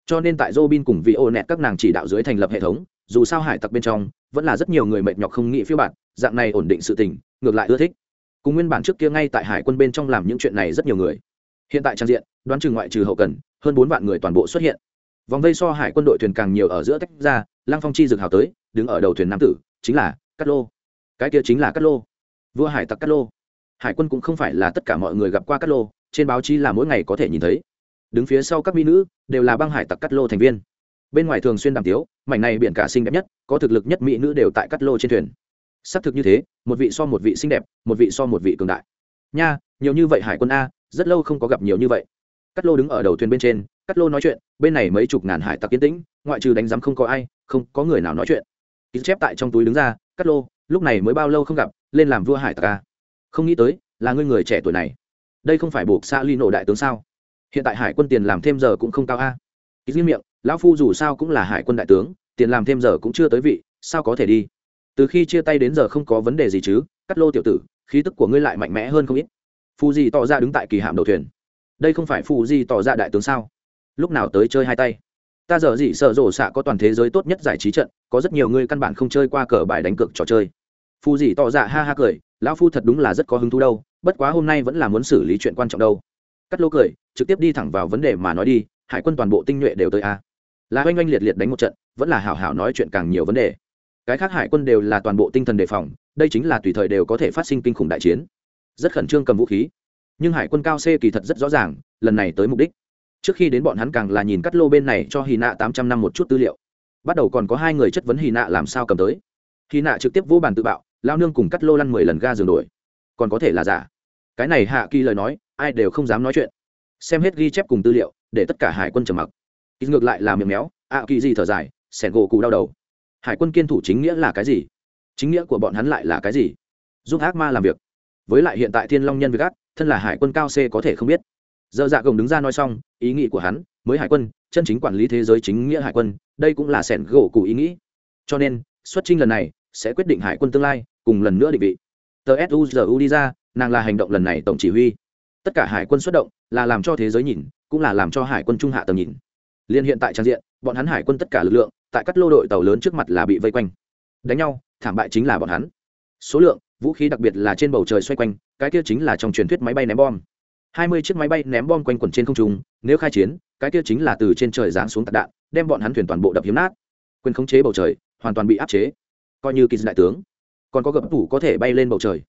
cho nên tại Robin cùng vị ô nẹt các nàng chỉ đạo dưới thành lập hệ thống, dù sao hải tặc bên trong, vẫn là rất nhiều người mệt nhọc không nghĩ phiêu bạn dạng này ổn định sự tình, ngược lại ưa thích. Cùng nguyên bản trước kia ngay tại hải quân bên trong làm những chuyện này rất nhiều người. Hiện tại trang diện, đoán trừ ngoại trừ hậu cần, hơn bốn vạn người toàn bộ xuất hiện. Vòng vây so hải quân đội thuyền càng nhiều ở giữa tách ra, lăng phong chi dực hào tới, đứng ở đầu thuyền nam tử, chính là cát lô. Cái kia chính là cát lô. Vua hải tặc cát lô. Hải quân cũng không phải là tất cả mọi người gặp qua cát lô, trên báo chí là mỗi ngày có thể nhìn thấy đứng phía sau các mỹ nữ, đều là băng hải tặc cát lô thành viên. Bên ngoài thường xuyên đàm tiếu, mảnh này biển cả xinh đẹp nhất, có thực lực nhất mỹ nữ đều tại cát lô trên thuyền. Xác thực như thế, một vị so một vị xinh đẹp, một vị so một vị cường đại. Nha, nhiều như vậy hải quân a, rất lâu không có gặp nhiều như vậy. Cát lô đứng ở đầu thuyền bên trên cát lô nói chuyện, bên này mấy chục ngàn hải tặc yên tĩnh, ngoại trừ đánh giám không có ai, không có người nào nói chuyện. Ký chép tại trong túi đứng ra cát lô, lúc này mới bao lâu không gặp, lên làm vua hải tặc a. Không nghĩ tới, là ngươi người trẻ tuổi này. Đây không phải buộc xa ly nổ đại tướng sao? Hiện tại hải quân tiền làm thêm giờ cũng không cao a. Ít nghiêm miệng, lão phu dù sao cũng là hải quân đại tướng, tiền làm thêm giờ cũng chưa tới vị, sao có thể đi? Từ khi chia tay đến giờ không có vấn đề gì chứ, cắt lô tiểu tử, khí tức của ngươi lại mạnh mẽ hơn không ít. Phu gì tỏ ra đứng tại kỳ hạm đầu thuyền. Đây không phải phu gì tỏ ra đại tướng sao? Lúc nào tới chơi hai tay? Ta giờ gì sợ rổ xạ có toàn thế giới tốt nhất giải trí trận, có rất nhiều người căn bản không chơi qua cờ bài đánh cược trò chơi. Phu gì tỏ ra ha ha cười, lão phu thật đúng là rất có hứng thú đâu, bất quá hôm nay vẫn là muốn xử lý chuyện quan trọng đâu cắt lô cười, trực tiếp đi thẳng vào vấn đề mà nói đi, hải quân toàn bộ tinh nhuệ đều tới a. Là oanh oanh liệt liệt đánh một trận, vẫn là hảo hảo nói chuyện càng nhiều vấn đề. Cái khác hải quân đều là toàn bộ tinh thần đề phòng, đây chính là tùy thời đều có thể phát sinh kinh khủng đại chiến. Rất khẩn trương cầm vũ khí. Nhưng hải quân cao c kỳ thật rất rõ ràng, lần này tới mục đích. Trước khi đến bọn hắn càng là nhìn cắt lô bên này cho hy nạ tám trăm năm một chút tư liệu. Bắt đầu còn có hai người chất vấn hy nạ làm sao cầm tới. Hy nạ trực tiếp vô bàn tự bạo, lao nương cùng cắt lô lăn mười lần ga giường đổi. Còn có thể là giả. Cái này hạ kỳ lời nói ai đều không dám nói chuyện. Xem hết ghi chép cùng tư liệu, để tất cả hải quân trầm mặc. Ít ngược lại là miệng méo, ạ kỳ gì thở dài sẻn gỗ cụ đau đầu. Hải quân kiên thủ chính nghĩa là cái gì? Chính nghĩa của bọn hắn lại là cái gì? Giúp ác ma làm việc. Với lại hiện tại thiên long nhân việc ác thân là hải quân cao c có thể không biết. Dơ dạ gồng đứng ra nói xong, ý nghĩ của hắn, mới hải quân, chân chính quản lý thế giới chính nghĩa hải quân, đây cũng là sẻn gỗ cụ ý nghĩ. Cho nên, xuất trinh lần này, sẽ quyết định hải quân tương lai, cùng lần nữa định vị. Tờ suzu đi ra, nàng là hành động lần này tổng chỉ huy tất cả hải quân xuất động là làm cho thế giới nhìn, cũng là làm cho hải quân trung hạ tầm nhìn. Liên hiện tại trang diện, bọn hắn hải quân tất cả lực lượng, tại các lô đội tàu lớn trước mặt là bị vây quanh. Đánh nhau, thảm bại chính là bọn hắn. Số lượng, vũ khí đặc biệt là trên bầu trời xoay quanh, cái kia chính là trong truyền thuyết máy bay ném bom. Hai mươi chiếc máy bay ném bom quanh quẩn trên không trung, nếu khai chiến, cái kia chính là từ trên trời giáng xuống tạc đạn, đem bọn hắn thuyền toàn bộ đập hiếm nát. Quyền khống chế bầu trời, hoàn toàn bị áp chế. Coi như kỳ đại tướng, còn có gập tủ có thể bay lên bầu trời.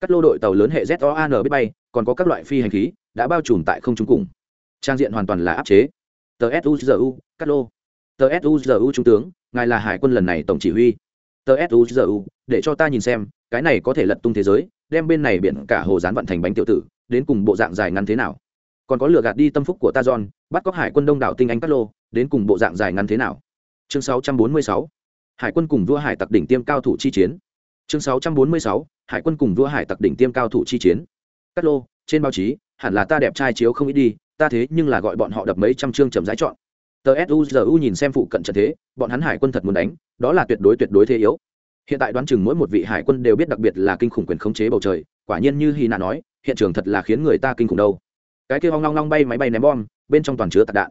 Các lô đội tàu lớn hệ ZOAN biết bay còn có các loại phi hành khí, đã bao trùm tại không trung cùng. Trang diện hoàn toàn là áp chế. Tờ suzu cắt lô. Tờ suzu trung tướng, ngài là hải quân lần này tổng chỉ huy. Tờ suzu để cho ta nhìn xem, cái này có thể lật tung thế giới, đem bên này biển cả hồ dán vận thành bánh tiểu tử, đến cùng bộ dạng dài ngắn thế nào? Còn có lựa gạt đi tâm phúc của ta, john, bắt cóc hải quân đông đảo tinh anh cắt lô, đến cùng bộ dạng dài ngắn thế nào? Chương 646 hải quân cùng vua hải tặc đỉnh tiêm cao thủ chi chiến. Chương 646 hải quân cùng vua hải tặc đỉnh tiêm cao thủ chi chiến cắt lô, trên báo chí, hẳn là ta đẹp trai chiếu không ít đi, ta thế nhưng là gọi bọn họ đập mấy trăm chương chậm rãi chọn. Tờ suzu nhìn xem phụ cận trận thế, bọn hắn hải quân thật muốn đánh, đó là tuyệt đối tuyệt đối thế yếu. Hiện tại đoán chừng mỗi một vị hải quân đều biết đặc biệt là kinh khủng quyền khống chế bầu trời, quả nhiên như hy nạ nói, hiện trường thật là khiến người ta kinh khủng đâu. Cái kia hoang long long bay máy bay ném bom, bên trong toàn chứa tạc đạn.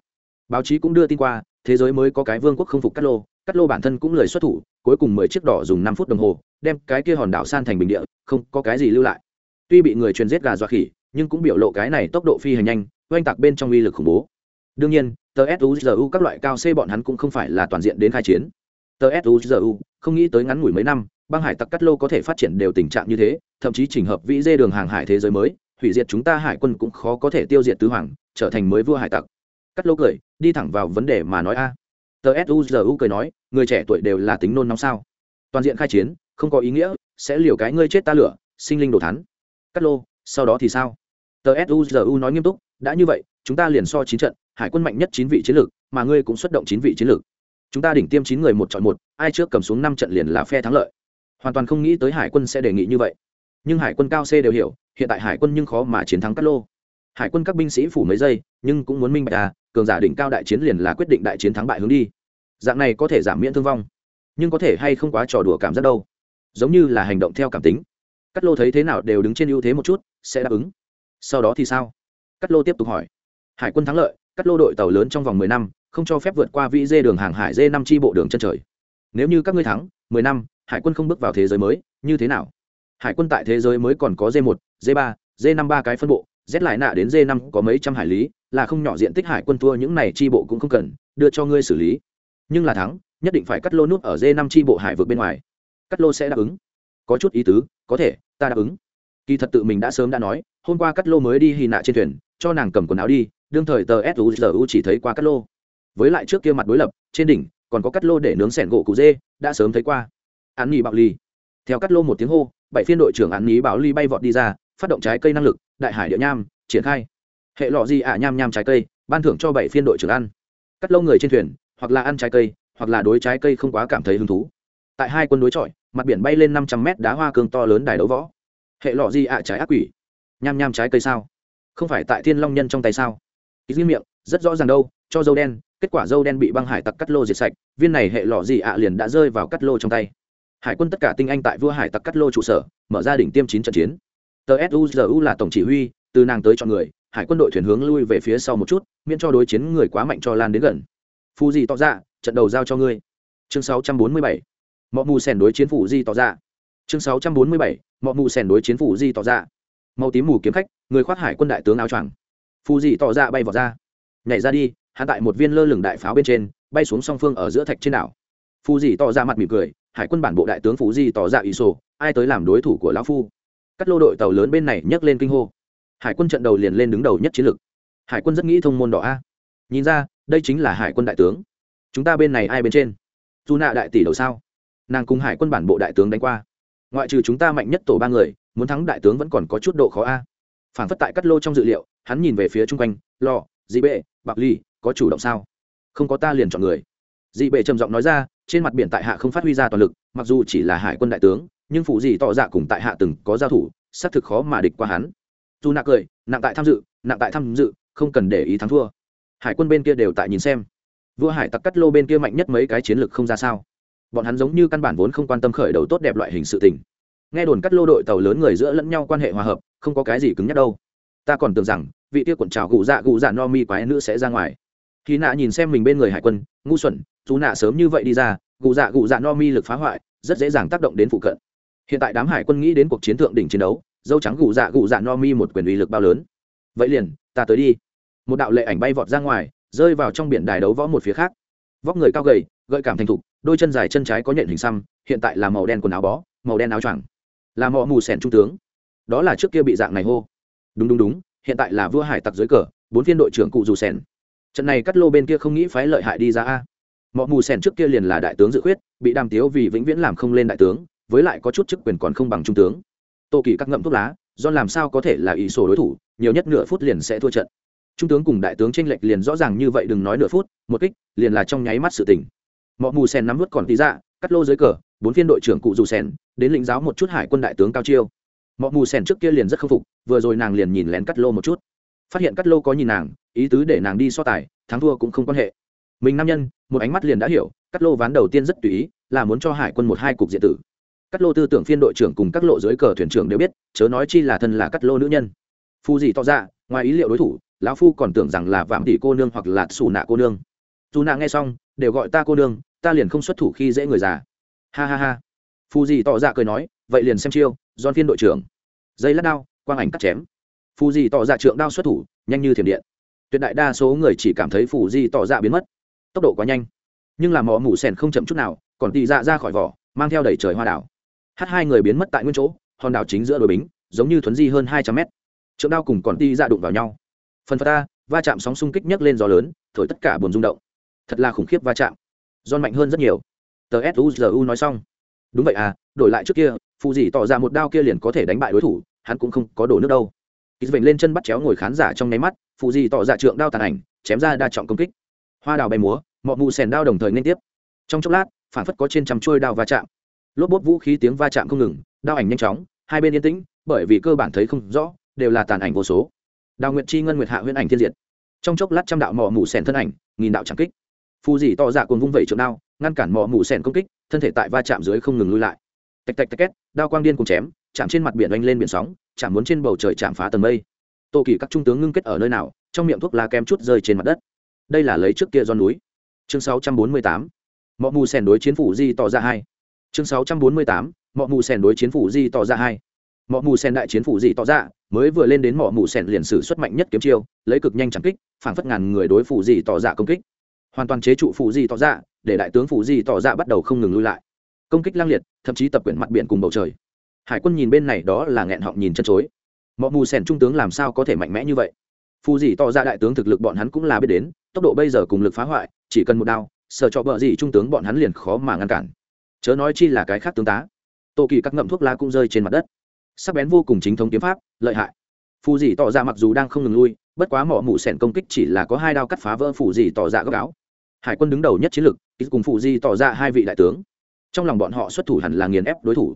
Báo chí cũng đưa tin qua, thế giới mới có cái vương quốc không phục Cát lô Cát lô bản thân cũng lời xuất thủ, cuối cùng mười chiếc đỏ dùng năm phút đồng hồ, đem cái kia hòn đảo san thành bình địa, không có cái gì lưu lại tuy bị người truyền giết gà dọa khỉ, nhưng cũng biểu lộ cái này tốc độ phi hành nhanh, oanh tạc bên trong uy lực khủng bố. Đương nhiên, tờ suzu các loại cao c bọn hắn cũng không phải là toàn diện đến khai chiến. Tờ suzu không nghĩ tới ngắn ngủi mấy năm, băng hải tặc cắt lô có thể phát triển đều tình trạng như thế, thậm chí chỉnh hợp vĩ dê đường hàng hải thế giới mới, hủy diệt chúng ta hải quân cũng khó có thể tiêu diệt tứ hoàng, trở thành mới vua hải tặc. Cắt lô cười, đi thẳng vào vấn đề mà nói a. À. tờ suzu cười nói, người trẻ tuổi đều là tính nôn nóng sao? Toàn diện khai chiến, không có ý nghĩa, sẽ liều cái ngươi chết ta lửa, sinh linh đồ thắn cắt lô, sau đó thì sao? Tờ suzu nói nghiêm túc, đã như vậy, chúng ta liền so chín trận, hải quân mạnh nhất chín vị chiến lược, mà ngươi cũng xuất động chín vị chiến lược. Chúng ta đỉnh tiêm chín người một chọn một, ai trước cầm xuống năm trận liền là phe thắng lợi. Hoàn toàn không nghĩ tới hải quân sẽ đề nghị như vậy. Nhưng hải quân cao c đều hiểu, hiện tại hải quân nhưng khó mà chiến thắng cát lô. Hải quân các binh sĩ phủ mấy giây, nhưng cũng muốn minh bạch à cường giả đỉnh cao đại chiến liền là quyết định đại chiến thắng bại hướng đi. Dạng này có thể giảm miễn thương vong, nhưng có thể hay không quá trò đùa cảm giác đâu. Giống như là hành động theo cảm tính cát lô thấy thế nào đều đứng trên ưu thế một chút, sẽ đáp ứng. Sau đó thì sao? Cát lô tiếp tục hỏi. Hải quân thắng lợi cát lô đội tàu lớn trong vòng mười năm, không cho phép vượt qua vĩ dê đường hàng hải dê năm tri bộ đường chân trời. Nếu như các ngươi thắng, mười năm, hải quân không bước vào thế giới mới, như thế nào? Hải quân tại thế giới mới còn có dê một, dê ba, dê năm ba cái phân bộ rét lại nạ đến dê năm có mấy trăm hải lý, là không nhỏ diện tích hải quân thua những này tri bộ cũng không cần, đưa cho ngươi xử lý. Nhưng là thắng, nhất định phải cắt lô nút ở dê năm tri bộ hải vượt bên ngoài. Cắt lô sẽ đáp ứng có chút ý tứ, có thể, ta đáp ứng. Kỳ thật tự mình đã sớm đã nói, hôm qua cắt lô mới đi hy nạ trên thuyền, cho nàng cầm quần áo đi, đương thời tờ suzu chỉ thấy qua cắt lô. Với lại trước kia mặt đối lập, trên đỉnh, còn có cắt lô để nướng sẻn gỗ cụ dê, đã sớm thấy qua. An nghỉ bạo ly. Theo cắt lô một tiếng hô, bảy phiên đội trưởng an nghỉ bảo ly bay vọt đi ra, phát động trái cây năng lực, đại hải địa nham, triển khai. Hệ lọ gì ạ, nham nham trái cây, ban thưởng cho bảy phiên đội trưởng ăn. Cắt lô người trên thuyền, hoặc là ăn trái cây, hoặc là đối trái cây không quá cảm thấy hứng thú. Tại hai quân đối chọi mặt biển bay lên năm trăm mét đá hoa cương to lớn đài đấu võ. Hệ lọ gì ạ à, trái ác quỷ. Nham nham trái cây sao? Không phải tại thiên long nhân trong tay sao? Ít miệng, rất rõ ràng đâu, cho dâu đen, kết quả dâu đen bị băng hải tặc cắt lô diệt sạch, viên này hệ lọ gì ạ liền đã rơi vào cắt lô trong tay. Hải quân tất cả tinh anh tại vua hải tặc cắt lô trụ sở, mở ra đỉnh tiêm chín trận chiến. Tờ suzu là tổng chỉ huy, từ nàng tới chọn người, hải quân đội thuyền hướng lui về phía sau một chút, miễn cho đối chiến người quá mạnh cho lan đến gần. Phù gì tỏ ra, trận đầu giao cho ngươi. Chương 647 mọ mù sèn đối chiến phủ di tỏ ra. Chương 647. mọ mù sèn đối chiến phủ di tỏ ra. Màu tím mù kiếm khách, người khoác hải quân đại tướng áo choàng. Phù di tỏ ra bay vào ra. Nhảy ra đi hạ tại một viên lơ lửng đại pháo bên trên, bay xuống song phương ở giữa thạch trên đảo. Phù di tỏ ra mặt mỉm cười, hải quân bản bộ đại tướng phù di tỏ ra ý sổ, ai tới làm đối thủ của lão phu. Cắt lô đội tàu lớn bên này nhấc lên kinh hô. Hải quân trận đầu liền lên đứng đầu nhất chiến lược. Hải quân rất nghĩ thông môn đỏ a. Nhìn ra, đây chính là hải quân đại tướng. Chúng ta bên này ai bên trên? Dù nạ đại tỷ đầu sao? Nàng cùng hải quân bản bộ đại tướng đánh qua. Ngoại trừ chúng ta mạnh nhất tổ ba người, muốn thắng đại tướng vẫn còn có chút độ khó a. Phản phất tại cắt lô trong dự liệu, hắn nhìn về phía chung quanh lò dị bệ, bạc ly có chủ động sao? Không có ta liền chọn người. Dị bệ trầm giọng nói ra, trên mặt biển tại hạ không phát huy ra toàn lực, mặc dù chỉ là hải quân đại tướng, nhưng phụ gì tỏ dạ cùng tại hạ từng có giao thủ, xác thực khó mà địch qua hắn. Dù nạ cười, nặng tại tham dự, nặng tại tham dự, không cần để ý thắng thua. Hải quân bên kia đều tại nhìn xem. Vua hải tặc cắt lô bên kia mạnh nhất mấy cái chiến lược không ra sao? Bọn hắn giống như căn bản vốn không quan tâm khởi đầu tốt đẹp loại hình sự tình. Nghe đồn cắt lô đội tàu lớn người giữa lẫn nhau quan hệ hòa hợp, không có cái gì cứng nhắc đâu. Ta còn tưởng rằng, vị kia quần trào gù dạ gù dạ no mi quái nữ sẽ ra ngoài. Khi nạ nhìn xem mình bên người hải quân, ngu xuẩn, chú nạ sớm như vậy đi ra, gù dạ gù dạ no mi lực phá hoại, rất dễ dàng tác động đến phụ cận. Hiện tại đám hải quân nghĩ đến cuộc chiến thượng đỉnh chiến đấu, dâu trắng gù dạ gù dạ no mi một quyền uy lực bao lớn. Vậy liền, ta tới đi. Một đạo lệ ảnh bay vọt ra ngoài, rơi vào trong biển đài đấu võ một phía khác. Vóc người cao gầy gợi cảm thành thục, đôi chân dài chân trái có nhện hình xăm, hiện tại là màu đen quần áo bó, màu đen áo choàng. Là mọ mù sẻn trung tướng. Đó là trước kia bị dạng này hô. Đúng đúng đúng, hiện tại là vua hải tặc dưới cờ, bốn viên đội trưởng cụ dù sẻn. Trận này cắt lô bên kia không nghĩ phái lợi hại đi ra a. Mọ mù sẻn trước kia liền là đại tướng dự khuyết, bị đàm tiếu vì vĩnh viễn làm không lên đại tướng, với lại có chút chức quyền còn không bằng trung tướng. Tô kỳ các ngậm thuốc lá, do làm sao có thể là ý sổ đối thủ, nhiều nhất nửa phút liền sẽ thua trận. Trung tướng cùng đại tướng tranh lệch liền rõ ràng như vậy đừng nói nửa phút, một kích liền là trong nháy mắt sự tình mọi mù sen nắm vút còn tí dạ, cắt lô dưới cờ bốn phiên đội trưởng cụ dù sen đến lĩnh giáo một chút hải quân đại tướng cao chiêu. Mọi mù sen trước kia liền rất khâm phục vừa rồi nàng liền nhìn lén cắt lô một chút. Phát hiện cắt lô có nhìn nàng ý tứ để nàng đi so tài thắng thua cũng không quan hệ. Mình nam nhân một ánh mắt liền đã hiểu cắt lô ván đầu tiên rất tùy ý là muốn cho hải quân một hai cục diện tử. Cắt lô tư tưởng phiên đội trưởng cùng các lộ dưới cờ thuyền trưởng đều biết chớ nói chi là thân là cắt lô nữ nhân. Phu gì to ra ngoài ý liệu đối thủ lão phu còn tưởng rằng là vạm tỷ cô nương hoặc là xù nạ cô nương. Dù nạ nghe xong đều gọi ta cô nương ta liền không xuất thủ khi dễ người già. Ha ha ha. Phù dì tỏ ra cười nói, vậy liền xem chiêu don phiên đội trưởng. Dây lát đao, quang ảnh cắt chém. Phù dì tỏ ra trượng đao xuất thủ, nhanh như thiểm điện. Tuyệt đại đa số người chỉ cảm thấy phù dì tỏ ra biến mất. Tốc độ quá nhanh. Nhưng làm mỏ mủ sèn không chậm chút nào, còn tị dạ ra khỏi vỏ, mang theo đầy trời hoa đảo. Hát hai người biến mất tại nguyên chỗ, hòn đảo chính giữa đồi bính, giống như thuấn di hơn hai trăm mét. Trượng đao cùng còn tị dạ đụng vào nhau. Phần phật ta, va chạm sóng xung kích nhấc lên gió lớn, thổi tất cả buồn rung động. Thật là khủng khiếp va chạm giòn mạnh hơn rất nhiều. Tờ suzu nói xong. Đúng vậy à đổi lại trước kia, phụ dì tỏ ra một đao kia liền có thể đánh bại đối thủ, hắn cũng không có đổ nước đâu. Ít vệnh lên chân bắt chéo ngồi khán giả trong nháy mắt, phụ dì tỏ ra trượng đao tàn ảnh, chém ra đa trọng công kích. Hoa đào bay múa, mọ mù sèn đao đồng thời liên tiếp. Trong chốc lát, phản phất có trên trăm trôi đao va chạm. Lốp bốt vũ khí tiếng va chạm không ngừng, đao ảnh nhanh chóng, hai bên yên tĩnh, bởi vì cơ bản thấy không rõ, đều là tàn ảnh vô số. Đào nguyệt chi ngân nguyệt hạ huyễn ảnh thiên diệt. Trong chốc lát trăm đạo mỏ mù sèn thân ảnh, nghìn đạo trắng kích phù dì to dạ cùng vung vẩy trượng đao, ngăn cản mỏ mù sèn công kích, thân thể tại va chạm dưới không ngừng lui lại. Tạch tạch tạch két, đao quang điên cùng chém, chạm trên mặt biển oanh lên biển sóng, chạm muốn trên bầu trời chạm phá tầng mây. Tô kỳ các trung tướng ngưng kết ở nơi nào, trong miệng thuốc lá kem chút rơi trên mặt đất. Đây là lấy trước kia do núi. Chương 648. mọ mù sèn đối chiến phủ di tỏ ra dạ hai. Chương 648. mọ mù sèn đối chiến phủ di tỏ ra dạ hai. Mọ mù sen đại chiến phủ di tỏ ra dạ, mới vừa lên đến mọ mù sen liền sử xuất mạnh nhất kiếm chiêu, lấy cực nhanh chẳng kích, phảng phất ngàn người đối phủ di tỏ ra công kích hoàn toàn chế trụ phù di tỏ ra để đại tướng phù di tỏ ra bắt đầu không ngừng lui lại. Công kích lang liệt, thậm chí tập quyển mặt biển cùng bầu trời. Hải quân nhìn bên này đó là nghẹn họng nhìn chân chối. Mọi mù sèn trung tướng làm sao có thể mạnh mẽ như vậy? Phù di tỏ ra đại tướng thực lực bọn hắn cũng là biết đến, tốc độ bây giờ cùng lực phá hoại, chỉ cần một đao sợ cho bờ gì trung tướng bọn hắn liền khó mà ngăn cản. Chớ nói chi là cái khác tướng tá. Tô kỳ các ngậm thuốc lá cũng rơi trên mặt đất. Sắc bén vô cùng chính thống kiếm pháp, lợi hại. Phù dì tỏ ra mặc dù đang không ngừng lui, bất quá mỏ mụ sẻn công kích chỉ là có hai đao cắt phá vỡ phù dì tỏ ra gốc áo hải quân đứng đầu nhất chiến lực ít cùng phù di tỏ ra hai vị đại tướng. Trong lòng bọn họ xuất thủ hẳn là nghiền ép đối thủ.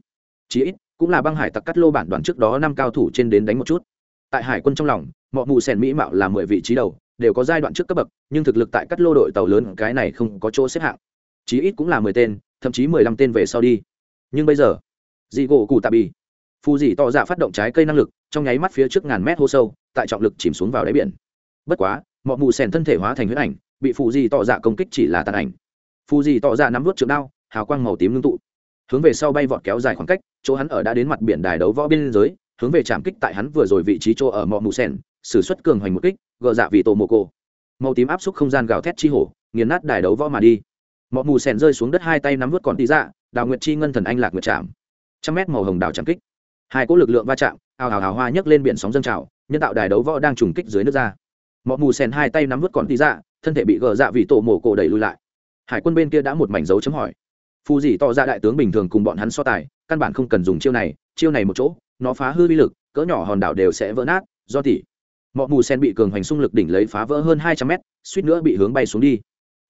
Chí ít, cũng là băng hải tặc cắt lô bản đoàn trước đó năm cao thủ trên đến đánh một chút. Tại hải quân trong lòng mọi mù sèn mỹ mạo là mười vị trí đầu, đều có giai đoạn trước cấp bậc, nhưng thực lực tại cắt lô đội tàu lớn, cái này không có chỗ xếp hạng. Chí ít cũng là mười tên, thậm chí mười lăm tên về sau đi. Nhưng bây giờ, dị gỗ cụ tạ bì. Phù dị tỏ ra phát động trái cây năng lực, trong nháy mắt phía trước ngàn mét hô sâu, tại trọng lực chìm xuống vào đáy biển. Bất quá mọi mù sèn thân thể hóa thành huyết ảnh bị phù dị tỏ dạ công kích chỉ là tàn ảnh. Phù dị tỏ dạ nắm vút trượng đao, hào quang màu tím ngưng tụ. Hướng về sau bay vọt kéo dài khoảng cách, chỗ hắn ở đã đến mặt biển đài đấu võ biên giới, hướng về trạm kích tại hắn vừa rồi vị trí chỗ ở mọi mù sen sử xuất cường hoành một kích, gờ dạ vị tổ mồ cô. Màu tím áp xúc không gian gào thét chi hổ, nghiền nát đài đấu võ mà đi. Mọi mù sen rơi xuống đất hai tay nắm vút còn tí dạ đào nguyệt chi ngân thần anh lạc nguyệt chạm trăm mét màu hồng đào trạm kích. Hai cỗ lực lượng va chạm, ào ào ào hoa nhấc lên biển sóng dân trào, nhân tạo đài đấu võ đang trùng kích dưới nước ra. Mọi mù sen hai tay nắm vút còn tí dạ thân thể bị gờ dạ vị tổ mổ cổ đẩy lui lại. Hải quân bên kia đã một mảnh dấu chấm hỏi. Phù dì tỏ ra đại tướng bình thường cùng bọn hắn so tài, căn bản không cần dùng chiêu này chiêu này một chỗ, nó phá hư vi lực, cỡ nhỏ hòn đảo đều sẽ vỡ nát, do tỉ. Mọi mù sen bị cường hoành xung lực đỉnh lấy phá vỡ hơn hai trăm mét, suýt nữa bị hướng bay xuống đi.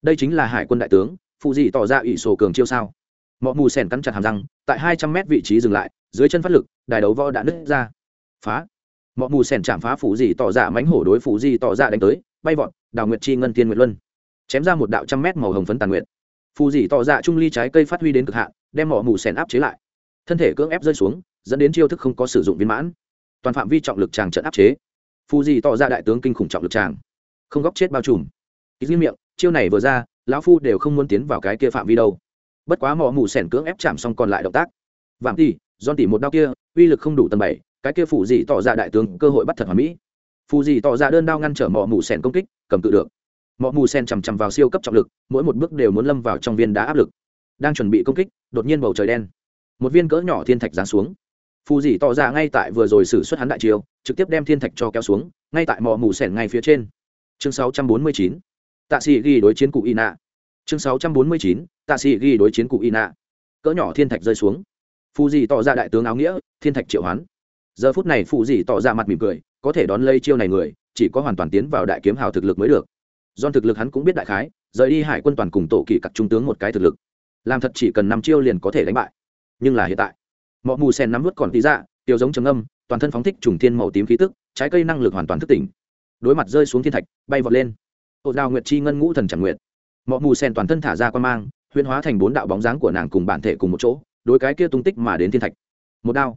Đây chính là hải quân đại tướng, phù dị tỏ ra ủy sổ cường chiêu sao? Mọi mù sen cắn chặt hàm răng, tại hai trăm mét vị trí dừng lại, dưới chân phát lực, đài đấu võ đã nứt ra. Phá. Mọi mù sen chạm phá phù dị tỏ ra dạ mánh hổ đối phù dị tỏ ra dạ đánh tới, bay vọt đào nguyệt chi ngân tiên nguyệt luân, chém ra một đạo trăm mét màu hồng phấn tàn nguyệt. Phù dỉ tỏ dạ trung ly trái cây phát huy đến cực hạn, đem mỏ mù sèn áp chế lại. Thân thể cưỡng ép rơi xuống, dẫn đến chiêu thức không có sử dụng viên mãn. Toàn phạm vi trọng lực tràng trận áp chế. Phù dỉ tỏ ra đại tướng kinh khủng trọng lực tràng không góc chết bao trùm. Ít miệng, chiêu này vừa ra, lão phu đều không muốn tiến vào cái kia phạm vi đâu. Bất quá mỏ mù sèn cưỡng ép chạm xong còn lại động tác. Vạm tỉ don tỉ một đao kia, uy lực không đủ tầm bảy, cái kia phù dỉ tỏ ra đại tướng cơ hội bắt thật hoàn mỹ. Phù dỉ tỏ ra đơn đao ngăn trở mỏ mù sèn công kích cầm tự được. Mỏ mù sen chằm chằm vào siêu cấp trọng lực, mỗi một bước đều muốn lâm vào trong viên đá áp lực. Đang chuẩn bị công kích, đột nhiên bầu trời đen. Một viên cỡ nhỏ thiên thạch giáng xuống. Phù dì tỏ ra ngay tại vừa rồi xử suất hắn đại chiều trực tiếp đem thiên thạch cho kéo xuống, ngay tại mỏ mù sẻn ngay phía trên. Chương 649 tạ sĩ ghi đối chiến cụ y nạ chương 649 tạ sĩ ghi đối chiến cụ y nạ cỡ nhỏ thiên thạch rơi xuống. Phù dì tỏ ra đại tướng áo nghĩa, thiên thạch triệu hoán. Giờ phút này phù dì tỏ ra mặt mỉm cười, có thể đón lây chiêu này người chỉ có hoàn toàn tiến vào đại kiếm hào thực lực mới được. Do thực lực hắn cũng biết đại khái, rời đi hải quân toàn cùng tổ kỳ cặp trung tướng một cái thực lực. Làm thật chỉ cần năm chiêu liền có thể đánh bại. Nhưng là hiện tại mọi mù sen nắm vút còn tí dạ tiêu giống trầm âm toàn thân phóng thích trùng thiên màu tím khí tức, trái cây năng lực hoàn toàn thức tỉnh. Đối mặt rơi xuống thiên thạch, bay vọt lên. Hộ đào nguyệt chi ngân ngũ thần chẳng nguyệt. Mọi mù sen toàn thân thả ra quan mang huyên hóa thành bốn đạo bóng dáng của nàng cùng bản thể cùng một chỗ, đối cái kia tung tích mà đến thiên thạch. Một đao.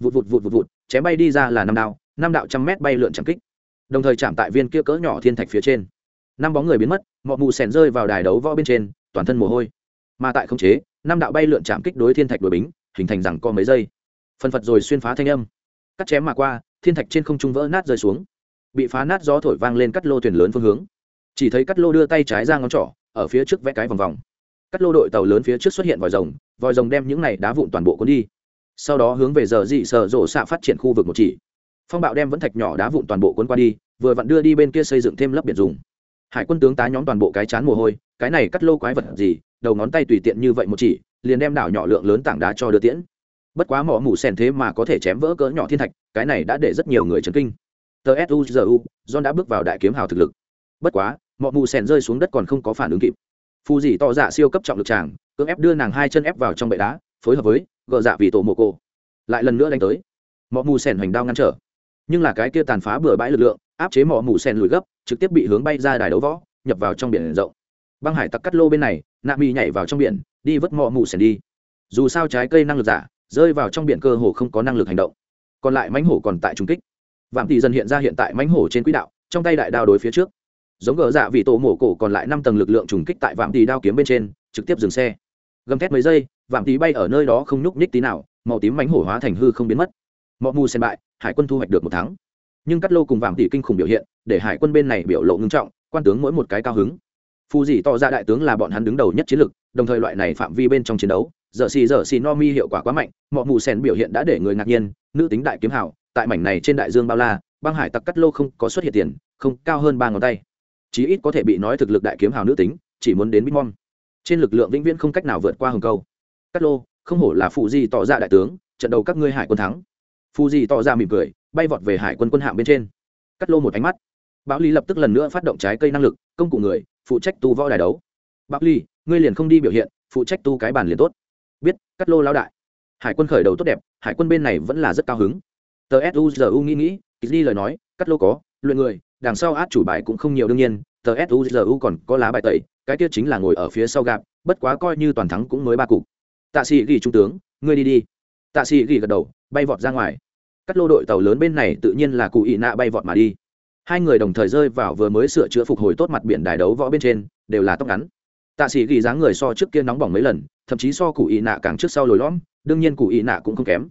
Vụt vụt vụt vụt vụt, chém bay đi ra là năm đao, năm đạo trăm mét bay lượn chẳng kích đồng thời chạm tại viên kia cỡ nhỏ thiên thạch phía trên. Năm bóng người biến mất mọi mù sèn rơi vào đài đấu võ bên trên, toàn thân mồ hôi. Mà tại không chế, năm đạo bay lượn chạm kích đối thiên thạch đội bính, hình thành rằng co mấy giây. Phân phật rồi xuyên phá thanh âm. Cắt chém mà qua, thiên thạch trên không trung vỡ nát rơi xuống. Bị phá nát gió thổi vang lên cắt lô thuyền lớn phương hướng. Chỉ thấy cắt lô đưa tay trái ra ngón trỏ, ở phía trước vẽ cái vòng vòng. Cắt lô đội tàu lớn phía trước xuất hiện vòi rồng vòi rồng đem những này đá vụn toàn bộ cuốn đi. Sau đó hướng về giờ dị sợ rổ xạ phát triển khu vực một chỉ phong bạo đem vẫn thạch nhỏ đá vụn toàn bộ cuốn qua đi, vừa vặn đưa đi bên kia xây dựng thêm lớp biển dùng. Hải quân tướng tá nhóm toàn bộ cái chán mồ hôi, cái này cắt lô quái vật gì, đầu ngón tay tùy tiện như vậy một chỉ, liền đem đảo nhỏ lượng lớn tảng đá cho đưa tiễn. Bất quá mỏ mù sèn thế mà có thể chém vỡ cỡ nhỏ thiên thạch, cái này đã để rất nhiều người chấn kinh. Tờ suzu john đã bước vào đại kiếm hào thực lực. Bất quá, mỏ mù sèn rơi xuống đất còn không có phản ứng kịp. Phù dì to dạ siêu cấp trọng lực tràng cưỡng ép đưa nàng hai chân ép vào trong bệ đá, phối hợp với gờ dạ vì tổ mồ cô lại lần nữa đánh tới. Mỏ mù sèn hoành đao ngăn trở nhưng là cái kia tàn phá bừa bãi lực lượng, áp chế mỏ mù sen lùi gấp, trực tiếp bị hướng bay ra đài đấu võ, nhập vào trong biển rộng. Băng hải tặc cắt lô bên này, nạ mi nhảy vào trong biển, đi vớt mỏ mù sen đi. Dù sao trái cây năng lực giả, rơi vào trong biển cơ hồ không có năng lực hành động. Còn lại mãnh hổ còn tại trung kích. Vạm tỷ dần hiện ra hiện tại mãnh hổ trên quỹ đạo, trong tay đại đao đối phía trước. Giống gờ dạ vì tổ mổ cổ còn lại năm tầng lực lượng trùng kích tại vạm tỷ đao kiếm bên trên, trực tiếp dừng xe. Gầm thét mấy giây, vạm tỷ bay ở nơi đó không nhúc nhích tí nào, màu tím mãnh hổ hóa thành hư không biến mất mọ mù sen bại, hải quân thu hoạch được một tháng. nhưng cắt lô cùng vạm tỷ kinh khủng biểu hiện, để hải quân bên này biểu lộ ngưng trọng, quan tướng mỗi một cái cao hứng. Phù dì tỏ ra đại tướng là bọn hắn đứng đầu nhất chiến lực đồng thời loại này phạm vi bên trong chiến đấu, giờ xì giờ xì no mi hiệu quả quá mạnh mọ mù sen biểu hiện đã để người ngạc nhiên, nữ tính đại kiếm hảo, tại mảnh này trên đại dương bao la, băng hải tặc cắt lô không có xuất hiện tiền, không, cao hơn ba ngón tay. Chí ít có thể bị nói thực lực đại kiếm hào nữ tính, chỉ muốn đến bitmom trên lực lượng vĩnh viễn không cách nào vượt qua hồng câu. Cắt lô, không hổ là phụ di tỏ ra đại tướng, trận đầu các ngươi hải quân thắng phụ di tỏ ra mỉm cười, bay vọt về hải quân quân hạm bên trên. Cắt lô một ánh mắt. Bão ly lập tức lần nữa phát động trái cây năng lực, công cụ người, phụ trách tu võ đài đấu. Bão ly, ngươi liền không đi biểu hiện, phụ trách tu cái bàn liền tốt. Biết, cắt lô lao đại. Hải quân khởi đầu tốt đẹp, hải quân bên này vẫn là rất cao hứng. Tờ suzu nghĩ nghĩ ký đi lời nói, cắt lô có, luyện người, đằng sau át chủ bài cũng không nhiều đương nhiên, tờ suzu còn có lá bài tẩy, cái kia chính là ngồi ở phía sau gạp, bất quá coi như toàn thắng cũng mới ba cục. Tạ sĩ ghi trung tướng, ngươi đi đi. Tạ sĩ ghi gật đầu bay vọt ra ngoài. Cắt lô đội tàu lớn bên này tự nhiên là cụ ị nạ bay vọt mà đi. Hai người đồng thời rơi vào vừa mới sửa chữa phục hồi tốt mặt biển đài đấu võ bên trên, đều là tóc ngắn. Tạ sĩ ghi dáng người so trước kia nóng bỏng mấy lần, thậm chí so cụ ị nạ càng trước sau lồi lõm, đương nhiên cụ ị nạ cũng không kém.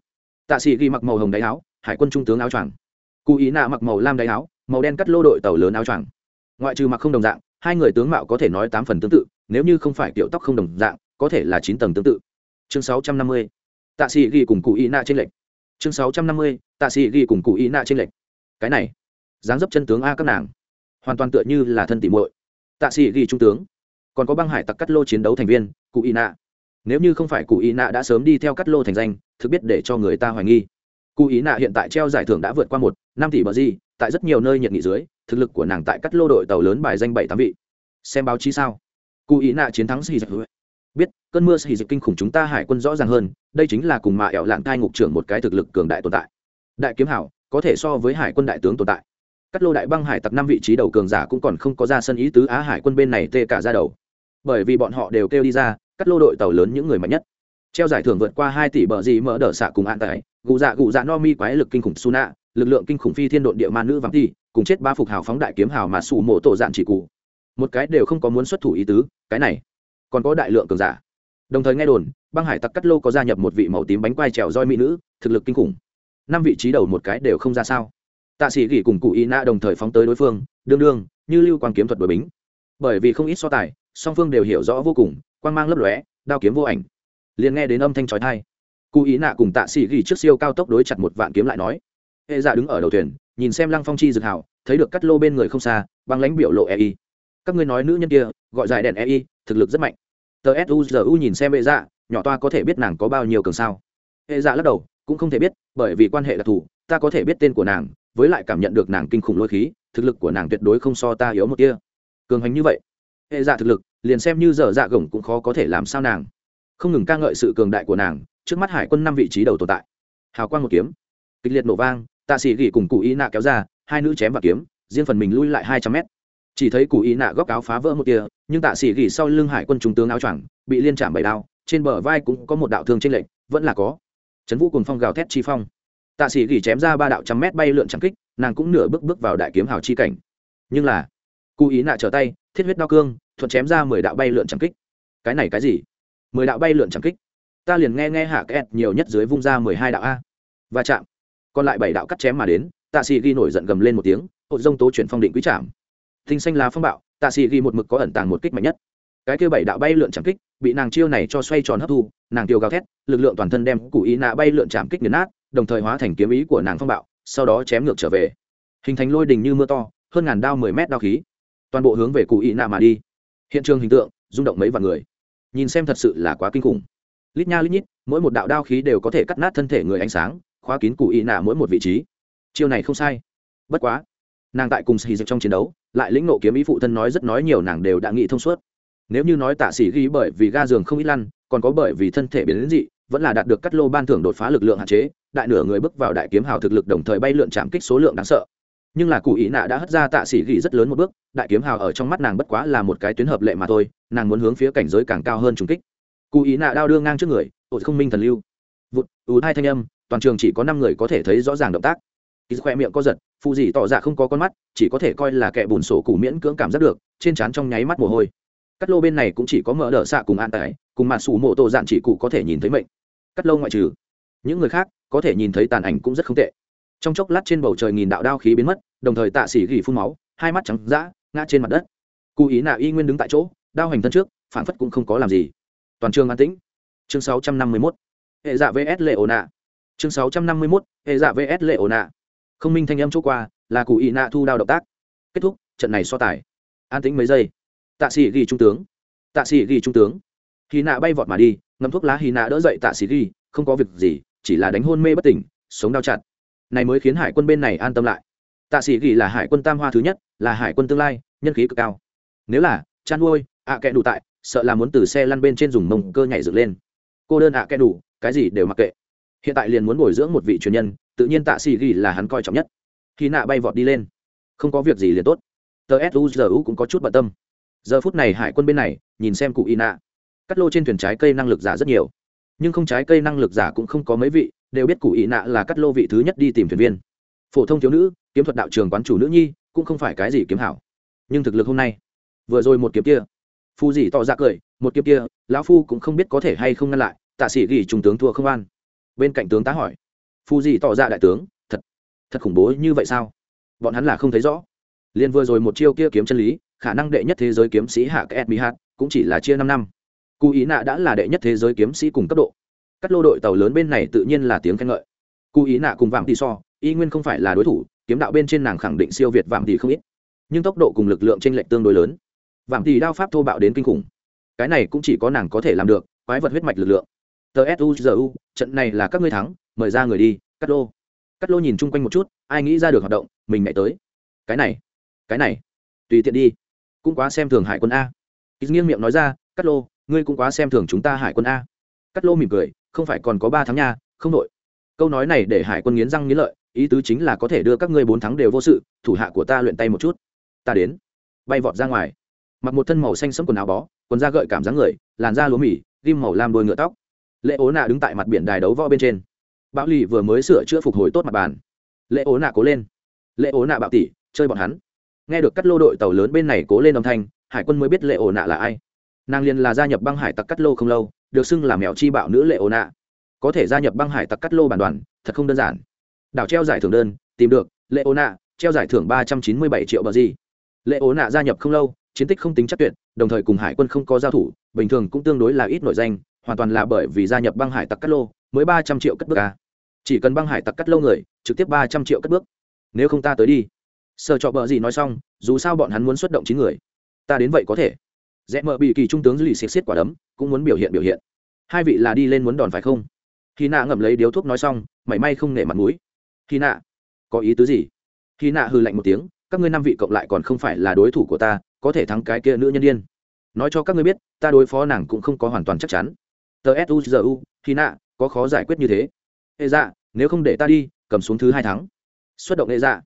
Tạ sĩ ghi mặc màu hồng đáy áo, hải quân trung tướng áo choàng. Cụ ị nạ mặc màu lam đáy áo, màu đen cắt lô đội tàu lớn áo choàng. Ngoại trừ mặc không đồng dạng, hai người tướng mạo có thể nói tám phần tương tự, nếu như không phải kiểu tóc không đồng dạng, có thể là chín tầng tương tự. Chương sáu trăm năm mươi, tạ sĩ ghi cùng cụ ị nạ trên lệnh chương sáu trăm năm mươi, tạ sĩ ghi cùng cụ ý nạ trên lệnh cái này, dáng dấp chân tướng a các nàng. Hoàn toàn tựa như là thân tỉ muội. Tạ sĩ ghi trung tướng. Còn có băng hải tặc cắt lô chiến đấu thành viên, cụ y nạ nếu như không phải cụ y nạ đã sớm đi theo cắt lô thành danh, thực biết để cho người ta hoài nghi. Cụ y nạ hiện tại treo giải thưởng đã vượt qua một, năm tỷ bờ di tại rất nhiều nơi nhiệt nghị dưới, thực lực của nàng tại cắt lô đội tàu lớn bài danh bảy tám vị. Xem báo chí sao. Cụ y nạ chiến thắng gì? Biết, cơn mưa sĩ dịch kinh khủng chúng ta hải quân rõ ràng hơn, đây chính là cùng mạ ẻo lạng thai ngục trưởng một cái thực lực cường đại tồn tại. Đại kiếm hảo, có thể so với hải quân đại tướng tồn tại. Các lô đại băng hải tặc năm vị trí đầu cường giả cũng còn không có ra sân ý tứ á hải quân bên này tê cả ra đầu. Bởi vì bọn họ đều kêu đi ra các lô đội tàu lớn những người mạnh nhất. Treo giải thưởng vượt qua hai tỷ bờ gì mở đỡ xạ cùng an tải gù dạ gù dạ no mi quái lực kinh khủng su nạ lực lượng kinh khủng phi thiên độn địa ma nữ vắng ti, cùng chết ba phục hào phóng đại kiếm hào mà sủ mộ tổ dạn chỉ cụ. Một cái đều không có muốn xuất thủ ý tứ, cái này còn có đại lượng cường giả. Đồng thời nghe đồn, băng hải tặc cắt lô có gia nhập một vị màu tím bánh quai trèo roi mỹ nữ, thực lực kinh khủng. Năm vị trí đầu một cái đều không ra sao. Tạ sĩ gỉ cùng cụ y na đồng thời phóng tới đối phương, đương đương, như lưu quang kiếm thuật đội bính. Bởi vì không ít so tài, song phương đều hiểu rõ vô cùng, quang mang lấp lóe, đao kiếm vô ảnh. Liền nghe đến âm thanh trói thai cụ ý nạ cùng tạ sĩ gỉ trước siêu cao tốc đối chặt một vạn kiếm lại nói. Hệ dạ đứng ở đầu thuyền, nhìn xem lăng phong chi dực hảo thấy được cắt lô bên người không xa, băng lãnh biểu lộ ei các ngươi nói nữ nhân kia, gọi dài đèn ei thực lực rất mạnh tờ suzu nhìn xem hệ dạ nhỏ toa có thể biết nàng có bao nhiêu cường sao. Hệ dạ lắc đầu, cũng không thể biết, bởi vì quan hệ đặc thù, ta có thể biết tên của nàng, với lại cảm nhận được nàng kinh khủng lôi khí, thực lực của nàng tuyệt đối không so ta yếu một kia. Cường hành như vậy hệ dạ thực lực, liền xem như dở dạ gồng cũng khó có thể làm sao nàng. Không ngừng ca ngợi sự cường đại của nàng, trước mắt hải quân năm vị trí đầu tồn tại. Hào quang một kiếm, kịch liệt nổ vang, tạ sĩ gỉ cùng cụ Y nạ kéo ra, hai nữ chém và kiếm, riêng phần mình lui lại hai trăm mét chỉ thấy cụ ý nạ góc áo phá vỡ một tia, nhưng tạ sĩ gỉ sau lưng hải quân trung tướng áo choàng, bị liên chạm bảy đao, trên bờ vai cũng có một đạo thương trên lệnh vẫn là có. Trấn vũ cùng phong gào thét chi phong. Tạ sĩ gỉ chém ra ba đạo trăm mét bay lượn trắng kích, nàng cũng nửa bước bước vào đại kiếm hào chi cảnh. Nhưng là, cụ ý nạ trở tay, thiết huyết đao cương, thuận chém ra mười đạo bay lượn trắng kích. Cái này cái gì? Mười đạo bay lượn trắng kích? Ta liền nghe nghe hạ kẹt nhiều nhất dưới vung ra mười hai đạo a. Và chạm. Còn lại bảy đạo cắt chém mà đến, tạ sĩ ghi nổi giận gầm lên một tiếng, hội dông tố chuyển phong định quý chạm thinh xanh lá phong bạo, tạ sĩ ghi một mực có ẩn tàng một kích mạnh nhất. Cái kia bảy đạo bay lượn chạm kích, bị nàng chiêu này cho xoay tròn hấp thu, nàng tiêu gào thét, lực lượng toàn thân đem cụ ý nạ bay lượn chạm kích nghiền nát, đồng thời hóa thành kiếm ý của nàng phong bạo, sau đó chém ngược trở về. Hình thành lôi đình như mưa to, hơn ngàn đao mười mét đao khí. Toàn bộ hướng về cụ ý nạ mà đi. Hiện trường hình tượng, rung động mấy vạn người. Nhìn xem thật sự là quá kinh khủng. Lít nha lít nhít, mỗi một đạo đao khí đều có thể cắt nát thân thể người ánh sáng, khóa kín cụ ý nạ mỗi một vị trí. Chiêu này không sai. Bất quá, nàng tại cùng xì dịch trong chiến đấu lại lĩnh nộ kiếm ý phụ thân nói rất nói nhiều nàng đều đã nghĩ thông suốt. Nếu như nói tạ sĩ ghi bởi vì ga giường không ít lăn, còn có bởi vì thân thể biến đến dị, vẫn là đạt được cắt lô ban thưởng đột phá lực lượng hạn chế, đại nửa người bước vào đại kiếm hào thực lực đồng thời bay lượn chạm kích số lượng đáng sợ. Nhưng là cụ ý nạ đã hất ra tạ sĩ ghi rất lớn một bước, đại kiếm hào ở trong mắt nàng bất quá là một cái tuyến hợp lệ mà thôi, nàng muốn hướng phía cảnh giới càng cao hơn trùng kích. Cụ ý nạ đao đương ngang trước người tội không minh thần lưu. Vụt, ù hai thanh âm, toàn trường chỉ có năm người có thể thấy rõ ràng động tác. Ít khoe miệng co giật phụ gì tỏ dạ không có con mắt, chỉ có thể coi là kẻ bùn sổ cụ miễn cưỡng cảm giác được, trên trán trong nháy mắt mồ hôi. Cắt lô bên này cũng chỉ có mở đỡ xạ cùng an tải cùng mặt xù mộ tổ dạn chỉ cụ có thể nhìn thấy mệnh. Cắt lô ngoại trừ. Những người khác, có thể nhìn thấy tàn ảnh cũng rất không tệ. Trong chốc lát trên bầu trời nghìn đạo đao khí biến mất, đồng thời tạ xỉ gỉ phun máu, hai mắt trắng d ngã trên mặt đất. Cụ ý nạ y nguyên đứng tại chỗ, đao hành thân trước, phản phất cũng không có làm gì. Toàn trường an tĩnh. Chương 651. hệ dạ vs lệ ổ nạ chương 651. hệ dạ vs lệ ổ nạ không minh thanh âm chỗ qua, là cụ ý nạ thu đao động tác. Kết thúc, trận này so tài. An tĩnh mấy giây. Tạ sĩ ghi trung tướng. Tạ sĩ ghi trung tướng. Hy nạ bay vọt mà đi ngâm thuốc lá hy nạ đỡ dậy tạ sĩ ghi, không có việc gì, chỉ là đánh hôn mê bất tỉnh, sống đau chặt. Này mới khiến hải quân bên này an tâm lại. Tạ sĩ ghi là hải quân tam hoa thứ nhất, là hải quân tương lai, nhân khí cực cao. Nếu là chăn nuôi ạ à kẽ đủ tại, sợ là muốn từ xe lăn bên trên dùng mông cơ nhảy dựng lên. Cô đơn ạ à kẽ đủ, cái gì đều mặc kệ. Hiện tại liền muốn bồi dưỡng một vị truyền nhân tự nhiên tạ sĩ ghi là hắn coi trọng nhất. Khi nạ bay vọt đi lên, không có việc gì liền tốt. Tờ suzu cũng có chút bận tâm. Giờ phút này hải quân bên này, nhìn xem cụ y nạ. Cắt lô trên thuyền trái cây năng lực giả rất nhiều. Nhưng không trái cây năng lực giả cũng không có mấy vị, đều biết cụ y nạ là cắt lô vị thứ nhất đi tìm thuyền viên. Phổ thông thiếu nữ, kiếm thuật đạo trường quán chủ nữ nhi, cũng không phải cái gì kiếm hảo. Nhưng thực lực hôm nay, vừa rồi một kiếm kia, phu gì tỏ ra cười, một kiếm kia, lão phu cũng không biết có thể hay không ngăn lại, tạ sĩ ghi trung tướng thua không an. Bên cạnh tướng tá hỏi phu gì tỏ ra đại tướng, thật thật khủng bố như vậy sao? Bọn hắn là không thấy rõ. Liền vừa rồi một chiêu kia kiếm chân lý, khả năng đệ nhất thế giới kiếm sĩ hạ kẹt mi hạt cũng chỉ là chia năm năm. Cụ ý nạ đã là đệ nhất thế giới kiếm sĩ cùng cấp độ. Các lô đội tàu lớn bên này tự nhiên là tiếng khen ngợi. Cụ ý nạ cùng vạm tỷ so, y nguyên không phải là đối thủ, kiếm đạo bên trên nàng khẳng định siêu việt vạm tỷ không ít. Nhưng tốc độ cùng lực lượng tranh lệch tương đối lớn. Vạm tỷ đao pháp thô bạo đến kinh khủng. Cái này cũng chỉ có nàng có thể làm được, quái vật huyết mạch lực lượng. Tờ trận này là các ngươi thắng mời ra người đi, cắt lô. Cắt lô nhìn chung quanh một chút, ai nghĩ ra được hoạt động, mình nhảy tới. Cái này cái này, tùy tiện đi. Cũng quá xem thường hải quân a. Ít nghiêng miệng nói ra, cắt lô, ngươi cũng quá xem thường chúng ta hải quân a. Cắt lô mỉm cười, không phải còn có ba tháng nha, không đội câu nói này để hải quân nghiến răng nghiến lợi, ý tứ chính là có thể đưa các ngươi bốn tháng đều vô sự, thủ hạ của ta luyện tay một chút. Ta đến, bay vọt ra ngoài. Mặc một thân màu xanh sẫm quần áo bó, quần da gợi cảm dáng người, làn da lúa mì, ghim màu lam đôi ngựa tóc. Lệ ố nạ đứng tại mặt biển đài đấu võ bên trên bão lì vừa mới sửa chữa phục hồi tốt mặt bàn. Lệ ố nạ cố lên. Lệ ố nạ bạo tỷ chơi bọn hắn. Nghe được cắt lô đội tàu lớn bên này cố lên âm thanh, hải quân mới biết lệ ố nạ là ai. Nàng liền là gia nhập băng hải tặc cắt lô không lâu, được xưng là mèo chi bạo nữ lệ ố nạ. Có thể gia nhập băng hải tặc cắt lô bản đoàn, thật không đơn giản. Đảo treo giải thưởng đơn, tìm được, lệ ố nạ, treo giải thưởng ba trăm chín mươi bảy triệu bờ gì. Lệ ố nạ gia nhập không lâu, chiến tích không tính chắc tuyệt, đồng thời cùng hải quân không có giao thủ, bình thường cũng tương đối là ít nội danh, hoàn toàn là bởi vì gia nhập băng hải tặc cắt lô, mới ba trăm triệu cất bước ca chỉ cần băng hải tặc cắt lâu người, trực tiếp ba trăm triệu cất bước. Nếu không ta tới đi. Sợ trọ bờ gì nói xong, dù sao bọn hắn muốn xuất động chín người. Ta đến vậy có thể. Rẽ mợ bị kỳ trung tướng dư lì xiết xiết quả đấm, cũng muốn biểu hiện biểu hiện. Hai vị là đi lên muốn đòn phải không? Khi nạ ngậm lấy điếu thuốc nói xong, mảy may không nể mặt mũi. Khi nạ, có ý tứ gì? Khi nạ hư lạnh một tiếng, các ngươi năm vị cộng lại còn không phải là đối thủ của ta, có thể thắng cái kia nữ nhân điên. Nói cho các ngươi biết, ta đối phó nàng cũng không có hoàn toàn chắc chắn. Tờ suzu khi nạ, có khó giải quyết như thế hệ dạ nếu không để ta đi, cầm xuống thứ hai tháng xuất động hệ dạ.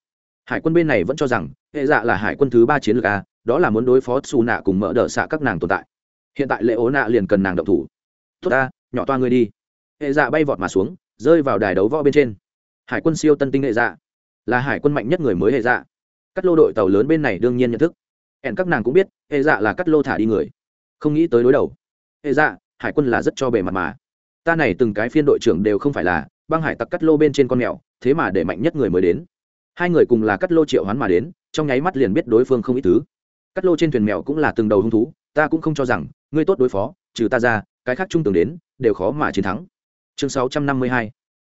Hải quân bên này vẫn cho rằng hệ dạ là hải quân thứ ba chiến lược a, đó là muốn đối phó xù nạ cùng mỡ đỡ xạ các nàng tồn tại. Hiện tại lệ ố nạ liền cần nàng động thủ. Tốt ta, nhỏ toa ngươi đi. Hệ dạ bay vọt mà xuống, rơi vào đài đấu võ bên trên. Hải quân siêu tân tinh hệ dạ. Là hải quân mạnh nhất người mới hệ dạ. Các lô đội tàu lớn bên này đương nhiên nhận thức. Hẹn các nàng cũng biết hệ dạ là cắt lô thả đi người. Không nghĩ tới đối đầu. Hệ dạ hải quân là rất cho bề mặt mà. Ta này từng cái phiên đội trưởng đều không phải là băng hải tặc cắt lô bên trên con mèo, thế mà để mạnh nhất người mới đến. Hai người cùng là cắt lô triệu hoán mà đến, trong nháy mắt liền biết đối phương không ít thứ. Cắt lô trên thuyền mèo cũng là từng đầu hung thú, ta cũng không cho rằng, ngươi tốt đối phó, trừ ta ra, cái khác trung tường đến, đều khó mà chiến thắng. Chương 652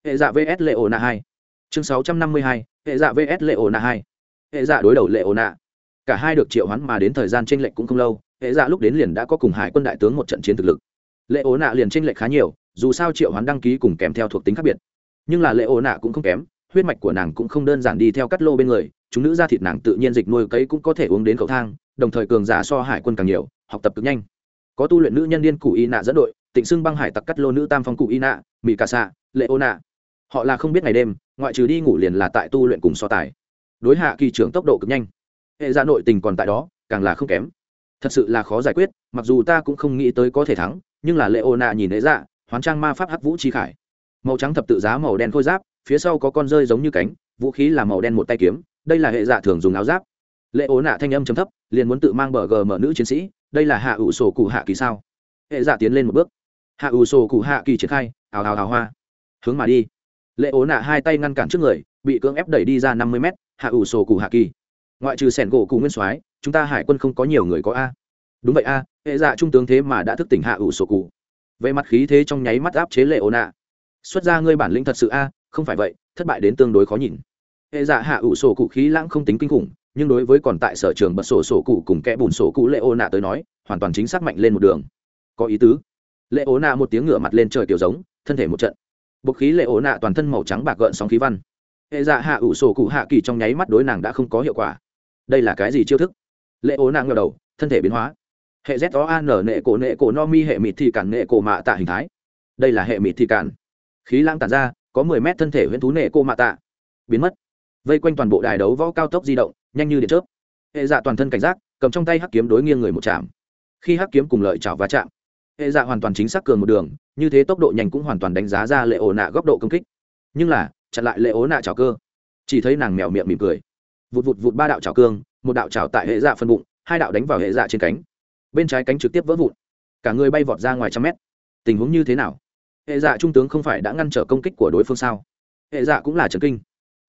hệ dạ vs lệ ổ nạ hai chương 652 hệ dạ vs lệ ổ nạ hai. Hệ dạ đối đầu lệ ổ nạ cả hai được triệu hoán mà đến thời gian tranh lệch cũng không lâu, hệ dạ lúc đến liền đã có cùng hải quân đại tướng một trận chiến thực lực. Lệ ổ nạ liền tranh lệch khá nhiều dù sao triệu hoán đăng ký cùng kèm theo thuộc tính khác biệt. Nhưng là lệ ô nạ cũng không kém, huyết mạch của nàng cũng không đơn giản đi theo cắt lô bên người, chúng nữ ra thịt nàng tự nhiên dịch nuôi cấy cũng có thể uống đến cầu thang, đồng thời cường giả so hải quân càng nhiều, học tập cực nhanh. Có tu luyện nữ nhân liên cụ y nạ dẫn đội, tịnh xưng băng hải tặc cắt lô nữ tam phong cụ y nạ mỹ cà xạ lệ ô nạ. Họ là không biết ngày đêm, ngoại trừ đi ngủ liền là tại tu luyện cùng so tài. Đối hạ kỳ trưởng tốc độ cực nhanh. Hệ gia nội tình còn tại đó, càng là không kém. Thật sự là khó giải quyết, mặc dù ta cũng không nghĩ tới có thể thắng, nhưng là lệ ô nạ nhìn hệ dạ hoán trang ma pháp hắc vũ chi khải. Màu trắng thập tự giá màu đen khôi giáp, phía sau có con rơi giống như cánh, vũ khí là màu đen một tay kiếm, đây là hệ dạ thường dùng áo giáp. Lệ ố nạ thanh âm chấm thấp, liền muốn tự mang bờ gờ mở nữ chiến sĩ, đây là hạ ủ sổ cụ hạ kỳ sao? Hệ dạ tiến lên một bước. Hạ ủ sổ cụ hạ kỳ triển khai, ào ào ào hoa. Hướng mà đi. Lệ ố nạ hai tay ngăn cản trước người, bị cưỡng ép đẩy đi ra năm mươi mét, hạ ủ sổ cụ hạ kỳ. Ngoại trừ sẻn gỗ cụ nguyên soái, chúng ta hải quân không có nhiều người có a. Đúng vậy a, hệ dạ trung tướng thế mà đã thức tỉnh hạ ủ sổ cụ về mặt khí thế trong nháy mắt áp chế lệ ô nạ xuất ra ngươi bản lĩnh thật sự a, không phải vậy, thất bại đến tương đối khó nhìn. Hệ dạ hạ ủ sổ cụ khí lãng không tính kinh khủng, nhưng đối với còn tại sở trường bật sổ sổ cụ cùng kẽ bùn sổ cụ lệ ô nạ tới nói, hoàn toàn chính xác mạnh lên một đường. Có ý tứ. Lệ ô nạ một tiếng ngửa mặt lên trời kiểu giống, thân thể một trận. Bộc khí lệ ô nạ toàn thân màu trắng bạc gợn sóng khí văn. Hệ dạ hạ ủ sổ cụ hạ kỳ trong nháy mắt đối nàng đã không có hiệu quả. Đây là cái gì chiêu thức? Lệ ô nạ ngờ đầu, thân thể biến hóa hệ z o a n nệ cổ nệ cổ no mi hệ mịt thì cản nệ cổ mạ tạ hình thái. Đây là hệ mịt thì cản. Khí lãng tản ra, có mười mét thân thể huyễn thú nệ cổ mạ tạ. Biến mất. Vây quanh toàn bộ đài đấu võ cao tốc di động, nhanh như điện chớp. Hệ dạ toàn thân cảnh giác, cầm trong tay hắc kiếm đối nghiêng người một chạm. Khi hắc kiếm cùng lợi chảo va chạm, hệ dạ hoàn toàn chính xác cường một đường, như thế tốc độ nhanh cũng hoàn toàn đánh giá ra lệ ổ nạ góc độ công kích. Nhưng là, chặn lại lệ ổ nạ trào cơ. Chỉ thấy nàng mèo miệng mỉm cười. Vụt vụt vụt ba đạo trào cương, một đạo trào tại hệ dạ phân bụng, hai đạo đánh vào hệ dạ trên cánh bên trái cánh trực tiếp vỡ vụn, cả người bay vọt ra ngoài trăm mét. Tình huống như thế nào? Hệ dạ trung tướng không phải đã ngăn trở công kích của đối phương sao? Hệ dạ cũng là trần kinh.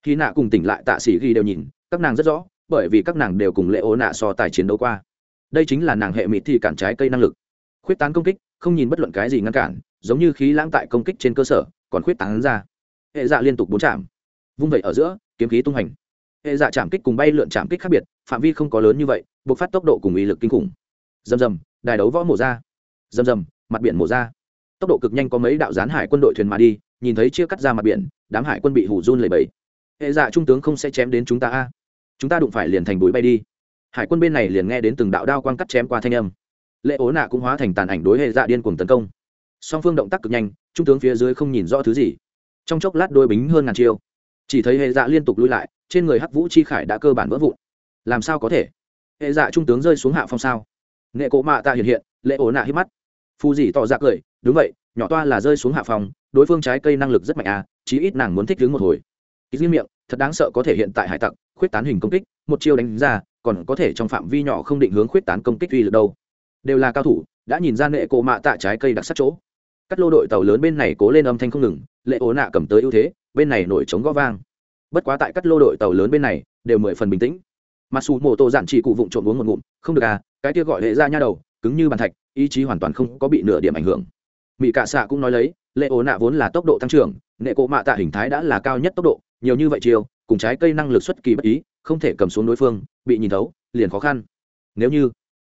Khi nạ cùng tỉnh lại tạ sĩ ghi đều nhìn, các nàng rất rõ, bởi vì các nàng đều cùng lệ ố nạ so tài chiến đấu qua. Đây chính là nàng hệ mịt thì cản trái cây năng lực. Khuyết tán công kích, không nhìn bất luận cái gì ngăn cản, giống như khí lãng tại công kích trên cơ sở, còn khuyết tán ra. Hệ dạ liên tục bốn chạm. Vung vẩy ở giữa, kiếm khí tung hành. Hệ dạ chạm kích cùng bay lượn chạm kích khác biệt, phạm vi không có lớn như vậy buộc phát tốc độ cùng uy lực kinh khủng dầm dầm đài đấu võ mổ ra. Dầm dầm mặt biển mổ ra. Tốc độ cực nhanh có mấy đạo gián hải quân đội thuyền mà đi nhìn thấy chia cắt ra mặt biển đám hải quân bị hủ run lẩy bẩy, hệ dạ trung tướng không sẽ chém đến chúng ta a. Chúng ta đụng phải liền thành bụi bay đi. Hải quân bên này liền nghe đến từng đạo đao quang cắt chém qua thanh âm. Lệ ố nạ cũng hóa thành tàn ảnh đối hệ dạ điên cuồng tấn công. Song phương động tác cực nhanh trung tướng phía dưới không nhìn rõ thứ gì. Trong chốc lát đôi bính hơn ngàn chiêu. Chỉ thấy hệ dạ liên tục lui lại trên người hắc vũ chi khải đã cơ bản vỡ vụn. Làm sao có thể? Hệ dạ trung tướng rơi xuống hạ phong sao? Nghệ cổ mạ tạ hiện hiện lệ ổ nạ hít mắt. Phù dì tỏ ra cười, đúng vậy, nhỏ toa là rơi xuống hạ phòng, đối phương trái cây năng lực rất mạnh à chí ít nàng muốn thích đứng một hồi. Ít riêng miệng, thật đáng sợ có thể hiện tại hải tặc, khuyết tán hình công kích, một chiêu đánh ra, còn có thể trong phạm vi nhỏ không định hướng khuyết tán công kích uy lực đâu. Đều là cao thủ, đã nhìn ra nệ cổ mạ tạ trái cây đặc sắc chỗ. Cắt lô đội tàu lớn bên này cố lên âm thanh không ngừng lệ ố nạ cầm tới ưu thế, bên này nổi trống gó vang. Bất quá tại cắt lô đội tàu lớn bên này, đều mười phần bình tĩnh mà xù mô tô giản chỉ cụ vụng trộm uống một ngụm, không được à cái kia gọi hệ ra nha đầu, cứng như bàn thạch, ý chí hoàn toàn không có bị nửa điểm ảnh hưởng. Mỹ cạ xạ cũng nói lấy, lệ ố nạ vốn là tốc độ tăng trưởng, nệ cộ mạ tạ hình thái đã là cao nhất tốc độ, nhiều như vậy chiều cùng trái cây năng lực xuất kỳ bất ý, không thể cầm xuống đối phương, bị nhìn thấu, liền khó khăn. Nếu như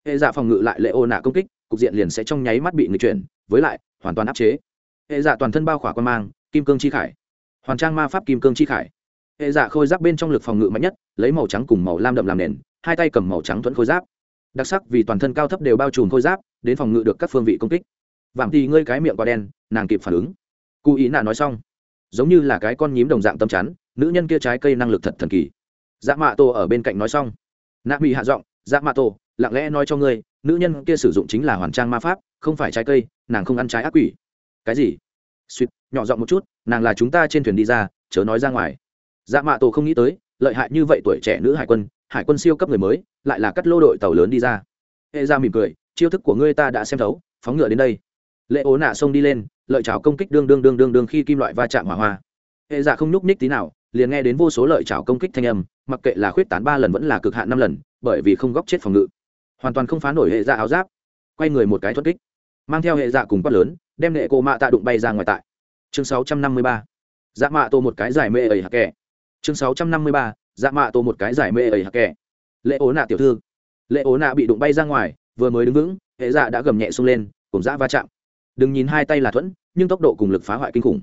hệ dạ phòng ngự lại lệ ô nạ công kích, cục diện liền sẽ trong nháy mắt bị người chuyển, với lại, hoàn toàn áp chế. Hệ dạ toàn thân bao khỏa quan mang, kim cương chi khải. Hoàn trang ma pháp kim cương chi khải hệ dạ khôi giáp bên trong lực phòng ngự mạnh nhất, lấy màu trắng cùng màu lam đậm làm nền, hai tay cầm màu trắng thuẫn khôi giáp. Đặc sắc vì toàn thân cao thấp đều bao trùm khôi giáp, đến phòng ngự được các phương vị công kích. Vạm thì ngơi cái miệng quả đen, nàng kịp phản ứng. Cụ ý nạ nói xong, giống như là cái con nhím đồng dạng tâm chắn, nữ nhân kia trái cây năng lực thật thần kỳ. Dạ mạ tổ ở bên cạnh nói xong. Nạ bị hạ giọng dạ mạ tổ, lặng lẽ nói cho ngươi, nữ nhân kia sử dụng chính là hoàn trang ma pháp, không phải trái cây, nàng không ăn trái ác quỷ. Cái gì? Suýt nhỏ giọng một chút, nàng là chúng ta trên thuyền đi ra, chớ nói ra ngoài dạ mạ tổ không nghĩ tới, lợi hại như vậy tuổi trẻ nữ hải quân hải quân siêu cấp người mới, lại là cắt lô đội tàu lớn đi ra. Hệ ra mỉm cười, chiêu thức của ngươi ta đã xem thấu, phóng ngựa đến đây. Lệ ố nạ xông đi lên, lợi chảo công kích đương đương đương đương đương khi kim loại va chạm hỏa hoa. Hệ dạ không nhúc ních tí nào, liền nghe đến vô số lợi chảo công kích thanh âm, mặc kệ là khuyết tán ba lần vẫn là cực hạn năm lần, bởi vì không góc chết phòng ngự. Hoàn toàn không phá nổi hệ dạ áo giáp. Quay người một cái thoát kích, mang theo hệ dạ cùng quát lớn, đem nệ cô mạ tạ đụng bay ra ngoài tại. Chương 653. dạ mạ tô một cái giải mê ẩy hạc kẻ chương 653. dạ mạ tô một cái giải mê ẩy hạc kẻ. Lệ ố nạ tiểu thư. Lệ ố nạ bị đụng bay ra ngoài, vừa mới đứng vững, hệ dạ đã gầm nhẹ xông lên, cùng dã va chạm. Đừng nhìn hai tay là thuẫn, nhưng tốc độ cùng lực phá hoại kinh khủng.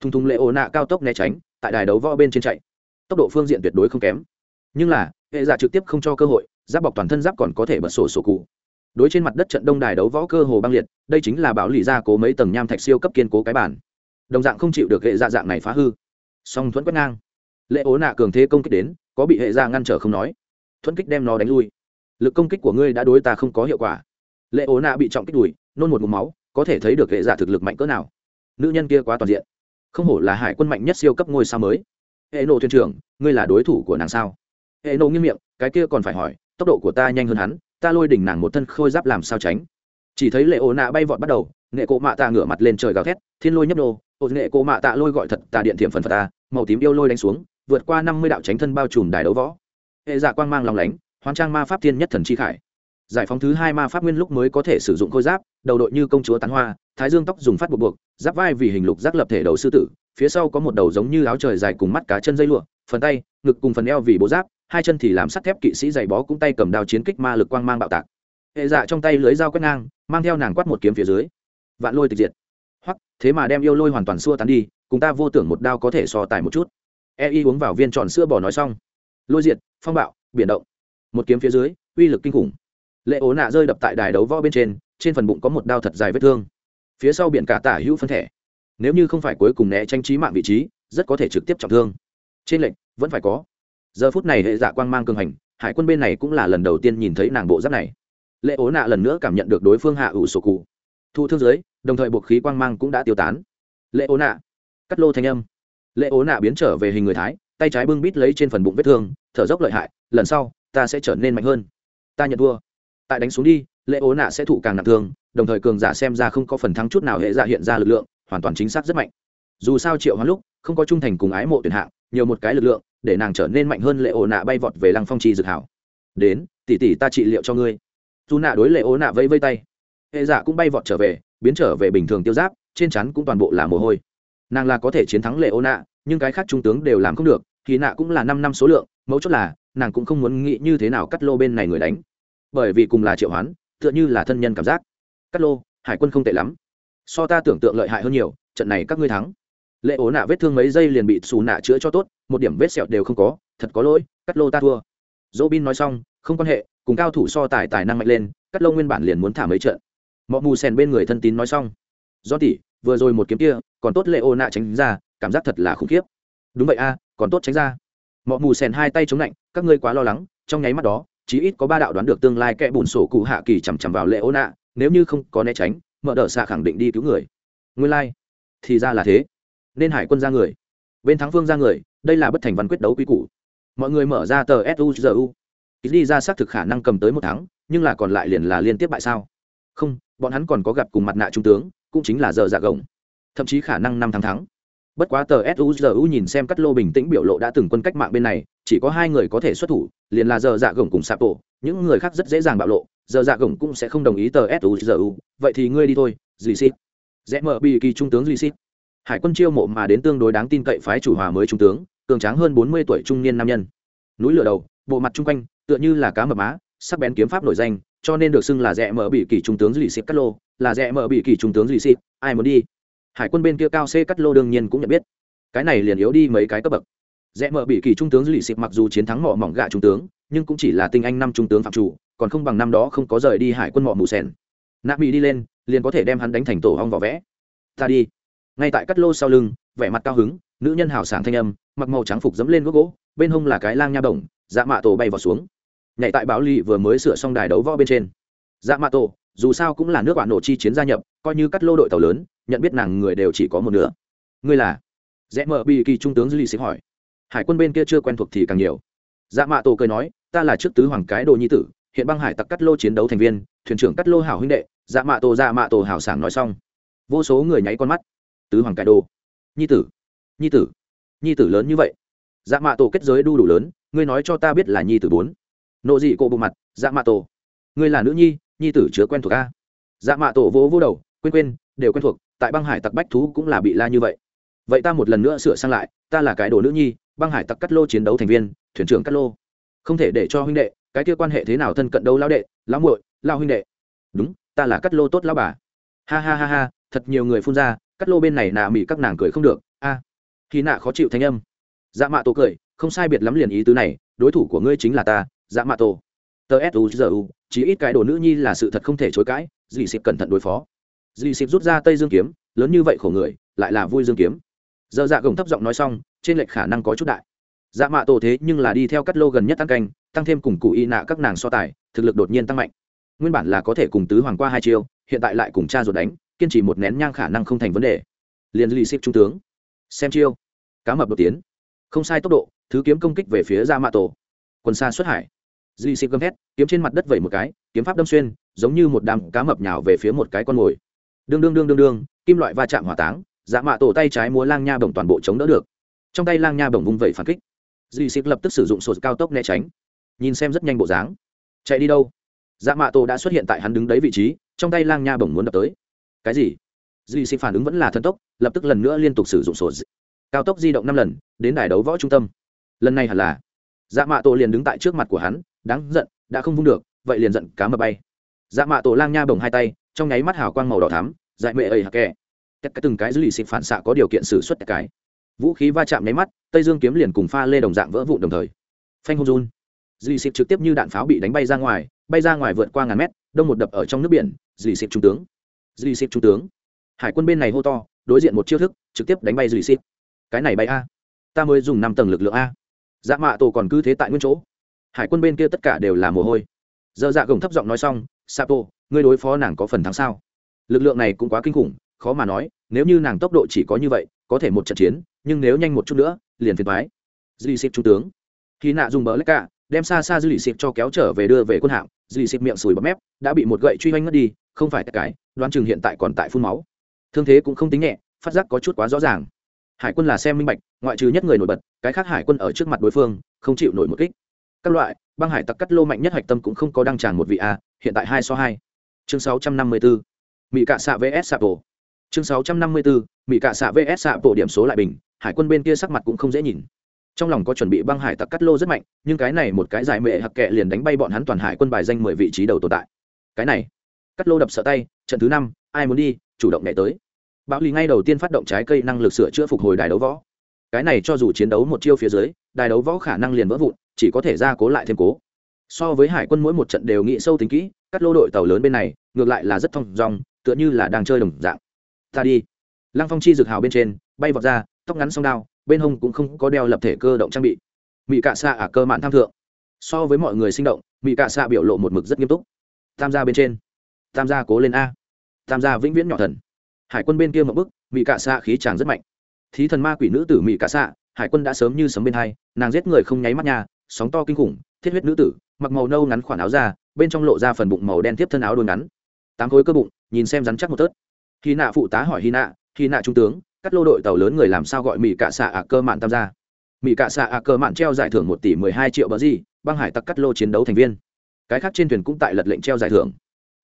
Thùng thùng lệ ố nạ cao tốc né tránh, tại đài đấu võ bên trên chạy. Tốc độ phương diện tuyệt đối không kém. Nhưng là, hệ dạ trực tiếp không cho cơ hội, giáp bọc toàn thân giáp còn có thể bật sổ sổ cụ. Đối trên mặt đất trận đông đài đấu võ cơ hồ băng liệt, đây chính là bảo lì ra cố mấy tầng nham thạch siêu cấp kiên cố cái bản đồng dạng không chịu được hệ dạ dạng này phá hư. Song thuẫn quét ngang lệ ố nạ cường thế công kích đến, có bị hệ ra ngăn trở không nói. Thuẫn kích đem nó đánh lui. Lực công kích của ngươi đã đối ta không có hiệu quả. Lệ ố nạ bị trọng kích đùi, nôn một mục máu, có thể thấy được hệ giả thực lực mạnh cỡ nào. Nữ nhân kia quá toàn diện. Không hổ là hải quân mạnh nhất siêu cấp ngôi sao mới. Hệ nộ thuyền trưởng, ngươi là đối thủ của nàng sao? Hệ nộ nghiêm miệng, cái kia còn phải hỏi, tốc độ của ta nhanh hơn hắn, ta lôi đỉnh nàng một thân khôi giáp làm sao tránh? Chỉ thấy lệ ố nạ bay vọt bắt đầu, nghệ cộ mạ tạ ngửa mặt lên trời gào thét, thiên lôi nhấp nô, ô nghệ cộ mạ tạ lôi gọi thật, tà điện thiểm phần phật ta, màu tím yêu lôi đánh xuống vượt qua năm mươi đạo tránh thân bao trùm đài đấu võ. Hệ dạ quang mang lòng lánh hoán trang ma pháp thiên nhất thần chi khải. Giải phóng thứ hai ma pháp nguyên lúc mới có thể sử dụng khôi giáp, đầu đội như công chúa tán hoa, thái dương tóc dùng phát buộc buộc, giáp vai vì hình lục giác lập thể đầu sư tử, phía sau có một đầu giống như áo trời dài cùng mắt cá chân dây lụa, phần tay, ngực cùng phần eo vì bố giáp, hai chân thì làm sắt thép kỵ sĩ giày bó cũng tay cầm đao chiến kích ma lực quang mang bạo tạc. Hệ dạ trong tay lưới dao quét ngang, mang theo nàng quát một kiếm phía dưới. Vạn lôi tịch diệt. Hoặc thế mà đem yêu lôi hoàn toàn xua tán đi, cùng ta vô tưởng một đao có thể so tài một chút e y uống vào viên tròn sữa bò nói xong. Lôi diệt phong bạo biển động. Một kiếm phía dưới uy lực kinh khủng. Lệ ố nạ rơi đập tại đài đấu võ bên trên trên phần bụng có một đao thật dài vết thương. Phía sau biển cả tả hữu phân thể nếu như không phải cuối cùng né tranh trí mạng vị trí rất có thể trực tiếp trọng thương. Trên lệnh vẫn phải có. Giờ phút này hệ dạ quang mang cường hành hải quân bên này cũng là lần đầu tiên nhìn thấy nàng bộ giáp này. Lệ ố nạ lần nữa cảm nhận được đối phương hạ ủ sổ cụ. Thu thương dưới, đồng thời buộc khí quang mang cũng đã tiêu tán. Lệ ố nạ. Cắt lô thanh âm lệ ố nạ biến trở về hình người thái, tay trái bưng bít lấy trên phần bụng vết thương, thở dốc lợi hại, lần sau, ta sẽ trở nên mạnh hơn. Ta nhận thua. Tại đánh xuống đi lệ ố nạ sẽ thụ càng nặng thương, đồng thời cường giả xem ra không có phần thắng chút nào hệ giả hiện ra lực lượng, hoàn toàn chính xác rất mạnh. Dù sao triệu hoán lúc, không có trung thành cùng ái mộ tuyển hạng, nhiều một cái lực lượng, để nàng trở nên mạnh hơn lệ ố nạ bay vọt về lăng phong trì dực hảo. Đến tỉ tỉ ta trị liệu cho ngươi. Dù nạ đối lệ ố nạ vẫy vây tay. Hệ giả cũng bay vọt trở về, biến trở về bình thường tiêu giáp, trên chắn cũng toàn bộ là mồ hôi nàng là có thể chiến thắng lệ ô nạ nhưng cái khác trung tướng đều làm không được thì nạ cũng là năm năm số lượng, mấu chốt là, nàng cũng không muốn nghĩ như thế nào cắt lô bên này người đánh. Bởi vì cùng là triệu hoán, tựa như là thân nhân cảm giác. Cắt lô, hải quân không tệ lắm. So ta tưởng tượng lợi hại hơn nhiều, trận này các ngươi thắng. Lệ ố nạ vết thương mấy giây liền bị xù nạ chữa cho tốt, một điểm vết sẹo đều không có, thật có lỗi, cắt lô ta thua. Dỗ bin nói xong, không quan hệ, cùng cao thủ so tài tài năng mạnh lên, cắt lô nguyên bản liền muốn thả mấy trận. Mọi mù sèn bên người thân tín nói xong. Do tỷ vừa rồi một kiếm kia, còn tốt lệ ô nạ tránh ra, cảm giác thật là khủng khiếp. Đúng vậy a, còn tốt tránh ra. Mọi mù sèn hai tay chống lạnh, các ngươi quá lo lắng, trong nháy mắt đó, chí ít có ba đạo đoán được tương lai kẽ bùn sổ cụ hạ kỳ chằm chằm vào lệ ô nạ nếu như không có né tránh, mở đờ xạ khẳng định đi cứu người. Nguyên lai、like. thì ra là thế. Nên hải quân ra người. Bên thắng phương ra người, đây là bất thành văn quyết đấu quy củ. Mọi người mở ra tờ suzu đi ra xác thực khả năng cầm tới một tháng nhưng là còn lại liền là liên tiếp bại sao? Không, bọn hắn còn có gặp cùng mặt nạ trung tướng cũng chính là giờ dạ gồng. Thậm chí khả năng năm tháng thắng. Bất quá tờ suzu nhìn xem cắt lô bình tĩnh biểu lộ đã từng quân cách mạng bên này, chỉ có hai người có thể xuất thủ, liền là giờ dạ gồng cùng sạp tổ những người khác rất dễ dàng bạo lộ, giờ dạ gồng cũng sẽ không đồng ý tờ suzu vậy thì ngươi đi thôi dì xít rẽ mở bị kỳ trung tướng dì xít hải quân chiêu mộ mà đến tương đối đáng tin cậy phái chủ hòa mới trung tướng, cường tráng hơn bốn mươi tuổi trung niên nam nhân. Núi lửa đầu, bộ mặt chung quanh, tựa như là cá mập má, sắc bén kiếm pháp nổi danh cho nên được xưng là rẽ mở bị kỳ trung tướng dì xịp cắt lô, là rẽ mở bị kỳ trung tướng dì xịp, ai muốn đi? Hải quân bên kia cao c cắt lô đương nhiên cũng nhận biết. Cái này liền yếu đi mấy cái cấp bậc. Rẽ mở bị kỳ trung tướng dư lì mặc dù chiến thắng mỏ mỏng gạ trung tướng, nhưng cũng chỉ là tinh anh năm trung tướng phạm chủ, còn không bằng năm đó không có rời đi hải quân mỏ mù sen Nạp bị đi lên, liền có thể đem hắn đánh thành tổ hong vỏ vẽ. Ta đi. Ngay tại cắt lô sau lưng, vẻ mặt cao hứng, nữ nhân hào sảng thanh âm, mặc màu trắng phục dẫm lên gốc gỗ, bên hông là cái lang nha bổng dạ mạ tổ bay vào xuống nhảy tại báo lì vừa mới sửa xong đài đấu võ bên trên. Dạ mạ tổ, dù sao cũng là nước bạn nổ chi chiến gia nhập, coi như cắt lô đội tàu lớn, nhận biết nàng người đều chỉ có một nửa. Ngươi là? Rẽ mở bị kỳ trung tướng dư lì xích hỏi. Hải quân bên kia chưa quen thuộc thì càng nhiều. Dạ mạ tổ cười nói, ta là trước tứ hoàng cái đồ nhi tử, hiện băng hải tặc cắt lô chiến đấu thành viên, thuyền trưởng cắt lô hảo huynh đệ. Dạ mạ tổ dạ mạ tổ hảo sảng nói xong. Vô số người nháy con mắt. Tứ hoàng cái đồ. Nhi tử. Nhi tử. Nhi tử lớn như vậy. Dạ mạ tổ kết giới đu đủ lớn, ngươi nói cho ta biết là nhi tử bốn nộ dị cộ bộ mặt dạ mạ tổ. Ngươi là nữ nhi nhi tử chứa quen thuộc a. Dạ mạ tổ vỗ vỗ đầu, quên quên, đều quen thuộc, tại băng hải tặc bách thú cũng là bị la như vậy. Vậy ta một lần nữa sửa sang lại, ta là cái đồ nữ nhi, băng hải tặc cắt lô chiến đấu thành viên, thuyền trưởng cắt lô. Không thể để cho huynh đệ, cái kia quan hệ thế nào thân cận đâu lao đệ, lão muội lao huynh đệ. Đúng, ta là cắt lô tốt lão bà. Ha ha ha ha, thật nhiều người phun ra, cắt lô bên này nà mỉ các nàng cười không được, a. Khi nạ khó chịu thanh âm. Dạ mạ tổ cười, không sai biệt lắm liền ý tứ này, đối thủ của ngươi chính là ta dạ mạ tổ. Tờ suzu chỉ ít cái đồ nữ nhi là sự thật không thể chối cãi, dì xịp cẩn thận đối phó. Dì xịp rút ra tây dương kiếm, lớn như vậy khổ người, lại là vui dương kiếm. Giờ dạ gồng thấp giọng nói xong, trên lệch khả năng có chút đại. Dạ mạ tổ thế nhưng là đi theo cắt lô gần nhất tăng canh, tăng thêm cùng cụ y nạ các nàng so tài, thực lực đột nhiên tăng mạnh. Nguyên bản là có thể cùng tứ hoàng qua hai chiêu, hiện tại lại cùng cha ruột đánh, kiên trì một nén nhang khả năng không thành vấn đề. Liền lì xịp trung tướng. Xem chiêu. Cá mập đột tiến. Không sai tốc độ, thứ kiếm công kích về phía dạ mạ tổ. Quần xa xuất hải dì xịp gầm thét, kiếm trên mặt đất vẩy một cái kiếm pháp đâm xuyên giống như một đám cá mập nhào về phía một cái con mồi. Đương đương đương đương đương kim loại va chạm hỏa táng dạ mạ tổ tay trái múa lang nha bổng toàn bộ chống đỡ được. Trong tay lang nha bổng vung vẩy phản kích. Dì xịp lập tức sử dụng sổ cao tốc né tránh. Nhìn xem rất nhanh bộ dáng. Chạy đi đâu? Dạ mạ tổ đã xuất hiện tại hắn đứng đấy vị trí trong tay lang nha bổng muốn đập tới. Cái gì? Dì xịp phản ứng vẫn là thần tốc lập tức lần nữa liên tục sử dụng sổ cao tốc di động năm lần đến đài đấu võ trung tâm. Lần này hẳn là dạ mạ tổ liền đứng tại trước mặt của hắn, đáng giận, đã không vung được, vậy liền giận cá mập bay. Dạ mạ tổ lang nha bồng hai tay, trong nháy mắt hào quang màu đỏ thắm, dại mệ ầy hạc kè. Tất cả từng cái dữ lì xịt phản xạ có điều kiện xử suất cái vũ khí va chạm nháy mắt, tây dương kiếm liền cùng pha lê đồng dạng vỡ vụn đồng thời. Phanh hông run. Dì xịt trực tiếp như đạn pháo bị đánh bay ra ngoài, bay ra ngoài vượt qua ngàn mét, đông một đập ở trong nước biển dì xịt trung tướng. Dì xịt trung tướng. Hải quân bên này hô to, đối diện một chiêu thức, trực tiếp đánh bay dì xịt. Cái này bay a. Ta mới dùng năm tầng lực lượng a dạ mạ tổ còn cứ thế tại nguyên chỗ. Hải quân bên kia tất cả đều là mồ hôi. Dơ dạ gồng thấp giọng nói xong sapo ngươi đối phó nàng có phần thắng sao? Lực lượng này cũng quá kinh khủng, khó mà nói, nếu như nàng tốc độ chỉ có như vậy, có thể một trận chiến, nhưng nếu nhanh một chút nữa, liền phiền thoái Dì xịp trung tướng. Khi nạ dùng bỡ lách cả, đem xa xa dư lì xịp cho kéo trở về đưa về quân hạm dư lì xịp miệng sùi bấm mép, đã bị một gậy truy oanh mất đi, không phải tất cái, đoán chừng hiện tại còn tại phun máu. Thương thế cũng không tính nhẹ, phát giác có chút quá rõ ràng hải quân là xem minh bạch, ngoại trừ nhất người nổi bật, cái khác hải quân ở trước mặt đối phương, không chịu nổi một kích. Các loại, băng hải tặc cắt lô mạnh nhất hạch tâm cũng không có đăng tràn một vị a, hiện tại hai so hai. Chương sáu trăm năm mươi bốn mỹ cạ xạ vs xạ tổ. chương sáu trăm năm mươi bốn mỹ cạ xạ vs xạ tổ điểm số lại bình, hải quân bên kia sắc mặt cũng không dễ nhìn. Trong lòng có chuẩn bị băng hải tặc cắt lô rất mạnh, nhưng cái này một cái giải mệ hặc kệ liền đánh bay bọn hắn toàn hải quân bài danh mười vị trí đầu tồn tại. Cái này, cắt lô đập sợ tay, trận thứ năm, ai muốn đi, chủ động nhảy tới bạo lý ngay đầu tiên phát động trái cây năng lực sửa chữa phục hồi đài đấu võ. Cái này cho dù chiến đấu một chiêu phía dưới, đài đấu võ khả năng liền vỡ vụn, chỉ có thể ra cố lại thêm cố. So với hải quân mỗi một trận đều nghĩ sâu tính kỹ, cắt lô đội tàu lớn bên này, ngược lại là rất thong dong, tựa như là đang chơi đồng dạng. Ta đi. Lăng phong chi rực hào bên trên, bay vọt ra, tóc ngắn song đao, bên hông cũng không có đeo lập thể cơ động trang bị. Mỹ cạ xạ ả cơ mạn tham thượng. So với mọi người sinh động mỹ cạ xạ biểu lộ một mực rất nghiêm túc. Tham gia bên trên. Tham gia cố lên a. Tham gia vĩnh viễn nhỏ thần hải quân bên kia một bức mỹ cạ xạ khí tràng rất mạnh. Thí thần ma quỷ nữ tử mỹ cạ xạ, hải quân đã sớm như sấm bên hai, nàng giết người không nháy mắt nhà sóng to kinh khủng, thiết huyết nữ tử, mặc màu nâu ngắn khoản áo ra bên trong lộ ra phần bụng màu đen tiếp thân áo đôi ngắn. Tám khối cơ bụng, nhìn xem rắn chắc một tớt. Khi nạ phụ tá hỏi hy nạ khi nạ trung tướng, cắt lô đội tàu lớn người làm sao gọi mỹ cạ xạ ạ cơ mạn tham gia? Mỹ cạ xạ ạ cơ mạn treo giải thưởng một tỷ mười hai triệu bờ gì, băng hải tặc cắt lô chiến đấu thành viên. Cái khác trên thuyền cũng tại lật lệnh treo giải thưởng.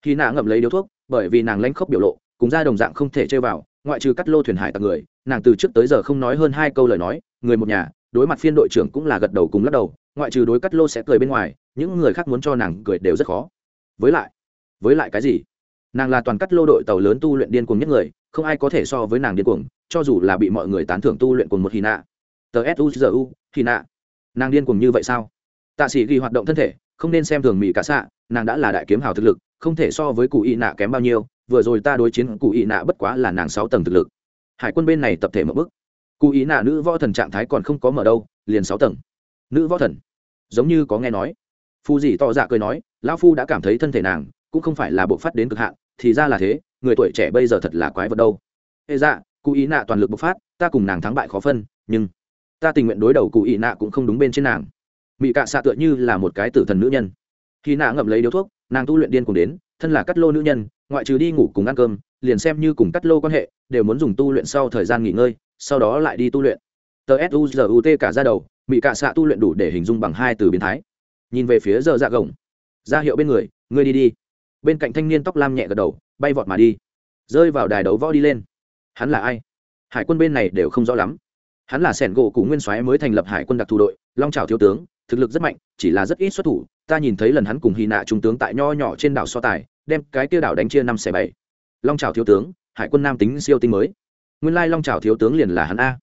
Khi nạ ngậm lấy điếu thuốc, bởi vì nàng lanh khốc biểu lộ cùng ra đồng dạng không thể chơi vào, ngoại trừ cắt lô thuyền hải tặc người, nàng từ trước tới giờ không nói hơn hai câu lời nói, người một nhà, đối mặt phiên đội trưởng cũng là gật đầu cùng lắc đầu, ngoại trừ đối cắt lô sẽ cười bên ngoài, những người khác muốn cho nàng cười đều rất khó. Với lại với lại cái gì? Nàng là toàn cắt lô đội tàu lớn tu luyện điên cuồng nhất người, không ai có thể so với nàng điên cuồng, cho dù là bị mọi người tán thưởng tu luyện cùng một hy nạ tờ suzu hy nạ nàng điên cuồng như vậy sao? Tạ sĩ ghi hoạt động thân thể, không nên xem thường mỹ cả xạ nàng đã là đại kiếm hào thực lực, không thể so với cụ y nạ kém bao nhiêu vừa rồi ta đối chiến cụ ý nạ bất quá là nàng sáu tầng thực lực. Hải quân bên này tập thể một bức cụ ý nạ nữ võ thần trạng thái còn không có mở đâu, liền sáu tầng. Nữ võ thần, giống như có nghe nói. Phu dì tỏ dạ cười nói, lão phu đã cảm thấy thân thể nàng cũng không phải là bộ phát đến cực hạn, thì ra là thế, người tuổi trẻ bây giờ thật là quái vật đâu. Ê dạ cụ ý nạ toàn lực bộc phát, ta cùng nàng thắng bại khó phân, nhưng ta tình nguyện đối đầu cụ ý nạ cũng không đúng bên trên nàng. Mỹ cạ xạ tựa như là một cái tử thần nữ nhân. Khi nạ ngậm lấy điếu thuốc, nàng tu luyện điên cùng đến, thân là cắt lô nữ nhân ngoại trừ đi ngủ cùng ăn cơm, liền xem như cùng cắt lô quan hệ, đều muốn dùng tu luyện sau thời gian nghỉ ngơi, sau đó lại đi tu luyện. Tờ suzut cả ra đầu mỹ cạ xạ tu luyện đủ để hình dung bằng hai từ biến thái. Nhìn về phía giờ dạ gồng. Ra hiệu bên người, ngươi đi đi. Bên cạnh thanh niên tóc lam nhẹ gật đầu, bay vọt mà đi. Rơi vào đài đấu võ đi lên. Hắn là ai? Hải quân bên này đều không rõ lắm. Hắn là sẻn gỗ cụ nguyên soái mới thành lập hải quân đặc thù đội, long trào thiếu tướng, thực lực rất mạnh, chỉ là rất ít xuất thủ. Ta nhìn thấy lần hắn cùng hy nạ trung tướng tại nho nhỏ trên đảo so tài đem cái tiêu đảo đánh chia năm xẻ bảy. Long trào thiếu tướng, hải quân nam tính siêu tinh mới. Nguyên lai long trào thiếu tướng liền là hắn a.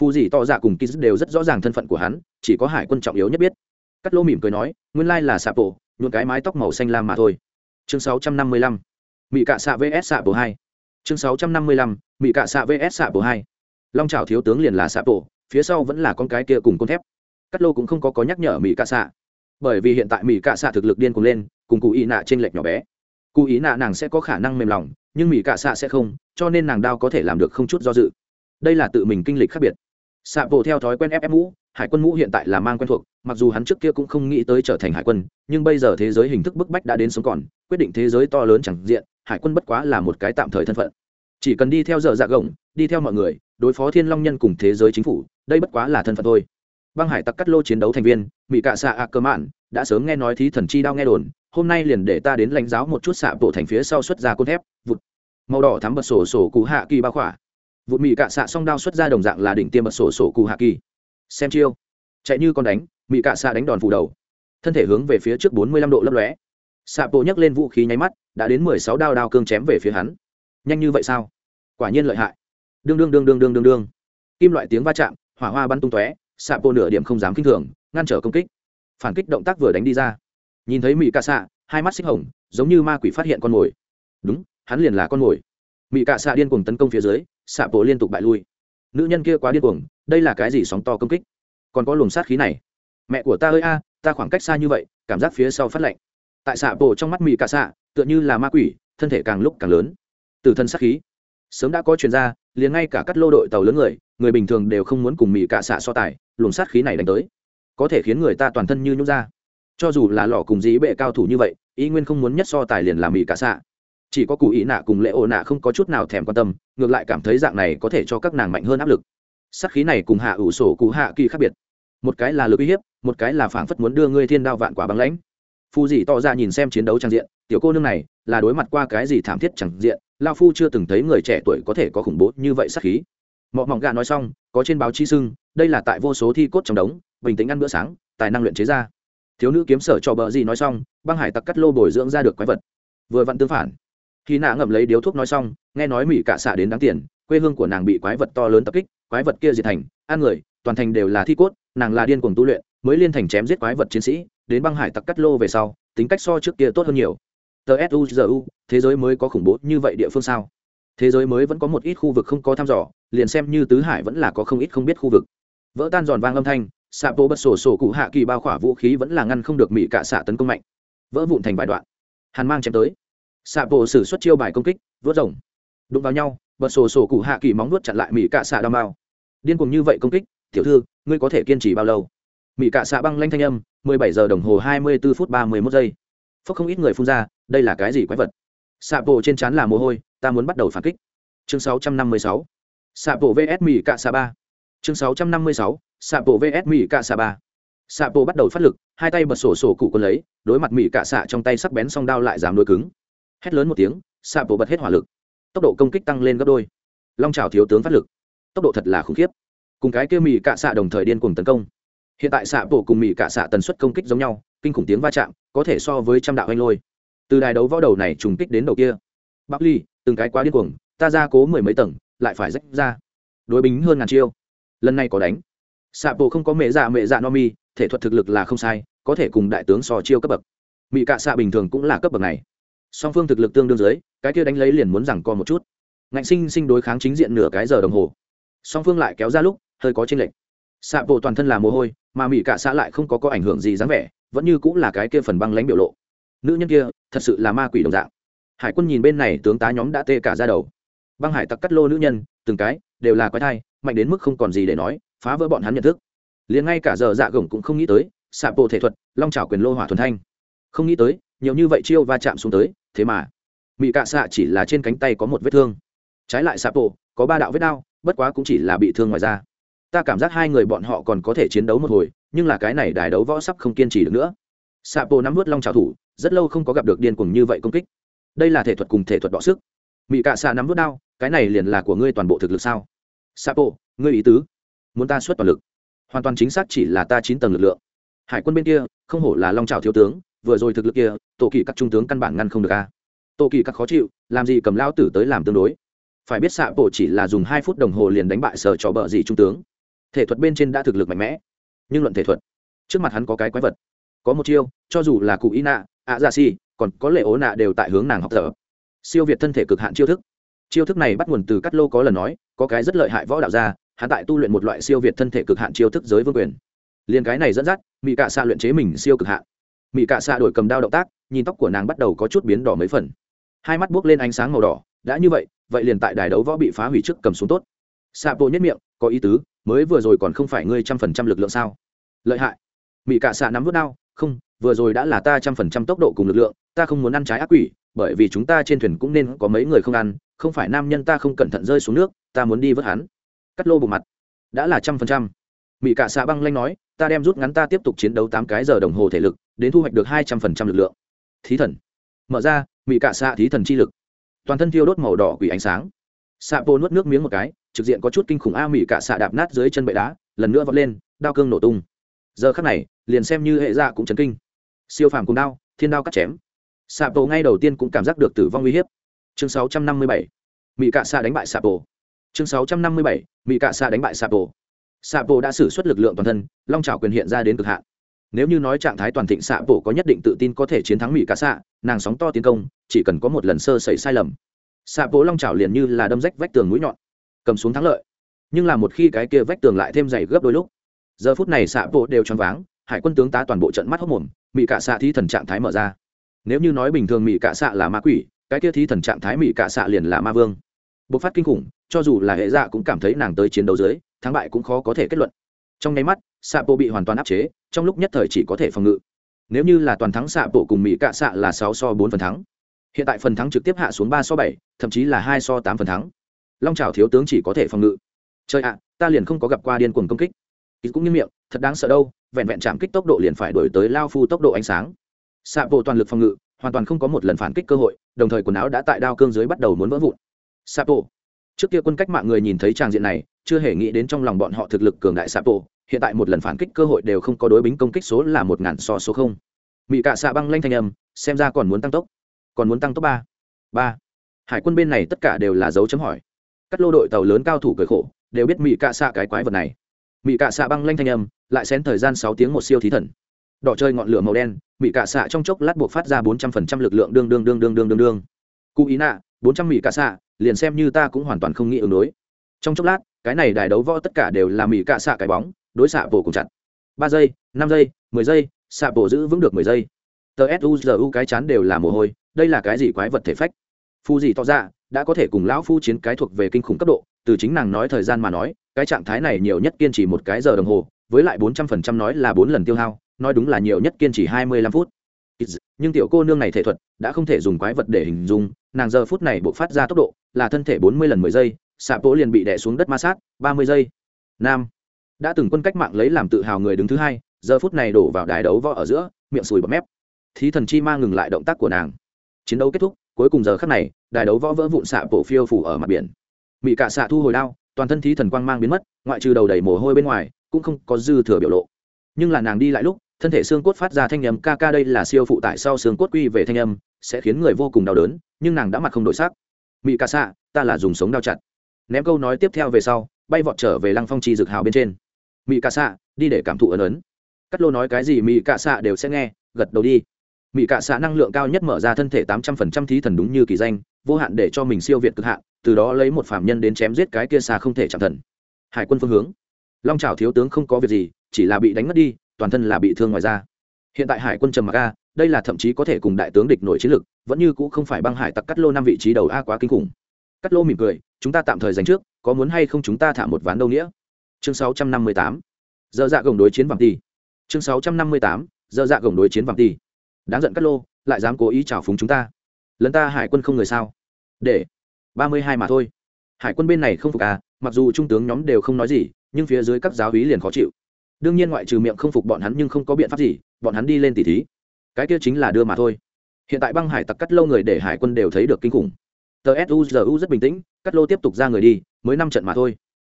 Phù dì to dạ cùng ký đều rất rõ ràng thân phận của hắn, chỉ có hải quân trọng yếu nhất biết. Cắt lô mỉm cười nói, nguyên lai là xạ bộ nhuộn cái mái tóc màu xanh lam mà thôi. Chương 655. mỹ cạ xạ vs xạ bộ hai. Chương 655. mỹ cạ xạ vs xạ bộ hai. Long trào thiếu tướng liền là xạ bộ phía sau vẫn là con cái kia cùng con thép. Cắt lô cũng không có có nhắc nhở mỹ cạ xạ. Bởi vì hiện tại mỹ cạ xạ thực lực điên cùng lên, cùng cụ y nạ trên lệch nhỏ bé cụ ý nạ nàng sẽ có khả năng mềm lòng, nhưng mỹ cạ xạ sẽ không, cho nên nàng đao có thể làm được không chút do dự. Đây là tự mình kinh lịch khác biệt. Xạ bộ theo thói quen ép ép mũ, hải quân mũ hiện tại là mang quen thuộc, mặc dù hắn trước kia cũng không nghĩ tới trở thành hải quân, nhưng bây giờ thế giới hình thức bức bách đã đến sống còn, quyết định thế giới to lớn chẳng diện, hải quân bất quá là một cái tạm thời thân phận. Chỉ cần đi theo giờ dạ gồng, đi theo mọi người, đối phó thiên long nhân cùng thế giới chính phủ, đây bất quá là thân phận thôi. Băng hải tặc cắt lô chiến đấu thành viên mỹ cạ xạ ạ cơ mạn đã sớm nghe nói thí thần chi đao nghe đồn, hôm nay liền để ta đến lãnh giáo một chút xạ bộ thành phía sau xuất ra côn thép, vụt. Màu đỏ thắm bật sổ sổ cụ hạ kỳ ba khỏa. Vụt mị cạ xạ song đao xuất ra đồng dạng là đỉnh tiêm bật sổ sổ cụ hạ kỳ. Xem chiêu. Chạy như con đánh, mị cạ xạ đánh đòn phủ đầu. Thân thể hướng về phía trước bốn mươi lăm độ lấp lóe. Xạ bộ nhấc lên vũ khí nháy mắt, đã đến mười sáu đao đao cương chém về phía hắn. Nhanh như vậy sao? Quả nhiên lợi hại. Đương đương đương đương đương đương đương. Kim loại tiếng va chạm, hỏa hoa bắn tung tóe, xạ bộ nửa điểm không dám kinh thường, ngăn trở công kích phản kích động tác vừa đánh đi ra. Nhìn thấy mỹ cạ xạ hai mắt xích hồng, giống như ma quỷ phát hiện con mồi. Đúng, hắn liền là con mồi. Mỹ cạ xạ điên cuồng tấn công phía dưới xạ bộ liên tục bại lui. Nữ nhân kia quá điên cuồng, đây là cái gì sóng to công kích? Còn có luồng sát khí này. Mẹ của ta ơi a, ta khoảng cách xa như vậy, cảm giác phía sau phát lạnh. Tại xạ bộ trong mắt mỹ cả xạ tựa như là ma quỷ, thân thể càng lúc càng lớn. Từ thân sát khí, sớm đã có chuyên gia liền ngay cả các lô đội tàu lớn người người bình thường đều không muốn cùng mỹ cả xạ so tài, luồng sát khí này đánh tới có thể khiến người ta toàn thân như nhút ra. Cho dù là lò cùng dĩ bệ cao thủ như vậy ý nguyên không muốn nhất so tài liền làm mỹ cả xạ. Chỉ có cụ ý nạ cùng lễ ô nạ không có chút nào thèm quan tâm, ngược lại cảm thấy dạng này có thể cho các nàng mạnh hơn áp lực. Sát khí này cùng hạ ủ sổ cụ hạ kỳ khác biệt. Một cái là lực uy hiếp, một cái là phảng phất muốn đưa ngươi thiên đao vạn quả băng lãnh. Phu dì to ra nhìn xem chiến đấu trang diện, tiểu cô nương này là đối mặt qua cái gì thảm thiết chẳng diện, lao phu chưa từng thấy người trẻ tuổi có thể có khủng bố như vậy sát khí. Mọ mỏng gà nói xong, có trên báo chí sưng đây là tại vô số thi cốt trong đống bình tĩnh ăn bữa sáng, tài năng luyện chế ra. Thiếu nữ kiếm sở cho bờ gì nói xong, băng hải tặc cắt lô bồi dưỡng ra được quái vật. Vừa vặn tương phản. Khi nạ ngậm lấy điếu thuốc nói xong, nghe nói mỹ cạ xạ đến đáng tiền, quê hương của nàng bị quái vật to lớn tập kích, quái vật kia diệt thành, ăn người, toàn thành đều là thi cốt, nàng là điên cuồng tu luyện, mới liên thành chém giết quái vật chiến sĩ, đến băng hải tặc cắt lô về sau, tính cách so trước kia tốt hơn nhiều. Tờ suzu thế giới mới có khủng bố như vậy địa phương sao? Thế giới mới vẫn có một ít khu vực không có thăm dò, liền xem như tứ hải vẫn là có không ít không biết khu vực. Vỡ tan giòn vang âm thanh xạ bộ bật sổ sổ cụ hạ kỳ bao khỏa vũ khí vẫn là ngăn không được mỹ cạ xạ tấn công mạnh. Vỡ vụn thành vài đoạn. Hàn mang chém tới. Xạ bộ xử suất chiêu bài công kích, vớt rồng. Đụng vào nhau bật sổ sổ cụ hạ kỳ móng nuốt chặn lại mỹ cạ xạ đao mao điên cùng như vậy công kích, tiểu thư, ngươi có thể kiên trì bao lâu? Mỹ cạ xạ băng lanh thanh âm, mười bảy giờ đồng hồ hai mươi bốn phút ba mươi mốt giây. Phúc không ít người phun ra, đây là cái gì quái vật? Xạ bộ trên trán là mồ hôi, ta muốn bắt đầu phản kích. Chương sáu trăm năm mươi sáu. Xạ bộ vs mỹ cạ xạ ba chương sáu trăm năm mươi sáu xạ bộ vs mỹ cạ xạ ba. Xạ bộ bắt đầu phát lực, hai tay bật sổ sổ cụ quân lấy, đối mặt mỹ cạ xạ trong tay sắc bén song đao lại dám đôi cứng. Hét lớn một tiếng xạ bộ bật hết hỏa lực. Tốc độ công kích tăng lên gấp đôi. Long trào thiếu tướng phát lực. Tốc độ thật là khủng khiếp. Cùng cái kia mỹ cạ xạ đồng thời điên cùng tấn công. Hiện tại xạ bộ cùng mỹ cạ xạ tần suất công kích giống nhau, kinh khủng tiếng va chạm, có thể so với trăm đạo anh lôi. Từ đài đấu võ đầu này trùng kích đến đầu kia. Bắc ly, từng cái quá điên cuồng, ta ra cố mười mấy tầng, lại phải rách ra. Đối bính hơn ngàn chiêu lần này có đánh. Xạ bộ không có mẹ dạ mẹ dạ no mi thể thuật thực lực là không sai, có thể cùng đại tướng so chiêu cấp bậc. Mỹ cạ xạ bình thường cũng là cấp bậc này. Song phương thực lực tương đương dưới, cái kia đánh lấy liền muốn rằng co một chút. Ngạnh sinh sinh đối kháng chính diện nửa cái giờ đồng hồ. Song phương lại kéo ra lúc, hơi có chênh lệch. Xạ bộ toàn thân là mồ hôi, mà mỹ cạ xạ lại không có có ảnh hưởng gì dáng vẻ, vẫn như cũng là cái kia phần băng lãnh biểu lộ. Nữ nhân kia, thật sự là ma quỷ đồng dạng. Hải quân nhìn bên này tướng tá nhóm đã tê cả ra đầu. Băng hải tặc cắt lô nữ nhân, từng cái, đều là quái thai mạnh đến mức không còn gì để nói, phá vỡ bọn hắn nhận thức. Liền ngay cả giờ dạ gồng cũng không nghĩ tới xạ bộ thể thuật, long trào quyền lô hỏa thuần thanh. Không nghĩ tới, nhiều như vậy chiêu va chạm xuống tới, thế mà mỹ cạ xạ chỉ là trên cánh tay có một vết thương. Trái lại xạ bộ có ba đạo vết đao bất quá cũng chỉ là bị thương ngoài da. Ta cảm giác hai người bọn họ còn có thể chiến đấu một hồi, nhưng là cái này đài đấu võ sắp không kiên trì được nữa. Xạ bộ nắm vớt long trào thủ, rất lâu không có gặp được điên cuồng như vậy công kích. Đây là thể thuật cùng thể thuật đọ sức. Mỹ cạ xạ nắm vớt đao cái này liền là của ngươi toàn bộ thực lực sao? Sapo bộ ngươi ý tứ. Muốn ta xuất toàn lực. Hoàn toàn chính xác chỉ là ta chín tầng lực lượng. Hải quân bên kia, không hổ là long trào thiếu tướng, vừa rồi thực lực kia, tổ kỳ các trung tướng căn bản ngăn không được a. Tổ kỳ các khó chịu, làm gì cầm lao tử tới làm tương đối. Phải biết xạ bộ chỉ là dùng hai phút đồng hồ liền đánh bại sở trò bợ gì trung tướng. Thể thuật bên trên đã thực lực mạnh mẽ. Nhưng luận thể thuật, trước mặt hắn có cái quái vật. Có một chiêu, cho dù là cụ y nạ ạ dạ si còn có lệ ố nạ đều tại hướng nàng học tập. Siêu việt thân thể cực hạn chiêu thức. Chiêu thức này bắt nguồn từ cắt lô có lần nói có cái rất lợi hại võ đạo gia, hắn tại tu luyện một loại siêu việt thân thể cực hạn chiêu thức giới vương quyền. Liền cái này dẫn dắt mỹ cạ xạ luyện chế mình siêu cực hạn. Mỹ cạ xạ đổi cầm đao động tác, nhìn tóc của nàng bắt đầu có chút biến đỏ mấy phần. Hai mắt buốc lên ánh sáng màu đỏ, đã như vậy vậy liền tại đài đấu võ bị phá hủy trước cầm xuống tốt. Xạ bộ nhất miệng, có ý tứ, mới vừa rồi còn không phải ngươi trăm phần trăm lực lượng sao? Lợi hại. Mỹ cạ xạ nắm vút đao, không, vừa rồi đã là ta trăm phần trăm tốc độ cùng lực lượng, ta không muốn ăn trái ác quỷ, bởi vì chúng ta trên thuyền cũng nên có mấy người không ăn, không phải nam nhân ta không cẩn thận rơi xuống nước ta muốn đi vớt hắn. Cắt lô bộ mặt. Đã là trăm phần trăm. Mỹ cạ xạ băng lanh nói, ta đem rút ngắn ta tiếp tục chiến đấu tám cái giờ đồng hồ thể lực, đến thu hoạch được hai trăm phần trăm lực lượng. Thí thần. Mở ra mỹ cạ xạ thí thần chi lực. Toàn thân thiêu đốt màu đỏ quỷ ánh sáng. Xạ Bồ nuốt nước miếng một cái, trực diện có chút kinh khủng a mỹ cạ xạ đạp nát dưới chân bệ đá, lần nữa vọt lên, đao cương nổ tung. Giờ khắc này, liền xem như hệ dạ cũng chấn kinh. Siêu phàm cùng đao, thiên đao cắt chém. Xạ Bồ ngay đầu tiên cũng cảm giác được tử vong uy hiếp. Chương 657. mỹ cạ xạ đánh bại xạ Bồ chương 657. mỹ cạ xạ đánh bại sapo. Sapo đã xử suất lực lượng toàn thân, long trào quyền hiện ra đến cực hạn. Nếu như nói trạng thái toàn thịnh xạ bộ có nhất định tự tin có thể chiến thắng mỹ cạ xạ, nàng sóng to tiến công, chỉ cần có một lần sơ xảy sai lầm. Xạ bộ long trào liền như là đâm rách vách tường mũi nhọn, cầm xuống thắng lợi. Nhưng là một khi cái kia vách tường lại thêm dày gấp đôi lúc, giờ phút này xạ bộ đều choáng váng, hải quân tướng tá toàn bộ trận mắt hốc mồm mỹ cạ xạ thí thần trạng thái mở ra. Nếu như nói bình thường mỹ cạ xạ là ma quỷ, cái kia thí thần trạng thái mỹ cạ xạ liền là ma vương bộc phát kinh khủng, cho dù là hệ dạ cũng cảm thấy nàng tới chiến đấu dưới, thắng bại cũng khó có thể kết luận. Trong nháy mắt xạ bộ bị hoàn toàn áp chế, trong lúc nhất thời chỉ có thể phòng ngự. Nếu như là toàn thắng xạ bộ cùng mỹ cạ xạ là sáu so bốn phần thắng. Hiện tại phần thắng trực tiếp hạ xuống ba so bảy, thậm chí là hai so tám phần thắng. Long trào thiếu tướng chỉ có thể phòng ngự. Chơi ạ, ta liền không có gặp qua điên cuồng công kích. Ít cũng như miệng, thật đáng sợ đâu, vẹn vẹn chạm kích tốc độ liền phải đổi tới lao phu tốc độ ánh sáng. Xạ bộ toàn lực phòng ngự, hoàn toàn không có một lần phản kích cơ hội, đồng thời quần áo đã tại đao cương dưới bắt đầu muốn vỡ vụn. Sapo. trước kia quân cách mạng người nhìn thấy tràng diện này, chưa hề nghĩ đến trong lòng bọn họ thực lực cường đại Sapo. hiện tại một lần phản kích cơ hội đều không có đối bính công kích số là một ngàn so số không. Mỹ cạ xạ băng lanh thanh âm, xem ra còn muốn tăng tốc. Còn muốn tăng tốc ba. Ba. Hải quân bên này tất cả đều là dấu chấm hỏi. Các lô đội tàu lớn cao thủ cười khổ, đều biết mỹ cạ xạ cái quái vật này. Mỹ cạ xạ băng lanh thanh âm, lại xén thời gian sáu tiếng một siêu thí thần. Đỏ chơi ngọn lửa màu đen mỹ cạ xạ trong chốc lát buộc phát ra bốn trăm phần trăm lực lượng đương đương đương đương đương đương đương. Cụ ý nạ bốn trăm mỹ cả xạ, liền xem như ta cũng hoàn toàn không nghĩ ứng đối. Trong chốc lát, cái này đài đấu võ tất cả đều là mỹ cả xạ cái bóng, đối xạ vô cùng chặt. Ba giây, năm giây, mười giây, xạ bộ giữ vững được mười giây. Tờ suzu cái chán đều là mồ hôi, đây là cái gì quái vật thể phách? Phu gì to ra đã có thể cùng lão phu chiến cái thuộc về kinh khủng cấp độ, từ chính nàng nói thời gian mà nói, cái trạng thái này nhiều nhất kiên trì một cái giờ đồng hồ, với lại bốn trăm phần trăm nói là bốn lần tiêu hao, nói đúng là nhiều nhất kiên trì hai mươi lăm phút nhưng tiểu cô nương này thể thuật đã không thể dùng quái vật để hình dung, nàng giờ phút này buộc phát ra tốc độ là thân thể bốn mươi lần mười giây xạ bố liền bị đẻ xuống đất ma sát, ba mươi giây. Nam. Đã từng quân cách mạng lấy làm tự hào người đứng thứ hai, giờ phút này đổ vào đài đấu võ ở giữa, miệng sùi bọt mép. Thí thần chi ma ngừng lại động tác của nàng. Chiến đấu kết thúc, cuối cùng giờ khắc này, đài đấu võ vỡ vụn xạ bộ phiêu phủ ở mặt biển. Mỹ cạ xạ thu hồi đao, toàn thân thí thần quang mang biến mất, ngoại trừ đầu đầy mồ hôi bên ngoài, cũng không có dư thừa biểu lộ. Nhưng là nàng đi lại lúc thân thể xương cốt phát ra thanh âm, ca ca, đây là siêu phụ tại sau xương cốt quy về thanh âm, sẽ khiến người vô cùng đau đớn, nhưng nàng đã mặt không đổi sắc. Mỹ ca xạ, ta là dùng sống đao chặt. Ném câu nói tiếp theo về sau, bay vọt trở về lăng phong chi Dực hào bên trên. Mỹ ca xạ, đi để cảm thụ ấn ấn cắt lô nói cái gì mỹ ca xạ đều sẽ nghe, gật đầu đi. Mỹ cạ xạ năng lượng cao nhất mở ra thân thể tám trăm phần trăm thí thần đúng như kỳ danh, vô hạn để cho mình siêu việt cực hạn, từ đó lấy một phạm nhân đến chém giết cái kia xa không thể chạm thần. Hải quân phương hướng. Long trào thiếu tướng không có việc gì, chỉ là bị đánh mất đi toàn thân là bị thương ngoài ra hiện tại hải quân trầm mặc a, đây là thậm chí có thể cùng đại tướng địch nổi chiến lực, vẫn như cũ không phải băng hải tặc cắt lô năm vị trí đầu a quá kinh khủng. Cắt lô mỉm cười, chúng ta tạm thời dành trước, có muốn hay không chúng ta thả một ván đâu nghĩa. Chương sáu trăm năm mươi tám. Giờ dạ gồng đối chiến vàng ti. Chương sáu trăm năm mươi tám. Giờ dạ gồng đối chiến vàng ti. Đáng giận cắt lô, lại dám cố ý trào phúng chúng ta. Lần ta hải quân không người sao? Để. ba mươi hai mà thôi. Hải quân bên này không phục à mặc dù trung tướng nhóm đều không nói gì, nhưng phía dưới các giáo hí liền khó chịu đương nhiên ngoại trừ miệng không phục bọn hắn nhưng không có biện pháp gì, bọn hắn đi lên tỉ thí. Cái kia chính là đưa mà thôi. Hiện tại băng hải tặc cắt lâu người để hải quân đều thấy được kinh khủng. Tờ suzu rất bình tĩnh, cắt lô tiếp tục ra người đi, mới năm trận mà thôi.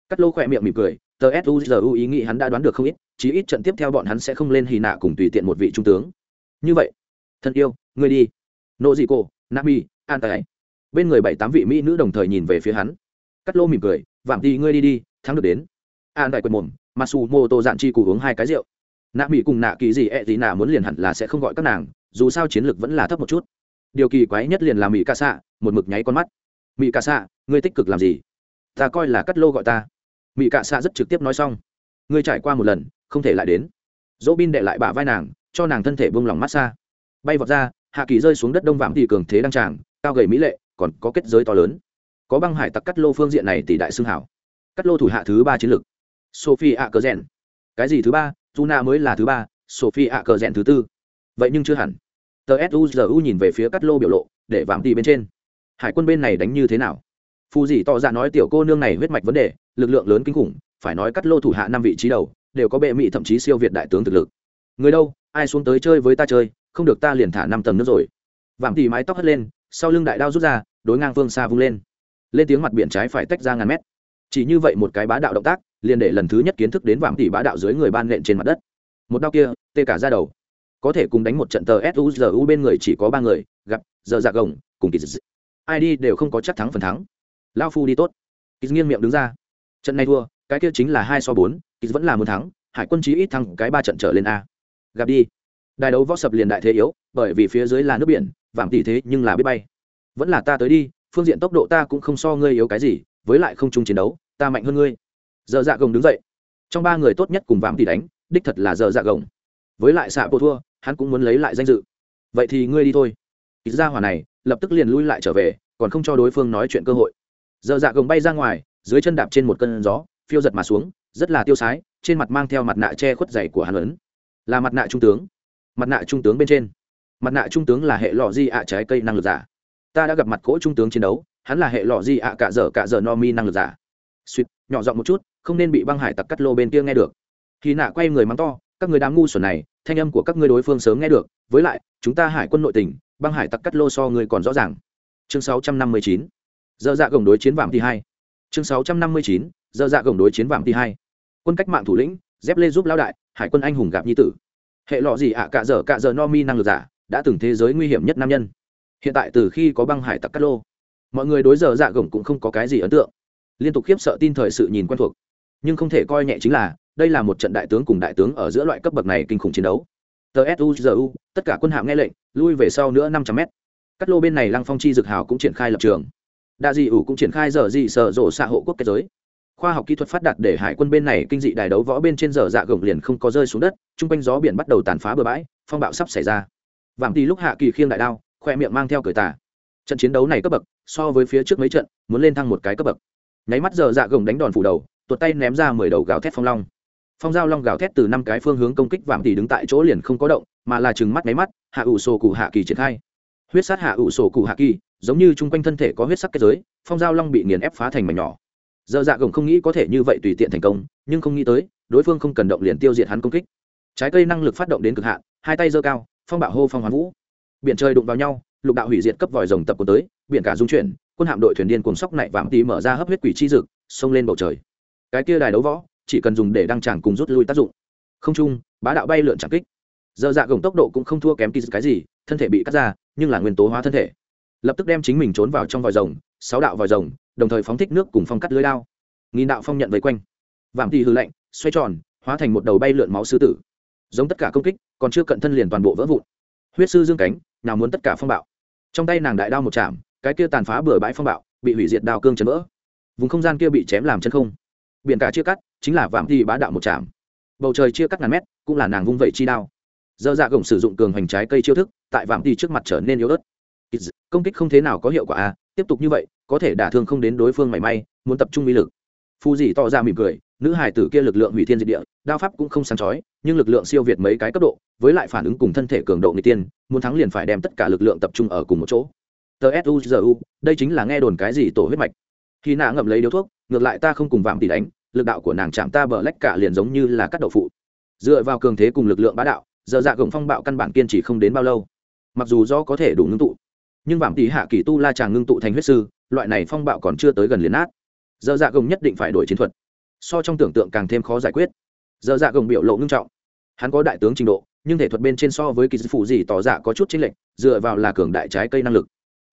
Cắt lô khỏe miệng mỉm cười, tờ suzu ý nghĩ hắn đã đoán được không ít, chí ít trận tiếp theo bọn hắn sẽ không lên hì nạ cùng tùy tiện một vị trung tướng. Như vậy, thân yêu, ngươi đi. Nộ dị cô nami an tài. Bên người bảy tám vị mỹ nữ đồng thời nhìn về phía hắn. Cắt lô mỉm cười, vạm đi ngươi đi đi, thắng được đến. An đại quần mồm masu mô tô dạn chi cụ uống hai cái rượu. Nạ mỹ cùng nạ kỳ gì ẹ gì nạ muốn liền hẳn là sẽ không gọi các nàng, dù sao chiến lược vẫn là thấp một chút. Điều kỳ quái nhất liền là mỹ ca xạ một mực nháy con mắt. Mỹ ca xạ ngươi tích cực làm gì? Ta coi là cắt lô gọi ta. Mỹ ca xạ rất trực tiếp nói xong. Ngươi trải qua một lần, không thể lại đến. Dỗ bin đệ lại bả vai nàng, cho nàng thân thể buông lòng mát xa. Bay vọt ra, hạ kỳ rơi xuống đất đông vạm thì cường thế đăng tràng, cao gầy mỹ lệ, còn có kết giới to lớn. Có băng hải tặc cắt lô phương diện này tỷ đại xương hảo. Cắt lô thủ hạ thứ ba chiến lược sophie a cờ rèn. Cái gì thứ ba? Tuna mới là thứ ba, sophie a cờ rèn thứ tư. Vậy nhưng chưa hẳn. Tờ suzu nhìn về phía cắt lô biểu lộ, để vạm Tì bên trên. Hải quân bên này đánh như thế nào? Phù dì tỏ ra nói tiểu cô nương này huyết mạch vấn đề, lực lượng lớn kinh khủng, phải nói cắt lô thủ hạ năm vị trí đầu, đều có bệ mị thậm chí siêu việt đại tướng thực lực. Người đâu? Ai xuống tới chơi với ta chơi, không được ta liền thả năm tầng nước rồi. Vạm Tì mái tóc hất lên, sau lưng đại đao rút ra, đối ngang phương xa vung lên. Lên tiếng mặt biển trái phải tách ra ngàn mét chỉ như vậy một cái bá đạo động tác, liền để lần thứ nhất kiến thức đến vạm tỉ bá đạo dưới người ban nện trên mặt đất. Một đao kia, tê cả ra đầu. Có thể cùng đánh một trận tờ suzu bên người chỉ có ba người, gặp, giờ dạ gồng, cùng kỳ dị. Ai đi đều không có chắc thắng phần thắng. Lao phu đi tốt. Kỳ nghiêng miệng đứng ra. Trận này thua, cái kia chính là hai so bốn kỳ vẫn là muốn thắng, hải quân chí ít thắng cái ba trận trở lên a. Gặp đi. Đài đấu võ sập liền đại thế yếu, bởi vì phía dưới là nước biển, vạm tỷ thế nhưng là biết bay. Vẫn là ta tới đi, phương diện tốc độ ta cũng không so ngươi yếu cái gì với lại không chung chiến đấu ta mạnh hơn ngươi. Giờ dạ gồng đứng dậy. Trong ba người tốt nhất cùng vạm thì đánh đích thật là giờ dạ gồng. Với lại xạ bộ thua hắn cũng muốn lấy lại danh dự. Vậy thì ngươi đi thôi. Ít ra hỏa này lập tức liền lui lại trở về còn không cho đối phương nói chuyện cơ hội. Giờ dạ gồng bay ra ngoài dưới chân đạp trên một cơn gió phiêu giật mà xuống rất là tiêu sái trên mặt mang theo mặt nạ che khuất dày của hắn lớn, là mặt nạ trung tướng. Mặt nạ trung tướng bên trên. Mặt nạ trung tướng là hệ lọ di ạ trái cây năng lực giả. Ta đã gặp mặt cỗ trung tướng chiến đấu hắn là hệ lọ gì ạ cả giờ cả giờ no mi năng lực giả. Suýt nhỏ giọng một chút không nên bị băng hải tặc cắt lô bên kia nghe được. Khi nạ quay người mắng to các người đám ngu xuẩn này thanh âm của các ngươi đối phương sớm nghe được với lại chúng ta hải quân nội tỉnh băng hải tặc cắt lô so người còn rõ ràng. Chương 659. dơ dạ gồng đối chiến vạm thì hai. Chương 659. dơ dạ gồng đối chiến vạm thì hai. Quân cách mạng thủ lĩnh dép lê giúp lão đại hải quân anh hùng gặp nhi tử. Hệ lọ gì ạ à, cạ dở cạ dở no mi năng lực giả đã từng thế giới nguy hiểm nhất nam nhân. Hiện tại từ khi có băng hải tặc cắt lô mọi người đối giờ dạ gồng cũng không có cái gì ấn tượng. Liên tục khiếp sợ tin thời sự nhìn quen thuộc. Nhưng không thể coi nhẹ chính là, đây là một trận đại tướng cùng đại tướng ở giữa loại cấp bậc này kinh khủng chiến đấu. Tờ suzu tất cả quân hạm nghe lệnh, lui về sau nữa năm trăm mét. Cắt lô bên này lăng phong chi dực hào cũng triển khai lập trường. Đa dị ủ cũng triển khai giờ dị sở rộ xã hộ quốc kết giới. Khoa học kỹ thuật phát đạt để hải quân bên này kinh dị đài đấu võ bên trên giờ dạ gồng liền không có rơi xuống đất, chung quanh gió biển bắt đầu tàn phá bờ bãi, phong bạo sắp xảy ra. Vàng thì lúc hạ kỳ khiêng đại đao, khoe miệng mang theo cười tà. Trận chiến đấu này cấp bậc so với phía trước mấy trận, muốn lên thăng một cái cấp bậc. Nháy mắt giờ dạ gồng đánh đòn phủ đầu, tuột tay ném ra mười đầu gào thét phong long. Phong giao long gào thét từ năm cái phương hướng công kích vàng thì đứng tại chỗ liền không có động, mà là chừng mắt nháy mắt, hạ ủ sổ cụ hạ kỳ triển khai. Huyết sát hạ ủ sổ cụ hạ kỳ, giống như chung quanh thân thể có huyết sắc kết giới, phong giao long bị nghiền ép phá thành mảnh nhỏ. Giờ dạ gồng không nghĩ có thể như vậy tùy tiện thành công, nhưng không nghĩ tới, đối phương không cần động liền tiêu diệt hắn công kích. Trái cây năng lực phát động đến cực hạn, hai tay giơ cao, phong bạo hô phong hoán vũ. Biển trời đụng vào nhau, lục đạo hủy diệt cấp vòi rồng tập của tới biển cả dung chuyển, quân hạm đội thuyền điên cuồng sóc nại vạm tí mở ra hấp huyết quỷ chi dực, xông lên bầu trời. Cái kia đài đấu võ, chỉ cần dùng để đăng tràng cùng rút lui tác dụng. Không chung bá đạo bay lượn tràng kích. Giờ dạ gồng tốc độ cũng không thua kém kỳ cái gì, thân thể bị cắt ra, nhưng là nguyên tố hóa thân thể. Lập tức đem chính mình trốn vào trong vòi rồng, sáu đạo vòi rồng, đồng thời phóng thích nước cùng phong cắt lưới đao. Nghìn đạo phong nhận vây quanh. Vạm tì hư lạnh, xoay tròn, hóa thành một đầu bay lượn máu sư tử. Giống tất cả công kích, còn chưa cận thân liền toàn bộ vỡ vụn. Huyết sư dương cánh, nào muốn tất cả phong bạo. Trong tay nàng đại đao một chạm cái kia tàn phá bừa bãi phong bạo, bị hủy diệt đao cương chấn vỡ. Vùng không gian kia bị chém làm chân không. Biển cả chia cắt, chính là vạm thi bá đạo một chạm bầu trời chia cắt ngàn mét, cũng là nàng vung vẩy chi đao. Dơ dạ gồng sử dụng cường hoành trái cây chiêu thức, tại vạm thi trước mặt trở nên yếu ớt. Công kích không thế nào có hiệu quả à tiếp tục như vậy, có thể đả thương không đến đối phương mảy may, muốn tập trung uy lực. Phù dì to ra mỉm cười, nữ hải tử kia lực lượng hủy thiên diệt địa, đao pháp cũng không sáng chói, nhưng lực lượng siêu việt mấy cái cấp độ, với lại phản ứng cùng thân thể cường độ người tiên, muốn thắng liền phải đem tất cả lực lượng tập trung ở cùng một chỗ tờ suzu đây chính là nghe đồn cái gì tổ huyết mạch. Khi nạ ngậm lấy điếu thuốc, ngược lại ta không cùng vạm tỷ đánh, lực đạo của nàng chạm ta bờ lách cả liền giống như là cắt đậu phụ. Dựa vào cường thế cùng lực lượng bá đạo, giờ dạ gồng phong bạo căn bản kiên trì không đến bao lâu. Mặc dù do có thể đủ ngưng tụ, nhưng vạm tỷ hạ kỳ tu la chàng ngưng tụ thành huyết sư, loại này phong bạo còn chưa tới gần liền nát. Giờ dạ gồng nhất định phải đổi chiến thuật. So trong tưởng tượng càng thêm khó giải quyết. Giờ dạ gồng biểu lộ ngưng trọng. Hắn có đại tướng trình độ, nhưng thể thuật bên trên so với kỳ phụ gì tỏ dạ có chút chênh lệch, dựa vào là cường đại trái cây năng lực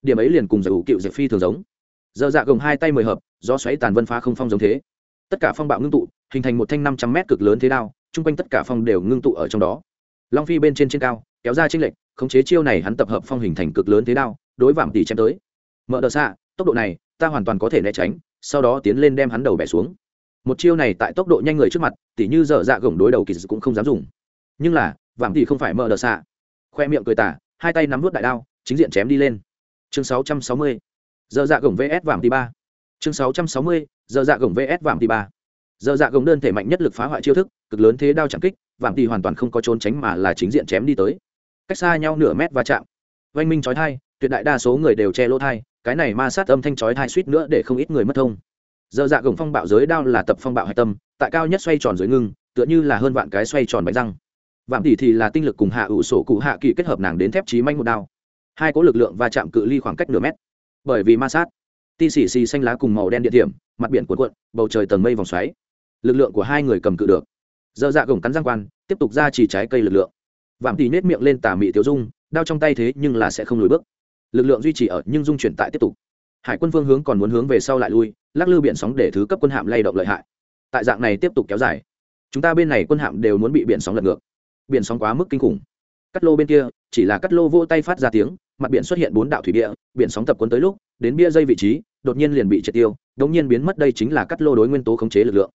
điểm ấy liền cùng giải ủ cựu diệp phi thường giống. Giờ dạ gồng hai tay mười hợp do xoáy tàn vân phá không phong giống thế. Tất cả phong bạo ngưng tụ, hình thành một thanh năm trăm mét cực lớn thế đao, chung quanh tất cả phong đều ngưng tụ ở trong đó. Long phi bên trên trên cao, kéo ra chênh lệch, khống chế chiêu này hắn tập hợp phong hình thành cực lớn thế đao, đối vạm tỷ chém tới. Mở đờ xạ, tốc độ này, ta hoàn toàn có thể né tránh, sau đó tiến lên đem hắn đầu bẻ xuống. Một chiêu này tại tốc độ nhanh người trước mặt tỷ như dở dạ gồng đối đầu kỳ cũng không dám dùng. Nhưng là, vạm tỷ không phải mở đờ xạ. Khoe miệng cười tả hai tay nắm vút đại đao, chính diện chém đi lên chương 660. giờ dạ gồng vs vạm tỷ ba. Chương 660. giờ dạ gồng vs vạm tỷ ba. Giờ dạ gồng đơn thể mạnh nhất lực phá hoại chiêu thức, cực lớn thế đao chẳng kích, vạm tỷ hoàn toàn không có trốn tránh mà là chính diện chém đi tới. Cách xa nhau nửa mét va chạm. Oanh minh chói thai tuyệt đại đa số người đều che lỗ thai cái này ma sát âm thanh chói thai suýt nữa để không ít người mất thông. Giờ dạ gồng phong bạo giới đao là tập phong bạo hạch tâm, tại cao nhất xoay tròn dưới ngưng, tựa như là hơn vạn cái xoay tròn bánh răng. Vạm tỷ thì là tinh lực cùng hạ ủ sổ cụ hạ kỳ kết hợp nàng đến thép trí manh một đao hai cỗ lực lượng va chạm cự ly khoảng cách nửa mét. Bởi vì ma sát ti xì xì xanh lá cùng màu đen địa điểm, mặt biển cuộn cuộn, bầu trời tầng mây vòng xoáy. Lực lượng của hai người cầm cự được. Dơ dạ gồng cắn răng quan, tiếp tục ra chỉ trái cây lực lượng. Vạm tỷ nết miệng lên tà mị tiêu dung, đao trong tay thế nhưng là sẽ không lùi bước. Lực lượng duy trì ở, nhưng dung chuyển tại tiếp tục. Hải quân phương hướng còn muốn hướng về sau lại lui, lắc lư biển sóng để thứ cấp quân hạm lay động lợi hại. Tại dạng này tiếp tục kéo dài, chúng ta bên này quân hạm đều muốn bị biển sóng lật ngược. Biển sóng quá mức kinh khủng. Cắt lô bên kia, chỉ là cắt lô vô tay phát ra tiếng mặt biển xuất hiện bốn đạo thủy địa biển sóng tập cuốn tới lúc đến bia dây vị trí đột nhiên liền bị triệt tiêu đống nhiên biến mất đây chính là cắt lô đối nguyên tố khống chế lực lượng.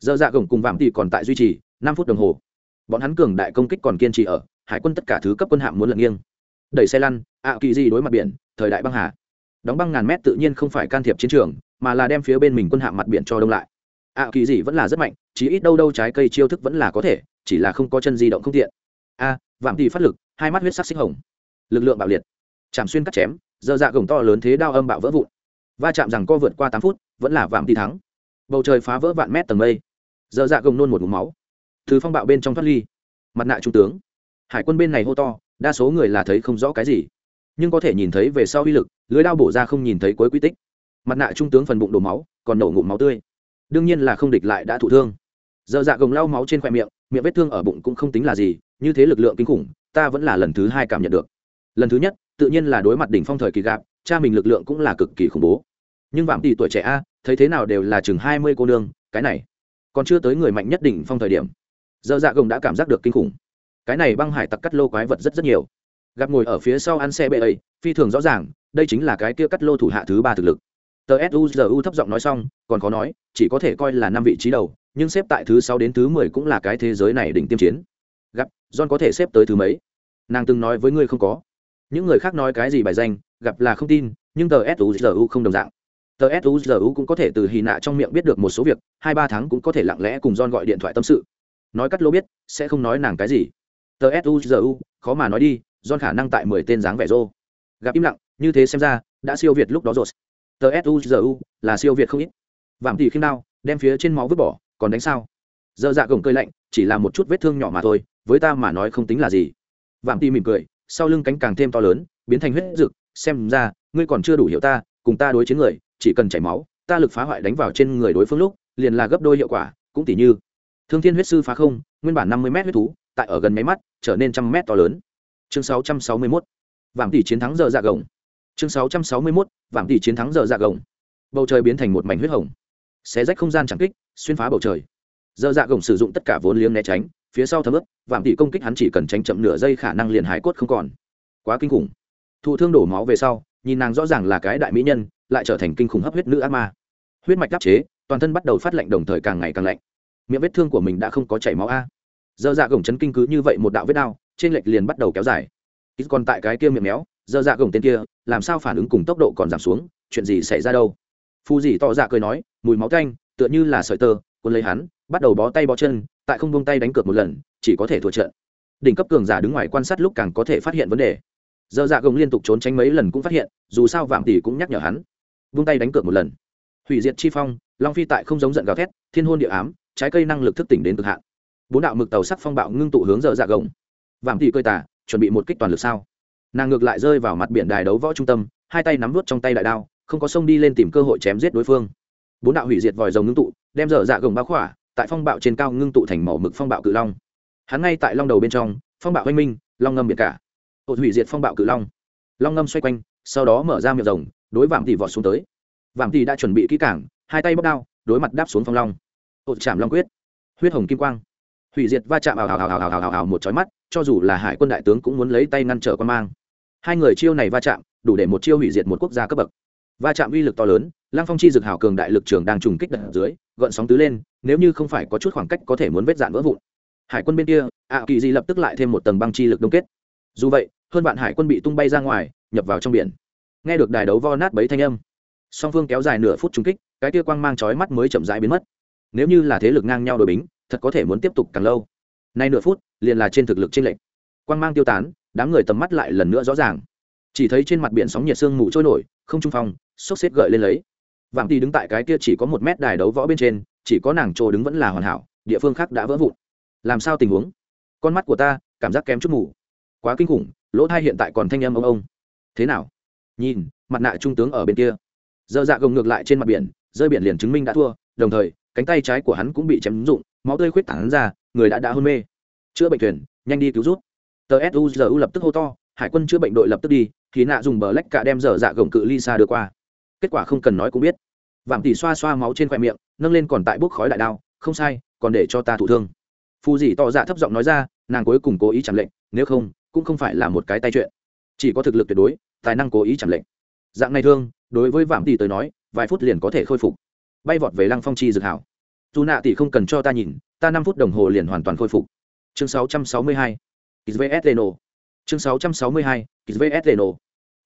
Dơ dạ gồng cùng vạm tỷ còn tại duy trì năm phút đồng hồ. Bọn hắn cường đại công kích còn kiên trì ở hải quân tất cả thứ cấp quân hạm muốn lật nghiêng. Đẩy xe lăn ạ kỳ gì đối mặt biển thời đại băng hà. Đóng băng ngàn mét tự nhiên không phải can thiệp chiến trường mà là đem phía bên mình quân hạm mặt biển cho đông lại. Ạ kỳ gì vẫn là rất mạnh chỉ ít đâu đâu trái cây chiêu thức vẫn là có thể chỉ là không có chân di động không tiện. A à, vạm thì phát lực hai mắt huyết sắc xích hồng. Lực lượng bạo liệt chạm xuyên cắt chém dơ dạ gồng to lớn thế đao âm bạo vỡ vụn. Va chạm rằng co vượt qua tám phút, vẫn là vạm thì thắng. Bầu trời phá vỡ vạn mét tầng mây. Dơ dạ gồng nôn một mũ máu. Thứ phong bạo bên trong thoát ly. Mặt nạ trung tướng. Hải quân bên này hô to, đa số người là thấy không rõ cái gì. Nhưng có thể nhìn thấy về sau uy lực, lưới đao bổ ra không nhìn thấy cuối quy tích. Mặt nạ trung tướng phần bụng đổ máu, còn nổ ngụm máu tươi. Đương nhiên là không địch lại đã thụ thương. Dơ dạ gồng lau máu trên khoe miệng miệng vết thương ở bụng cũng không tính là gì, như thế lực lượng kinh khủng, ta vẫn là lần thứ hai cảm nhận được. Lần thứ nhất tự nhiên là đối mặt đỉnh phong thời kỳ gạp cha mình lực lượng cũng là cực kỳ khủng bố. Nhưng vạm tỷ tuổi trẻ a, thấy thế nào đều là chừng hai mươi cô nương, cái này, còn chưa tới người mạnh nhất đỉnh phong thời điểm. Dơ dạ gồng đã cảm giác được kinh khủng. Cái này băng hải tặc cắt lô quái vật rất rất nhiều. Gặp ngồi ở phía sau ăn xe bệ ấy, phi thường rõ ràng, đây chính là cái kia cắt lô thủ hạ thứ ba thực lực. Tờ suzu thấp giọng nói xong, còn có nói, chỉ có thể coi là năm vị trí đầu, nhưng xếp tại thứ sáu đến thứ mười cũng là cái thế giới này đỉnh tiêm chiến. Gặp, john có thể xếp tới thứ mấy? Nàng từng nói với ngươi không có những người khác nói cái gì bài danh, gặp là không tin, nhưng tờ suzu không đồng dạng. Tờ suzu cũng có thể từ hì nạ trong miệng biết được một số việc, hai ba tháng cũng có thể lặng lẽ cùng john gọi điện thoại tâm sự. Nói cắt lô biết, sẽ không nói nàng cái gì. Tờ suzu khó mà nói đi, john khả năng tại mười tên dáng vẻ rô. Gặp im lặng, như thế xem ra, đã siêu việt lúc đó rồi. Tờ suzu là siêu việt không ít. Vạm tỷ khiêm đao, đem phía trên máu vứt bỏ, còn đánh sao? Dơ dạ gồng cơi lạnh, chỉ là một chút vết thương nhỏ mà thôi, với ta mà nói không tính là gì. Vạm tỷ mỉm cười sau lưng cánh càng thêm to lớn, biến thành huyết rực xem ra, ngươi còn chưa đủ hiểu ta, cùng ta đối chiến người, chỉ cần chảy máu, ta lực phá hoại đánh vào trên người đối phương lúc, liền là gấp đôi hiệu quả, cũng tỷ như, thương thiên huyết sư phá không, nguyên bản năm mươi m huyết thú, tại ở gần máy mắt, trở nên trăm mét to lớn. Chương sáu trăm sáu mươi mốt vàng tỷ chiến thắng giờ dạ gồng. Chương sáu trăm sáu mươi mốt vàng tỷ chiến thắng giờ dạ gồng. Bầu trời biến thành một mảnh huyết hồng. Xé rách không gian chẳng kích, xuyên phá bầu trời. Giờ dạ gồng sử dụng tất cả vốn liếng né tránh phía sau thấm ướp vạm tỷ công kích hắn chỉ cần tránh chậm nửa giây khả năng liền hải cốt không còn. Quá kinh khủng. Thụ thương đổ máu về sau, nhìn nàng rõ ràng là cái đại mỹ nhân, lại trở thành kinh khủng hấp huyết nữ ác ma. Huyết mạch đáp chế, toàn thân bắt đầu phát lạnh đồng thời càng ngày càng lạnh. Miệng vết thương của mình đã không có chảy máu a. Dơ dạ gồng chấn kinh cứ như vậy một đạo vết đao, trên lệch liền bắt đầu kéo dài. Ít còn tại cái kia miệng méo, dơ dạ gồng tên kia, làm sao phản ứng cùng tốc độ còn giảm xuống, chuyện gì xảy ra đâu? Phù dì tỏ dạ cười nói, mùi máu canh tựa như là sợi tơ quân lấy hắn, bắt đầu bó tay bó chân tại không buông tay đánh cược một lần, chỉ có thể thua trận. Đỉnh cấp cường giả đứng ngoài quan sát lúc càng có thể phát hiện vấn đề. Giờ dạ gồng liên tục trốn tránh mấy lần cũng phát hiện, dù sao vạm tỷ cũng nhắc nhở hắn vung tay đánh cược một lần. Hủy diệt chi phong, long phi tại không giống giận gào thét, thiên hôn địa ám, trái cây năng lực thức tỉnh đến cực hạn. Bốn đạo mực tàu sắc phong bạo ngưng tụ hướng dở dạ gồng. Vạm tỷ cơi tả chuẩn bị một kích toàn lực sao? Nàng ngược lại rơi vào mặt biển đài đấu võ trung tâm, hai tay nắm vút trong tay đại đao, không có sông đi lên tìm cơ hội chém giết đối phương. Bốn đạo hủy diệt vòi rồng ngưng tụ, đem dở dạ gồng bao khỏa tại phong bạo trên cao ngưng tụ thành màu mực phong bạo cự long. Hắn ngay tại long đầu bên trong, phong bạo oanh minh, long ngâm biệt cả. Hội hủy diệt phong bạo cự long. Long ngâm xoay quanh, sau đó mở ra miệng rồng, đối vạm tỷ vọt xuống tới. Vạm tỷ đã chuẩn bị kỹ cảng hai tay bóc đao, đối mặt đáp xuống phong long. Hội chạm long quyết. Huyết hồng kim quang. Hủy diệt va chạm ào ào ào ào ào ào ào một chói mắt, cho dù là hải quân đại tướng cũng muốn lấy tay ngăn trở con mang. Hai người chiêu này va chạm, đủ để một chiêu hủy diệt một quốc gia cấp bậc. Va chạm uy lực to lớn, lăng phong chi dực hào cường đại lực trường đang trùng kích đợt dưới gợn sóng tứ lên, nếu như không phải có chút khoảng cách có thể muốn vết dạn vỡ vụn. Hải quân bên kia, ạ kỳ di lập tức lại thêm một tầng băng chi lực đông kết. Dù vậy, hơn vạn hải quân bị tung bay ra ngoài, nhập vào trong biển. Nghe được đài đấu vo nát bấy thanh âm, song phương kéo dài nửa phút trúng kích, cái tia quang mang chói mắt mới chậm rãi biến mất. Nếu như là thế lực ngang nhau đổi bính, thật có thể muốn tiếp tục càng lâu. Nay nửa phút, liền là trên thực lực trên lệnh quang mang tiêu tán, đám người tầm mắt lại lần nữa rõ ràng. Chỉ thấy trên mặt biển sóng nhiệt sương mù trôi nổi, không trung phong, sốc xếp gợi lên lấy vạm tỷ đứng tại cái kia chỉ có một mét đài đấu võ bên trên, chỉ có nàng trồ đứng vẫn là hoàn hảo, địa phương khác đã vỡ vụn. Làm sao tình huống? Con mắt của ta, cảm giác kém chút mù. Quá kinh khủng, lỗ thai hiện tại còn thanh âm ông ông. Thế nào? Nhìn, mặt nạ trung tướng ở bên kia. Dơ dạ gồng ngược lại trên mặt biển, rơi biển liền chứng minh đã thua, đồng thời, cánh tay trái của hắn cũng bị chém rụng, máu tươi khuyết tảng ra, người đã đã hôn mê. Chữa bệnh thuyền, nhanh đi cứu rút tờ suzu lập tức hô to, hải quân chữa bệnh đội lập tức đi khí nạ dùng bờ lách cả đem dở dạ gồng cự ly xa đưa qua kết quả không cần nói cũng biết. Vạm tỷ xoa xoa máu trên khoe miệng, nâng lên còn tại bốc khói đại đao, không sai, còn để cho ta thụ thương. Phù dì tỏ dạ thấp giọng nói ra, nàng cuối cùng cố ý chẳng lệnh, nếu không, cũng không phải là một cái tay chuyện. Chỉ có thực lực tuyệt đối, tài năng cố ý chẳng lệnh. Dạng này thương, đối với vạm tỷ tới nói, vài phút liền có thể khôi phục. Bay vọt về lăng phong chi dược hảo. Dù nạ tỷ không cần cho ta nhìn, ta năm phút đồng hồ liền hoàn toàn khôi phục. Chương 662 vs leno chương 662 vs leno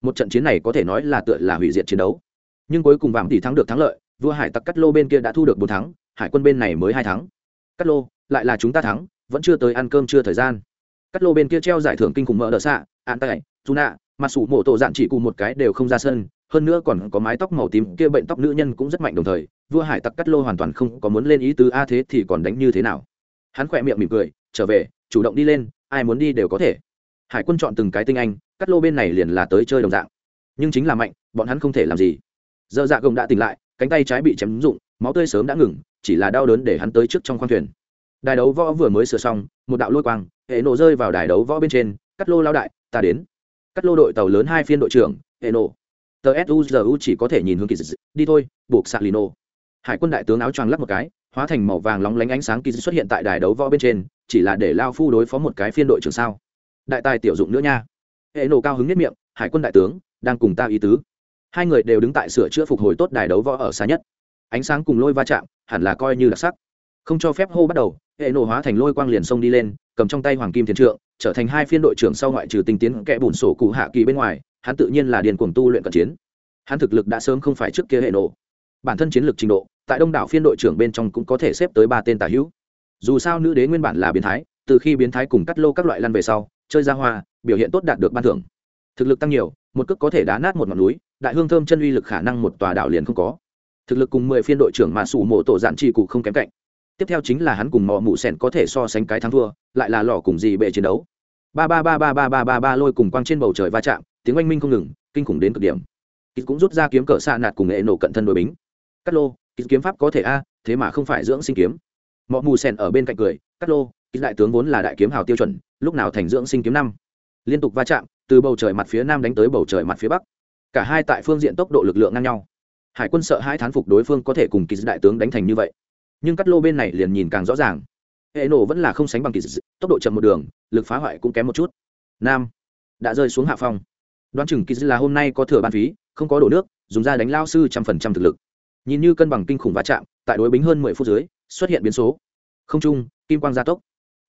một trận chiến này có thể nói là tựa là hủy diệt chiến đấu nhưng cuối cùng vạm tỷ thắng được thắng lợi, vua hải tặc cắt lô bên kia đã thu được bốn thắng, hải quân bên này mới hai thắng. Cắt lô, lại là chúng ta thắng, vẫn chưa tới ăn cơm chưa thời gian. Cắt lô bên kia treo giải thưởng kinh khủng mỡ đỡ xạ, an tay dù nạ mà sủ mộ tổ dạn chỉ cùng một cái đều không ra sân, hơn nữa còn có mái tóc màu tím kia bệnh tóc nữ nhân cũng rất mạnh đồng thời, vua hải tặc cắt lô hoàn toàn không có muốn lên ý tứ, a thế thì còn đánh như thế nào? Hắn khỏe miệng mỉm cười, trở về, chủ động đi lên, ai muốn đi đều có thể. Hải quân chọn từng cái tinh anh cắt lô bên này liền là tới chơi đồng dạng. Nhưng chính là mạnh, bọn hắn không thể làm gì giờ dạ gồng đã tỉnh lại, cánh tay trái bị chém rụng, máu tươi sớm đã ngừng, chỉ là đau đớn để hắn tới trước trong khoang thuyền. Đài đấu võ vừa mới sửa xong, một đạo lôi quang, hệ nổ rơi vào đài đấu võ bên trên, cắt lô lao đại, ta đến. Cắt lô đội tàu lớn hai phiên đội trưởng, hệ nổ. Tờ suzu chỉ có thể nhìn hướng kỳ dị đi thôi, buộc sạc lino hải quân đại tướng áo choàng lắp một cái, hóa thành màu vàng lóng lánh ánh sáng kỳ dị xuất hiện tại đài đấu võ bên trên, chỉ là để lao phu đối phó một cái phiên đội trưởng sao. Đại tài tiểu dụng nữa nha. Hệ nổ cao hứng nhất miệng, hải quân đại tướng, đang cùng ta ý tứ hai người đều đứng tại sửa chữa phục hồi tốt đài đấu võ ở xa nhất. Ánh sáng cùng lôi va chạm hẳn là coi như đặc sắc. Không cho phép hô bắt đầu, hệ nổ hóa thành lôi quang liền sông đi lên, cầm trong tay hoàng kim thiền trượng, trở thành hai phiên đội trưởng sau ngoại trừ tinh tiến kẽ bùn sổ cụ hạ kỳ bên ngoài, hắn tự nhiên là điền cuồng tu luyện cận chiến. Hắn thực lực đã sớm không phải trước kia hệ nổ. Bản thân chiến lược trình độ, tại đông đảo phiên đội trưởng bên trong cũng có thể xếp tới ba tên tả hữu. Dù sao nữ đế nguyên bản là biến thái, từ khi biến thái cùng cắt lô các loại lăn về sau, chơi ra hoa, biểu hiện tốt đạt được ban thưởng. Thực lực tăng nhiều, một cước có thể đá nát một ngọn núi đại hương thơm chân uy lực khả năng một tòa đảo liền không có. Thực lực cùng mười phiên đội trưởng mà sủ mộ tổ dạn trì cụ không kém cạnh. Tiếp theo chính là hắn cùng mò mụ sẻn có thể so sánh cái thắng thua, lại là lò cùng gì bệ chiến đấu. Ba ba ba ba ba ba ba ba lôi cùng quang trên bầu trời va chạm, tiếng oanh minh không ngừng, kinh khủng đến cực điểm. Kýt cũng rút ra kiếm cỡ xa nạt cùng nghệ nổ cận thân đội bính. Cắt lô kýt kiếm pháp có thể a, thế mà không phải dưỡng sinh kiếm. Mọ mù sẻn ở bên cạnh cười, cắt lô kýt đại tướng vốn là đại kiếm hào tiêu chuẩn, lúc nào thành dưỡng sinh kiếm năm? Liên tục va chạm, từ bầu trời mặt phía nam đánh tới bầu trời mặt phía bắc cả hai tại phương diện tốc độ lực lượng ngang nhau. Hải quân sợ hai thán phục đối phương có thể cùng kỳ đại tướng đánh thành như vậy. Nhưng cắt lô bên này liền nhìn càng rõ ràng. Hệ nổ vẫn là không sánh bằng kỳ tốc độ chậm một đường, lực phá hoại cũng kém một chút. Nam, đã rơi xuống hạ phong. Đoán chừng kỳ là hôm nay có thừa ban phí, không có đổ nước, dùng ra đánh lao sư trăm phần trăm thực lực. Nhìn như cân bằng kinh khủng va chạm, tại đối bính hơn mười phút dưới, xuất hiện biến số. Không trung, kim quang gia tốc.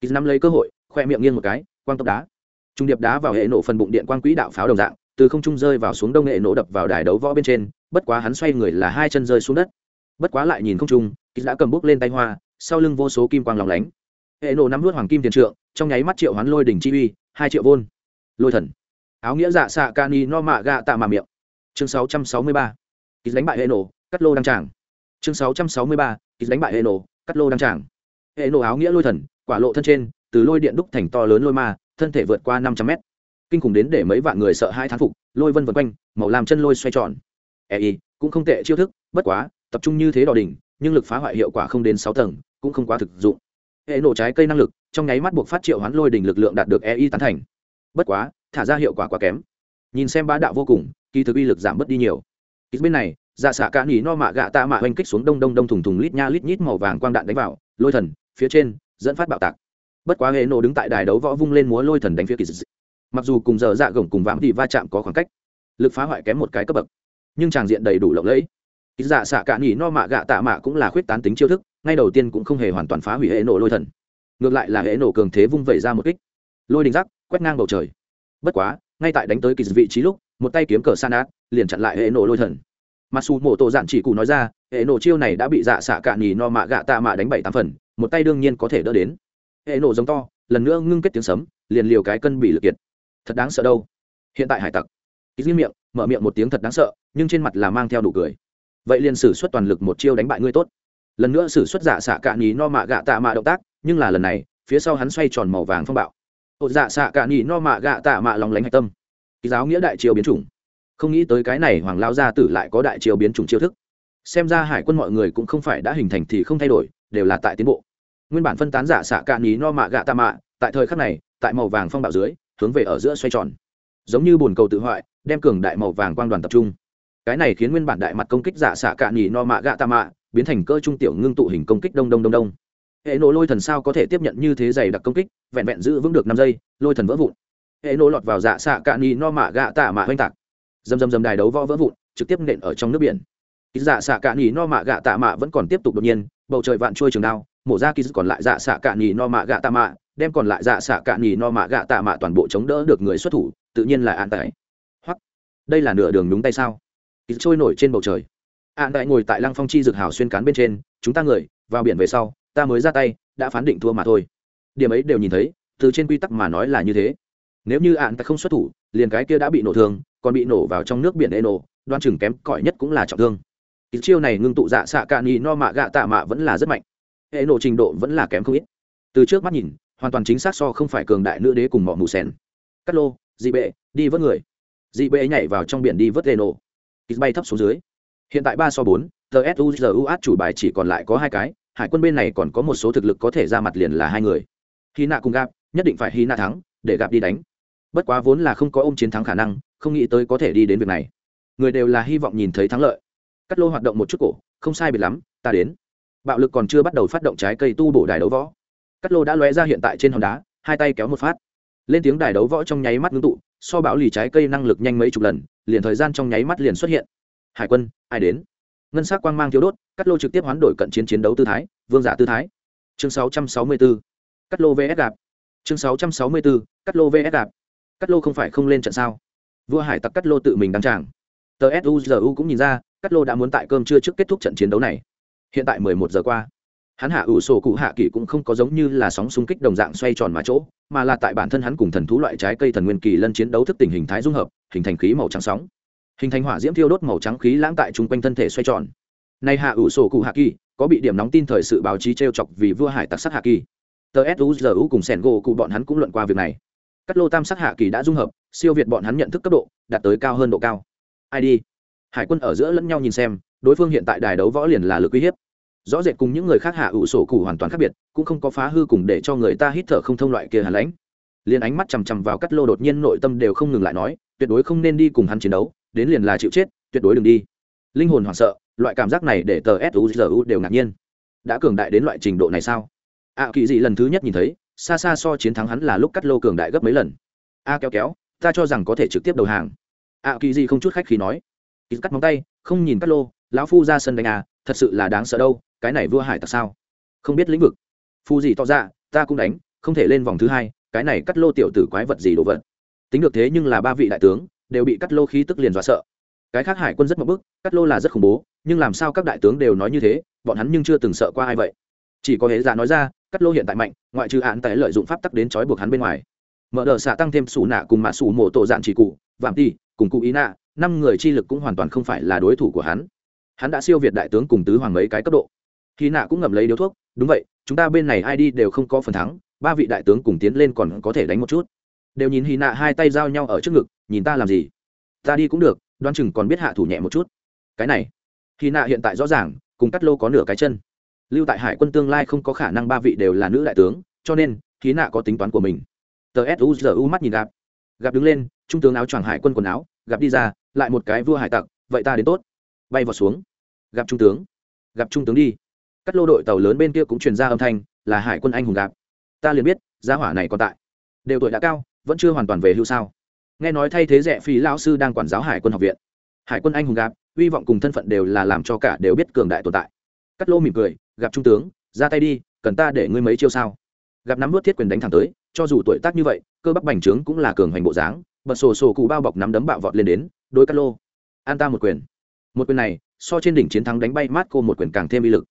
Kỳ nắm lấy cơ hội, khoe miệng nghiêng một cái, quang tốc đá. Trung điệp đá vào hệ nổ phần bụng điện quang quỹ đạo pháo đồng dạng từ không trung rơi vào xuống đông nghệ nổ đập vào đài đấu võ bên trên, bất quá hắn xoay người là hai chân rơi xuống đất. Bất quá lại nhìn không trung kýt đã cầm bút lên tay hoa, sau lưng vô số kim quang lòng lánh. Hệ nổ nắm vút hoàng kim tiền trượng, trong nháy mắt triệu hoán lôi đỉnh chi uy, hai triệu vôn. Lôi thần. Áo nghĩa dạ xạ ca ni no mạ gạ tạ mà miệng. Chương 663. kýt đánh bại hệ nổ, cắt lô đăng tràng. Chương 663. kýt đánh bại hệ nổ, cắt lô đăng tràng. Hệ nổ áo nghĩa lôi thần, quả lộ thân trên, từ lôi điện đúc thành to lớn lôi ma, thân thể vượt qua năm trăm mét kinh khủng đến để mấy vạn người sợ hai thán phục, lôi vân vân quanh, màu làm chân lôi xoay tròn. Ei cũng không tệ chiêu thức, bất quá, tập trung như thế đỏ đỉnh, nhưng lực phá hoại hiệu quả không đến sáu tầng, cũng không quá thực dụng. Hệ nổ trái cây năng lực, trong nháy mắt buộc phát triệu hoán lôi đỉnh lực lượng đạt được ei tán thành. Bất quá, thả ra hiệu quả quá kém. Nhìn xem ba đạo vô cùng, kỳ thực uy lực giảm bớt đi nhiều. Ký bên này dạ xạ cả nỉ no mạ gạ tạ mạ oanh kích xuống đông đông đông thùng thùng lít nha lít nhít màu vàng quang đạn đánh vào, lôi thần, phía trên, dẫn phát bạo tạc. Bất quá hệ nổ đứng tại đài đấu võ vung lên múa lôi thần đánh phía kỳ dị mặc dù cùng giờ dạ gồng cùng vãng thì va chạm có khoảng cách, lực phá hoại kém một cái cấp bậc, nhưng tràng diện đầy đủ lộng lẫy. Ít dạ xạ cạn nhỉ no mạ gạ tạ mạ cũng là khuyết tán tính chiêu thức, ngay đầu tiên cũng không hề hoàn toàn phá hủy hệ nổ lôi thần. Ngược lại là hệ nổ cường thế vung vẩy ra một kích. Lôi đình rắc quét ngang bầu trời. Bất quá, ngay tại đánh tới kỳ vị trí lúc, một tay kiếm cờ san át, liền chặn lại hệ nổ lôi thần. Mặc dù mổ tổ dạn chỉ cụ nói ra, hệ nổ chiêu này đã bị dạ xạ cạn nhỉ no mạ gạ tạ mạ đánh bảy tám phần, một tay đương nhiên có thể đỡ đến. Hệ nổ giống to, lần nữa ngưng kết tiếng sấm, liền liều cái cân bị lực kiệt thật đáng sợ đâu. Hiện tại hải tặc. Ít ghi miệng, mở miệng một tiếng thật đáng sợ, nhưng trên mặt là mang theo đủ cười. Vậy liền sử xuất toàn lực một chiêu đánh bại ngươi tốt. Lần nữa sử xuất giả xạ cạn nhì no mạ gạ tạ mạ động tác, nhưng là lần này, phía sau hắn xoay tròn màu vàng phong bạo. Hột dạ xạ cạn nhì no mạ gạ tạ mạ lòng lánh hạch tâm. Ký giáo nghĩa đại triều biến chủng. Không nghĩ tới cái này hoàng lao gia tử lại có đại triều biến chủng chiêu thức. Xem ra hải quân mọi người cũng không phải đã hình thành thì không thay đổi, đều là tại tiến bộ. Nguyên bản phân tán giả xạ cạn nhì no mạ gạ tạ mạ, tại thời khắc này, tại màu vàng phong bạo dưới hướng về ở giữa xoay tròn. Giống như bồn cầu tự hoại, đem cường đại màu vàng quang đoàn tập trung. Cái này khiến nguyên bản đại mặt công kích giả xạ cạn nhì no mạ gạ tạ mạ, biến thành cơ trung tiểu ngưng tụ hình công kích đông đông đông đông. Hệ nổ lôi thần sao có thể tiếp nhận như thế dày đặc công kích, vẹn vẹn giữ vững được năm giây, lôi thần vỡ vụn. Hệ nổ lọt vào dạ xạ cạn nhì no mạ gạ tạ mạ oanh tạc. Dầm dầm dầm đài đấu võ vỡ vụn, trực tiếp nện ở trong nước biển. Dạ xạ cạn nhì no mạ gạ tạ mạ vẫn còn tiếp tục đột nhiên, bầu trời vạn trôi trường đao, mổ ra ký còn lại dạ xạ cạn nhì no mạ gạ tạ mạ đem còn lại dạ xạ cạn nhì no mạ gạ tạ mạ toàn bộ chống đỡ được người xuất thủ, tự nhiên là an tại hoặc đây là nửa đường đúng tay sao? Ít trôi nổi trên bầu trời. An tại ngồi tại lăng phong chi dược hào xuyên cán bên trên, chúng ta người, vào biển về sau, ta mới ra tay, đã phán định thua mà thôi. Điểm ấy đều nhìn thấy, từ trên quy tắc mà nói là như thế. Nếu như an tại không xuất thủ, liền cái kia đã bị nổ thương, còn bị nổ vào trong nước biển ê nổ đoan chừng kém cỏi nhất cũng là trọng thương. Ít chiêu này ngưng tụ dạ xạ cạn nhì no mạ gạ tạ mạ vẫn là rất mạnh. Ê nổ trình độ vẫn là kém không ít. Từ trước mắt nhìn hoàn toàn chính xác so không phải cường đại nữ đế cùng mỏ mù sen cắt lô, dị bệ, đi vớt người. Dị bệ nhảy vào trong biển đi vớt lê nổ ít bay thấp xuống dưới. Hiện tại ba so bốn tsuzu át chủ bài chỉ còn lại có hai cái, hải quân bên này còn có một số thực lực có thể ra mặt liền là hai người. Hy nạ cùng gạp nhất định phải hy nạ thắng, để gạp đi đánh. Bất quá vốn là không có ôm chiến thắng khả năng, không nghĩ tới có thể đi đến việc này. Người đều là hy vọng nhìn thấy thắng lợi. Cắt lô hoạt động một chút cổ, không sai biệt lắm, ta đến. Bạo lực còn chưa bắt đầu phát động trái cây tu bổ đài đấu võ cắt lô đã lóe ra hiện tại trên hòn đá, hai tay kéo một phát lên tiếng đài đấu võ trong nháy mắt ngưng tụ, so bão lì trái cây năng lực nhanh mấy chục lần, liền thời gian trong nháy mắt liền xuất hiện hải quân, ai đến ngân s á c quang mang thiếu đốt, cắt lô trực tiếp hoán đổi cận chiến chiến đấu tư thái, vương giả tư thái chương 664. cắt lô vs Đạp. chương 664. cắt lô vs Đạp. cắt lô không phải không lên trận sao vua hải tặc cắt lô tự mình đăng tràng tờ suzu cũng nhìn ra, cắt lô đã muốn tại cơm trưa trước kết thúc trận chiến đấu này hiện tại mười một giờ qua hắn hạ ủ sổ cụ hạ kỳ cũng không có giống như là sóng xung kích đồng dạng xoay tròn mà chỗ, mà là tại bản thân hắn cùng thần thú loại trái cây thần nguyên kỳ lân chiến đấu thức tình hình thái dung hợp, hình thành khí màu trắng sóng. Hình thành hỏa diễm thiêu đốt màu trắng khí lãng tại chung quanh thân thể xoay tròn. Nay hạ ủ sổ cụ hạ kỳ có bị điểm nóng tin thời sự báo chí t r e o chọc vì vua hải tặc sắc hạ kỳ tờ suzu cùng sẻn gỗ cụ bọn hắn cũng luận qua việc này. Các lô tam sắc hạ kỳ đã dung hợp, siêu việt bọn hắn nhận thức cấp độ, đạt tới cao hơn độ cao. Ai đi? Hải quân ở giữa lẫn nhau nhìn xem, đối phương hiện tại đài đấu võ liền là lực uy hiếp rõ rệt cùng những người khác hạ ủ sổ cụ hoàn toàn khác biệt, cũng không có phá hư cùng để cho người ta hít thở không thông loại kia hàn lãnh. Liền ánh mắt chằm chằm vào cắt lô đột nhiên nội tâm đều không ngừng lại nói, tuyệt đối không nên đi cùng hắn chiến đấu, đến liền là chịu chết, tuyệt đối đừng đi. Linh hồn hoảng sợ, loại cảm giác này để tờ suzu đều ngạc nhiên. Đã cường đại đến loại trình độ này sao? Ạ kỳ dị lần thứ nhất nhìn thấy, xa xa so chiến thắng hắn là lúc cắt lô cường đại gấp mấy lần. A kéo kéo, ta cho rằng có thể trực tiếp đầu hàng. Ạ kỳ dị không chút khách khi nói. Cắt móng tay, không nhìn cắt lô, lão phu ra sân đánh à thật sự là đáng sợ đâu, cái này vua hải tặc sao? Không biết lĩnh vực. Phù gì tỏ ra dạ, ta cũng đánh, không thể lên vòng thứ hai, cái này cắt lô tiểu tử quái vật gì đồ vật? Tính được thế nhưng là ba vị đại tướng, đều bị cắt lô khí tức liền dọa sợ. Cái khác hải quân rất mập bức, cắt lô là rất khủng bố, nhưng làm sao các đại tướng đều nói như thế, bọn hắn nhưng chưa từng sợ qua ai vậy? Chỉ có hễ giả nói ra, cắt lô hiện tại mạnh, ngoại trừ hạn tại lợi dụng pháp tắc đến trói buộc hắn bên ngoài. Mở đờ xạ tăng thêm sủ nạ cùng mạ sủ mộ tổ dạn chỉ cụ, vạm ti cùng cụ ý nạ, năm người chi lực cũng hoàn toàn không phải là đối thủ của hắn hắn đã siêu việt đại tướng cùng tứ hoàng mấy cái cấp độ. Khi nạ cũng ngậm lấy điếu thuốc, đúng vậy, chúng ta bên này ai đi đều không có phần thắng, ba vị đại tướng cùng tiến lên còn có thể đánh một chút. Đều nhìn hy nạ hai tay giao nhau ở trước ngực, nhìn ta làm gì? Ta đi cũng được đoan chừng còn biết hạ thủ nhẹ một chút. Cái này? Hy nạ hiện tại rõ ràng, cùng cắt lô có nửa cái chân. Lưu tại hải quân tương lai không có khả năng ba vị đều là nữ đại tướng, cho nên, hy nạ có tính toán của mình. Tờ suzu mắt nhìn gặp. Gặp đứng lên, trung tướng áo choàng hải quân quần áo, gặp đi ra, lại một cái vua hải tặc, vậy ta đến tốt. Bay vào xuống gặp trung tướng. Gặp trung tướng đi. Cắt lô đội tàu lớn bên kia cũng truyền ra âm thanh, là hải quân anh hùng gặp. Ta liền biết, gia hỏa này còn tại. Đều tuổi đã cao, vẫn chưa hoàn toàn về hưu sao. Nghe nói thay thế rẻ phí lao sư đang quản giáo hải quân học viện. Hải quân anh hùng gặp, hy vọng cùng thân phận đều là làm cho cả đều biết cường đại tồn tại. Cắt lô mỉm cười, gặp trung tướng, ra tay đi, cần ta để ngươi mấy chiêu sao? Gặp nắm nuốt thiết quyền đánh thẳng tới, cho dù tuổi tác như vậy, cơ bắp bành trướng cũng là cường hành bộ dáng, bật sổ sổ cụ bao bọc nắm đấm bạo vọt lên đến, đối cắt lô. An ta một quyền. Một quyền này so trên đỉnh chiến thắng đánh bay Marco một quyền càng thêm uy lực.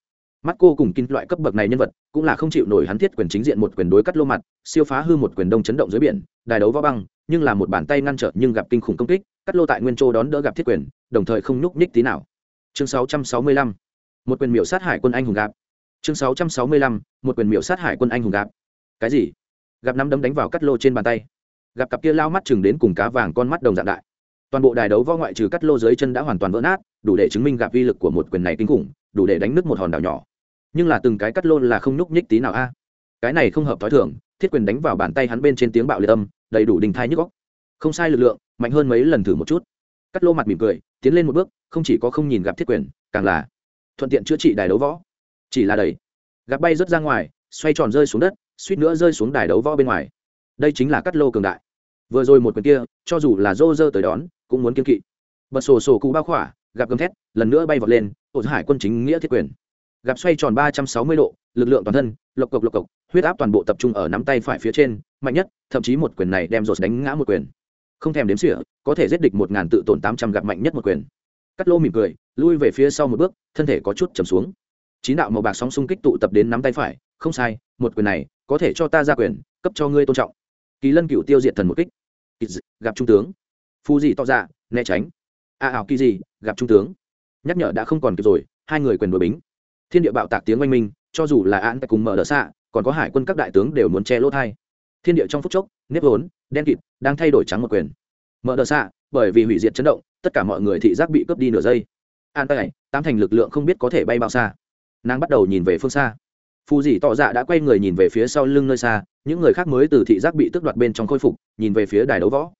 Marco cùng kinh loại cấp bậc này nhân vật, cũng là không chịu nổi hắn thiết quyền chính diện một quyền đối cắt lô mặt, siêu phá hư một quyền đông chấn động dưới biển, đài đấu võ băng, nhưng là một bàn tay ngăn trở nhưng gặp kinh khủng công kích, cắt lô tại nguyên châu đón đỡ gặp thiết quyền, đồng thời không nhúc nhích tí nào. Chương 665. một quyền miểu sát hải quân anh hùng gặp chương 665. một quyền miểu sát hải quân anh hùng gặp cái gì? Gặp năm đấm đánh vào cắt lô trên bàn tay. Gặp cặp kia lao mắt chừng đến cùng cá vàng con mắt đồng dạng đại. Toàn bộ đài đấu võ ngoại trừ cắt lô dưới chân đã hoàn toàn vỡ nát đủ để chứng minh gặp vi lực của một quyền này kinh khủng, đủ để đánh nứt một hòn đảo nhỏ. Nhưng là từng cái cắt lô là không nhúc nhích tí nào a. Cái này không hợp t h ó i thường, thiết quyền đánh vào bàn tay hắn bên trên tiếng bạo liệt âm, đầy đủ đình thai nhức góc không sai lực lượng, mạnh hơn mấy lần thử một chút. Cắt lô mặt mỉm cười, tiến lên một bước, không chỉ có không nhìn gặp thiết quyền, càng là thuận tiện chữa trị đài đấu võ. Chỉ là đầy gặp bay rớt ra ngoài, xoay tròn rơi xuống đất, suýt nữa rơi xuống đài đấu võ bên ngoài. Đây chính là cắt lô cường đại. Vừa rồi một quyền kia, cho dù là dô dơ tới đón, cũng muốn kiên kỵ. Bật sổ sổ cụ bao khỏa gặp gầm thét, lần nữa bay vọt lên, ổ hải quân chính nghĩa thiết quyền. Gặp xoay tròn ba trăm sáu mươi độ, lực lượng toàn thân, lộc cộc lộc cộc, huyết áp toàn bộ tập trung ở nắm tay phải phía trên, mạnh nhất, thậm chí một quyền này đem rột đánh ngã một quyền. Không thèm đếm xỉa, có thể giết địch một ngàn tự tổn tám trăm gặp mạnh nhất một quyền. Cắt lô mỉm cười, lui về phía sau một bước, thân thể có chút chầm xuống. Chín đạo màu bạc sóng xung kích tụ tập đến nắm tay phải, không sai, một quyền này, có thể cho ta ra quyền, cấp cho ngươi tôn trọng. Kỳ lân cựu tiêu diệt thần một kích. Gặp trung tướng. Phu gì to ra né tránh a ảo kỳ gì, gặp trung tướng. Nhắc nhở đã không còn kịp rồi, hai người quyền đội bính. Thiên địa bạo tạc tiếng oanh minh, cho dù là án cùng mở đỡ xạ, còn có hải quân các đại tướng đều muốn che lỗ thai. Thiên địa trong phút chốc, nếp vốn, đen kịt, đang thay đổi trắng một quyền. Mở đỡ xạ, bởi vì hủy diệt chấn động, tất cả mọi người thị giác bị cướp đi nửa giây. An tay tám thành lực lượng không biết có thể bay bao xa. Nàng bắt đầu nhìn về phương xa. Phù dì tỏ dạ đã quay người nhìn về phía sau lưng nơi xa, những người khác mới từ thị giác bị tước đoạt bên trong khôi phục, nhìn về phía đài đấu võ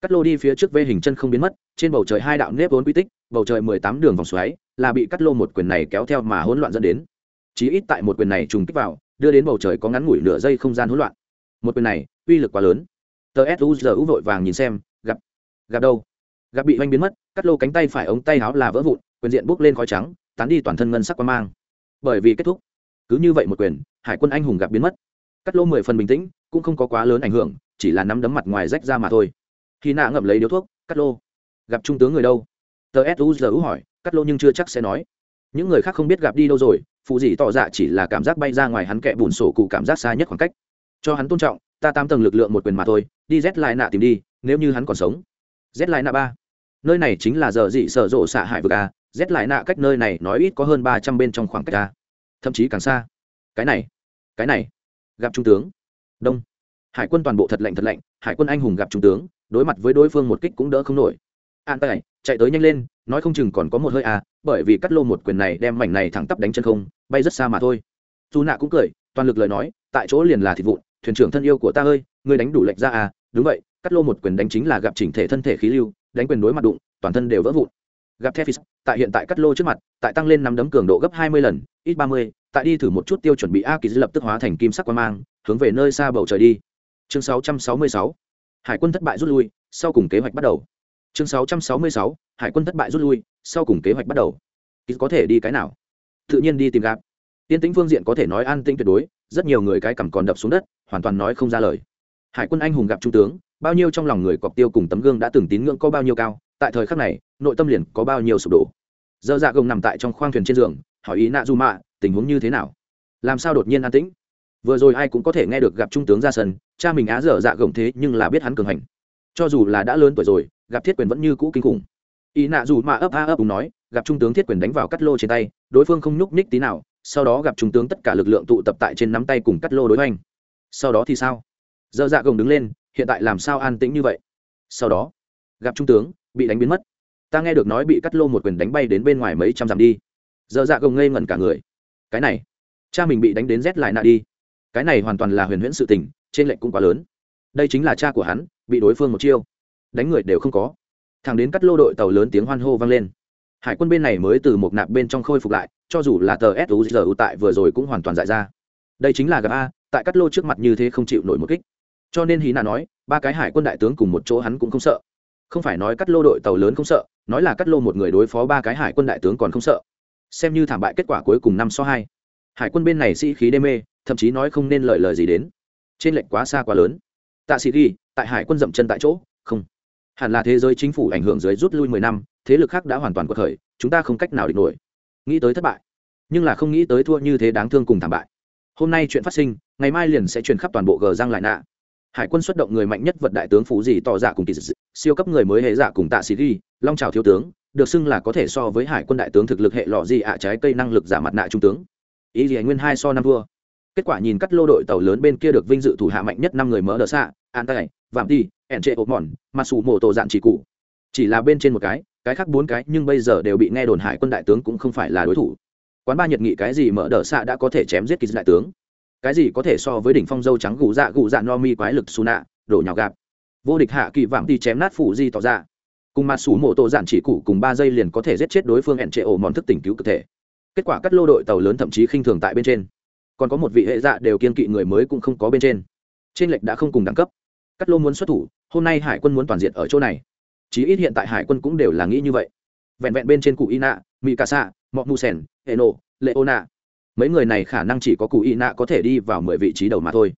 cắt lô đi phía trước vê hình chân không biến mất, trên bầu trời hai đạo nếp vốn quy tích, bầu trời mười tám đường vòng xoáy, là bị cắt lô một quyền này kéo theo mà hỗn loạn dẫn đến. Chí ít tại một quyền này trùng kích vào, đưa đến bầu trời có ngắn ngủi nửa giây không gian hỗn loạn. Một quyền này, uy lực quá lớn. Tờ suzu vội vàng nhìn xem, gặp gặp đâu? Gặp bị oanh biến mất, cắt lô cánh tay phải ống tay áo là vỡ vụn, quyền diện bốc lên khói trắng, tán đi toàn thân ngân sắc qua mang. Bởi vì kết thúc, cứ như vậy một quyền, hải quân anh hùng gặp biến mất. Cắt lô mười phần bình tĩnh, cũng không có quá lớn ảnh hưởng, chỉ là nắm đấm mặt ngoài rách ra mà thôi khi nạ ngậm lấy điếu thuốc cắt lô. Gặp trung tướng người đâu? Tờ suzu hỏi cắt lô nhưng chưa chắc sẽ nói. Những người khác không biết gặp đi đâu rồi, phụ dị tỏ dạ chỉ là cảm giác bay ra ngoài hắn kẹ bùn sổ cụ cảm giác xa nhất khoảng cách. Cho hắn tôn trọng, ta tám tầng lực lượng một quyền mà thôi, đi rét lại nạ tìm đi, nếu như hắn còn sống. Rét lại nạ ba. Nơi này chính là giờ dị sở rộ xạ hải vực a rét lại nạ cách nơi này nói ít có hơn ba trăm bên trong khoảng cách a. Thậm chí càng xa. Cái này cái này. Gặp trung tướng. Đông. Hải quân toàn bộ thật lạnh thật lạnh, hải quân anh hùng gặp trung tướng đối mặt với đối phương một kích cũng đỡ không nổi an tay chạy tới nhanh lên nói không chừng còn có một hơi à bởi vì cắt lô một quyền này đem mảnh này thẳng tắp đánh chân không bay rất xa mà thôi dù nạ cũng cười toàn lực lời nói tại chỗ liền là thịt vụn thuyền trưởng thân yêu của ta ơi ngươi đánh đủ lệnh ra à đúng vậy cắt lô một quyền đánh chính là gặp chỉnh thể thân thể khí lưu đánh quyền đối mặt đụng toàn thân đều vỡ vụn gặp Tefis, tại hiện tại cắt lô trước mặt, tại tăng lên năm đấm cường độ gấp 20 lần, ít 30, tại đi thử một chút tiêu chuẩn bị A Kỳ lập tức hóa thành kim sắc quang mang, hướng về nơi xa bầu trời đi. Chương 666 hải quân thất bại rút lui, sau cùng kế hoạch bắt đầu. Chương sáu trăm sáu mươi sáu, hải quân thất bại rút lui, sau cùng kế hoạch bắt đầu. Có thể đi cái nào? Tự nhiên đi tìm gặp. Tiên tĩnh phương diện có thể nói an tĩnh tuyệt đối, rất nhiều người cái cằm còn đập xuống đất, hoàn toàn nói không ra lời. Hải quân anh hùng gặp trung tướng, bao nhiêu trong lòng người cọc tiêu cùng tấm gương đã từng tín ngưỡng có bao nhiêu cao, tại thời khắc này, nội tâm liền có bao nhiêu sụp đổ. Dơ dạ gồng nằm tại trong khoang thuyền trên giường, hỏi ý nạ du mạ, tình huống như thế nào? Làm sao đột nhiên an tĩnh? Vừa rồi ai cũng có thể nghe được gặp trung tướng ra sân, cha mình á dở dạ gồng thế nhưng là biết hắn cường hành. Cho dù là đã lớn tuổi rồi, gặp thiết quyền vẫn như cũ kinh khủng. Ý nạ dù mà ấp a ấp đúng nói, gặp trung tướng thiết quyền đánh vào cắt lô trên tay, đối phương không nhúc nhích tí nào, sau đó gặp trung tướng tất cả lực lượng tụ tập tại trên nắm tay cùng cắt lô đối hoành. Sau đó thì sao? Dở dạ gồng đứng lên, hiện tại làm sao an tĩnh như vậy? Sau đó, gặp trung tướng, bị đánh biến mất. Ta nghe được nói bị cắt lô một quyền đánh bay đến bên ngoài mấy trăm dặm đi. Dở dạ gồng ngây ngẩn cả người. Cái này, cha mình bị đánh đến rét lại nạ đi cái này hoàn toàn là huyền huyễn sự tình, trên lệnh cũng quá lớn. Đây chính là cha của hắn, bị đối phương một chiêu. Đánh người đều không có. Thằng đến cắt lô đội tàu lớn tiếng hoan hô vang lên. Hải quân bên này mới từ một nạp bên trong khôi phục lại, cho dù là tờ suzu tại vừa rồi cũng hoàn toàn giải ra. Đây chính là gặp a, tại cắt lô trước mặt như thế không chịu nổi một kích. Cho nên hí nà nói, ba cái hải quân đại tướng cùng một chỗ hắn cũng không sợ. Không phải nói cắt lô đội tàu lớn không sợ, nói là cắt lô một người đối phó ba cái hải quân đại tướng còn không sợ. Xem như thảm bại kết quả cuối cùng năm so hai. Hải quân bên này sĩ khí đê mê thậm chí nói không nên lợi lời gì đến. Trên lệnh quá xa quá lớn. Tạ sĩ ghi, tại hải quân dậm chân tại chỗ, không. Hẳn là thế giới chính phủ ảnh hưởng dưới rút lui mười năm, thế lực khác đã hoàn toàn cuộc thời chúng ta không cách nào địch nổi. Nghĩ tới thất bại, nhưng là không nghĩ tới thua như thế đáng thương cùng thảm bại. Hôm nay chuyện phát sinh, ngày mai liền sẽ truyền khắp toàn bộ gờ giang lại nạ. Hải quân xuất động người mạnh nhất vật đại tướng phú dì tỏ dạ cùng kỳ dị, siêu cấp người mới hệ giả cùng tạ sĩ ghi, long trào thiếu tướng, được xưng là có thể so với hải quân đại tướng thực lực hệ lọ gì ạ trái cây năng lực giả mặt nạ trung tướng. Ý gì nguyên hai so năm thua kết quả nhìn cắt lô đội tàu lớn bên kia được vinh dự thủ hạ mạnh nhất năm người mỡ đỡ xạ an tay vạm ti ẻn trệ ốp mòn mà sủ mổ tổ dạn chỉ cụ. Chỉ là bên trên một cái cái khác bốn cái nhưng bây giờ đều bị nghe đồn hải quân đại tướng cũng không phải là đối thủ. Quán ba nhật nghị cái gì mở đỡ xạ đã có thể chém giết kỳ đại tướng? Cái gì có thể so với đỉnh phong dâu trắng gù dạ gù dạ no mi quái lực su nạ đổ nhào gạp. Vô địch hạ kỳ vạm ti chém nát phủ di tỏ ra. Cùng mặt sủ mổ tổ dạn chỉ cụ cùng ba giây liền có thể giết chết đối phương ẻn trệ ổ mòn thức tỉnh cứu cơ thể. Kết quả cắt lô đội tàu lớn thậm chí khinh thường tại bên trên còn có một vị hệ dạ đều kiên kỵ người mới cũng không có bên trên. Trên lệch đã không cùng đẳng cấp. Cắt lô muốn xuất thủ, hôm nay hải quân muốn toàn diện ở chỗ này. Chí ít hiện tại hải quân cũng đều là nghĩ như vậy. Vẹn vẹn bên trên cụ ina mỹ cà sa mọc mù sen eno, leona. Mấy người này khả năng chỉ có cụ y nạ có thể đi vào mười vị trí đầu mà thôi.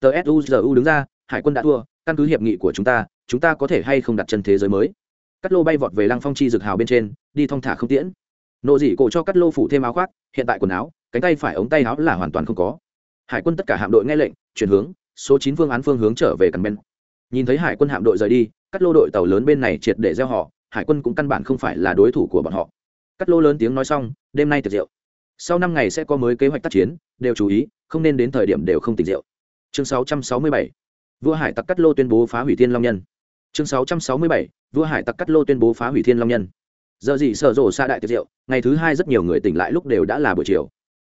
Tờ suzu đứng ra, hải quân đã thua, căn cứ hiệp nghị của chúng ta chúng ta có thể hay không đặt chân thế giới mới. Cắt lô bay vọt về lăng phong chi dực hào bên trên, đi thong thả không tiễn nộ dị cổ cho cắt lô phủ thêm áo khoác, hiện tại quần áo, cánh tay phải ống tay áo là hoàn toàn không có. Hải quân tất cả hạm đội nghe lệnh, chuyển hướng, số chín phương án phương hướng trở về cần ben nhìn thấy hải quân hạm đội rời đi cắt lô đội tàu lớn bên này triệt để gieo họ, hải quân cũng căn bản không phải là đối thủ của bọn họ. Cắt lô lớn tiếng nói xong, đêm nay tiệc rượu. Sau năm ngày sẽ có mới kế hoạch tác chiến, đều chú ý, không nên đến thời điểm đều không tỉnh rượu. Chương 667 vua hải tặc cắt lô tuyên bố phá hủy thiên long nhân. Chương 667 vua hải tặc cắt lô tuyên bố phá hủy thiên long nhân giờ gì sở rộ xa đại tiệc rượu, ngày thứ hai rất nhiều người tỉnh lại lúc đều đã là buổi chiều.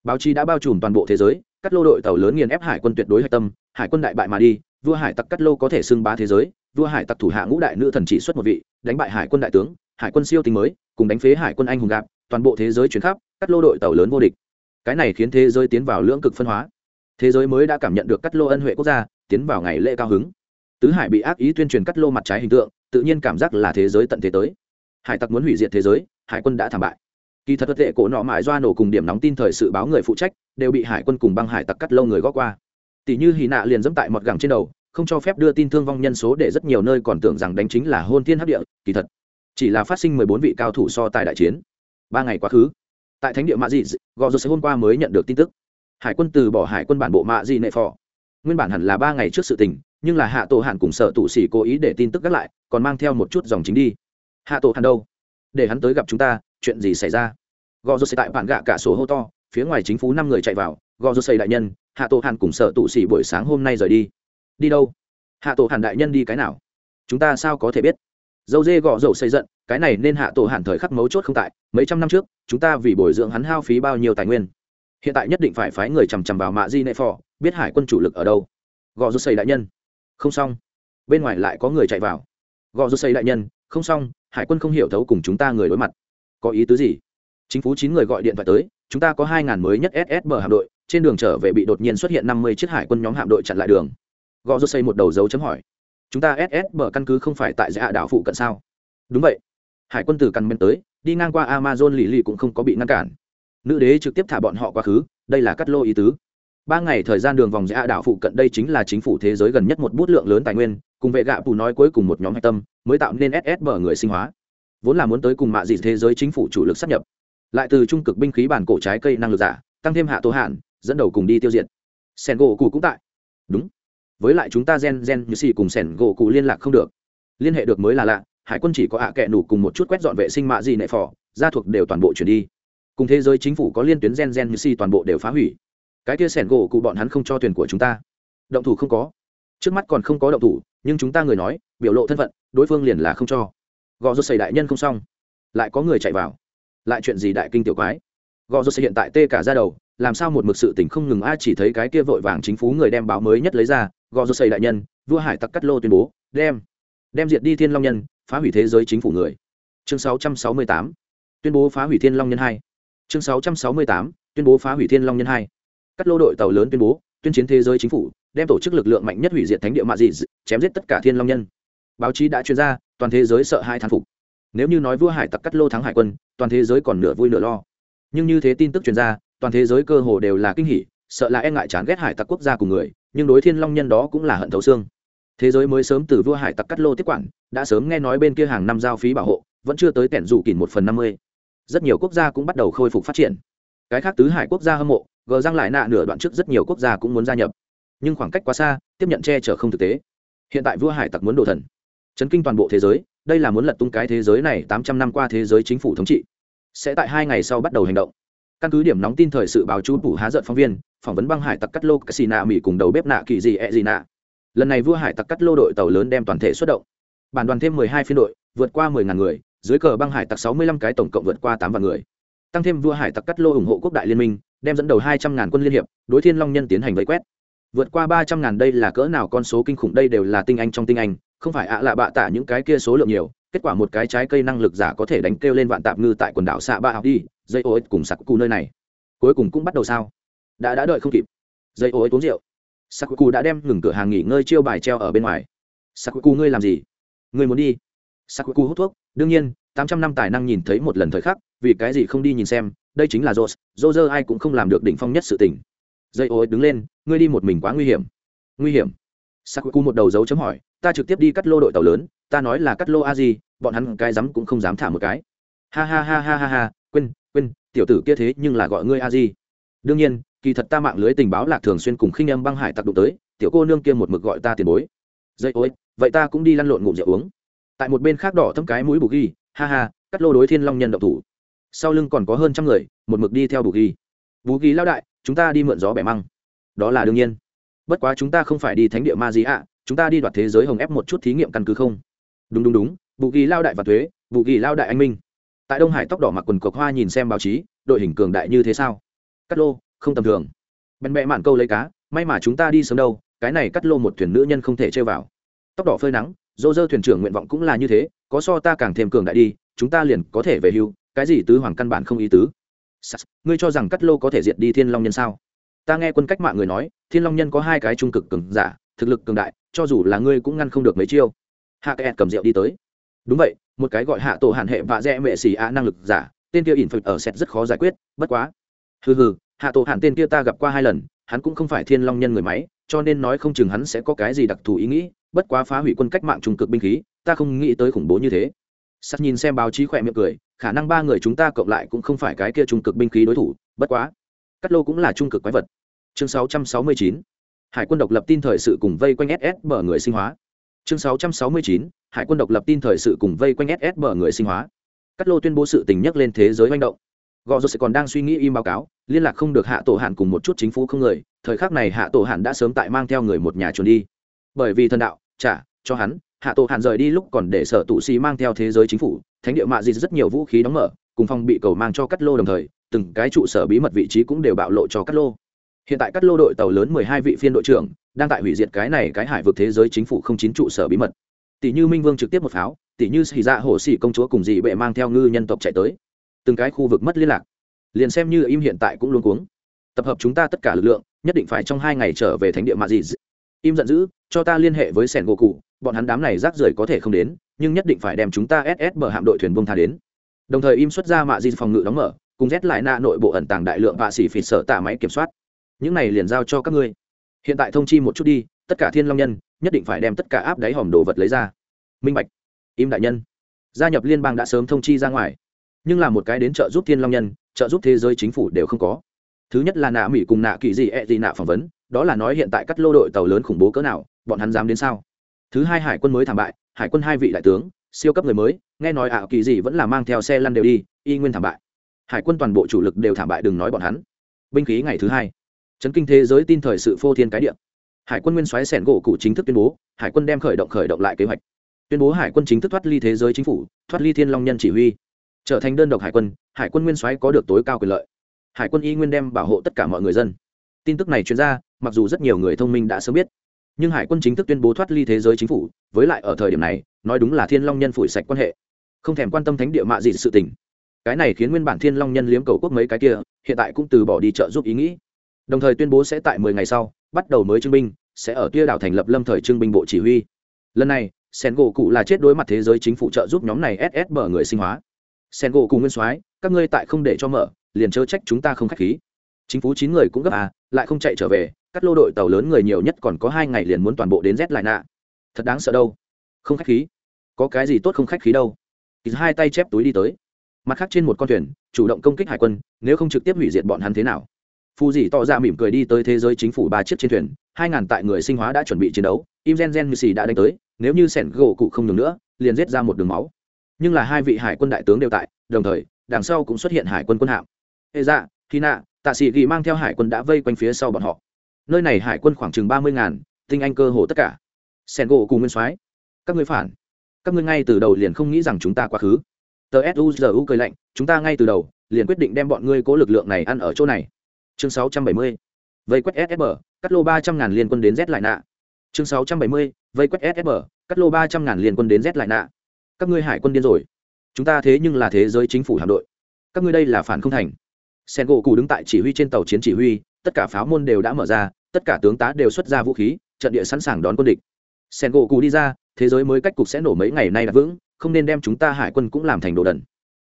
Báo chí đã bao trùm toàn bộ thế giới, cắt lô đội tàu lớn nghiền ép hải quân tuyệt đối hạch tâm, hải quân đại bại mà đi, vua hải tặc cắt lô có thể xưng bá thế giới, vua hải tặc thủ hạ ngũ đại nữ thần chỉ xuất một vị, đánh bại hải quân đại tướng, hải quân siêu tính mới, cùng đánh phế hải quân anh hùng gạp, toàn bộ thế giới chuyển khắp, cắt lô đội tàu lớn vô địch. Cái này khiến thế giới tiến vào lưỡng cực phân hóa. Thế giới mới đã cảm nhận được cắt lô ân huệ quốc gia, tiến vào ngày lễ cao hứng. Tứ hải bị ác ý tuyên truyền cắt lô mặt trái hình tượng, tự nhiên cảm giác là thế giới tận thế tới hải tặc muốn hủy diệt thế giới, hải quân đã thảm bại. Kỳ thật thất tệ cổ nọ mãi doa nổ cùng điểm nóng tin thời sự báo người phụ trách, đều bị hải quân cùng băng hải tặc cắt lâu người góp qua. Tỷ như hì nạ liền dẫm tại mọt gẳng trên đầu, không cho phép đưa tin thương vong nhân số để rất nhiều nơi còn tưởng rằng đánh chính là hôn thiên hấp địa, kỳ thật. Chỉ là phát sinh mười bốn vị cao thủ so tài đại chiến. Ba ngày quá khứ, tại thánh địa mạ dị, gò rô sẽ hôm qua mới nhận được tin tức. Hải quân từ bỏ hải quân bản bộ mạ dị nệ phò. Nguyên bản hẳn là ba ngày trước sự tình, nhưng là hạ tổ hạn cùng sở tụ sĩ cố ý để tin tức gác lại, còn mang theo một chút dòng chính đi hạ tổ hàn đâu? Để hắn tới gặp chúng ta, chuyện gì xảy ra? Gò rô xây tại bản gạ cả số hô to, phía ngoài chính phủ năm người chạy vào. Gò rô xây đại nhân, hạ tổ hàn cùng sở tụ xỉ buổi sáng hôm nay rời đi. Đi đâu? Hạ tổ hàn đại nhân đi cái nào? Chúng ta sao có thể biết? Dâu dê gõ dầu xây giận. cái này nên hạ tổ hàn thời khắc mấu chốt không tại. Mấy trăm năm trước, chúng ta vì bồi dưỡng hắn hao phí bao nhiêu tài nguyên? Hiện tại nhất định phải phái người chằm chằm vào mạ di nệ phò, biết hải quân chủ lực ở đâu. Gò rô xây đại nhân. Không xong. Bên ngoài lại có người chạy vào. Gò rô xây đại nhân. Không xong hải quân không hiểu thấu cùng chúng ta người đối mặt. Có ý tứ gì? Chính phủ chín người gọi điện thoại tới, chúng ta có hai ngàn mới nhất ssb hạm đội, trên đường trở về bị đột nhiên xuất hiện năm mươi chiếc hải quân nhóm hạm đội chặn lại đường. Gò rô xây một đầu dấu chấm hỏi. Chúng ta ssb căn cứ không phải tại dạ đảo phụ cận sao? Đúng vậy. Hải quân từ căn men tới, đi ngang qua amazon lì lì cũng không có bị ngăn cản. Nữ đế trực tiếp thả bọn họ quá khứ, đây là cắt lô ý tứ. Ba ngày thời gian đường vòng dạ đảo phụ cận đây chính là chính phủ thế giới gần nhất một bút lượng lớn tài nguyên cùng vệ gạ phụ nói cuối cùng một nhóm hạch tâm, mới tạo nên ssb người sinh hóa. Vốn là muốn tới cùng mạ dị thế giới chính phủ chủ lực sắp nhập. Lại từ trung cực binh khí bản cổ trái cây năng lực giả, tăng thêm hạ tố hạn, dẫn đầu cùng đi tiêu diệt. Sen gỗ cụ cũng tại. Đúng. Với lại chúng ta gen gen như xì cùng sẻn gỗ cụ liên lạc không được. Liên hệ được mới là lạ, hải quân chỉ có ạ à kẹ nủ cùng một chút quét dọn vệ sinh mạ dị nệ phò, gia thuộc đều toàn bộ chuyển đi. Cùng thế giới chính phủ có liên tuyến gen gen như xì toàn bộ đều phá hủy. Cái kia sẻn gỗ cụ bọn hắn không cho thuyền của chúng ta. Động thủ không có. Trước mắt còn không có động thủ nhưng chúng ta người nói, biểu lộ thân phận, đối phương liền là không cho. Gò rốt xây đại nhân không xong. Lại có người chạy vào. Lại chuyện gì đại kinh tiểu quái? Gò rốt xây hiện tại tê cả ra đầu, làm sao một mực sự tình không ngừng ai chỉ thấy cái kia vội vàng chính phủ người đem báo mới nhất lấy ra, gò rốt xây đại nhân, vua hải tặc cắt lô tuyên bố, đem đem diệt đi thiên long nhân, phá hủy thế giới chính phủ người. Chương 668 tuyên bố phá hủy thiên long nhân hai. Chương 668 tuyên bố phá hủy thiên long nhân hai. Cắt lô đội tàu lớn tuyên bố, tuyên chiến thế giới chính phủ, đem tổ chức lực lượng mạnh nhất hủy diệt thánh địa mạ dị chém giết tất cả thiên long nhân. Báo chí đã chuyên ra, toàn thế giới sợ hai thán phục. Nếu như nói vua hải tặc cắt lô thắng hải quân, toàn thế giới còn nửa vui nửa lo. Nhưng như thế tin tức chuyên ra, toàn thế giới cơ hồ đều là kinh hỉ, sợ là e ngại chán ghét hải tặc quốc gia của người, nhưng đối thiên long nhân đó cũng là hận thấu xương. Thế giới mới sớm từ vua hải tặc cắt lô tiếp quản, đã sớm nghe nói bên kia hàng năm giao phí bảo hộ, vẫn chưa tới kẻn dụ kỷ một phần năm mươi. Rất nhiều quốc gia cũng bắt đầu khôi phục phát triển. Cái khác tứ hải quốc gia hâm mộ, gờ răng lại nạ nửa đoạn trước rất nhiều quốc gia cũng muốn gia nhập. Nhưng khoảng cách quá xa, tiếp nhận che chở không thực tế hiện tại vua hải tặc muốn đồ thần. Chấn kinh toàn bộ thế giới, đây là muốn lật tung cái thế giới này tám trăm năm qua thế giới chính phủ thống trị. Sẽ tại hai ngày sau bắt đầu hành động. Căn cứ điểm nóng tin thời sự báo chú phủ há giận phóng viên, phỏng vấn băng hải tặc cắt lô cà xì nạ mỹ cùng đầu bếp nạ kỳ gì ẹ、e、gì gì nạ. Lần này vua hải tặc cắt lô đội tàu lớn đem toàn thể xuất động. Bản đoàn thêm mười hai phiên đội, vượt qua mười ngàn người, dưới cờ băng hải tặc sáu mươi lăm cái tổng cộng vượt qua tám vạn người. Tăng thêm vua hải tặc cắt lô ủng hộ quốc đại liên minh, đem dẫn đầu hai trăm ngàn quân liên hiệp, đối thiên long nhân tiến hành vây quét vượt qua ba trăm ngàn đây là cỡ nào con số kinh khủng đây đều là tinh anh trong tinh anh không phải ạ lạ bạ tạ những cái kia số lượng nhiều kết quả một cái trái cây năng lực giả có thể đánh kêu lên vạn tạp ngư tại quần đảo xạ ba học đi dây ô cùng sặc cù nơi này. Cuối cùng cũng bắt đầu sao? Đã đã đợi không kịp. Dây ô uống rượu. Sặc cù đã đem ngừng cửa hàng nghỉ ngơi chiêu bài treo ở bên ngoài. Sặc cù ngươi làm gì? Ngươi muốn đi. Sặc cù hút thuốc. Đương nhiên tám trăm năm tài năng nhìn thấy một lần thời khắc vì cái gì không đi nhìn xem đây chính là Rose, Roger ai cũng không làm được đỉnh phong nhất sự tình. Dây ôi đứng lên, ngươi đi một mình quá nguy hiểm. Nguy hiểm? Sakuku một đầu dấu chấm hỏi, ta trực tiếp đi cắt lô đội tàu lớn, ta nói là cắt lô a gì, bọn hắn cái dám cũng không dám thả một cái. Ha ha ha ha ha ha, quên, quên, tiểu tử kia thế nhưng là gọi ngươi a gì? Đương nhiên, kỳ thật ta mạng lưới tình báo lạc thường xuyên cùng khinh âm băng hải tặc đụng tới, tiểu cô nương kia một mực gọi ta tiền bối. Dây ối, vậy ta cũng đi lăn lộn ngụm rượu uống. Tại một bên khác đỏ thâm cái mũi bù ghi, ha ha, cắt lô đối thiên long nhân động thủ sau lưng còn có hơn trăm người một mực đi theo bù ghi bù ghi lao đại chúng ta đi mượn gió bẻ măng. Đó là đương nhiên. Bất quá chúng ta không phải đi thánh địa ma gì ạ, chúng ta đi đoạt thế giới hồng ép một chút thí nghiệm căn cứ không? Đúng đúng đúng, vụ ghi lao đại và thuế, vụ ghi lao đại anh minh. Tại đông hải tóc đỏ mặc quần cộc hoa nhìn xem báo chí, đội hình cường đại như thế sao? Cắt lô, không tầm thường. Bèn bẹ mạn câu lấy cá, may mà chúng ta đi sớm đâu, cái này cắt lô một thuyền nữ nhân không thể chơi vào. Tóc đỏ phơi nắng, dô dơ thuyền trưởng nguyện vọng cũng là như thế, có so ta càng thêm cường đại đi, chúng ta liền có thể về hưu, cái gì tứ hoàng căn bản không ý tứ. Sas, ngươi cho rằng cắt lô có thể diệt đi thiên long nhân sao? Ta nghe quân cách mạng người nói thiên long nhân có hai cái trung cực cường giả thực lực cường đại cho dù là ngươi cũng ngăn không được mấy chiêu. Hạ kẹt cầm rượu đi tới. Đúng vậy một cái gọi hạ tổ hạn hệ và rẽ mệ xì á năng lực giả tên kia ỉn phật ở sẹt rất khó giải quyết bất quá. Hừ hừ hạ tổ hạn tên kia ta gặp qua hai lần hắn cũng không phải thiên long nhân người máy cho nên nói không chừng hắn sẽ có cái gì đặc thù ý nghĩ bất quá phá hủy quân cách mạng trung cực binh khí ta không nghĩ tới khủng bố như thế sắt nhìn xem báo chí khỏe miệng cười, khả năng ba người chúng ta cộng lại cũng không phải cái kia trung cực binh khí đối thủ, bất quá. Cắt lô cũng là trung cực quái vật. Chương 669 hải quân độc lập tin thời sự cùng vây quanh ss bờ người sinh hóa. Chương 669 hải quân độc lập tin thời sự cùng vây quanh ss bờ người sinh hóa. Cắt lô tuyên bố sự tình nhắc lên thế giới manh động. Gò rột sẽ còn đang suy nghĩ im báo cáo, liên lạc không được hạ tổ hạn cùng một chút chính phủ không người, thời khắc này hạ tổ hạn đã sớm tại mang theo người một nhà chuồn đi. Bởi vì thần đạo, trả, cho hắn hạ tổ hạn rời đi lúc còn để sở tụ xì mang theo thế giới chính phủ, thánh địa mạ dịt rất nhiều vũ khí đóng mở, cùng phong bị cầu mang cho cắt lô đồng thời, từng cái trụ sở bí mật vị trí cũng đều bạo lộ cho cắt lô. Hiện tại cắt lô đội tàu lớn mười hai vị phiên đội trưởng, đang tại hủy diệt cái này cái hải vực thế giới chính phủ không chín trụ sở bí mật. Tỷ như minh vương trực tiếp một pháo, tỷ như xì dạ hổ xỉ công chúa cùng dị bệ mang theo ngư nhân tộc chạy tới. Từng cái khu vực mất liên lạc. Liền xem như im hiện tại cũng luôn cuống. Tập hợp chúng ta tất cả lực lượng, nhất định phải trong hai ngày trở về thánh địa mạ dị. Im giận dữ, cho ta liên hệ với sẻn gỗ cụ bọn hắn đám này rác rưởi có thể không đến, nhưng nhất định phải đem chúng ta ss mở hạm đội thuyền bông tha đến. Đồng thời im xuất ra mạ di phòng ngự đóng mở, cùng rét lại nạ nội bộ ẩn tàng đại lượng vạ xỉ phỉ sợ tạ máy kiểm soát. Những này liền giao cho các ngươi. Hiện tại thông chi một chút đi, tất cả thiên long nhân, nhất định phải đem tất cả áp đáy hòm đồ vật lấy ra. Minh bạch. Im đại nhân. Gia nhập liên bang đã sớm thông chi ra ngoài. Nhưng là một cái đến trợ giúp thiên long nhân, trợ giúp thế giới chính phủ đều không có. Thứ nhất là nạ mỹ cùng nạ kỳ gì e gì nạ phỏng vấn, đó là nói hiện tại cắt lô đội tàu lớn khủng bố cỡ nào, bọn hắn dám đến sao? Thứ hai hải quân mới thảm bại, hải quân hai vị đại tướng, siêu cấp người mới, nghe nói ảo kỳ gì vẫn là mang theo xe lăn đều đi, y nguyên thảm bại. Hải quân toàn bộ chủ lực đều thảm bại đừng nói bọn hắn. Binh khí ngày thứ hai. Chấn kinh thế giới tin thời sự phô thiên cái điện hải quân nguyên soái sẻn gỗ cụ chính thức tuyên bố, hải quân đem khởi động khởi động lại kế hoạch. Tuyên bố hải quân chính thức thoát ly thế giới chính phủ, thoát ly thiên long nhân chỉ huy. Trở thành đơn độc hải quân hải quân nguyên soái có được tối cao quyền lợi. Hải quân y nguyên đem bảo hộ tất cả mọi người dân. Tin tức này chuyên ra, mặc dù rất nhiều người thông minh đã sớm biết nhưng hải quân chính thức tuyên bố thoát ly thế giới chính phủ, với lại ở thời điểm này, nói đúng là thiên long nhân phủi sạch quan hệ. Không thèm quan tâm thánh địa mạ gì sự tình. Cái này khiến nguyên bản thiên long nhân liếm cầu quốc mấy cái kia, hiện tại cũng từ bỏ đi trợ giúp ý nghĩ. Đồng thời tuyên bố sẽ tại mười ngày sau, bắt đầu mới trưng binh, sẽ ở tia đảo thành lập lâm thời trưng binh bộ chỉ huy. Lần này sen gỗ cụ là chết đối mặt thế giới chính phủ trợ giúp nhóm này ss mở người sinh hóa. Sen gỗ cụ nguyên soái, các ngươi tại không để cho mở, liền chớ trách chúng ta không khách khí. Chính phủ chín người cũng gấp à lại không chạy trở về cắt lô đội tàu lớn người nhiều nhất còn có hai ngày liền muốn toàn bộ đến z lại nạ. Thật đáng sợ đâu. Không khách khí. Có cái gì tốt không khách khí đâu. Kỳ hai tay chép túi đi tới. Mặt khác trên một con thuyền, chủ động công kích hải quân, nếu không trực tiếp hủy diệt bọn hắn thế nào? Phù dì tỏ ra mỉm cười đi tới thế giới chính phủ ba chiếc trên thuyền, hai ngàn tại người sinh hóa đã chuẩn bị chiến đấu, im gen gen như xì đã đánh tới, nếu như sẻn gỗ cụ không nhường nữa, liền giết ra một đường máu. Nhưng là hai vị hải quân đại tướng đều tại, đồng thời, đằng sau cũng xuất hiện hải quân quân hạm. Hệ dạ khi nạ tạ sĩ ghi mang theo hải quân đã vây quanh phía sau bọn họ nơi này hải quân khoảng chừng ba mươi ngàn, tinh anh cơ hồ tất cả. Sen gỗ cùng nguyên soái. Các ngươi phản. Các ngươi ngay từ đầu liền không nghĩ rằng chúng ta quá khứ. Tờ suzu cười lạnh, chúng ta ngay từ đầu liền quyết định đem bọn ngươi cố lực lượng này ăn ở chỗ này. Chương sáu trăm bảy mươi, vây quét ssb cắt lô ba trăm ngàn liên quân đến z lại nạ. Chương sáu trăm bảy mươi, vây quét ssb cắt lô ba trăm ngàn liên quân đến z lại nạ. Các ngươi hải quân điên rồi. Chúng ta thế nhưng là thế giới chính phủ hạm đội. Các ngươi đây là phản không thành. Sen gỗ cụ đứng tại chỉ huy trên tàu chiến chỉ huy tất cả pháo môn đều đã mở ra, tất cả tướng tá đều xuất ra vũ khí, trận địa sẵn sàng đón quân địch. Sen gỗ cụ đi ra, thế giới mới cách cục sẽ nổ mấy ngày nay đã vững, không nên đem chúng ta hải quân cũng làm thành đồ đần.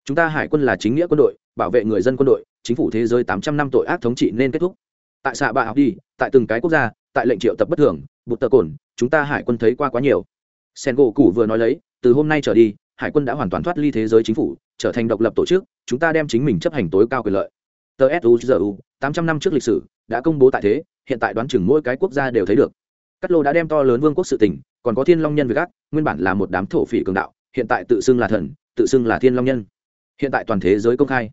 Chúng ta hải quân là chính nghĩa quân đội, bảo vệ người dân quân đội, chính phủ thế giới tám trăm năm tội ác thống trị nên kết thúc. Tại xạ bạ học đi, tại từng cái quốc gia, tại lệnh triệu tập bất thường, bụt tờ cồn, chúng ta hải quân thấy qua quá nhiều. Sen gỗ cụ vừa nói lấy, từ hôm nay trở đi, hải quân đã hoàn toàn thoát ly thế giới chính phủ, trở thành độc lập tổ chức, chúng ta đem chính mình chấp hành tối cao quyền lợi tờ suzu tám trăm năm trước lịch sử, đã công bố tại thế, hiện tại đoán chừng mỗi cái quốc gia đều thấy được. Cát lô đã đem to lớn vương quốc sự tỉnh còn có thiên long nhân với gác, nguyên bản là một đám thổ phỉ cường đạo, hiện tại tự xưng là thần, tự xưng là thiên long nhân. Hiện tại toàn thế giới công khai.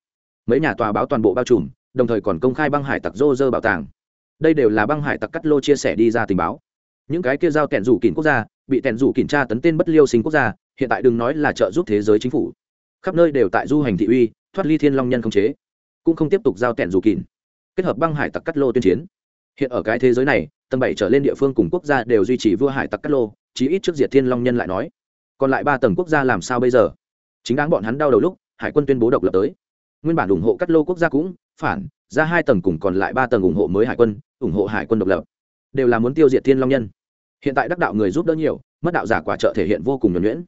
Mấy nhà tòa báo toàn bộ bao trùm, đồng thời còn công khai băng hải tặc rô rơ bảo tàng. Đây đều là băng hải tặc cắt lô chia sẻ đi ra tình báo. Những cái kia giao tẹn rủ kín quốc gia, bị tẹn rủ kìn tra tấn tên bất liêu sinh quốc gia, hiện tại đừng nói là trợ giúp thế giới chính phủ. Khắp nơi đều tại du hành thị uy, thoát ly thiên long nhân không chế cũng không tiếp tục giao tẹn rủ kín kết hợp băng hải tặc cắt lô tuyên chiến. Hiện ở cái thế giới này, tầng bảy trở lên địa phương cùng quốc gia đều duy trì vua hải tặc cắt lô, chí ít trước diệt thiên long nhân lại nói. Còn lại ba tầng quốc gia làm sao bây giờ? Chính đáng bọn hắn đau đầu lúc, hải quân tuyên bố độc lập tới. Nguyên bản ủng hộ cắt lô quốc gia cũng phản, ra hai tầng cùng còn lại ba tầng ủng hộ mới hải quân, ủng hộ hải quân độc lập. Đều là muốn tiêu diệt thiên long nhân. Hiện tại đắc đạo người giúp đỡ nhiều, mất đạo giả quả trợ thể hiện vô cùng nhuẩn nhuyễn.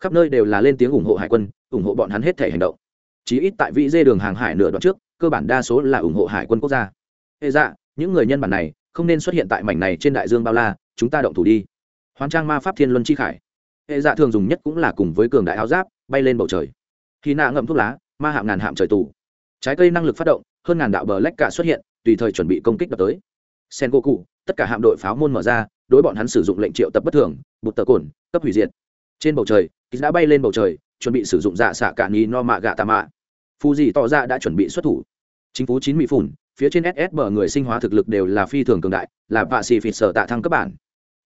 Khắp nơi đều là lên tiếng ủng hộ hải quân, ủng hộ bọn hắn hết thể hành động chí ít tại vị dê đường hàng hải nửa đoạn trước, cơ bản đa số là ủng hộ hải quân quốc gia. Hệ dạ những người nhân bản này, không nên xuất hiện tại mảnh này trên đại dương bao la, chúng ta động thủ đi. Hoán trang ma pháp thiên luân chi khải. Hệ dạ thường dùng nhất cũng là cùng với cường đại áo giáp, bay lên bầu trời. Khi nạ ngậm thuốc lá, ma hạm ngàn hạm trời tù. Trái cây năng lực phát động, hơn ngàn đạo bờ lách cả xuất hiện, tùy thời chuẩn bị công kích đập tới. Sen cô cụ tất cả hạm đội pháo môn mở ra, đối bọn hắn sử dụng lệnh triệu tập bất thường, bụt tờ cồn, cấp hủy diệt. Trên bầu trời kýt đã bay lên bầu trời, chuẩn bị sử dụng dạ xạ cả ni no mạ gạ tà mạ phù gì tỏ ra đã chuẩn bị xuất thủ. Chính phủ chín mỹ phủn phía trên ss bờ người sinh hóa thực lực đều là phi thường cường đại, là vạ xì phịt sở tạ thăng cấp bản.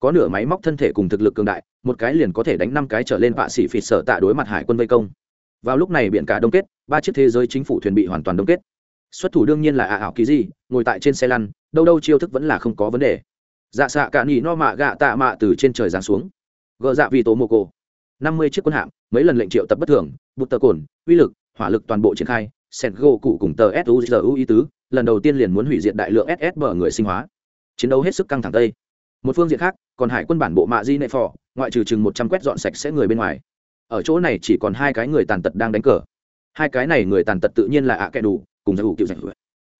Có nửa máy móc thân thể cùng thực lực cường đại, một cái liền có thể đánh năm cái trở lên vạ xì phịt sở tạ đối mặt hải quân vây công. Vào lúc này biển cả đông kết, ba chiếc thế giới chính phủ thuyền bị hoàn toàn đông kết. Xuất thủ đương nhiên là ả ảo kỳ gì ngồi tại trên xe lăn, đâu đâu chiêu thức vẫn là không có vấn đề. Dạ xạ cả nhị no mạ gạ tạ mạ từ trên trời giáng xuống. Gợ dạ vì tố mô cô năm mươi chiếc quân hạm, mấy lần lệnh triệu tập bất thường bút tờ cồn, uy lực hỏa lực toàn bộ triển khai sen gỗ cụ cùng tờ suzu ý tứ, lần đầu tiên liền muốn hủy diệt đại lượng ssb người sinh hóa. Chiến đấu hết sức căng thẳng tây. Một phương diện khác, còn hải quân bản bộ mạ di nệ phò, ngoại trừ chừng một trăm quét dọn sạch sẽ người bên ngoài. Ở chỗ này chỉ còn hai cái người tàn tật đang đánh cờ. Hai cái này người tàn tật tự nhiên là ạ kẻ đủ, cùng giải ủ kiểu giải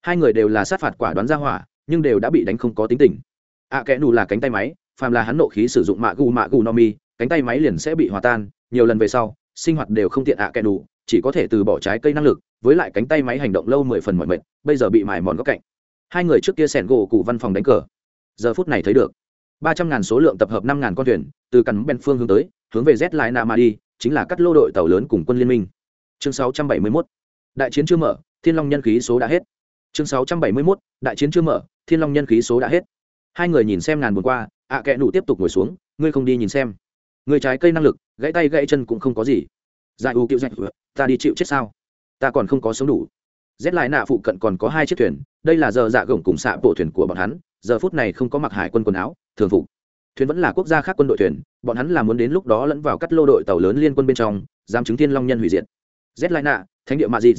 hai người đều là sát phạt quả đoán ra hỏa, nhưng đều đã bị đánh không có tính tình. Ạ kẻ đủ là cánh tay máy, phàm là hắn nộ khí sử dụng mạ gu mạ gu no mi, cánh tay máy liền sẽ bị hòa tan, nhiều lần về sau, sinh hoạt đều không tiện ạ kẻ đủ chỉ có thể từ bỏ trái cây năng lực, với lại cánh tay máy hành động lâu mười phần mọi mệt, bây giờ bị mài mòn góc cạnh. Hai người trước kia sẻn gỗ cụ văn phòng đánh cờ. Giờ phút này thấy được, ba trăm ngàn số lượng tập hợp năm ngàn con thuyền, từ cắn bên phương hướng tới, hướng về z lại nam mà đi, chính là cắt lô đội tàu lớn cùng quân liên minh. Chương sáu trăm bảy mươi mốt, đại chiến chưa mở, thiên long nhân khí số đã hết. Chương sáu trăm bảy mươi mốt, đại chiến chưa mở, thiên long nhân khí số đã hết. Hai người nhìn xem ngàn buồn qua, ạ à kẽ nụ tiếp tục ngồi xuống, ngươi không đi nhìn xem. Người trái cây năng lực, gãy tay gãy chân cũng không có gì giải u cựu dạch ta đi chịu chết sao? Ta còn không có sống đủ. Rét lại nạ phụ cận còn có hai chiếc thuyền đây là giờ dạ gồng cùng xạ bộ thuyền của bọn hắn giờ phút này không có mặc hải quân quần áo thường phục. Thuyền vẫn là quốc gia khác quân đội thuyền bọn hắn là muốn đến lúc đó lẫn vào cắt lô đội tàu lớn liên quân bên trong giam chứng thiên long nhân hủy diệt. Rét lại nạ thánh địa mạ dị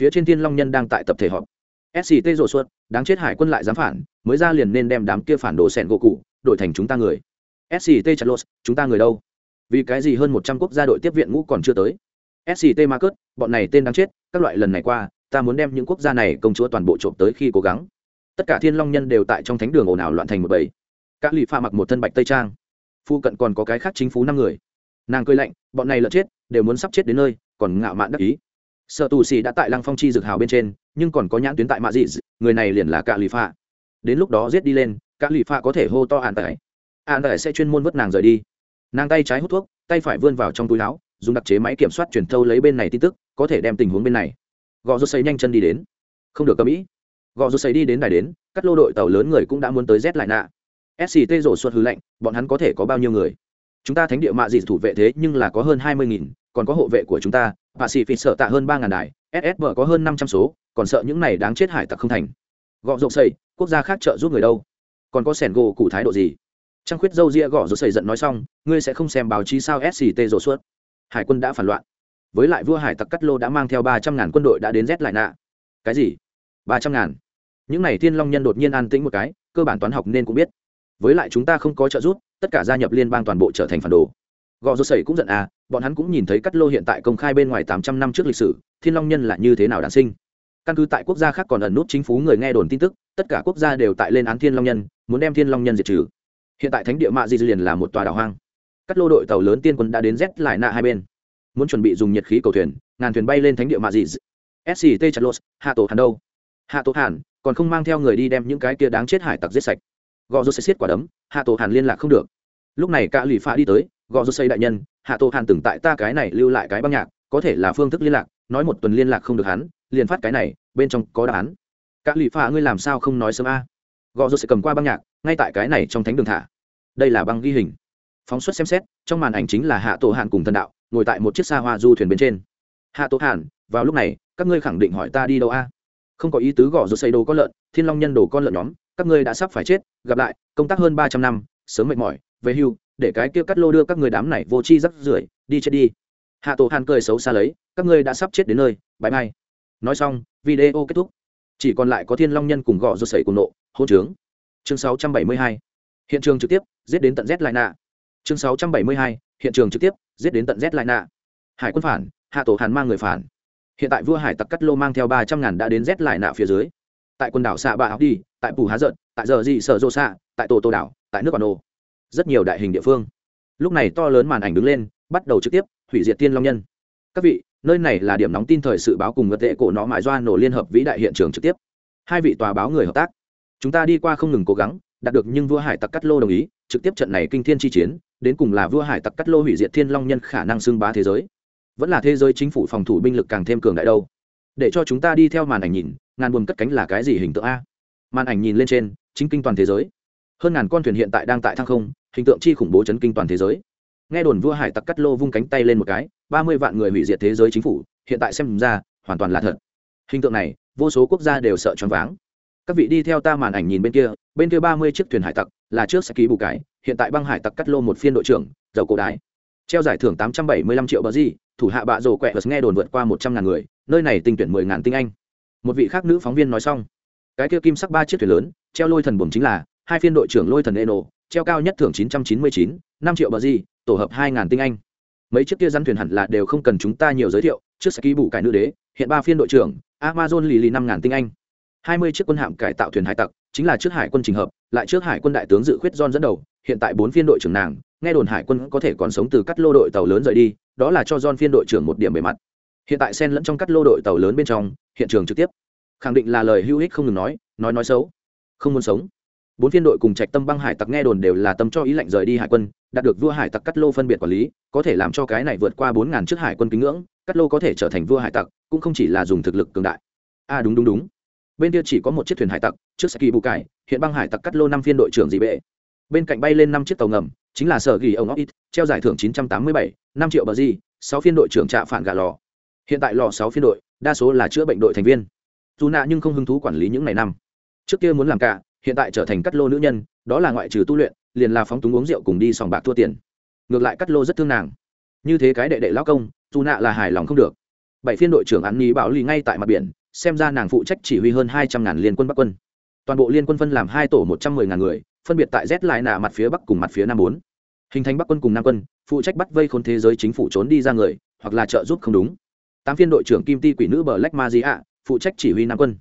phía trên thiên long nhân đang tại tập thể họp. Sct rộ suốt đáng chết hải quân lại dám phản mới ra liền nên đem đám kia phản đồ sẹn gỗ cụ đổi thành chúng ta người. Sct chặt lô, chúng ta người đâu? Vì cái gì hơn một trăm quốc gia đội tiếp viện ngũ còn chưa tới? Sct marcus bọn này tên đáng chết, các loại lần này qua, ta muốn đem những quốc gia này công chúa toàn bộ trộm tới khi cố gắng. Tất cả thiên long nhân đều tại trong thánh đường ồn ào loạn thành một bầy. Các lì pha mặc một thân bạch tây trang. Phu cận còn có cái khác chính phú năm người. Nàng cười lạnh, bọn này lợn chết, đều muốn sắp chết đến nơi, còn ngạo mạn đắc ý. Sợ tù xì đã tại lăng phong chi dược hào bên trên, nhưng còn có nhãn tuyến tại mạ dị người này liền là cạ lì pha. Đến lúc đó giết đi lên, cạ lì pha có thể hô to an tải an tải sẽ chuyên môn vứt nàng rời đi nàng tay trái hút thuốc, tay phải vươn vào trong túi áo, dùng đặc chế máy kiểm soát truyền thâu lấy bên này tin tức, có thể đem tình huống bên này. Gò rút xây nhanh chân đi đến. Không được cầm ý. Gò rút xây đi đến đài đến các lô đội tàu lớn người cũng đã muốn tới rét lại nạ. Sct rổ suất hư lệnh bọn hắn có thể có bao nhiêu người? Chúng ta thánh địa mạ dị thủ vệ thế nhưng là có hơn hai mươi nghìn, còn có hộ vệ của chúng ta, và xị phi sợ tạ hơn ba ngàn đài ssb có hơn năm trăm số, còn sợ những này đáng chết hải tặc không thành. Gọ rộng xây quốc gia khác trợ giúp người đâu? Còn có sẻn gỗ cụ thái độ gì? Trăng khuyết dâu ria gõ rồi xây giận nói xong, ngươi sẽ không xem báo chí sao sct rổ suốt. Hải quân đã phản loạn. Với lại vua hải tặc cắt lô đã mang theo ba trăm ngàn quân đội đã đến rét lại nạ. Cái gì? Ba trăm ngàn? Những n à y thiên long nhân đột nhiên an tĩnh một cái, cơ bản toán học nên cũng biết. Với lại chúng ta không có trợ giúp, tất cả gia nhập liên bang toàn bộ trở thành phản đồ. Gò rô sẩy cũng giận à bọn hắn cũng nhìn thấy cắt lô hiện tại công khai bên ngoài tám trăm năm trước lịch sử, thiên long nhân là như thế nào đản sinh? Căn cứ tại quốc gia khác còn ẩn nút chính phủ người nghe đồn tin tức, tất cả quốc gia đều tại lên án thiên long nhân, muốn đem thiên long nhân diệt trừ hiện tại thánh địa mạ di liền là một tòa đảo hoang. Các lô đội tàu lớn tiên quân đã đến z lại nạ hai bên. Muốn chuẩn bị dùng nhiệt khí cầu thuyền, ngàn thuyền bay lên thánh địa mạ di sct chặt lột, hạ tổ hàn đâu? Hạ tổ hàn, còn không mang theo người đi đem những cái kia đáng chết hải tặc giết sạch. Gò rô sẽ xiết quả đấm, hạ tổ hàn liên lạc không được. Lúc này cả lì pha đi tới, gò rô xây đại nhân, hạ tổ hàn từng tại ta cái này lưu lại cái băng nhạc, có thể là phương thức liên lạc, nói một tuần liên lạc không được hắn, liền phát cái này, bên trong có đáp án. Các lì pha ngươi làm sao không nói sớm a? Gò rô sẽ cầm qua băng nhạc, ngay tại cái này trong thánh đường thả. Đây là băng ghi hình. Phóng xuất xem xét, trong màn ảnh chính là hạ tổ hàn cùng thần đạo, ngồi tại một chiếc xa hoa du thuyền bên trên. Hạ tổ hàn, vào lúc này, các ngươi khẳng định hỏi ta đi đâu a? Không có ý tứ gõ rột xây đồ con lợn, thiên long nhân đồ con lợn nhóm, các ngươi đã sắp phải chết, gặp lại, công tác hơn ba trăm năm, sớm mệt mỏi, về hưu, để cái kia cắt lô đưa các người đám này vô chi rắc rưởi, đi chết đi. Hạ tổ hàn cười xấu xa lấy, các ngươi đã sắp chết đến nơi bãi mai. Nói xong, video kết thúc. Chỉ còn lại có thiên long nhân cùng gõ rột sẩy cùng nộ hôn trướng. Chương sáu trăm bảy mươi hai. Hiện trường trực tiếp, giết đến tận z lại nạ chương sáu trăm bảy mươi hai. Hiện trường trực tiếp, giết đến tận z lại nạ hải quân phản, hạ tổ hàn mang người phản. Hiện tại vua hải tặc cắt lô mang theo ba trăm ngàn đã đến z lại nạ phía dưới. Tại quần đảo xạ bạ học đi, tại pù há giận, tại giờ dị sở rô xạ tại tổ tô đảo, tại nước bản nô. Rất nhiều đại hình địa phương. Lúc này to lớn màn ảnh đứng lên, bắt đầu trực tiếp hủy diệt tiên long nhân. Các vị, nơi này là điểm nóng tin thời sự báo cùng ngật tệ cổ nó mại doa nổ liên hợp vĩ đại hiện trường trực tiếp. Hai vị tòa báo người hợp tác chúng ta đi qua không ngừng cố gắng, đạt được nhưng vua hải tặc cắt lô đồng ý, trực tiếp trận này kinh thiên chi chiến, đến cùng là vua hải tặc cắt lô hủy diệt thiên long nhân khả năng xưng bá thế giới. Vẫn là thế giới chính phủ phòng thủ binh lực càng thêm cường đại đâu. Để cho chúng ta đi theo màn ảnh nhìn, ngàn buồm cất cánh là cái gì hình tượng a? Màn ảnh nhìn lên trên, chính kinh toàn thế giới. Hơn ngàn con thuyền hiện tại đang tại thăng không, hình tượng chi khủng bố chấn kinh toàn thế giới. Nghe đồn vua hải tặc cắt lô vung cánh tay lên một cái, ba mươi vạn người hủy diệt thế giới chính phủ, hiện tại xem ra, hoàn toàn là thật. Hình tượng này, vô số quốc gia đều sợ choáng váng các vị đi theo ta màn ảnh nhìn bên kia bên kia ba mươi chiếc thuyền hải tặc, là trước sẽ ký bù cái, hiện tại băng hải tặc cắt lô một phiên đội trưởng, dầu cổ đái. Treo giải thưởng tám trăm bảy mươi lăm triệu bờ di thủ hạ bạ rồ quẹ vật nghe đồn vượt qua một trăm ngàn người, nơi này tinh tuyển mười ngàn tinh anh. Một vị khác nữ phóng viên nói xong. Cái kia kim sắc ba chiếc thuyền lớn, treo lôi thần buồm chính là, hai phiên đội trưởng lôi thần eno, treo cao nhất thưởng chín trăm chín mươi chín, năm triệu bờ di tổ hợp hai ngàn tinh anh. Mấy chiếc kia rắn thuyền hẳn là đều không cần chúng ta nhiều giới thiệu, trước sẽ ký bù cải nữ đế, hiện ba phiên đội trưởng, amazon lì lì năm ngàn tinh anh hai mươi chiếc quân hạm cải tạo thuyền hải tặc chính là trước hải quân trình hợp lại trước hải quân đại tướng dự khuyết don dẫn đầu hiện tại bốn phiên đội trưởng nàng nghe đồn hải quân có thể còn sống từ cắt lô đội tàu lớn rời đi đó là cho don phiên đội trưởng một điểm bề mặt. Hiện tại sen lẫn trong cắt lô đội tàu lớn bên trong hiện trường trực tiếp. Khẳng định là lời hữu ích không ngừng nói nói nói xấu. Không muốn sống. Bốn phiên đội cùng trạch tâm băng hải tặc nghe đồn đều là tâm cho ý lệnh rời đi hải quân đạt được vua hải tặc cắt lô phân biệt quản lý có thể làm cho cái này vượt qua bốn ngàn chiếc hải quân kính ngưỡng cắt lô có thể trở thành vua hải tặc cũng không chỉ là dùng thực lực cường đại. A à, đúng đúng đúng bên kia chỉ có một chiếc thuyền hải tặc, trước saki bù cải hiện băng hải tặc cắt lô năm phiên đội trưởng dị bệ. Bên cạnh bay lên năm chiếc tàu ngầm, chính là sở ghi ông óc ít treo giải thưởng chín trăm tám mươi bảy, năm triệu bờ di sáu phiên đội trưởng trạ phản gà lò. Hiện tại lò sáu phiên đội, đa số là chữa bệnh đội thành viên. Dù nạ nhưng không hứng thú quản lý những ngày năm. Trước kia muốn làm cả, hiện tại trở thành cắt lô nữ nhân, đó là ngoại trừ tu luyện, liền là phóng túng uống rượu cùng đi sòng bạc thua tiền. Ngược lại cắt lô rất thương nàng. Như thế cái đệ đệ lao công, dù nạ là hài lòng không được. Bảy phiên đội trưởng án ni bảo lì ngay tại mặt biển xem ra nàng phụ trách chỉ huy hơn hai trăm ngàn liên quân bắc quân. Toàn bộ liên quân phân làm hai tổ một trăm mười ngàn người, phân biệt tại z lại nạ mặt phía bắc cùng mặt phía nam bốn. Hình thành bắc quân cùng nam quân, phụ trách bắt vây khôn thế giới chính phủ trốn đi ra người, hoặc là trợ giúp không đúng. Tám phiên đội trưởng kim ti quỷ nữ bờ lách ma di ạ, phụ trách chỉ huy nam quân.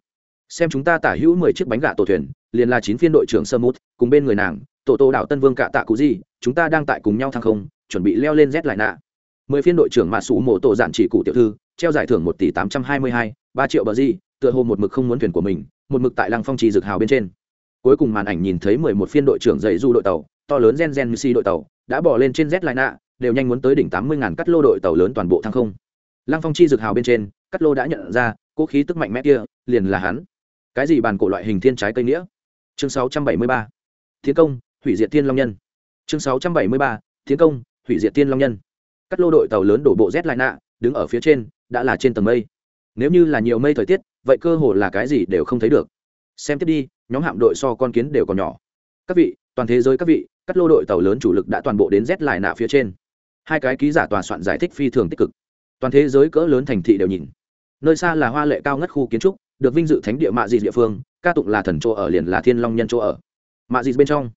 Xem chúng ta tả hữu mười chiếc bánh gà tổ thuyền, liền là chín phiên đội trưởng sơ mút cùng bên người nàng, tổ tô đảo tân vương cạ tạ cụ gì chúng ta đang tại cùng nhau thăng không, chuẩn bị leo lên z lại nạ. Mười phiên đội trưởng mạ sủ mộ tổ giản chỉ cụ tiểu thư treo giải thưởng một tỷ tám trăm hai mươi hai, ba triệu bờ di, tựa hồ một mực không muốn thuyền của mình, một mực tại lăng phong trì dực hào bên trên. Cuối cùng màn ảnh nhìn thấy mười một phiên đội trưởng dậy du đội tàu, to lớn gen gen si đội tàu, đã bỏ lên trên z lại nạ đều nhanh muốn tới đỉnh tám mươi ngàn cắt lô đội tàu lớn toàn bộ thăng không. Lăng phong chi dực hào bên trên, cắt lô đã nhận ra, cố khí tức mạnh mẽ kia, liền là hắn. Cái gì bàn cổ loại hình thiên trái cây nghĩa? Chương sáu trăm bảy mươi ba. Thiên công, hủy diệt thiên long nhân. Chương sáu trăm bảy mươi ba. Thiên công, hủy diệt thiên long nhân. Cắt lô đội tàu lớn đổ bộ z lại nạ đứng ở phía trên đã là trên tầng mây. Nếu như là nhiều mây thời tiết, vậy cơ hồ là cái gì đều không thấy được. Xem tiếp đi, nhóm hạm đội so con kiến đều còn nhỏ. Các vị, toàn thế giới các vị các lô đội tàu lớn chủ lực đã toàn bộ đến z lại nạ phía trên. Hai cái ký giả tòa soạn giải thích phi thường tích cực. Toàn thế giới cỡ lớn thành thị đều nhìn. Nơi xa là hoa lệ cao ngất khu kiến trúc, được vinh dự thánh địa mạ dị địa phương, ca tụng là thần chỗ ở liền là thiên long nhân chỗ ở. Mạ dị bên trong.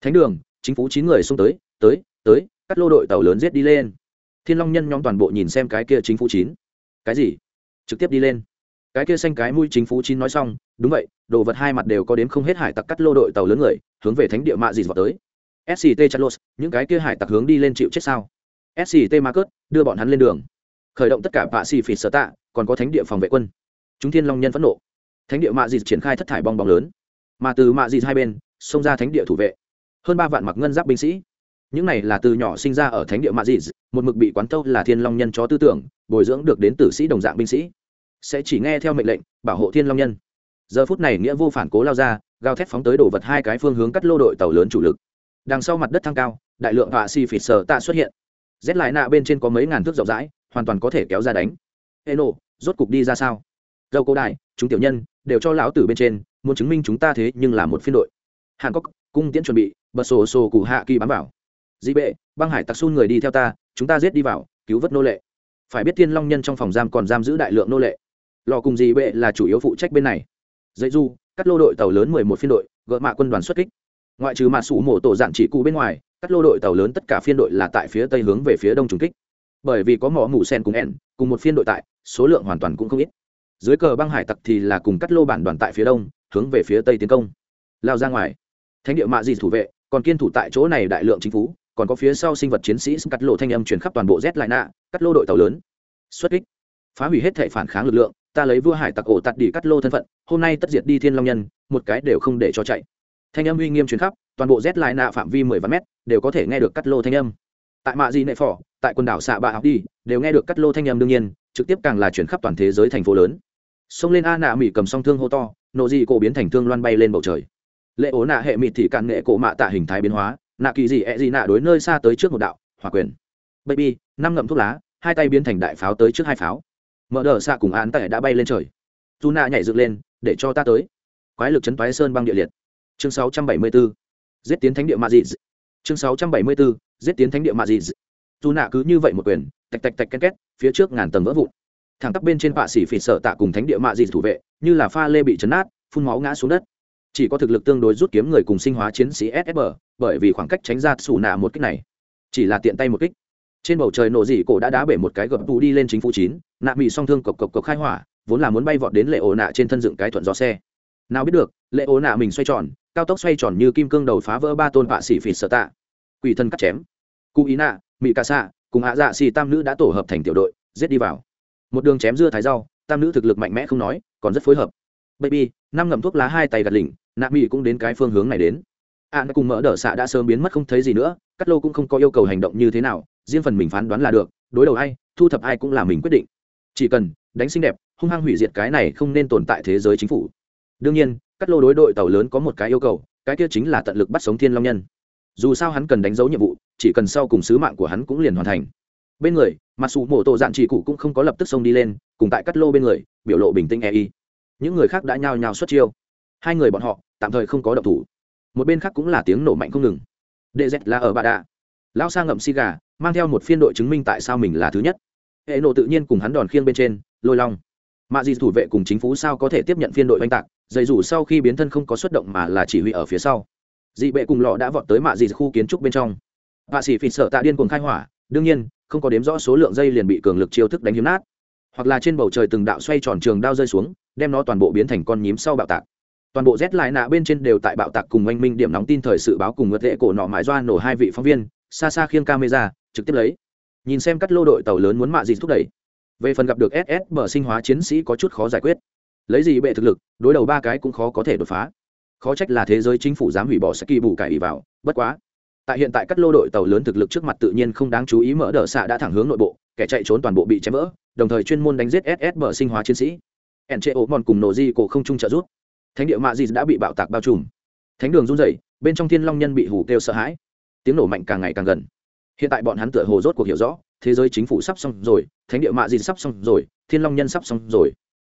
Thánh đường, chính phủ chín người xung tới tới tới các lô đội tàu lớn giết đi lên. Thiên long nhân nhóm toàn bộ nhìn xem cái kia chính phủ chín cái gì? Trực tiếp đi lên. Cái kia xanh cái mũi chính phú chín nói xong, đúng vậy, đồ vật hai mặt đều có đến không hết hải tặc cắt lô đội tàu lớn người, hướng về thánh địa mạ dịt vào tới. Sct charlos những cái kia hải tặc hướng đi lên chịu chết sao? Sct marcus đưa bọn hắn lên đường. Khởi động tất cả bạ xì phỉ sở tạ, còn có thánh địa phòng vệ quân. Chúng thiên long nhân phẫn nộ. Thánh địa mạ dịt triển khai thất thải bong bóng lớn. Mà từ mạ dịt hai bên, xông ra thánh địa thủ vệ. Hơn ba vạn mặc ngân giáp binh sĩ. Những này là từ nhỏ sinh ra ở thánh địa mạ dịt một mực bị quán tâu là thiên long nhân chó tư tưởng, bồi dưỡng được đến tử sĩ đồng dạng binh sĩ. Sẽ chỉ nghe theo mệnh lệnh, bảo hộ thiên long nhân. Giờ phút này nghĩa vô phản cố lao ra, gào thét phóng tới đổ vật hai cái phương hướng cắt lô đội tàu lớn chủ lực. Đằng sau mặt đất thăng cao, đại lượng họa xì phịt sờ tạ xuất hiện. Rét lại nạ bên trên có mấy ngàn thước rộng rãi, hoàn toàn có thể kéo ra đánh. Ê nộ rốt cục đi ra sao? Dâu cô đại chúng tiểu nhân, đều cho lão tử bên trên, muốn chứng minh chúng ta thế nhưng là một phiên đội. Hàn cốc cung tiễn chuẩn bị, bật sổ sổ cụ hạ kỳ bám vào. Dị bệ, băng hải tặc xun người đi theo ta chúng ta giết đi vào, cứu vớt nô lệ. Phải biết thiên long nhân trong phòng giam còn giam giữ đại lượng nô lệ. Lò cùng gì bệ là chủ yếu phụ trách bên này. Dạy du, cắt lô đội tàu lớn mười một phiên đội gợ mạ quân đoàn xuất kích. Ngoại trừ mạ sủ mổ tổ dạng chỉ cụ bên ngoài, cắt lô đội tàu lớn tất cả phiên đội là tại phía tây hướng về phía đông trùng kích. Bởi vì có mỏ mù sen cùng ẻn cùng một phiên đội tại, số lượng hoàn toàn cũng không ít. Dưới cờ băng hải tặc thì là cùng cắt lô bản đoàn tại phía đông, hướng về phía tây tiến công. Lao ra ngoài. Thánh địa mạ gì thủ vệ, còn kiên thủ tại chỗ này đại lượng chính phủ còn có phía sau sinh vật chiến sĩ cắt lộ thanh âm truyền khắp toàn bộ z lại nạ cắt lô đội tàu lớn. Xuất kích. Phá hủy hết thể phản kháng lực lượng, ta lấy vua hải tặc ổ tạt đi cắt lô thân phận, hôm nay tất diệt đi thiên long nhân, một cái đều không để cho chạy. Thanh âm uy nghiêm truyền khắp, toàn bộ z lại nạ phạm vi mười vạn mét, đều có thể nghe được cắt lô thanh âm. Tại mạ di nệ phỏ, tại quần đảo xạ bạ học đi, đều nghe được cắt lô thanh âm đương nhiên, trực tiếp càng là chuyển khắp toàn thế giới thành phố lớn. Xông lên a nạ mỹ cầm song thương hô to nộ dị cổ biến thành thương loan bay lên bầu trời. Lệ ố nạ hệ mịt thì cạn nghệ cổ mạ tạ hình thái biến hóa nạ kỳ gì ẹ gì nạ đối nơi xa tới trước một đạo, hỏa quyền. Baby, năm ngậm thuốc lá, hai tay biến thành đại pháo tới trước hai pháo. Mở đờ xạ cùng án tại đã bay lên trời. Dù nạ nhảy dựng lên, để cho ta tới. Quái lực chấn toái sơn băng địa liệt. Chương 674. giết tiến thánh địa mạ dị chương 674. giết tiến thánh địa mạ dị dù nạ cứ như vậy một quyền, tạch tạch tạch ken két, phía trước ngàn tầng vỡ vụn. Thẳng tắp bên trên bạ xỉ phỉ sợ tạ cùng thánh địa mạ dị thủ vệ, như là pha lê bị chấn nát, phun máu ngã xuống đất chỉ có thực lực tương đối rút kiếm người cùng sinh hóa chiến sĩ ssb bởi vì khoảng cách tránh ra xù nạ một kích này. Chỉ là tiện tay một kích. Trên bầu trời nổ dị cổ đã đá bể một cái gập tù đi lên chính phủ chín, nạ bị song thương cộc cộc cộc khai hỏa, vốn là muốn bay vọt đến lệ ổ nạ trên thân dựng cái thuận gió xe. Nào biết được, lệ ổ nạ mình xoay tròn, cao tốc xoay tròn như kim cương đầu phá vỡ ba tôn vạ xỉ phỉ sợ tạ. Quỷ thân cắt chém. Cụ ý nạ mỹ ca xạ, cùng hạ dạ xì tam nữ đã tổ hợp thành tiểu đội, giết đi vào. Một đường chém dưa thái rau, tam nữ thực lực mạnh mẽ không nói, còn rất phối hợp. Baby, năm ngậm thuốc lá hai tay gạt lỉnh nạ mỹ cũng đến cái phương hướng này đến. À, An cùng mỡ đỡ xạ đã sớm biến mất không thấy gì nữa, cắt lô cũng không có yêu cầu hành động như thế nào, riêng phần mình phán đoán là được, đối đầu ai, thu thập ai cũng là mình quyết định. Chỉ cần đánh xinh đẹp, hung hăng hủy diệt cái này không nên tồn tại thế giới chính phủ. Đương nhiên, cắt lô đối đội tàu lớn có một cái yêu cầu, cái kia chính là tận lực bắt sống thiên long nhân. Dù sao hắn cần đánh dấu nhiệm vụ, chỉ cần sau cùng sứ mạng của hắn cũng liền hoàn thành. Bên người, mặc dù mổ tổ dạn chỉ cụ cũng không có lập tức xông đi lên, cùng tại cắt lô bên người, biểu lộ bình tĩnh e y. Những người khác đã nhao nhao xuất chiêu. Hai người bọn họ tạm thời không có động thủ. Một bên khác cũng là tiếng nổ mạnh không ngừng. Đệ dẹt là ở bà đạ. Lao sa ngậm xi gà, mang theo một phiên đội chứng minh tại sao mình là thứ nhất. Hệ nộ tự nhiên cùng hắn đòn khiêng bên trên, lôi long. Mạ gì thủ vệ cùng chính phủ sao có thể tiếp nhận phiên đội oanh tạc dày dù sau khi biến thân không có xuất động mà là chỉ huy ở phía sau. Dị bệ cùng lọ đã vọt tới mạ dị khu kiến trúc bên trong. Vạ sĩ phỉ sợ tạ điên cuồng khai hỏa, đương nhiên, không có đếm rõ số lượng dây liền bị cường lực chiêu thức đánh hiếm nát. Hoặc là trên bầu trời từng đạo xoay tròn trường đao rơi xuống, đem nó toàn bộ biến thành con nhím sau bạo tạc toàn bộ z lại nạ bên trên đều tại bạo tạc cùng oanh minh điểm nóng tin thời sự báo cùng ngược lệ cổ nọ mãi doa nổ hai vị phóng viên, xa xa khiêng camera, trực tiếp lấy. Nhìn xem cắt lô đội tàu lớn muốn mạ gì thúc đẩy. Về phần gặp được ss bờ sinh hóa chiến sĩ có chút khó giải quyết. Lấy gì bệ thực lực, đối đầu ba cái cũng khó có thể đột phá. Khó trách là thế giới chính phủ dám hủy bỏ sẽ kỳ bù cải ý vào, bất quá. Tại hiện tại cắt lô đội tàu lớn thực lực trước mặt tự nhiên không đáng chú ý mở đờ xạ đã thẳng hướng nội bộ, kẻ chạy trốn toàn bộ bị chém vỡ, đồng thời chuyên môn đánh giết ss bờ sinh hóa chiến sĩ. Ẩn chế ố mòn cùng nổ di cổ không trung trợ rút thánh địa mạ di đã bị bạo tạc bao trùm. Thánh đường run rẩy, bên trong thiên long nhân bị hủ kêu sợ hãi. Tiếng nổ mạnh càng ngày càng gần. Hiện tại bọn hắn tựa hồ rốt cuộc hiểu rõ, thế giới chính phủ sắp xong rồi, thánh địa mạ di sắp xong rồi, thiên long nhân sắp xong rồi.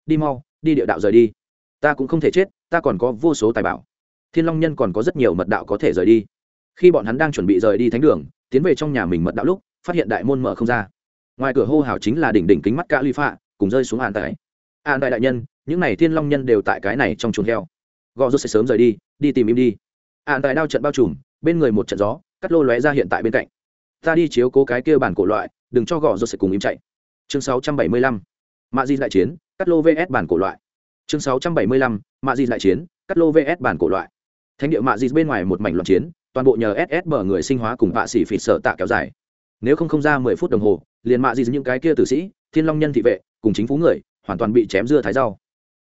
Đi mau, đi địa đạo rời đi. Ta cũng không thể chết, ta còn có vô số tài bảo. Thiên long nhân còn có rất nhiều mật đạo có thể rời đi. Khi bọn hắn đang chuẩn bị rời đi thánh đường, tiến về trong nhà mình mật đạo lúc, phát hiện đại môn mở không ra. Ngoài cửa hô hào chính là đỉnh đỉnh kính mắt cả ly phạ cùng rơi xuống an tại an đại đại nhân những n à y thiên long nhân đều tại cái này trong chuồng heo. Gò rút sẽ sớm rời đi đi tìm im đi. An tại đao trận bao trùm bên người một trận gió cắt lô lóe ra hiện tại bên cạnh. Ta đi chiếu cố cái kia bản cổ loại đừng cho gò rút sẽ cùng im chạy. Chương sáu trăm bảy mươi lăm mạ di đại chiến cắt lô vs bản cổ loại. Chương 675, mạ di đại chiến cắt lô vs bản cổ loại. Thánh địa mạ di bên ngoài một mảnh loạn chiến toàn bộ nhờ ssb người sinh hóa cùng vạ sĩ phỉ sợ tạ kéo dài. Nếu không không ra mười phút đồng hồ liền mạ di những cái kia tử sĩ thiên long nhân thị vệ cùng chính phú người hoàn toàn bị chém dưa thái rau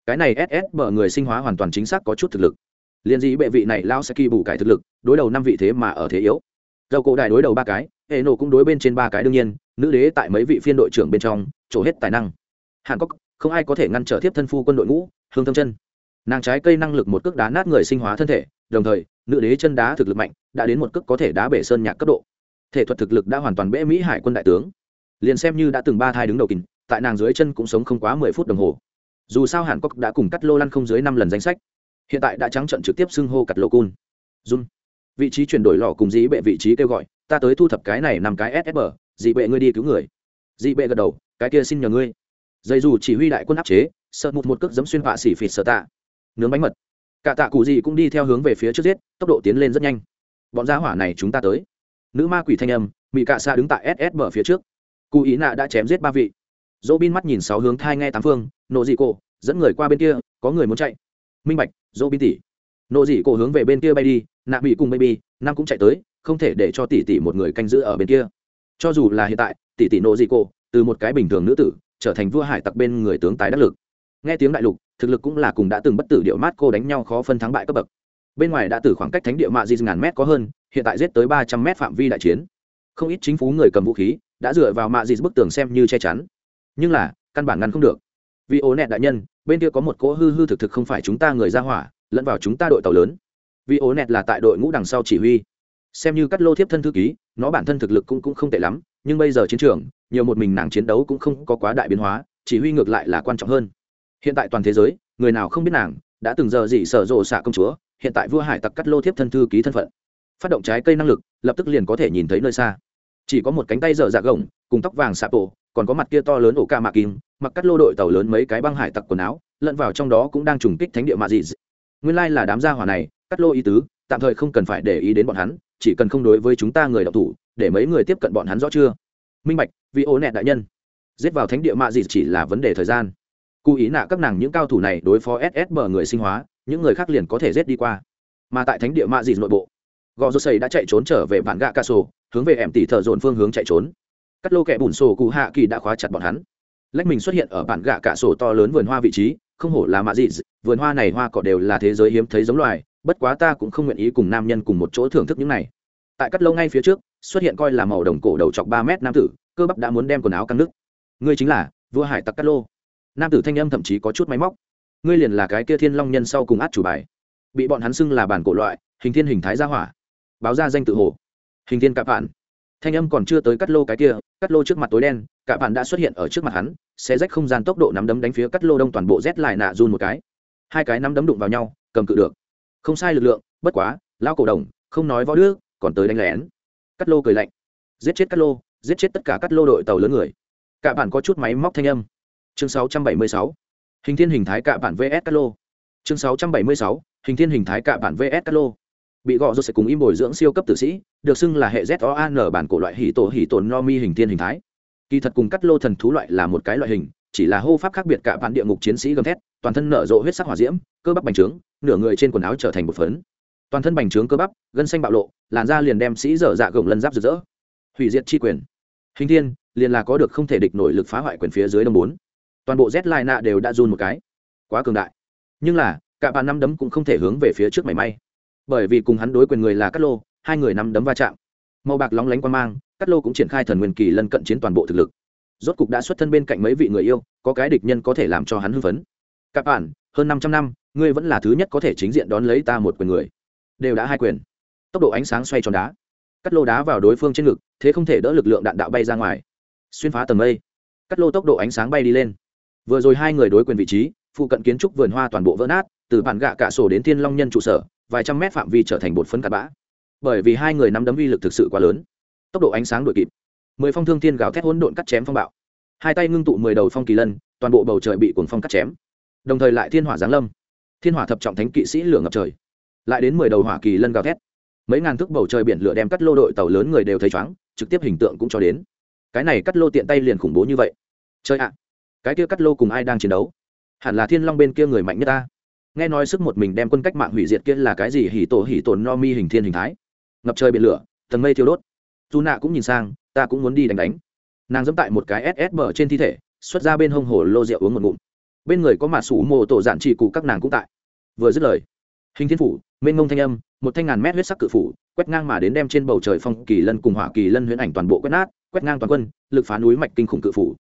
cái này ssb người sinh hóa hoàn toàn chính xác có chút thực lực. Liền dĩ bệ vị này lao sẽ kỳ bù cải thực lực, đối đầu năm vị thế mà ở thế yếu. Dầu cổ đại đối đầu ba cái, hệ nổ cũng đối bên trên ba cái đương nhiên, nữ đế tại mấy vị phiên đội trưởng bên trong, trổ hết tài năng. Hàn cốc không ai có thể ngăn trở thiếp thân phu quân đội ngũ, hương thâm chân. Nàng trái cây năng lực một cước đá nát người sinh hóa thân thể, đồng thời, nữ đế chân đá thực lực mạnh, đã đến một cước có thể đá bể sơn nhạc cấp độ. Thể thuật thực lực đã hoàn toàn bẽ mỹ hải quân đại tướng. Liền xem như đã từng ba thai đứng đầu kình tại nàng dưới chân cũng sống không quá mười phút đồng hồ dù sao hàn cốc đã cùng cắt lô lăn không dưới năm lần danh sách hiện tại đã trắng trận trực tiếp xưng hô cắt lô cun Jun. vị trí chuyển đổi lò cùng dĩ bệ vị trí kêu gọi ta tới thu thập cái này nằm cái ssb dị bệ ngươi đi cứu người dị bệ gật đầu cái kia xin nhờ ngươi dây dù chỉ huy đại quân áp chế sợ một một cước giấm xuyên vạ xỉ phịt sợ tạ nướng bánh mật cả tạ cụ gì cũng đi theo hướng về phía trước giết tốc độ tiến lên rất nhanh bọn gia hỏa này chúng ta tới nữ ma quỷ thanh âm mỹ cạ xa đứng tại ssb phía trước cụ ý nạ đã chém giết ba vị dỗ bin mắt nhìn sáu hướng thai nghe tám phương nộ dị cổ, dẫn người qua bên kia, có người muốn chạy. Minh bạch, dỗ bin tỉ. Nộ dị cổ hướng về bên kia bay đi, nạ bị cùng baby, nam cũng chạy tới, không thể để cho tỷ tỷ một người canh giữ ở bên kia. Cho dù là hiện tại, tỷ tỷ nộ dị cổ, từ một cái bình thường nữ tử, trở thành vua hải tặc bên người tướng tái đắc lực. Nghe tiếng đại lục, thực lực cũng là cùng đã từng bất tử điệu mát cô đánh nhau khó phân thắng bại cấp bậc. Bên ngoài đã từ khoảng cách thánh địa mạ di ngàn mét có hơn, hiện tại giết tới ba trăm mét phạm vi đại chiến. Không ít chính phủ người cầm vũ khí, đã dựa vào mạ di bức tường xem như che chắn. Nhưng là, căn bản ngăn không được vì ố nẹt đại nhân, bên kia có một cỗ hư hư thực thực không phải chúng ta người ra hỏa, lẫn vào chúng ta đội tàu lớn. Vì ố nẹt là tại đội ngũ đằng sau chỉ huy. Xem như cắt lô thiếp thân thư ký, nó bản thân thực lực cũng cũng không tệ lắm, nhưng bây giờ chiến trường, nhiều một mình nàng chiến đấu cũng không có quá đại biến hóa, chỉ huy ngược lại là quan trọng hơn. Hiện tại toàn thế giới, người nào không biết nàng, đã từng giờ gì sở rộ xạ công chúa, hiện tại vua hải tặc cắt lô thiếp thân thư ký thân phận. Phát động trái cây năng lực, lập tức liền có thể nhìn thấy nơi xa. Chỉ có một cánh tay dở dạ gồng, cùng tóc vàng xạ bộ còn có mặt kia to lớn ổ ca mạc kim mặc cắt lô đội tàu lớn mấy cái băng hải tặc quần áo, lẫn vào trong đó cũng đang trùng kích thánh địa mạ dị nguyên lai là đám gia hỏa này, cắt lô ý tứ, tạm thời không cần phải để ý đến bọn hắn, chỉ cần không đối với chúng ta người đọc thủ, để mấy người tiếp cận bọn hắn rõ chưa? Minh bạch, vì ô nẹt đại nhân. Giết vào thánh địa mạ dị chỉ là vấn đề thời gian. Cụ ý nạ các nàng những cao thủ này đối phó ssb người sinh hóa, những người khác liền có thể giết đi qua. Mà tại thánh địa mạ dị nội bộ gò rô xây đã chạy trốn trở về bản gạ ca sổ hướng về ẻm tỷ thợ dồn phương hướng chạy trốn cắt lô kẻ bùn sổ cụ hạ kỳ đã khóa chặt bọn hắn. Lách mình xuất hiện ở bản gạ cả sổ to lớn vườn hoa vị trí, không hổ là mạ dị vườn hoa này hoa cỏ đều là thế giới hiếm thấy giống loài, bất quá ta cũng không nguyện ý cùng nam nhân cùng một chỗ thưởng thức những này. Tại cắt lâu ngay phía trước, xuất hiện coi là màu đồng cổ đầu chọc ba mét nam tử, cơ bắp đã muốn đem quần áo căng nước ngươi chính là vua hải tặc cắt lô. Nam tử thanh âm thậm chí có chút máy móc. Ngươi liền là cái kia thiên long nhân sau cùng át chủ bài. Bị bọn hắn xưng là bản cổ loại, hình thiên hình thái gia hỏa. Báo ra danh tự hồ. Hình thiên cạp bạn thanh âm còn chưa tới cắt lô cái kia, cắt lô trước mặt tối đen, cả bạn đã xuất hiện ở trước mặt hắn xe rách không gian tốc độ nắm đấm đánh phía cắt lô đông toàn bộ rét lại nạ run một cái. Hai cái nắm đấm đụng vào nhau, cầm cự được. Không sai lực lượng, bất quá lao cổ đồng, không nói võ đức, còn tới đánh lén. Cắt lô cười lạnh. Giết chết cắt lô, giết chết tất cả cắt lô đội tàu lớn người. Cả bản có chút máy móc thanh âm. Chương 676. hình thiên hình thái cả bản vs cắt lô. Chương 676. hình thiên hình thái cả bản vs cắt lô bị gọ rột sẽ cùng im bồi dưỡng siêu cấp tử sĩ, được xưng là hệ z o an bản cổ loại hỉ tổ hỉ tổn no mi hình thiên hình thái. Kỳ thật cùng cắt lô thần thú loại là một cái loại hình, chỉ là hô pháp khác biệt cả bản địa ngục chiến sĩ gầm thét, toàn thân nở rộ huyết sắc hỏa diễm, cơ bắp bành trướng, nửa người trên quần áo trở thành một phấn. Toàn thân bành trướng cơ bắp, gân xanh bạo lộ, làn da liền đem sĩ dở dạ gồng lân giáp rực rỡ. Hủy diệt chi quyền. Hình thiên, liền là có được không thể địch nổi lực phá hoại quyền phía dưới đông bốn. Toàn bộ z lai nạ đều đã run một cái. Quá cường đại. Nhưng là, cả bàn năm đấm cũng không thể hướng về phía trước mảy may bởi vì cùng hắn đối quyền người là cát lô, hai người nắm đấm va chạm. Màu bạc lóng lánh quan mang, cát lô cũng triển khai thần nguyên kỳ lân cận chiến toàn bộ thực lực. Rốt cục đã xuất thân bên cạnh mấy vị người yêu, có cái địch nhân có thể làm cho hắn hưng phấn. Các bạn, hơn 500 năm, ngươi vẫn là thứ nhất có thể chính diện đón lấy ta một quyền người. Đều đã hai quyền. Tốc độ ánh sáng xoay tròn đá. Cắt lô đá vào đối phương trên ngực, thế không thể đỡ lực lượng đạn đạo bay ra ngoài. Xuyên phá tầng mây. Cắt lô tốc độ ánh sáng bay đi lên. Vừa rồi hai người đối quyền vị trí, phụ cận kiến trúc vườn hoa toàn bộ vỡ nát, từ bản gạ cả sổ đến thiên long nhân trụ sở vài trăm mét phạm vi trở thành bột phấn cắt bã. Bởi vì hai người nắm đấm uy lực thực sự quá lớn, tốc độ ánh sáng đuổi kịp. Mười phong thương thiên gào thét hỗn độn cắt chém phong bạo. Hai tay ngưng tụ mười đầu phong kỳ lân, toàn bộ bầu trời bị cuồng phong cắt chém. Đồng thời lại thiên hỏa giáng lâm. Thiên hỏa thập trọng thánh kỵ sĩ lửa ngập trời. Lại đến mười đầu hỏa kỳ lân gào thét. Mấy ngàn thước bầu trời biển lửa đem cắt lô đội tàu lớn người đều thấy chóng trực tiếp hình tượng cũng cho đến. Cái này cắt lô tiện tay liền khủng bố như vậy. Chơi ạ, cái kia cắt lô cùng ai đang chiến đấu? Hẳn là thiên long bên kia người mạnh nhất ta nghe nói sức một mình đem quân cách mạng hủy diệt kia là cái gì hỉ tổ hỉ tổ no mi hình thiên hình thái. Ngập trời biển lửa, tầng mây thiêu đốt. Dù nạ cũng nhìn sang, ta cũng muốn đi đánh đánh. Nàng dẫm tại một cái ss mở trên thi thể, xuất ra bên hông hồ lô rượu uống một ngụm. Bên người có mặt sủ mồ tổ giản chỉ cụ các nàng cũng tại. Vừa dứt lời, hình thiên phủ, mênh ngông thanh âm, một thanh ngàn mét huyết sắc cự phủ, quét ngang mà đến đem trên bầu trời phong kỳ lân cùng hỏa kỳ lân huyễn ảnh toàn bộ quét nát, quét ngang toàn quân, lực phá núi mạch kinh khủng cự phủ.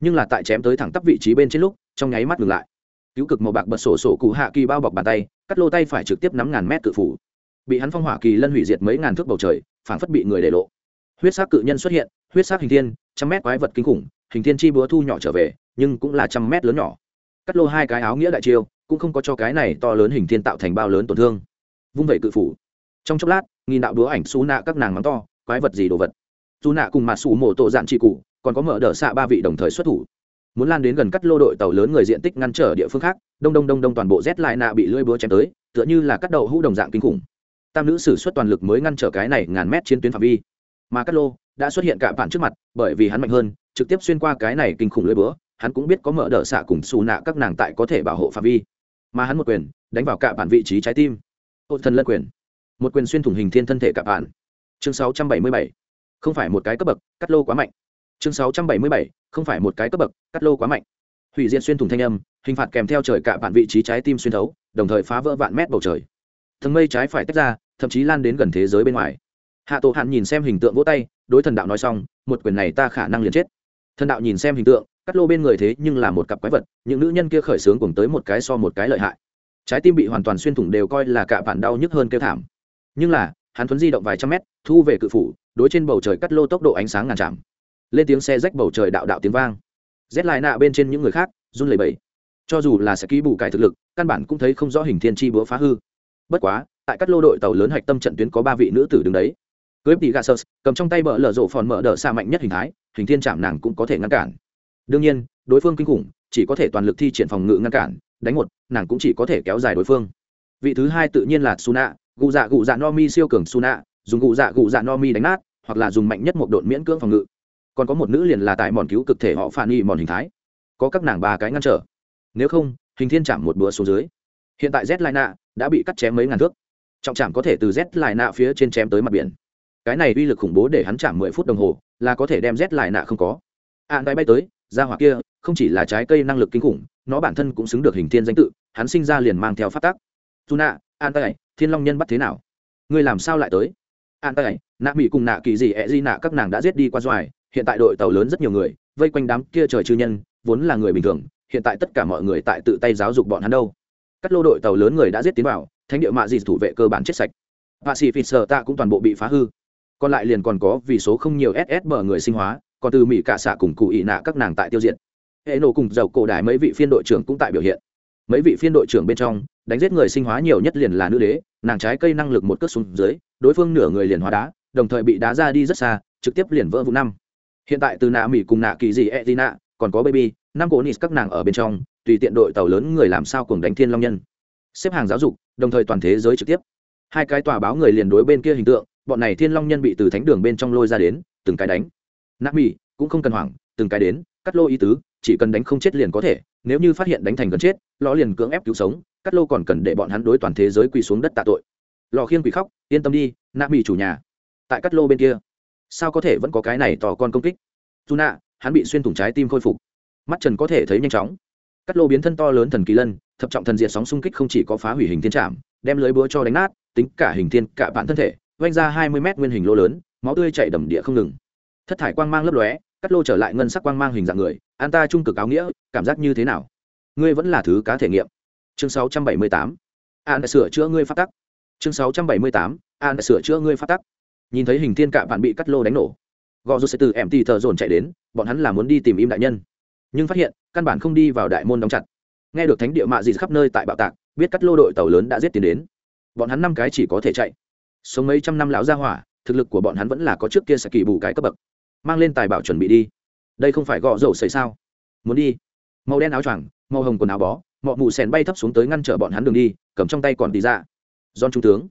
Nhưng là tại chém tới thẳng tắp vị trí bên trên lúc, trong nháy mắt ngừng lại cứu cực màu bạc bật sổ sổ cụ hạ kỳ bao bọc bàn tay, cắt lô tay phải trực tiếp nắm ngàn mét cự phủ. Bị hắn phong hỏa kỳ lân hủy diệt mấy ngàn thước bầu trời, phảng phất bị người để lộ. Huyết sắc cự nhân xuất hiện, huyết sắc hình thiên, trăm mét quái vật kinh khủng, hình thiên chi búa thu nhỏ trở về, nhưng cũng là trăm mét lớn nhỏ. Cắt lô hai cái áo nghĩa đại chiêu, cũng không có cho cái này to lớn hình thiên tạo thành bao lớn tổn thương. Vung vẩy cự phủ. Trong chốc lát, nghìn đạo đúa ảnh xú nạ các nàng mắng to, quái vật gì đồ vật. Dù nạ cùng mặt xù mổ tổ dạn trị cụ, còn có mở đỡ xạ ba vị đồng thời xuất thủ muốn lan đến gần cắt lô đội tàu lớn người diện tích ngăn trở địa phương khác, đông đông đông đông toàn bộ z lại nạ bị lưỡi búa chém tới, tựa như là cắt đầu hũ đồng dạng kinh khủng. Tam nữ sử xuất toàn lực mới ngăn trở cái này ngàn mét trên tuyến phạm vi. Mà cắt lô đã xuất hiện cả bạn trước mặt, bởi vì hắn mạnh hơn, trực tiếp xuyên qua cái này kinh khủng lưỡi búa, hắn cũng biết có mở đỡ xạ cùng xù nạ các nàng tại có thể bảo hộ phạm vi. Mà hắn một quyền đánh vào cả bạn vị trí trái tim. Ô, thần lân quyền. Một quyền xuyên thủng hình thiên thân thể cả bạn. chương 677. không phải một cái cấp bậc, cắt lô quá mạnh chương 677. không phải một cái cấp bậc, cắt lô quá mạnh. Hủy diện xuyên thủng thanh âm, hình phạt kèm theo trời cả vạn vị trí trái tim xuyên thấu, đồng thời phá vỡ vạn mét bầu trời. Thần mây trái phải tách ra, thậm chí lan đến gần thế giới bên ngoài. Hạ tổ hạn nhìn xem hình tượng vỗ tay, đối thần đạo nói xong, một quyền này ta khả năng liền chết. Thần đạo nhìn xem hình tượng, cắt lô bên người thế nhưng là một cặp quái vật, những nữ nhân kia khởi sướng cùng tới một cái so một cái lợi hại. Trái tim bị hoàn toàn xuyên thủng đều coi là cả bản đau nhức hơn kêu thảm. Nhưng là, hắn thuấn di động vài trăm mét, thu về cự phủ, đối trên bầu trời cắt lô tốc độ ánh sáng ngàn trạm lên tiếng xe rách bầu trời đạo đạo tiếng vang. Rét lại nạ bên trên những người khác, run lẩy bẩy. Cho dù là sẽ ký bù cải thực lực, căn bản cũng thấy không rõ hình thiên chi búa phá hư. Bất quá, tại các lô đội tàu lớn hạch tâm trận tuyến có ba vị nữ tử đứng đấy. Cưới tỷ gasus cầm trong tay bờ lở rộ phòn mở đỡ xa mạnh nhất hình thái, hình thiên chạm nàng cũng có thể ngăn cản. Đương nhiên, đối phương kinh khủng, chỉ có thể toàn lực thi triển phòng ngự ngăn cản, đánh một, nàng cũng chỉ có thể kéo dài đối phương. Vị thứ hai tự nhiên là suna gụ dạ gụ dạ no mi siêu cường suna, dùng gụ dạ gụ dạ no mi đánh nát, hoặc là dùng mạnh nhất một độn miễn cưỡng phòng ngự còn có một nữ liền là tại mòn cứu cực thể họ phản nghị mòn hình thái. Có các nàng ba cái ngăn trở. Nếu không hình thiên chạm một bữa xuống dưới. Hiện tại z lai nạ đã bị cắt chém mấy ngàn thước. Trọng chạm có thể từ z lai nạ phía trên chém tới mặt biển. Cái này uy lực khủng bố để hắn chạm mười phút đồng hồ là có thể đem z lai nạ không có. Ạn à, bay tới ra hỏa kia không chỉ là trái cây năng lực kinh khủng nó bản thân cũng xứng được hình thiên danh tự hắn sinh ra liền mang theo phát tác dù nạ an tay thiên long nhân bắt thế nào? Ngươi làm sao lại tới? An tay nạ mỹ cùng nạ kỳ gì ẹ di nạ các nàng đã giết đi qua doài hiện tại đội tàu lớn rất nhiều người, vây quanh đám kia trời chư nhân, vốn là người bình thường, hiện tại tất cả mọi người tại tự tay giáo dục bọn hắn đâu. Các lô đội tàu lớn người đã giết tiến vào, thánh địa mạ gì thủ vệ cơ bản chết sạch. Và xì phịt sợ ta cũng toàn bộ bị phá hư. Còn lại liền còn có vì số không nhiều ss bờ người sinh hóa, còn từ mỹ cả xạ cùng cụ ị nạ các nàng tại tiêu diệt. Hệ nổ cùng dầu cổ đài mấy vị phiên đội trưởng cũng tại biểu hiện. Mấy vị phiên đội trưởng bên trong, đánh giết người sinh hóa nhiều nhất liền là nữ đế, nàng trái cây năng lực một cất xuống dưới, đối phương nửa người liền hóa đá, đồng thời bị đá ra đi rất xa, trực tiếp liền vỡ vụ năm hiện tại từ nạ mỹ cùng nạ kỳ dị e nạ còn có baby, năm cổ nis các nàng ở bên trong, tùy tiện đội tàu lớn người làm sao cùng đánh thiên long nhân. Xếp hàng giáo dục, đồng thời toàn thế giới trực tiếp. Hai cái tòa báo người liền đối bên kia hình tượng, bọn này thiên long nhân bị từ thánh đường bên trong lôi ra đến, từng cái đánh. Nạ mỹ cũng không cần hoảng, từng cái đến, cắt lô ý tứ, chỉ cần đánh không chết liền có thể, nếu như phát hiện đánh thành gần chết lò liền cưỡng ép cứu sống, cắt lô còn cần để bọn hắn đối toàn thế giới quỳ xuống đất tạ tội. Lò khiên quỳ khóc, yên tâm đi, nạ mỹ chủ nhà. Tại cắt lô bên kia sao có thể vẫn có cái này tò con công kích? Dù nạ, hắn bị xuyên thủng trái tim khôi phục. Mắt trần có thể thấy nhanh chóng. Cắt lô biến thân to lớn thần kỳ lân, thập trọng thần diệt sóng xung kích không chỉ có phá hủy hình thiên trạm đem lưới búa cho đánh nát, tính cả hình thiên, cả bản thân thể vanh ra hai mươi mét nguyên hình lô lớn, máu tươi chảy đầm địa không ngừng. Thất thải quang mang lấp lóe, cắt lô trở lại ngân sắc quang mang hình dạng người, an ta trung cực áo nghĩa, cảm giác như thế nào? Ngươi vẫn là thứ cá thể nghiệm. Chương 678. an đã sửa chữa ngươi phát tắc. Chương 678. an đã sửa chữa ngươi phát tắc nhìn thấy hình thiên cạ bạn bị cắt lô đánh nổ. Gò rút sẽ từ em tì thợ dồn chạy đến, bọn hắn là muốn đi tìm im đại nhân. Nhưng phát hiện, căn bản không đi vào đại môn đóng chặt. Nghe được thánh địa mạ gì khắp nơi tại bạo tạc, biết cắt lô đội tàu lớn đã giết tiến đến. Bọn hắn năm cái chỉ có thể chạy. Sống mấy trăm năm lão gia hỏa, thực lực của bọn hắn vẫn là có trước kia sẽ kỳ bù cái cấp bậc. Mang lên tài bảo chuẩn bị đi. Đây không phải gõ dầu xảy sao? Muốn đi. Màu đen áo choàng, màu hồng quần áo bó, mọ mù sèn bay thấp xuống tới ngăn trở bọn hắn đường đi, cầm trong tay còn đi ra. Don trung tướng.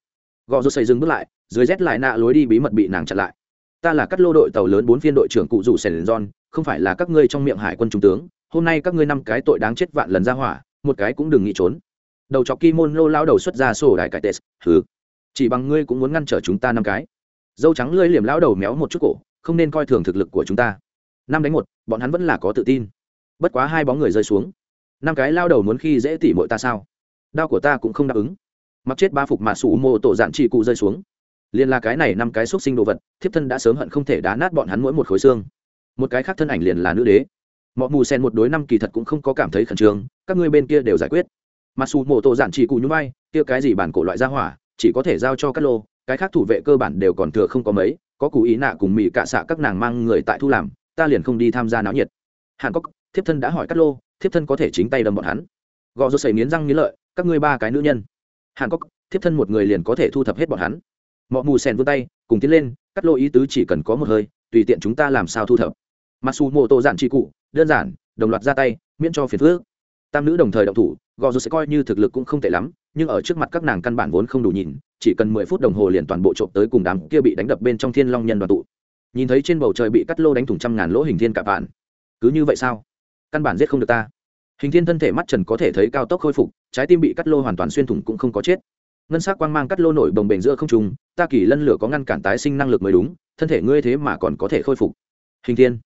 Gò dầu xảy dừng bước lại dưới rét lại nạ lối đi bí mật bị nàng chặn lại. Ta là cắt lô đội tàu lớn bốn phiên đội trưởng cụ rủ sèn john không phải là các ngươi trong miệng hải quân trung tướng, hôm nay các ngươi năm cái tội đáng chết vạn lần ra hỏa, một cái cũng đừng nghĩ trốn. Đầu chọc kimon lô lao đầu xuất ra sổ đài cải tệ thứ chỉ bằng ngươi cũng muốn ngăn trở chúng ta năm cái. Dâu trắng lưỡi liềm lão đầu méo một chút cổ, không nên coi thường thực lực của chúng ta. Năm đánh một, bọn hắn vẫn là có tự tin. Bất quá hai bóng người rơi xuống. Năm cái lao đầu muốn khi dễ tỉ mội ta sao? Đao của ta cũng không đáp ứng. Mặc chết ba phục mà sủ mô tổ dạn chỉ cụ rơi xuống liền là cái này năm cái xúc sinh đồ vật, thiếp thân đã sớm hận không thể đá nát bọn hắn mỗi một khối xương. Một cái khác thân ảnh liền là nữ đế. Mọi mù sen một đối năm kỳ thật cũng không có cảm thấy khẩn trương, các ngươi bên kia đều giải quyết. Mặc dù mổ tổ giản chỉ cụ như bay kia cái gì bản cổ loại ra hỏa, chỉ có thể giao cho các lô, cái khác thủ vệ cơ bản đều còn thừa không có mấy, có cụ ý nạ cùng mỹ cạ xạ các nàng mang người tại thu làm, ta liền không đi tham gia náo nhiệt. Hàn cốc thiếp thân đã hỏi cắt lô, thiếp thân có thể chính tay đâm bọn hắn. Gò rô xảy miến răng nghiến lợi, các ngươi ba cái nữ nhân. Hàn cốc thiếp thân một người liền có thể thu thập hết bọn hắn mọi mù sèn vươn tay, cùng tiến lên, cắt lô ý tứ chỉ cần có một hơi, tùy tiện chúng ta làm sao thu thập. Mặc dù mô tô giản trị cụ, đơn giản, đồng loạt ra tay, miễn cho phiền phước tam nữ đồng thời động thủ gò dù sẽ coi như thực lực cũng không tệ lắm, nhưng ở trước mặt các nàng căn bản vốn không đủ nhìn, chỉ cần mười phút đồng hồ liền toàn bộ trộm tới cùng đám kia bị đánh đập bên trong thiên long nhân đoàn tụ. Nhìn thấy trên bầu trời bị cắt lô đánh thủng trăm ngàn lỗ hình thiên cả bạn cứ như vậy sao? Căn bản giết không được ta. Hình thiên thân thể mắt trần có thể thấy cao tốc khôi phục, trái tim bị cắt lô hoàn toàn xuyên thủng cũng không có chết ngân s ắ c quang mang cắt lô nổi bồng bềnh giữa không trùng ta kỳ lân lửa có ngăn cản tái sinh năng lực mới đúng, thân thể ngươi thế mà còn có thể khôi phục. Hình thiên.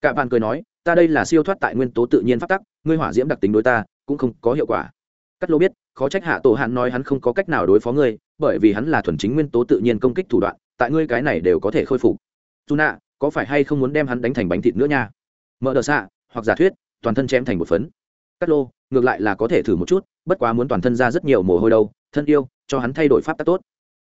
Cả bạn cười nói, ta đây là siêu thoát tại nguyên tố tự nhiên phát tắc, ngươi hỏa diễm đặc tính đối ta, cũng không có hiệu quả. Cắt lô biết, khó trách hạ tổ hạn nói hắn không có cách nào đối phó ngươi, bởi vì hắn là thuần chính nguyên tố tự nhiên công kích thủ đoạn, tại ngươi cái này đều có thể khôi phục. Dù nạ, có phải hay không muốn đem hắn đánh thành bánh thịt nữa nha? Mở đờ xạ, hoặc giả thuyết, toàn thân chém thành một phấn. Cắt lô, ngược lại là có thể thử một chút, bất quá muốn toàn thân ra rất nhiều mồ hôi đâu, thân yêu cho hắn thay đổi pháp tắc tốt.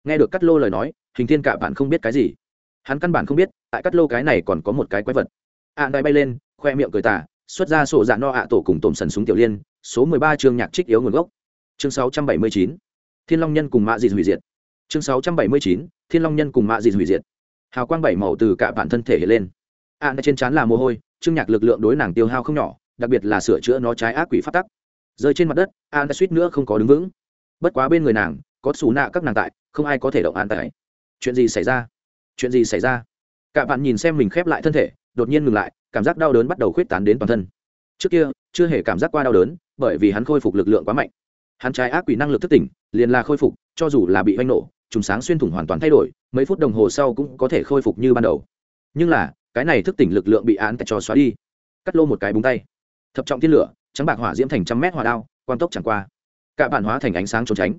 Nghe được cắt lô lời nói hình thiên cả bạn không biết cái gì. Hắn căn bản không biết tại cắt lô cái này còn có một cái quái vật. Ạ à, bay lên khoe miệng cười tả xuất ra sổ dạ no ạ tổ cùng tổm sần súng tiểu liên số mười ba chương nhạc trích yếu nguồn gốc. Chương sáu trăm bảy mươi chín thiên long nhân cùng mạ dị hủy diệt. Chương sáu trăm bảy mươi chín thiên long nhân cùng mạ dị hủy diệt. Hào quang bảy màu từ cả bản thân thể hiện lên. Ạ à, trên trán là mồ hôi chương nhạc lực lượng đối nàng tiêu hao không nhỏ đặc biệt là sửa chữa nó trái ác quỷ phát tắc. Rơi trên mặt đất an đã suýt nữa không có đứng vững. Bất quá bên người nàng có xù nạ các nàng tại, không ai có thể động an tại chuyện gì xảy ra? Chuyện gì xảy ra? Cả bạn nhìn xem mình khép lại thân thể, đột nhiên ngừng lại, cảm giác đau đớn bắt đầu khuyết tán đến toàn thân. Trước kia, chưa hề cảm giác qua đau đớn, bởi vì hắn khôi phục lực lượng quá mạnh. Hắn trái ác quỷ năng lực thức tỉnh, liền là khôi phục, cho dù là bị oanh nổ, trùng sáng xuyên thủng hoàn toàn thay đổi, mấy phút đồng hồ sau cũng có thể khôi phục như ban đầu. Nhưng là, cái này thức tỉnh lực lượng bị án cho xóa đi. Cắt lô một cái búng tay. Thập trọng thiên lửa, trắng bạc hỏa diễm thành trăm mét hỏa đao quan tốc chẳng qua. Cả bản hóa thành ánh sáng trốn tránh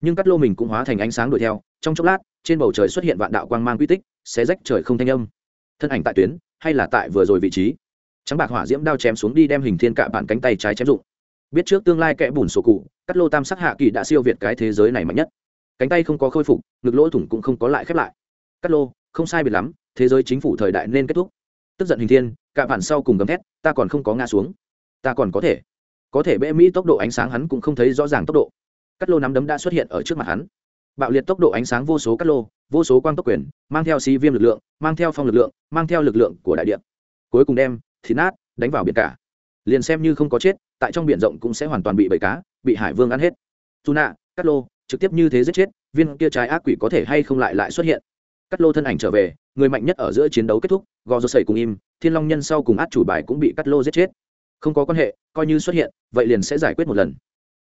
nhưng cắt lô mình cũng hóa thành ánh sáng đuổi theo. Trong chốc lát, trên bầu trời xuất hiện vạn đạo quang mang quy tích, xé rách trời không thanh âm. Thân ảnh tại tuyến, hay là tại vừa rồi vị trí? Trắng bạc hỏa diễm đao chém xuống đi đem hình thiên cạ bản cánh tay trái chém dụng. Biết trước tương lai kẽ bùn sổ cụ, cắt lô tam sắc hạ kỳ đã siêu việt cái thế giới này mạnh nhất. Cánh tay không có khôi phục, ngực lỗ thủng cũng không có lại khép lại. Cắt lô, không sai biệt lắm, thế giới chính phủ thời đại nên kết thúc. Tức giận hình thiên, cạ bản sau cùng gầm thét, ta còn không có ngã xuống. Ta còn có thể. Có thể bệ mỹ tốc độ ánh sáng hắn cũng không thấy rõ ràng tốc độ cắt lô nắm đấm đã xuất hiện ở trước mặt hắn. Bạo liệt tốc độ ánh sáng vô số cắt lô, vô số quang tốc quyền, mang theo si viêm lực lượng, mang theo phong lực lượng, mang theo lực lượng của đại điện cuối cùng đem, thịt nát, đánh vào biển cả. Liền xem như không có chết, tại trong biển rộng cũng sẽ hoàn toàn bị bầy cá, bị hải vương ăn hết. Dù nạ, cắt lô, trực tiếp như thế giết chết, viên kia trái ác quỷ có thể hay không lại lại xuất hiện? Cắt lô thân ảnh trở về, người mạnh nhất ở giữa chiến đấu kết thúc, gò rô sẩy cùng im, thiên long nhân sau cùng át chủ bài cũng bị cắt lô giết chết. Không có quan hệ, coi như xuất hiện, vậy liền sẽ giải quyết một lần.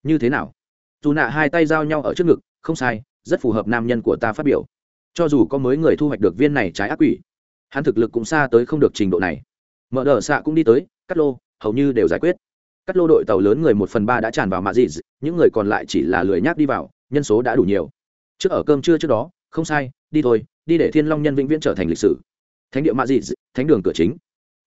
Như thế nào? Dù nạ hai tay giao nhau ở trước ngực, không sai, rất phù hợp nam nhân của ta phát biểu. Cho dù có mới người thu hoạch được viên này trái ác quỷ, hắn thực lực cũng xa tới không được trình độ này. Mở đờ xạ cũng đi tới cắt lô, hầu như đều giải quyết. Cắt lô đội tàu lớn người một phần ba đã tràn vào mạ dị những người còn lại chỉ là lười nhác đi vào, nhân số đã đủ nhiều. Trước ở cơm trưa trước đó, không sai, đi thôi, đi để thiên long nhân vĩnh viễn trở thành lịch sử. Thánh địa mạ dị thánh đường cửa chính.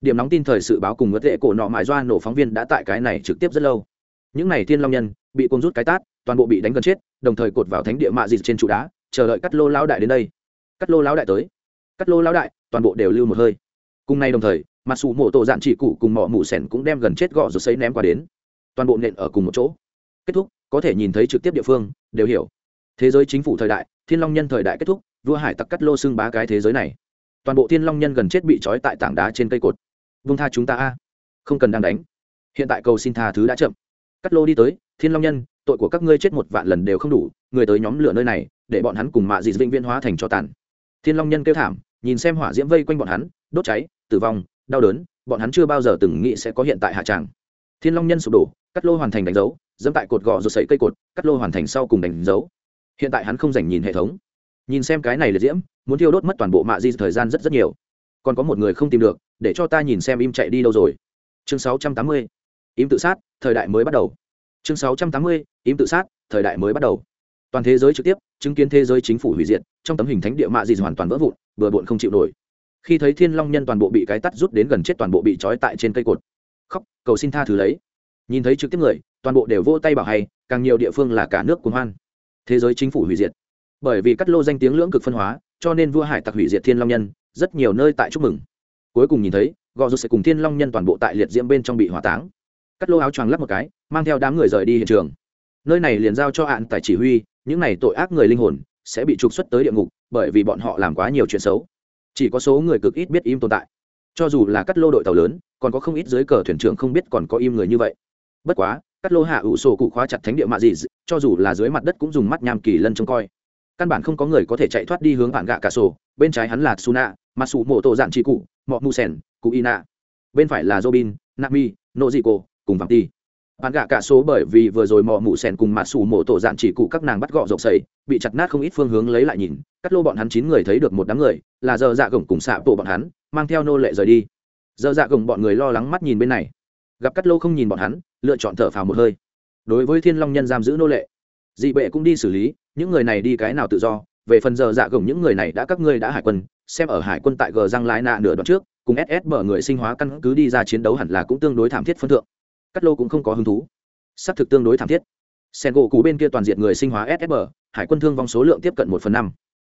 Điểm nóng tin thời sự báo cùng ngất lệ cổ nọ mại doa nổ phóng viên đã tại cái này trực tiếp rất lâu. Những n à y thiên long nhân, bị côn rút cái tát toàn bộ bị đánh gần chết, đồng thời cột vào thánh địa mạ dịt trên trụ đá, chờ đợi cắt lô lão đại đến đây. Cắt lô lão đại tới. Cắt lô lão đại, toàn bộ đều lưu một hơi. Cùng nay đồng thời, mặt sụ mộ tổ dạn chỉ cụ cùng mỏ mụ sẻn cũng đem gần chết gọ rồi xấy ném qua đến. Toàn bộ nện ở cùng một chỗ. Kết thúc, có thể nhìn thấy trực tiếp địa phương, đều hiểu. Thế giới chính phủ thời đại, thiên long nhân thời đại kết thúc, vua hải tặc cắt lô xưng bá cái thế giới này. Toàn bộ thiên long nhân gần chết bị trói tại tảng đá trên cây cột. Vung tha chúng ta a. Không cần đang đánh. Hiện tại cầu xin tha thứ đã chậm. Cắt lô đi tới, thiên long nhân tội của các ngươi chết một vạn lần đều không đủ, người tới nhóm lửa nơi này, để bọn hắn cùng mạ dị vĩnh viễn hóa thành cho tàn. Thiên long nhân kêu thảm, nhìn xem hỏa diễm vây quanh bọn hắn, đốt cháy, tử vong, đau đớn, bọn hắn chưa bao giờ từng nghĩ sẽ có hiện tại hạ tràng thiên long nhân sụp đổ, cắt lô hoàn thành đánh dấu, dẫm tại cột gò rồi sấy cây cột, cắt lô hoàn thành sau cùng đánh dấu. Hiện tại hắn không dành nhìn hệ thống. Nhìn xem cái này là diễm, muốn thiêu đốt mất toàn bộ mạ di thời gian rất rất nhiều. Còn có một người không tìm được, để cho ta nhìn xem im chạy đi đâu rồi. Chương 680. im tự sát, thời đại mới bắt đầu chương 680. im tự sát, thời đại mới bắt đầu. Toàn thế giới trực tiếp, chứng kiến thế giới chính phủ hủy diệt, trong tấm hình thánh địa mạ di hoàn toàn vỡ vụn vừa bộn không chịu nổi. Khi thấy thiên long nhân toàn bộ bị cái tắt rút đến gần chết toàn bộ bị trói tại trên cây cột. Khóc, cầu xin tha thứ lấy. Nhìn thấy trực tiếp người, toàn bộ đều vô tay bảo hay, càng nhiều địa phương là cả nước cuốn hoan. Thế giới chính phủ hủy diệt. Bởi vì cắt lô danh tiếng lưỡng cực phân hóa, cho nên vua hải tặc hủy diệt thiên long nhân, rất nhiều nơi tại chúc mừng. Cuối cùng nhìn thấy gò rút sẽ cùng thiên long nhân toàn bộ tại liệt diễm bên trong bị hỏa táng cắt lô áo choàng lắp một cái, mang theo đám người rời đi hiện trường. Nơi này liền giao cho hạn tại chỉ huy, những này tội ác người linh hồn sẽ bị trục xuất tới địa ngục, bởi vì bọn họ làm quá nhiều chuyện xấu. Chỉ có số người cực ít biết im tồn tại. Cho dù là cắt lô đội tàu lớn, còn có không ít dưới cờ thuyền trưởng không biết còn có im người như vậy. Bất quá, cắt lô hạ ủ sổ cụ khóa chặt thánh địa mạ gì cho dù là dưới mặt đất cũng dùng mắt nham kỳ lân trông coi. Căn bản không có người có thể chạy thoát đi hướng bản gạ cả sổ, bên trái hắn là suna mặc sủ mộ tổ dạng trị cụ, mọ mu sen cụ ina bên phải là robin, nami nô dị cô cùng vàng ti. Bạn gạ cả số bởi vì vừa rồi mò mụ sèn cùng mạ xù mộ tổ dạn chỉ cụ các nàng bắt gọ rộng sầy, bị chặt nát không ít phương hướng lấy lại nhìn, cắt lô bọn hắn chín người thấy được một đám người, là giờ dạ gồng cùng xạ bộ bọn hắn, mang theo nô lệ rời đi. Giờ dạ gồng bọn người lo lắng mắt nhìn bên này. Gặp cắt lô không nhìn bọn hắn, lựa chọn thở phào một hơi. Đối với thiên long nhân giam giữ nô lệ, dị bệ cũng đi xử lý, những người này đi cái nào tự do, về phần giờ dạ gồng những người này đã các ngươi đã hải quân, xem ở hải quân tại gờ răng lái nạ nửa đoạn trước, cùng ss mở người sinh hóa căn cứ đi ra chiến đấu hẳn là cũng tương đối thảm thiết phân thượng cắt lô cũng không có hứng thú. S c thực tương đối thảm thiết. Sen gỗ cũ bên kia toàn diện người sinh hóa ssb hải quân thương vong số lượng tiếp cận một phần năm.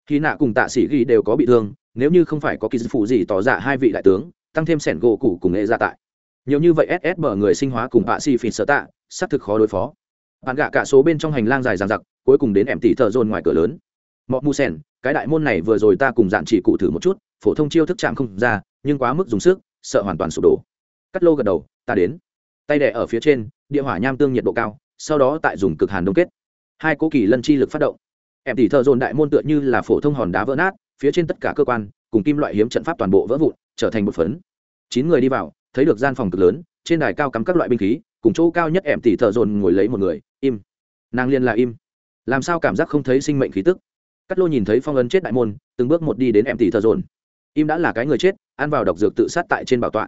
Khi nạ cùng tạ sĩ ghi đều có bị thương, nếu như không phải có kỳ dư phụ gì tỏ ra hai vị đại tướng, tăng thêm sẻn gỗ cũ cùng nghệ gia tại. Nhiều như vậy ssb người sinh hóa cùng bạ xì phìn sở tạ xác thực khó đối phó. Bạn gạ cả số bên trong hành lang dài dàn giặc cuối cùng đến em tỷ thợ dồn ngoài cửa lớn. Mọc mu sen cái đại môn này vừa rồi ta cùng dạn chỉ cụ thử một chút, phổ thông chiêu thức chạm không ra, nhưng quá mức dùng sức, sợ hoàn toàn sụp đổ. Cắt lô gật đầu, ta đến tay đẻ ở phía trên, địa hỏa nham tương nhiệt độ cao, sau đó tại dùng cực hàn đông kết. Hai cố kỳ lân chi lực phát động. Em tỷ thợ dồn đại môn tựa như là phổ thông hòn đá vỡ nát, phía trên tất cả cơ quan, cùng kim loại hiếm trận pháp toàn bộ vỡ vụn, trở thành một phấn. Chín người đi vào, thấy được gian phòng cực lớn, trên đài cao cắm các loại binh khí, cùng chỗ cao nhất em tỷ thợ dồn ngồi lấy một người, im. Nàng liên là im. Làm sao cảm giác không thấy sinh mệnh khí tức? Cắt lô nhìn thấy phong ấn chết đại môn, từng bước một đi đến em tỷ thợ dồn. Im đã là cái người chết, ăn vào độc dược tự sát tại trên bảo tọa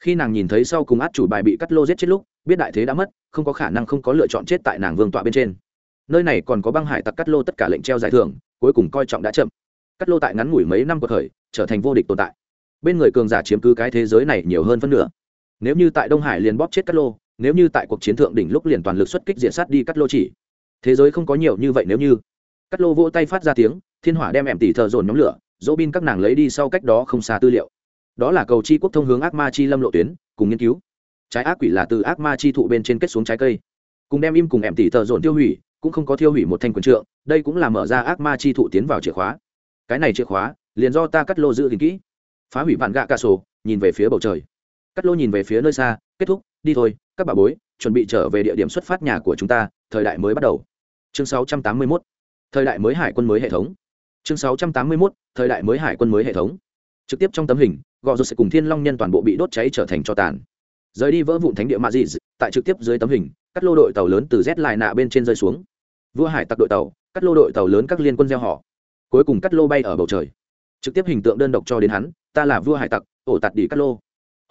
khi nàng nhìn thấy sau cùng át chủ bài bị cắt lô giết chết lúc, biết đại thế đã mất, không có khả năng không có lựa chọn chết tại nàng vương tọa bên trên. Nơi này còn có băng hải tặc cắt lô tất cả lệnh treo giải thưởng, cuối cùng coi trọng đã chậm. Cắt lô tại ngắn ngủi mấy năm cuộc thời trở thành vô địch tồn tại. Bên người cường giả chiếm cứ cái thế giới này nhiều hơn phân nửa. Nếu như tại đông hải liền bóp chết cắt lô, nếu như tại cuộc chiến thượng đỉnh lúc liền toàn lực xuất kích diện sát đi cắt lô chỉ. Thế giới không có nhiều như vậy nếu như. Cắt lô vỗ tay phát ra tiếng, thiên hỏa đem em tỉ thợ dồn nhóm lửa, dỗ bin các nàng lấy đi sau cách đó không xa tư liệu đó là cầu chi quốc thông hướng ác ma chi lâm lộ tuyến, cùng nghiên cứu. Trái ác quỷ là từ ác ma chi thụ bên trên kết xuống trái cây. Cùng đem im cùng em tỉ tờ dồn tiêu hủy, cũng không có tiêu hủy một thanh quần trượng, đây cũng là mở ra ác ma chi thụ tiến vào chìa khóa. Cái này chìa khóa, liền do ta cắt lô giữ gìn kỹ. Phá hủy vạn gạ ca sổ, nhìn về phía bầu trời. Cắt lô nhìn về phía nơi xa, kết thúc, đi thôi, các bà bối, chuẩn bị trở về địa điểm xuất phát nhà của chúng ta, thời đại mới bắt đầu. Chương 681 thời đại mới hải quân mới hệ thống. Chương 681 thời đại mới hải quân mới hệ thống trực tiếp trong tấm hình, gò rột sẽ cùng thiên long nhân toàn bộ bị đốt cháy trở thành cho tàn. Rời đi vỡ vụn thánh địa ma dị tại trực tiếp dưới tấm hình cắt lô đội tàu lớn từ z lại nạ bên trên rơi xuống. Vua hải tặc đội tàu cắt lô đội tàu lớn các liên quân gieo họ. Cuối cùng cắt lô bay ở bầu trời. Trực tiếp hình tượng đơn độc cho đến hắn, ta là vua hải tặc, ổ tạt đi cắt lô.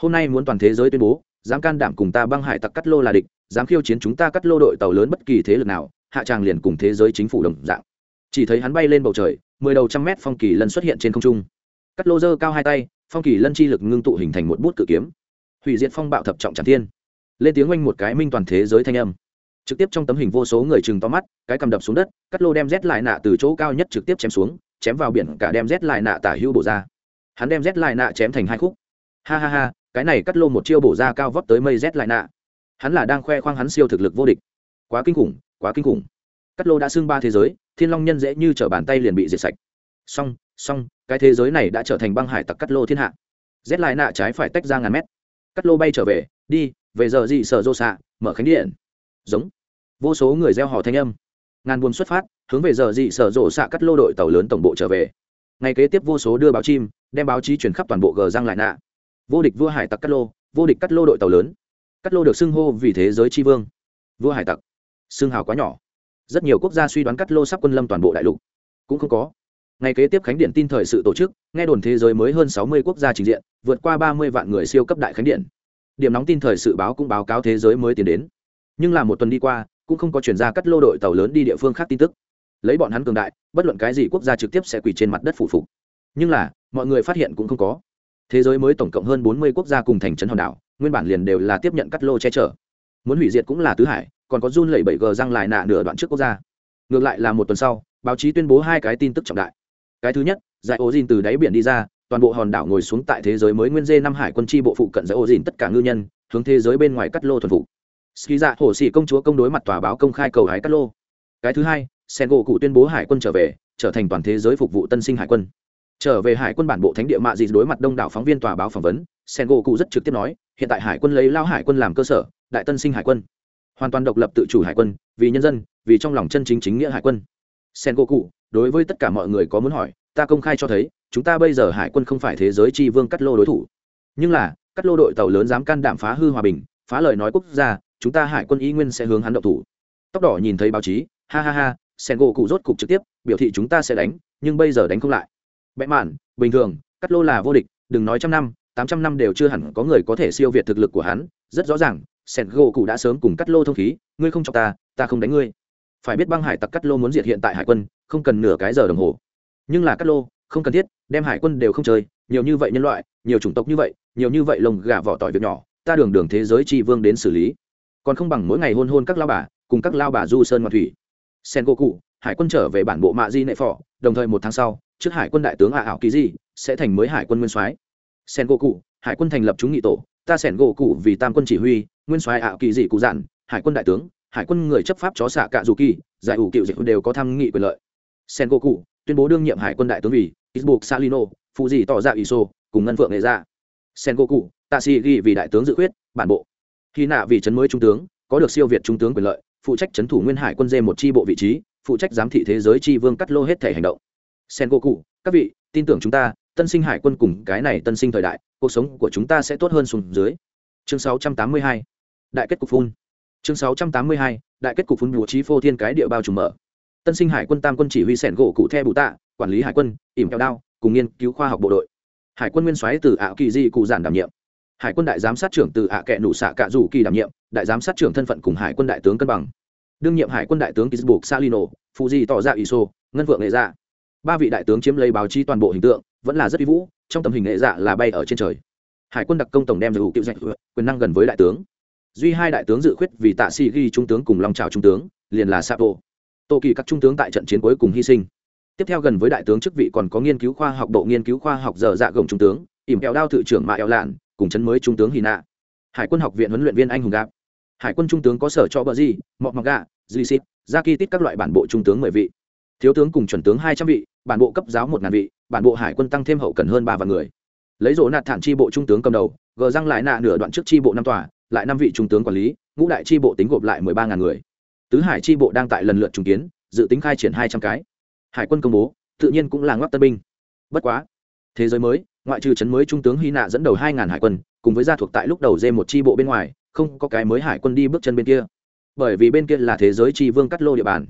Hôm nay muốn toàn thế giới tuyên bố, dám can đảm cùng ta băng hải tặc cắt lô là địch, dám khiêu chiến chúng ta cắt lô đội tàu lớn bất kỳ thế lực nào, hạ tràng liền cùng thế giới chính phủ đồng dạng. Chỉ thấy hắn bay lên bầu trời, mười đầu trăm mét phong kỳ lân xuất hiện trên không trung cắt lô dơ cao hai tay, phong kỳ lân chi lực ngưng tụ hình thành một bút cự kiếm. Hủy diệt phong bạo thập trọng tràn thiên. Lên tiếng oanh một cái minh toàn thế giới thanh âm. Trực tiếp trong tấm hình vô số người chừng to mắt, cái cầm đập xuống đất, cắt lô đem rét lại nạ từ chỗ cao nhất trực tiếp chém xuống, chém vào biển cả đem rét lại nạ tả hưu bổ ra. Hắn đem rét lại nạ chém thành hai khúc. Ha ha ha, cái này cắt lô một chiêu bổ ra cao vóc tới mây rét lại nạ. Hắn là đang khoe khoang hắn siêu thực lực vô địch. Quá kinh khủng, quá kinh khủng. Cắt lô đã xưng ba thế giới, thiên long nhân dễ như t bàn tay liền bị diệt sạch. Xong xong, cái thế giới này đã trở thành băng hải tặc cắt lô thiên hạ. Rét lại nạ trái phải tách ra ngàn mét. Cắt lô bay trở về, đi, về giờ gì sở rô xạ, mở khánh điện. Giống. Vô số người gieo họ thanh âm. Ngàn buôn xuất phát, hướng về giờ dị sở rộ xạ cắt lô đội tàu lớn tổng bộ trở về. Ngày kế tiếp vô số đưa báo chim, đem báo chí chuyển khắp toàn bộ gờ giang lại nạ. Vô địch vua hải tặc cắt lô, vô địch cắt lô đội tàu lớn. Cắt lô được xưng hô vì thế giới tri vương. Vua hải tặc. Xưng hào quá nhỏ. Rất nhiều quốc gia suy đoán cắt lô sắp quân lâm toàn bộ đại lục. Cũng không có ngày kế tiếp khánh điện tin thời sự tổ chức, nghe đồn thế giới mới hơn sáu mươi quốc gia trình diện, vượt qua ba mươi vạn người siêu cấp đại khánh điện. Điểm nóng tin thời sự báo cũng báo cáo thế giới mới tiến đến. Nhưng là một tuần đi qua, cũng không có chuyển ra cắt lô đội tàu lớn đi địa phương khác tin tức. Lấy bọn hắn cường đại, bất luận cái gì quốc gia trực tiếp sẽ quỳ trên mặt đất phủ phục. Nhưng là, mọi người phát hiện cũng không có. Thế giới mới tổng cộng hơn bốn mươi quốc gia cùng thành trấn hòn đảo, nguyên bản liền đều là tiếp nhận cắt lô che chở. Muốn hủy diệt cũng là tứ hải, còn có run lẩy bẩy gờ răng lại nạ nửa đoạn trước quốc gia. Ngược lại là một tuần sau, báo chí tuyên bố hai cái tin tức trọng đại cái thứ nhất, giải ô dìn từ đáy biển đi ra, toàn bộ hòn đảo ngồi xuống tại thế giới mới nguyên dê năm hải quân tri bộ phụ cận giải ô dìn tất cả ngư nhân, hướng thế giới bên ngoài cắt lô thuần phục. Ski dạ hồ sĩ công chúa công đối mặt tòa báo công khai cầu hái cắt lô. Cái thứ hai sen gỗ cụ tuyên bố hải quân trở về, trở thành toàn thế giới phục vụ tân sinh hải quân. Trở về hải quân bản bộ thánh địa mạ dị đối mặt đông đảo phóng viên tòa báo phỏng vấn sen gỗ cụ rất trực tiếp nói, hiện tại hải quân lấy lao hải quân làm cơ sở, đại tân sinh hải quân. Hoàn toàn độc lập tự chủ hải quân, vì nhân dân, vì trong lòng chân chính chính nghĩa hải quân. Sen gỗ cụ đối với tất cả mọi người có muốn hỏi, ta công khai cho thấy, chúng ta bây giờ hải quân không phải thế giới tri vương cắt lô đối thủ. Nhưng là, cắt lô đội tàu lớn dám can đảm phá hư hòa bình, phá lời nói quốc gia, chúng ta hải quân y nguyên sẽ hướng hắn động thủ. Tóc đỏ nhìn thấy báo chí, ha ha ha, sen gỗ cụ rốt cục trực tiếp, biểu thị chúng ta sẽ đánh, nhưng bây giờ đánh không lại. Bẽ mạn, bình thường, cắt lô là vô địch, đừng nói trăm năm, tám trăm năm đều chưa hẳn có người có thể siêu việt thực lực của hắn, rất rõ ràng, sen gỗ cụ đã sớm cùng cắt lô thông khí, ngươi không cho ta ta không đánh ngươi phải biết băng hải tặc cắt lô muốn diệt hiện tại hải quân, không cần nửa cái giờ đồng hồ. Nhưng là cắt lô, không cần thiết, đem hải quân đều không chơi, nhiều như vậy nhân loại, nhiều chủng tộc như vậy, nhiều như vậy lồng gà vỏ tỏi việc nhỏ, ta đường đường thế giới tri vương đến xử lý. Còn không bằng mỗi ngày hôn hôn các lao bà, cùng các lao bà du sơn ngoan thủy. Sen cô cụ hải quân trở về bản bộ mạ di nệ phò, đồng thời một tháng sau, trước hải quân đại tướng ả ảo kỳ di sẽ thành mới hải quân nguyên soái. Sen cô cụ hải quân thành lập chúng nghị tổ, ta sẻn gỗ cụ vì tam quân chỉ huy, nguyên soái ảo kỳ dị cụ dặn, hải quân đại tướng hải quân người chấp pháp chó xạ cạ dù kỳ, giải ủ cựu dịch đều có tham nghị quyền lợi. Sen cô cụ tuyên bố đương nhiệm hải quân đại tướng vì isbuk salino, phụ dị tỏ ra iso, cùng ngân phượng nghệ ra sen cô cụ tạ sĩ ghi vì đại tướng dự khuyết, bản bộ. Khi nạ vì trấn mới trung tướng, có được siêu việt trung tướng quyền lợi, phụ trách trấn thủ nguyên hải quân dê một tri bộ vị trí, phụ trách giám thị thế giới tri vương cắt lô hết thể hành động. Sen cô cụ các vị, tin tưởng chúng ta, tân sinh hải quân cùng cái này tân sinh thời đại, cuộc sống của chúng ta sẽ tốt hơn xuống dưới. Chương 682 đại kết cục phun chương 682 đại kết cục phun bố trí phô thiên cái địa bao trùm mở. Tân sinh hải quân tam quân chỉ huy sẻn gỗ cụ the Bù tạ, quản lý hải quân, ỉm kẹo đao, cùng nghiên cứu khoa học bộ đội. Hải quân nguyên soái từ ảo kỳ di cụ giản đảm nhiệm. Hải quân đại giám sát trưởng từ ạ kệ nụ xạ cạ Dù kỳ đảm nhiệm, đại giám sát trưởng thân phận cùng hải quân đại tướng cân bằng. Đương nhiệm hải quân đại tướng kisburg salino phụ di tỏ ra iso, ngân vượng nghệ dạ. Ba vị đại tướng chiếm lấy báo chí toàn bộ hình tượng, vẫn là rất uy vũ, trong tầm hình nghệ dạ là bay ở trên trời. Hải quân đặc công tổng đem dù cựu dạy, quyền năng gần với đại tướng duy hai đại tướng dự khuyết vì tạ sĩ ghi trung tướng cùng long trào trung tướng, liền là sapo. Tô kỳ các trung tướng tại trận chiến cuối cùng hy sinh. Tiếp theo gần với đại tướng chức vị còn có nghiên cứu khoa học bộ nghiên cứu khoa học dở dạ gồng trung tướng, ỉm kẹo đao thự trưởng mạ eo lạn, cùng chấn mới trung tướng hy nạ. Hải quân học viện huấn luyện viên anh hùng gạp. Hải quân trung tướng có sở cho bờ gì mọc mọc gà duy xít, gia kỳ tít các loại bản bộ trung tướng mười vị. Thiếu tướng cùng chuẩn tướng hai trăm vị, bản bộ cấp giáo một ngàn vị, bản bộ hải quân tăng thêm hậu cần hơn ba vạn người. Lấy rỗ nạt thản tri bộ trung tướng cầm đầu, gờ răng lại nạ nửa đoạn trước tri bộ năm tòa lại năm vị trung tướng quản lý, ngũ đại tri bộ tính gộp lại mười ba ngàn người. Tứ hải tri bộ đang tại lần lượt trùng kiến, dự tính khai triển hai trăm cái. Hải quân công bố, tự nhiên cũng là ngoắc tân binh. Bất quá, thế giới mới, ngoại trừ trấn mới trung tướng hy nạ dẫn đầu hai ngàn hải quân, cùng với gia thuộc tại lúc đầu dê một tri bộ bên ngoài, không có cái mới hải quân đi bước chân bên kia. Bởi vì bên kia là thế giới tri vương cắt lô địa bàn.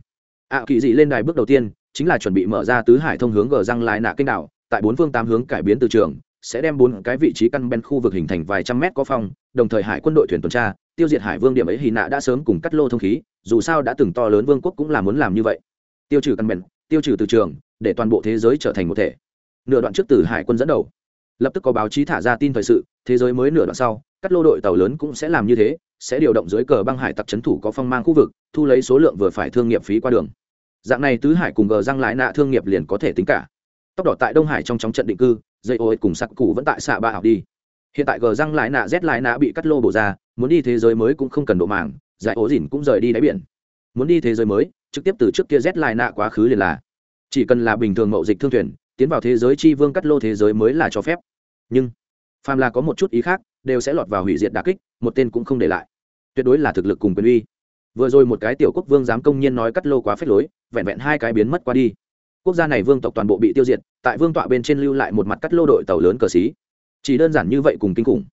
Ạ kỳ dị lên đài bước đầu tiên, chính là chuẩn bị mở ra tứ hải thông hướng gờ răng lại nạ kênh đảo, tại bốn phương tám hướng cải biến từ trường sẽ đem bốn cái vị trí căn bên khu vực hình thành vài trăm mét có phong, đồng thời hải quân đội thuyền tuần tra, tiêu diệt hải vương điểm ấy hy nạ đã sớm cùng cắt lô thông khí, dù sao đã từng to lớn vương quốc cũng là muốn làm như vậy. Tiêu trừ căn bền tiêu trừ từ trường, để toàn bộ thế giới trở thành một thể. Nửa đoạn trước từ hải quân dẫn đầu. Lập tức có báo chí thả ra tin thời sự, thế giới mới nửa đoạn sau các lô đội tàu lớn cũng sẽ làm như thế, sẽ điều động dưới cờ băng hải tặc trấn thủ có phong mang khu vực, thu lấy số lượng vừa phải thương nghiệp phí qua đường. Dạng này tứ hải cùng gờ răng lại nạ thương nghiệp liền có thể tính cả. Tốc độ tại đông hải trong trong trận định cư dây ô cùng sặc cụ vẫn tại xạ ba học đi. Hiện tại gờ răng lại nạ, z lại nạ bị cắt lô bổ ra, muốn đi thế giới mới cũng không cần độ màng, giải ố dỉn cũng rời đi đáy biển. Muốn đi thế giới mới, trực tiếp từ trước kia z lại nạ quá khứ liền là. Chỉ cần là bình thường mậu dịch thương thuyền, tiến vào thế giới chi vương cắt lô thế giới mới là cho phép. Nhưng, phàm là có một chút ý khác, đều sẽ lọt vào hủy diệt đà kích, một tên cũng không để lại. Tuyệt đối là thực lực cùng quyền uy. Vừa rồi một cái tiểu quốc vương dám công nhiên nói cắt lô quá phết lối, vẹn vẹn hai cái biến mất qua đi quốc gia này vương tộc toàn bộ bị tiêu diệt, tại vương tọa bên trên lưu lại một mặt cắt lô đội tàu lớn cờ xí. Chỉ đơn giản như vậy cùng kinh khủng.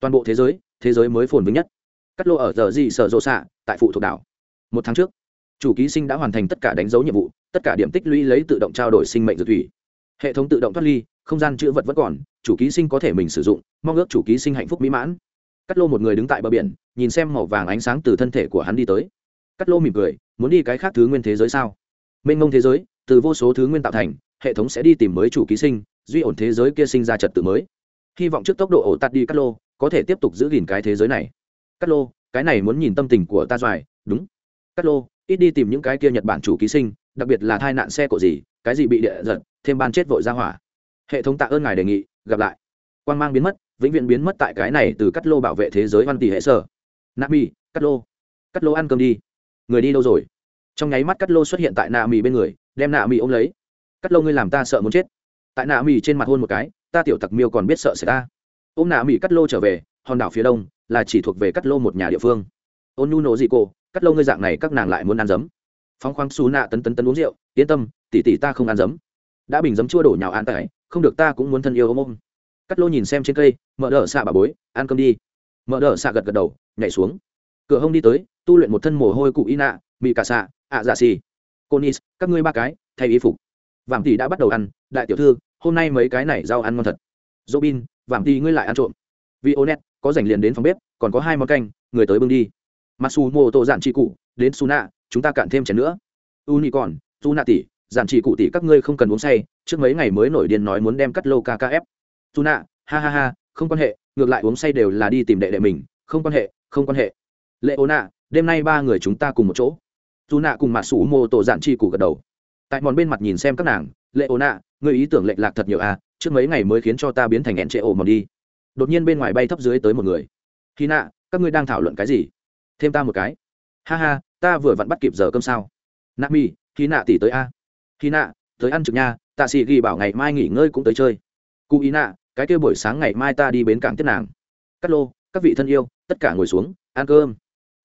Toàn bộ thế giới thế giới mới phồn vinh nhất. Cắt lô ở giờ gì sợ rộ xạ, tại phụ thuộc đảo. Một tháng trước, chủ ký sinh đã hoàn thành tất cả đánh dấu nhiệm vụ, tất cả điểm tích lũy lấy tự động trao đổi sinh mệnh dược thủy. Hệ thống tự động thoát ly, không gian chữ vật vẫn còn, chủ ký sinh có thể mình sử dụng, mong ước chủ ký sinh hạnh phúc mỹ mãn. Cắt lô một người đứng tại bờ biển, nhìn xem màu vàng ánh sáng từ thân thể của hắn đi tới. Cắt lô mỉm cười, muốn đi cái khác thứ nguyên thế giới sao? Mênh mông thế giới từ vô số thứ nguyên tạo thành, hệ thống sẽ đi tìm mới chủ ký sinh, duy ổn thế giới kia sinh ra trật tự mới. Hy vọng trước tốc độ ổ tắt đi cắt lô, có thể tiếp tục giữ gìn cái thế giới này. Cắt lô, cái này muốn nhìn tâm tình của ta doài, đúng. Cắt lô, ít đi tìm những cái kia nhật bản chủ ký sinh, đặc biệt là tai nạn xe cộ gì, cái gì bị địa giật, thêm ban chết vội ra hỏa. Hệ thống tạ ơn ngài đề nghị, gặp lại. Quan g mang biến mất, vĩnh viễn biến mất tại cái này từ cắt lô bảo vệ thế giới văn tỷ hệ sở. Nami cắt lô. Cắt lô ăn cơm đi. Người đi đâu rồi? Trong nháy mắt cắt lô xuất hiện tại nạ mi bên người đem nạ mì ôm lấy. Cắt lô ngươi làm ta sợ muốn chết. Tại nạ mì trên mặt hôn một cái, ta tiểu tặc miêu còn biết sợ sẽ ta. Ôm nạ mì cắt lô trở về, hòn đảo phía đông, là chỉ thuộc về cắt lô một nhà địa phương. Ôn nhu nổ gì cô cắt lô ngươi dạng này các nàng lại muốn ăn giấm. Phóng khoáng xú nạ tấn tấn tấn uống rượu, yên tâm tỉ tỉ ta không ăn giấm. Đã bình giấm chua đổ nhào an tải, không được ta cũng muốn thân yêu ôm ôm. Cắt lô nhìn xem trên cây, mở đỡ xạ bà bối, ăn cơm đi. Mở đỡ xạ gật gật đầu, nhảy xuống. Cửa hông đi tới, tu luyện một thân mồ hôi cụ y nạ bị cả xạ, ạ dạ xì conis các ngươi ba cái, thay y phục. Vàng tỷ đã bắt đầu ăn, đại tiểu thư, hôm nay mấy cái này rau ăn ngon thật. Robin vàng tỷ ngươi lại ăn trộm. Vì ô có rảnh liền đến phòng bếp, còn có hai món canh, người tới bưng đi. Masu mô tô giản trị cụ, đến suna, chúng ta cạn thêm chén nữa. U còn su nạ tỷ giản trị cụ tỷ các ngươi không cần uống say, trước mấy ngày mới nổi điên nói muốn đem cắt lô kkf. Su nạ ha ha ha, không quan hệ, ngược lại uống say đều là đi tìm đệ đệ mình, không quan hệ, không quan hệ. Lệ ô nạ đêm nay ba người chúng ta cùng một chỗ dù nạ cùng mặt sủ mô tổ dạn chi cụ gật đầu. Tại mòn bên mặt nhìn xem các nàng, lệ ô nạ người ý tưởng lệch lạc thật nhiều à trước mấy ngày mới khiến cho ta biến thành ẹn trệ ổ mòn đi. Đột nhiên bên ngoài bay thấp dưới tới một người. Khi nạ, các ngươi đang thảo luận cái gì? Thêm ta một cái. Ha ha, ta vừa vặn bắt kịp giờ cơm sao? Nạ mi, khi nạ tỉ tới a. Khi nạ, tới ăn trực nha, tạ sĩ ghi bảo ngày mai nghỉ ngơi cũng tới chơi. Cụ ý nạ, cái kia buổi sáng ngày mai ta đi bến cảng tiếp nàng. Cắt lô, các vị thân yêu, tất cả ngồi xuống, ăn cơm.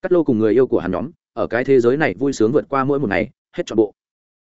Cắt lô cùng người yêu của hắn nhóm ở cái thế giới này vui sướng vượt qua mỗi một ngày, hết trọn bộ.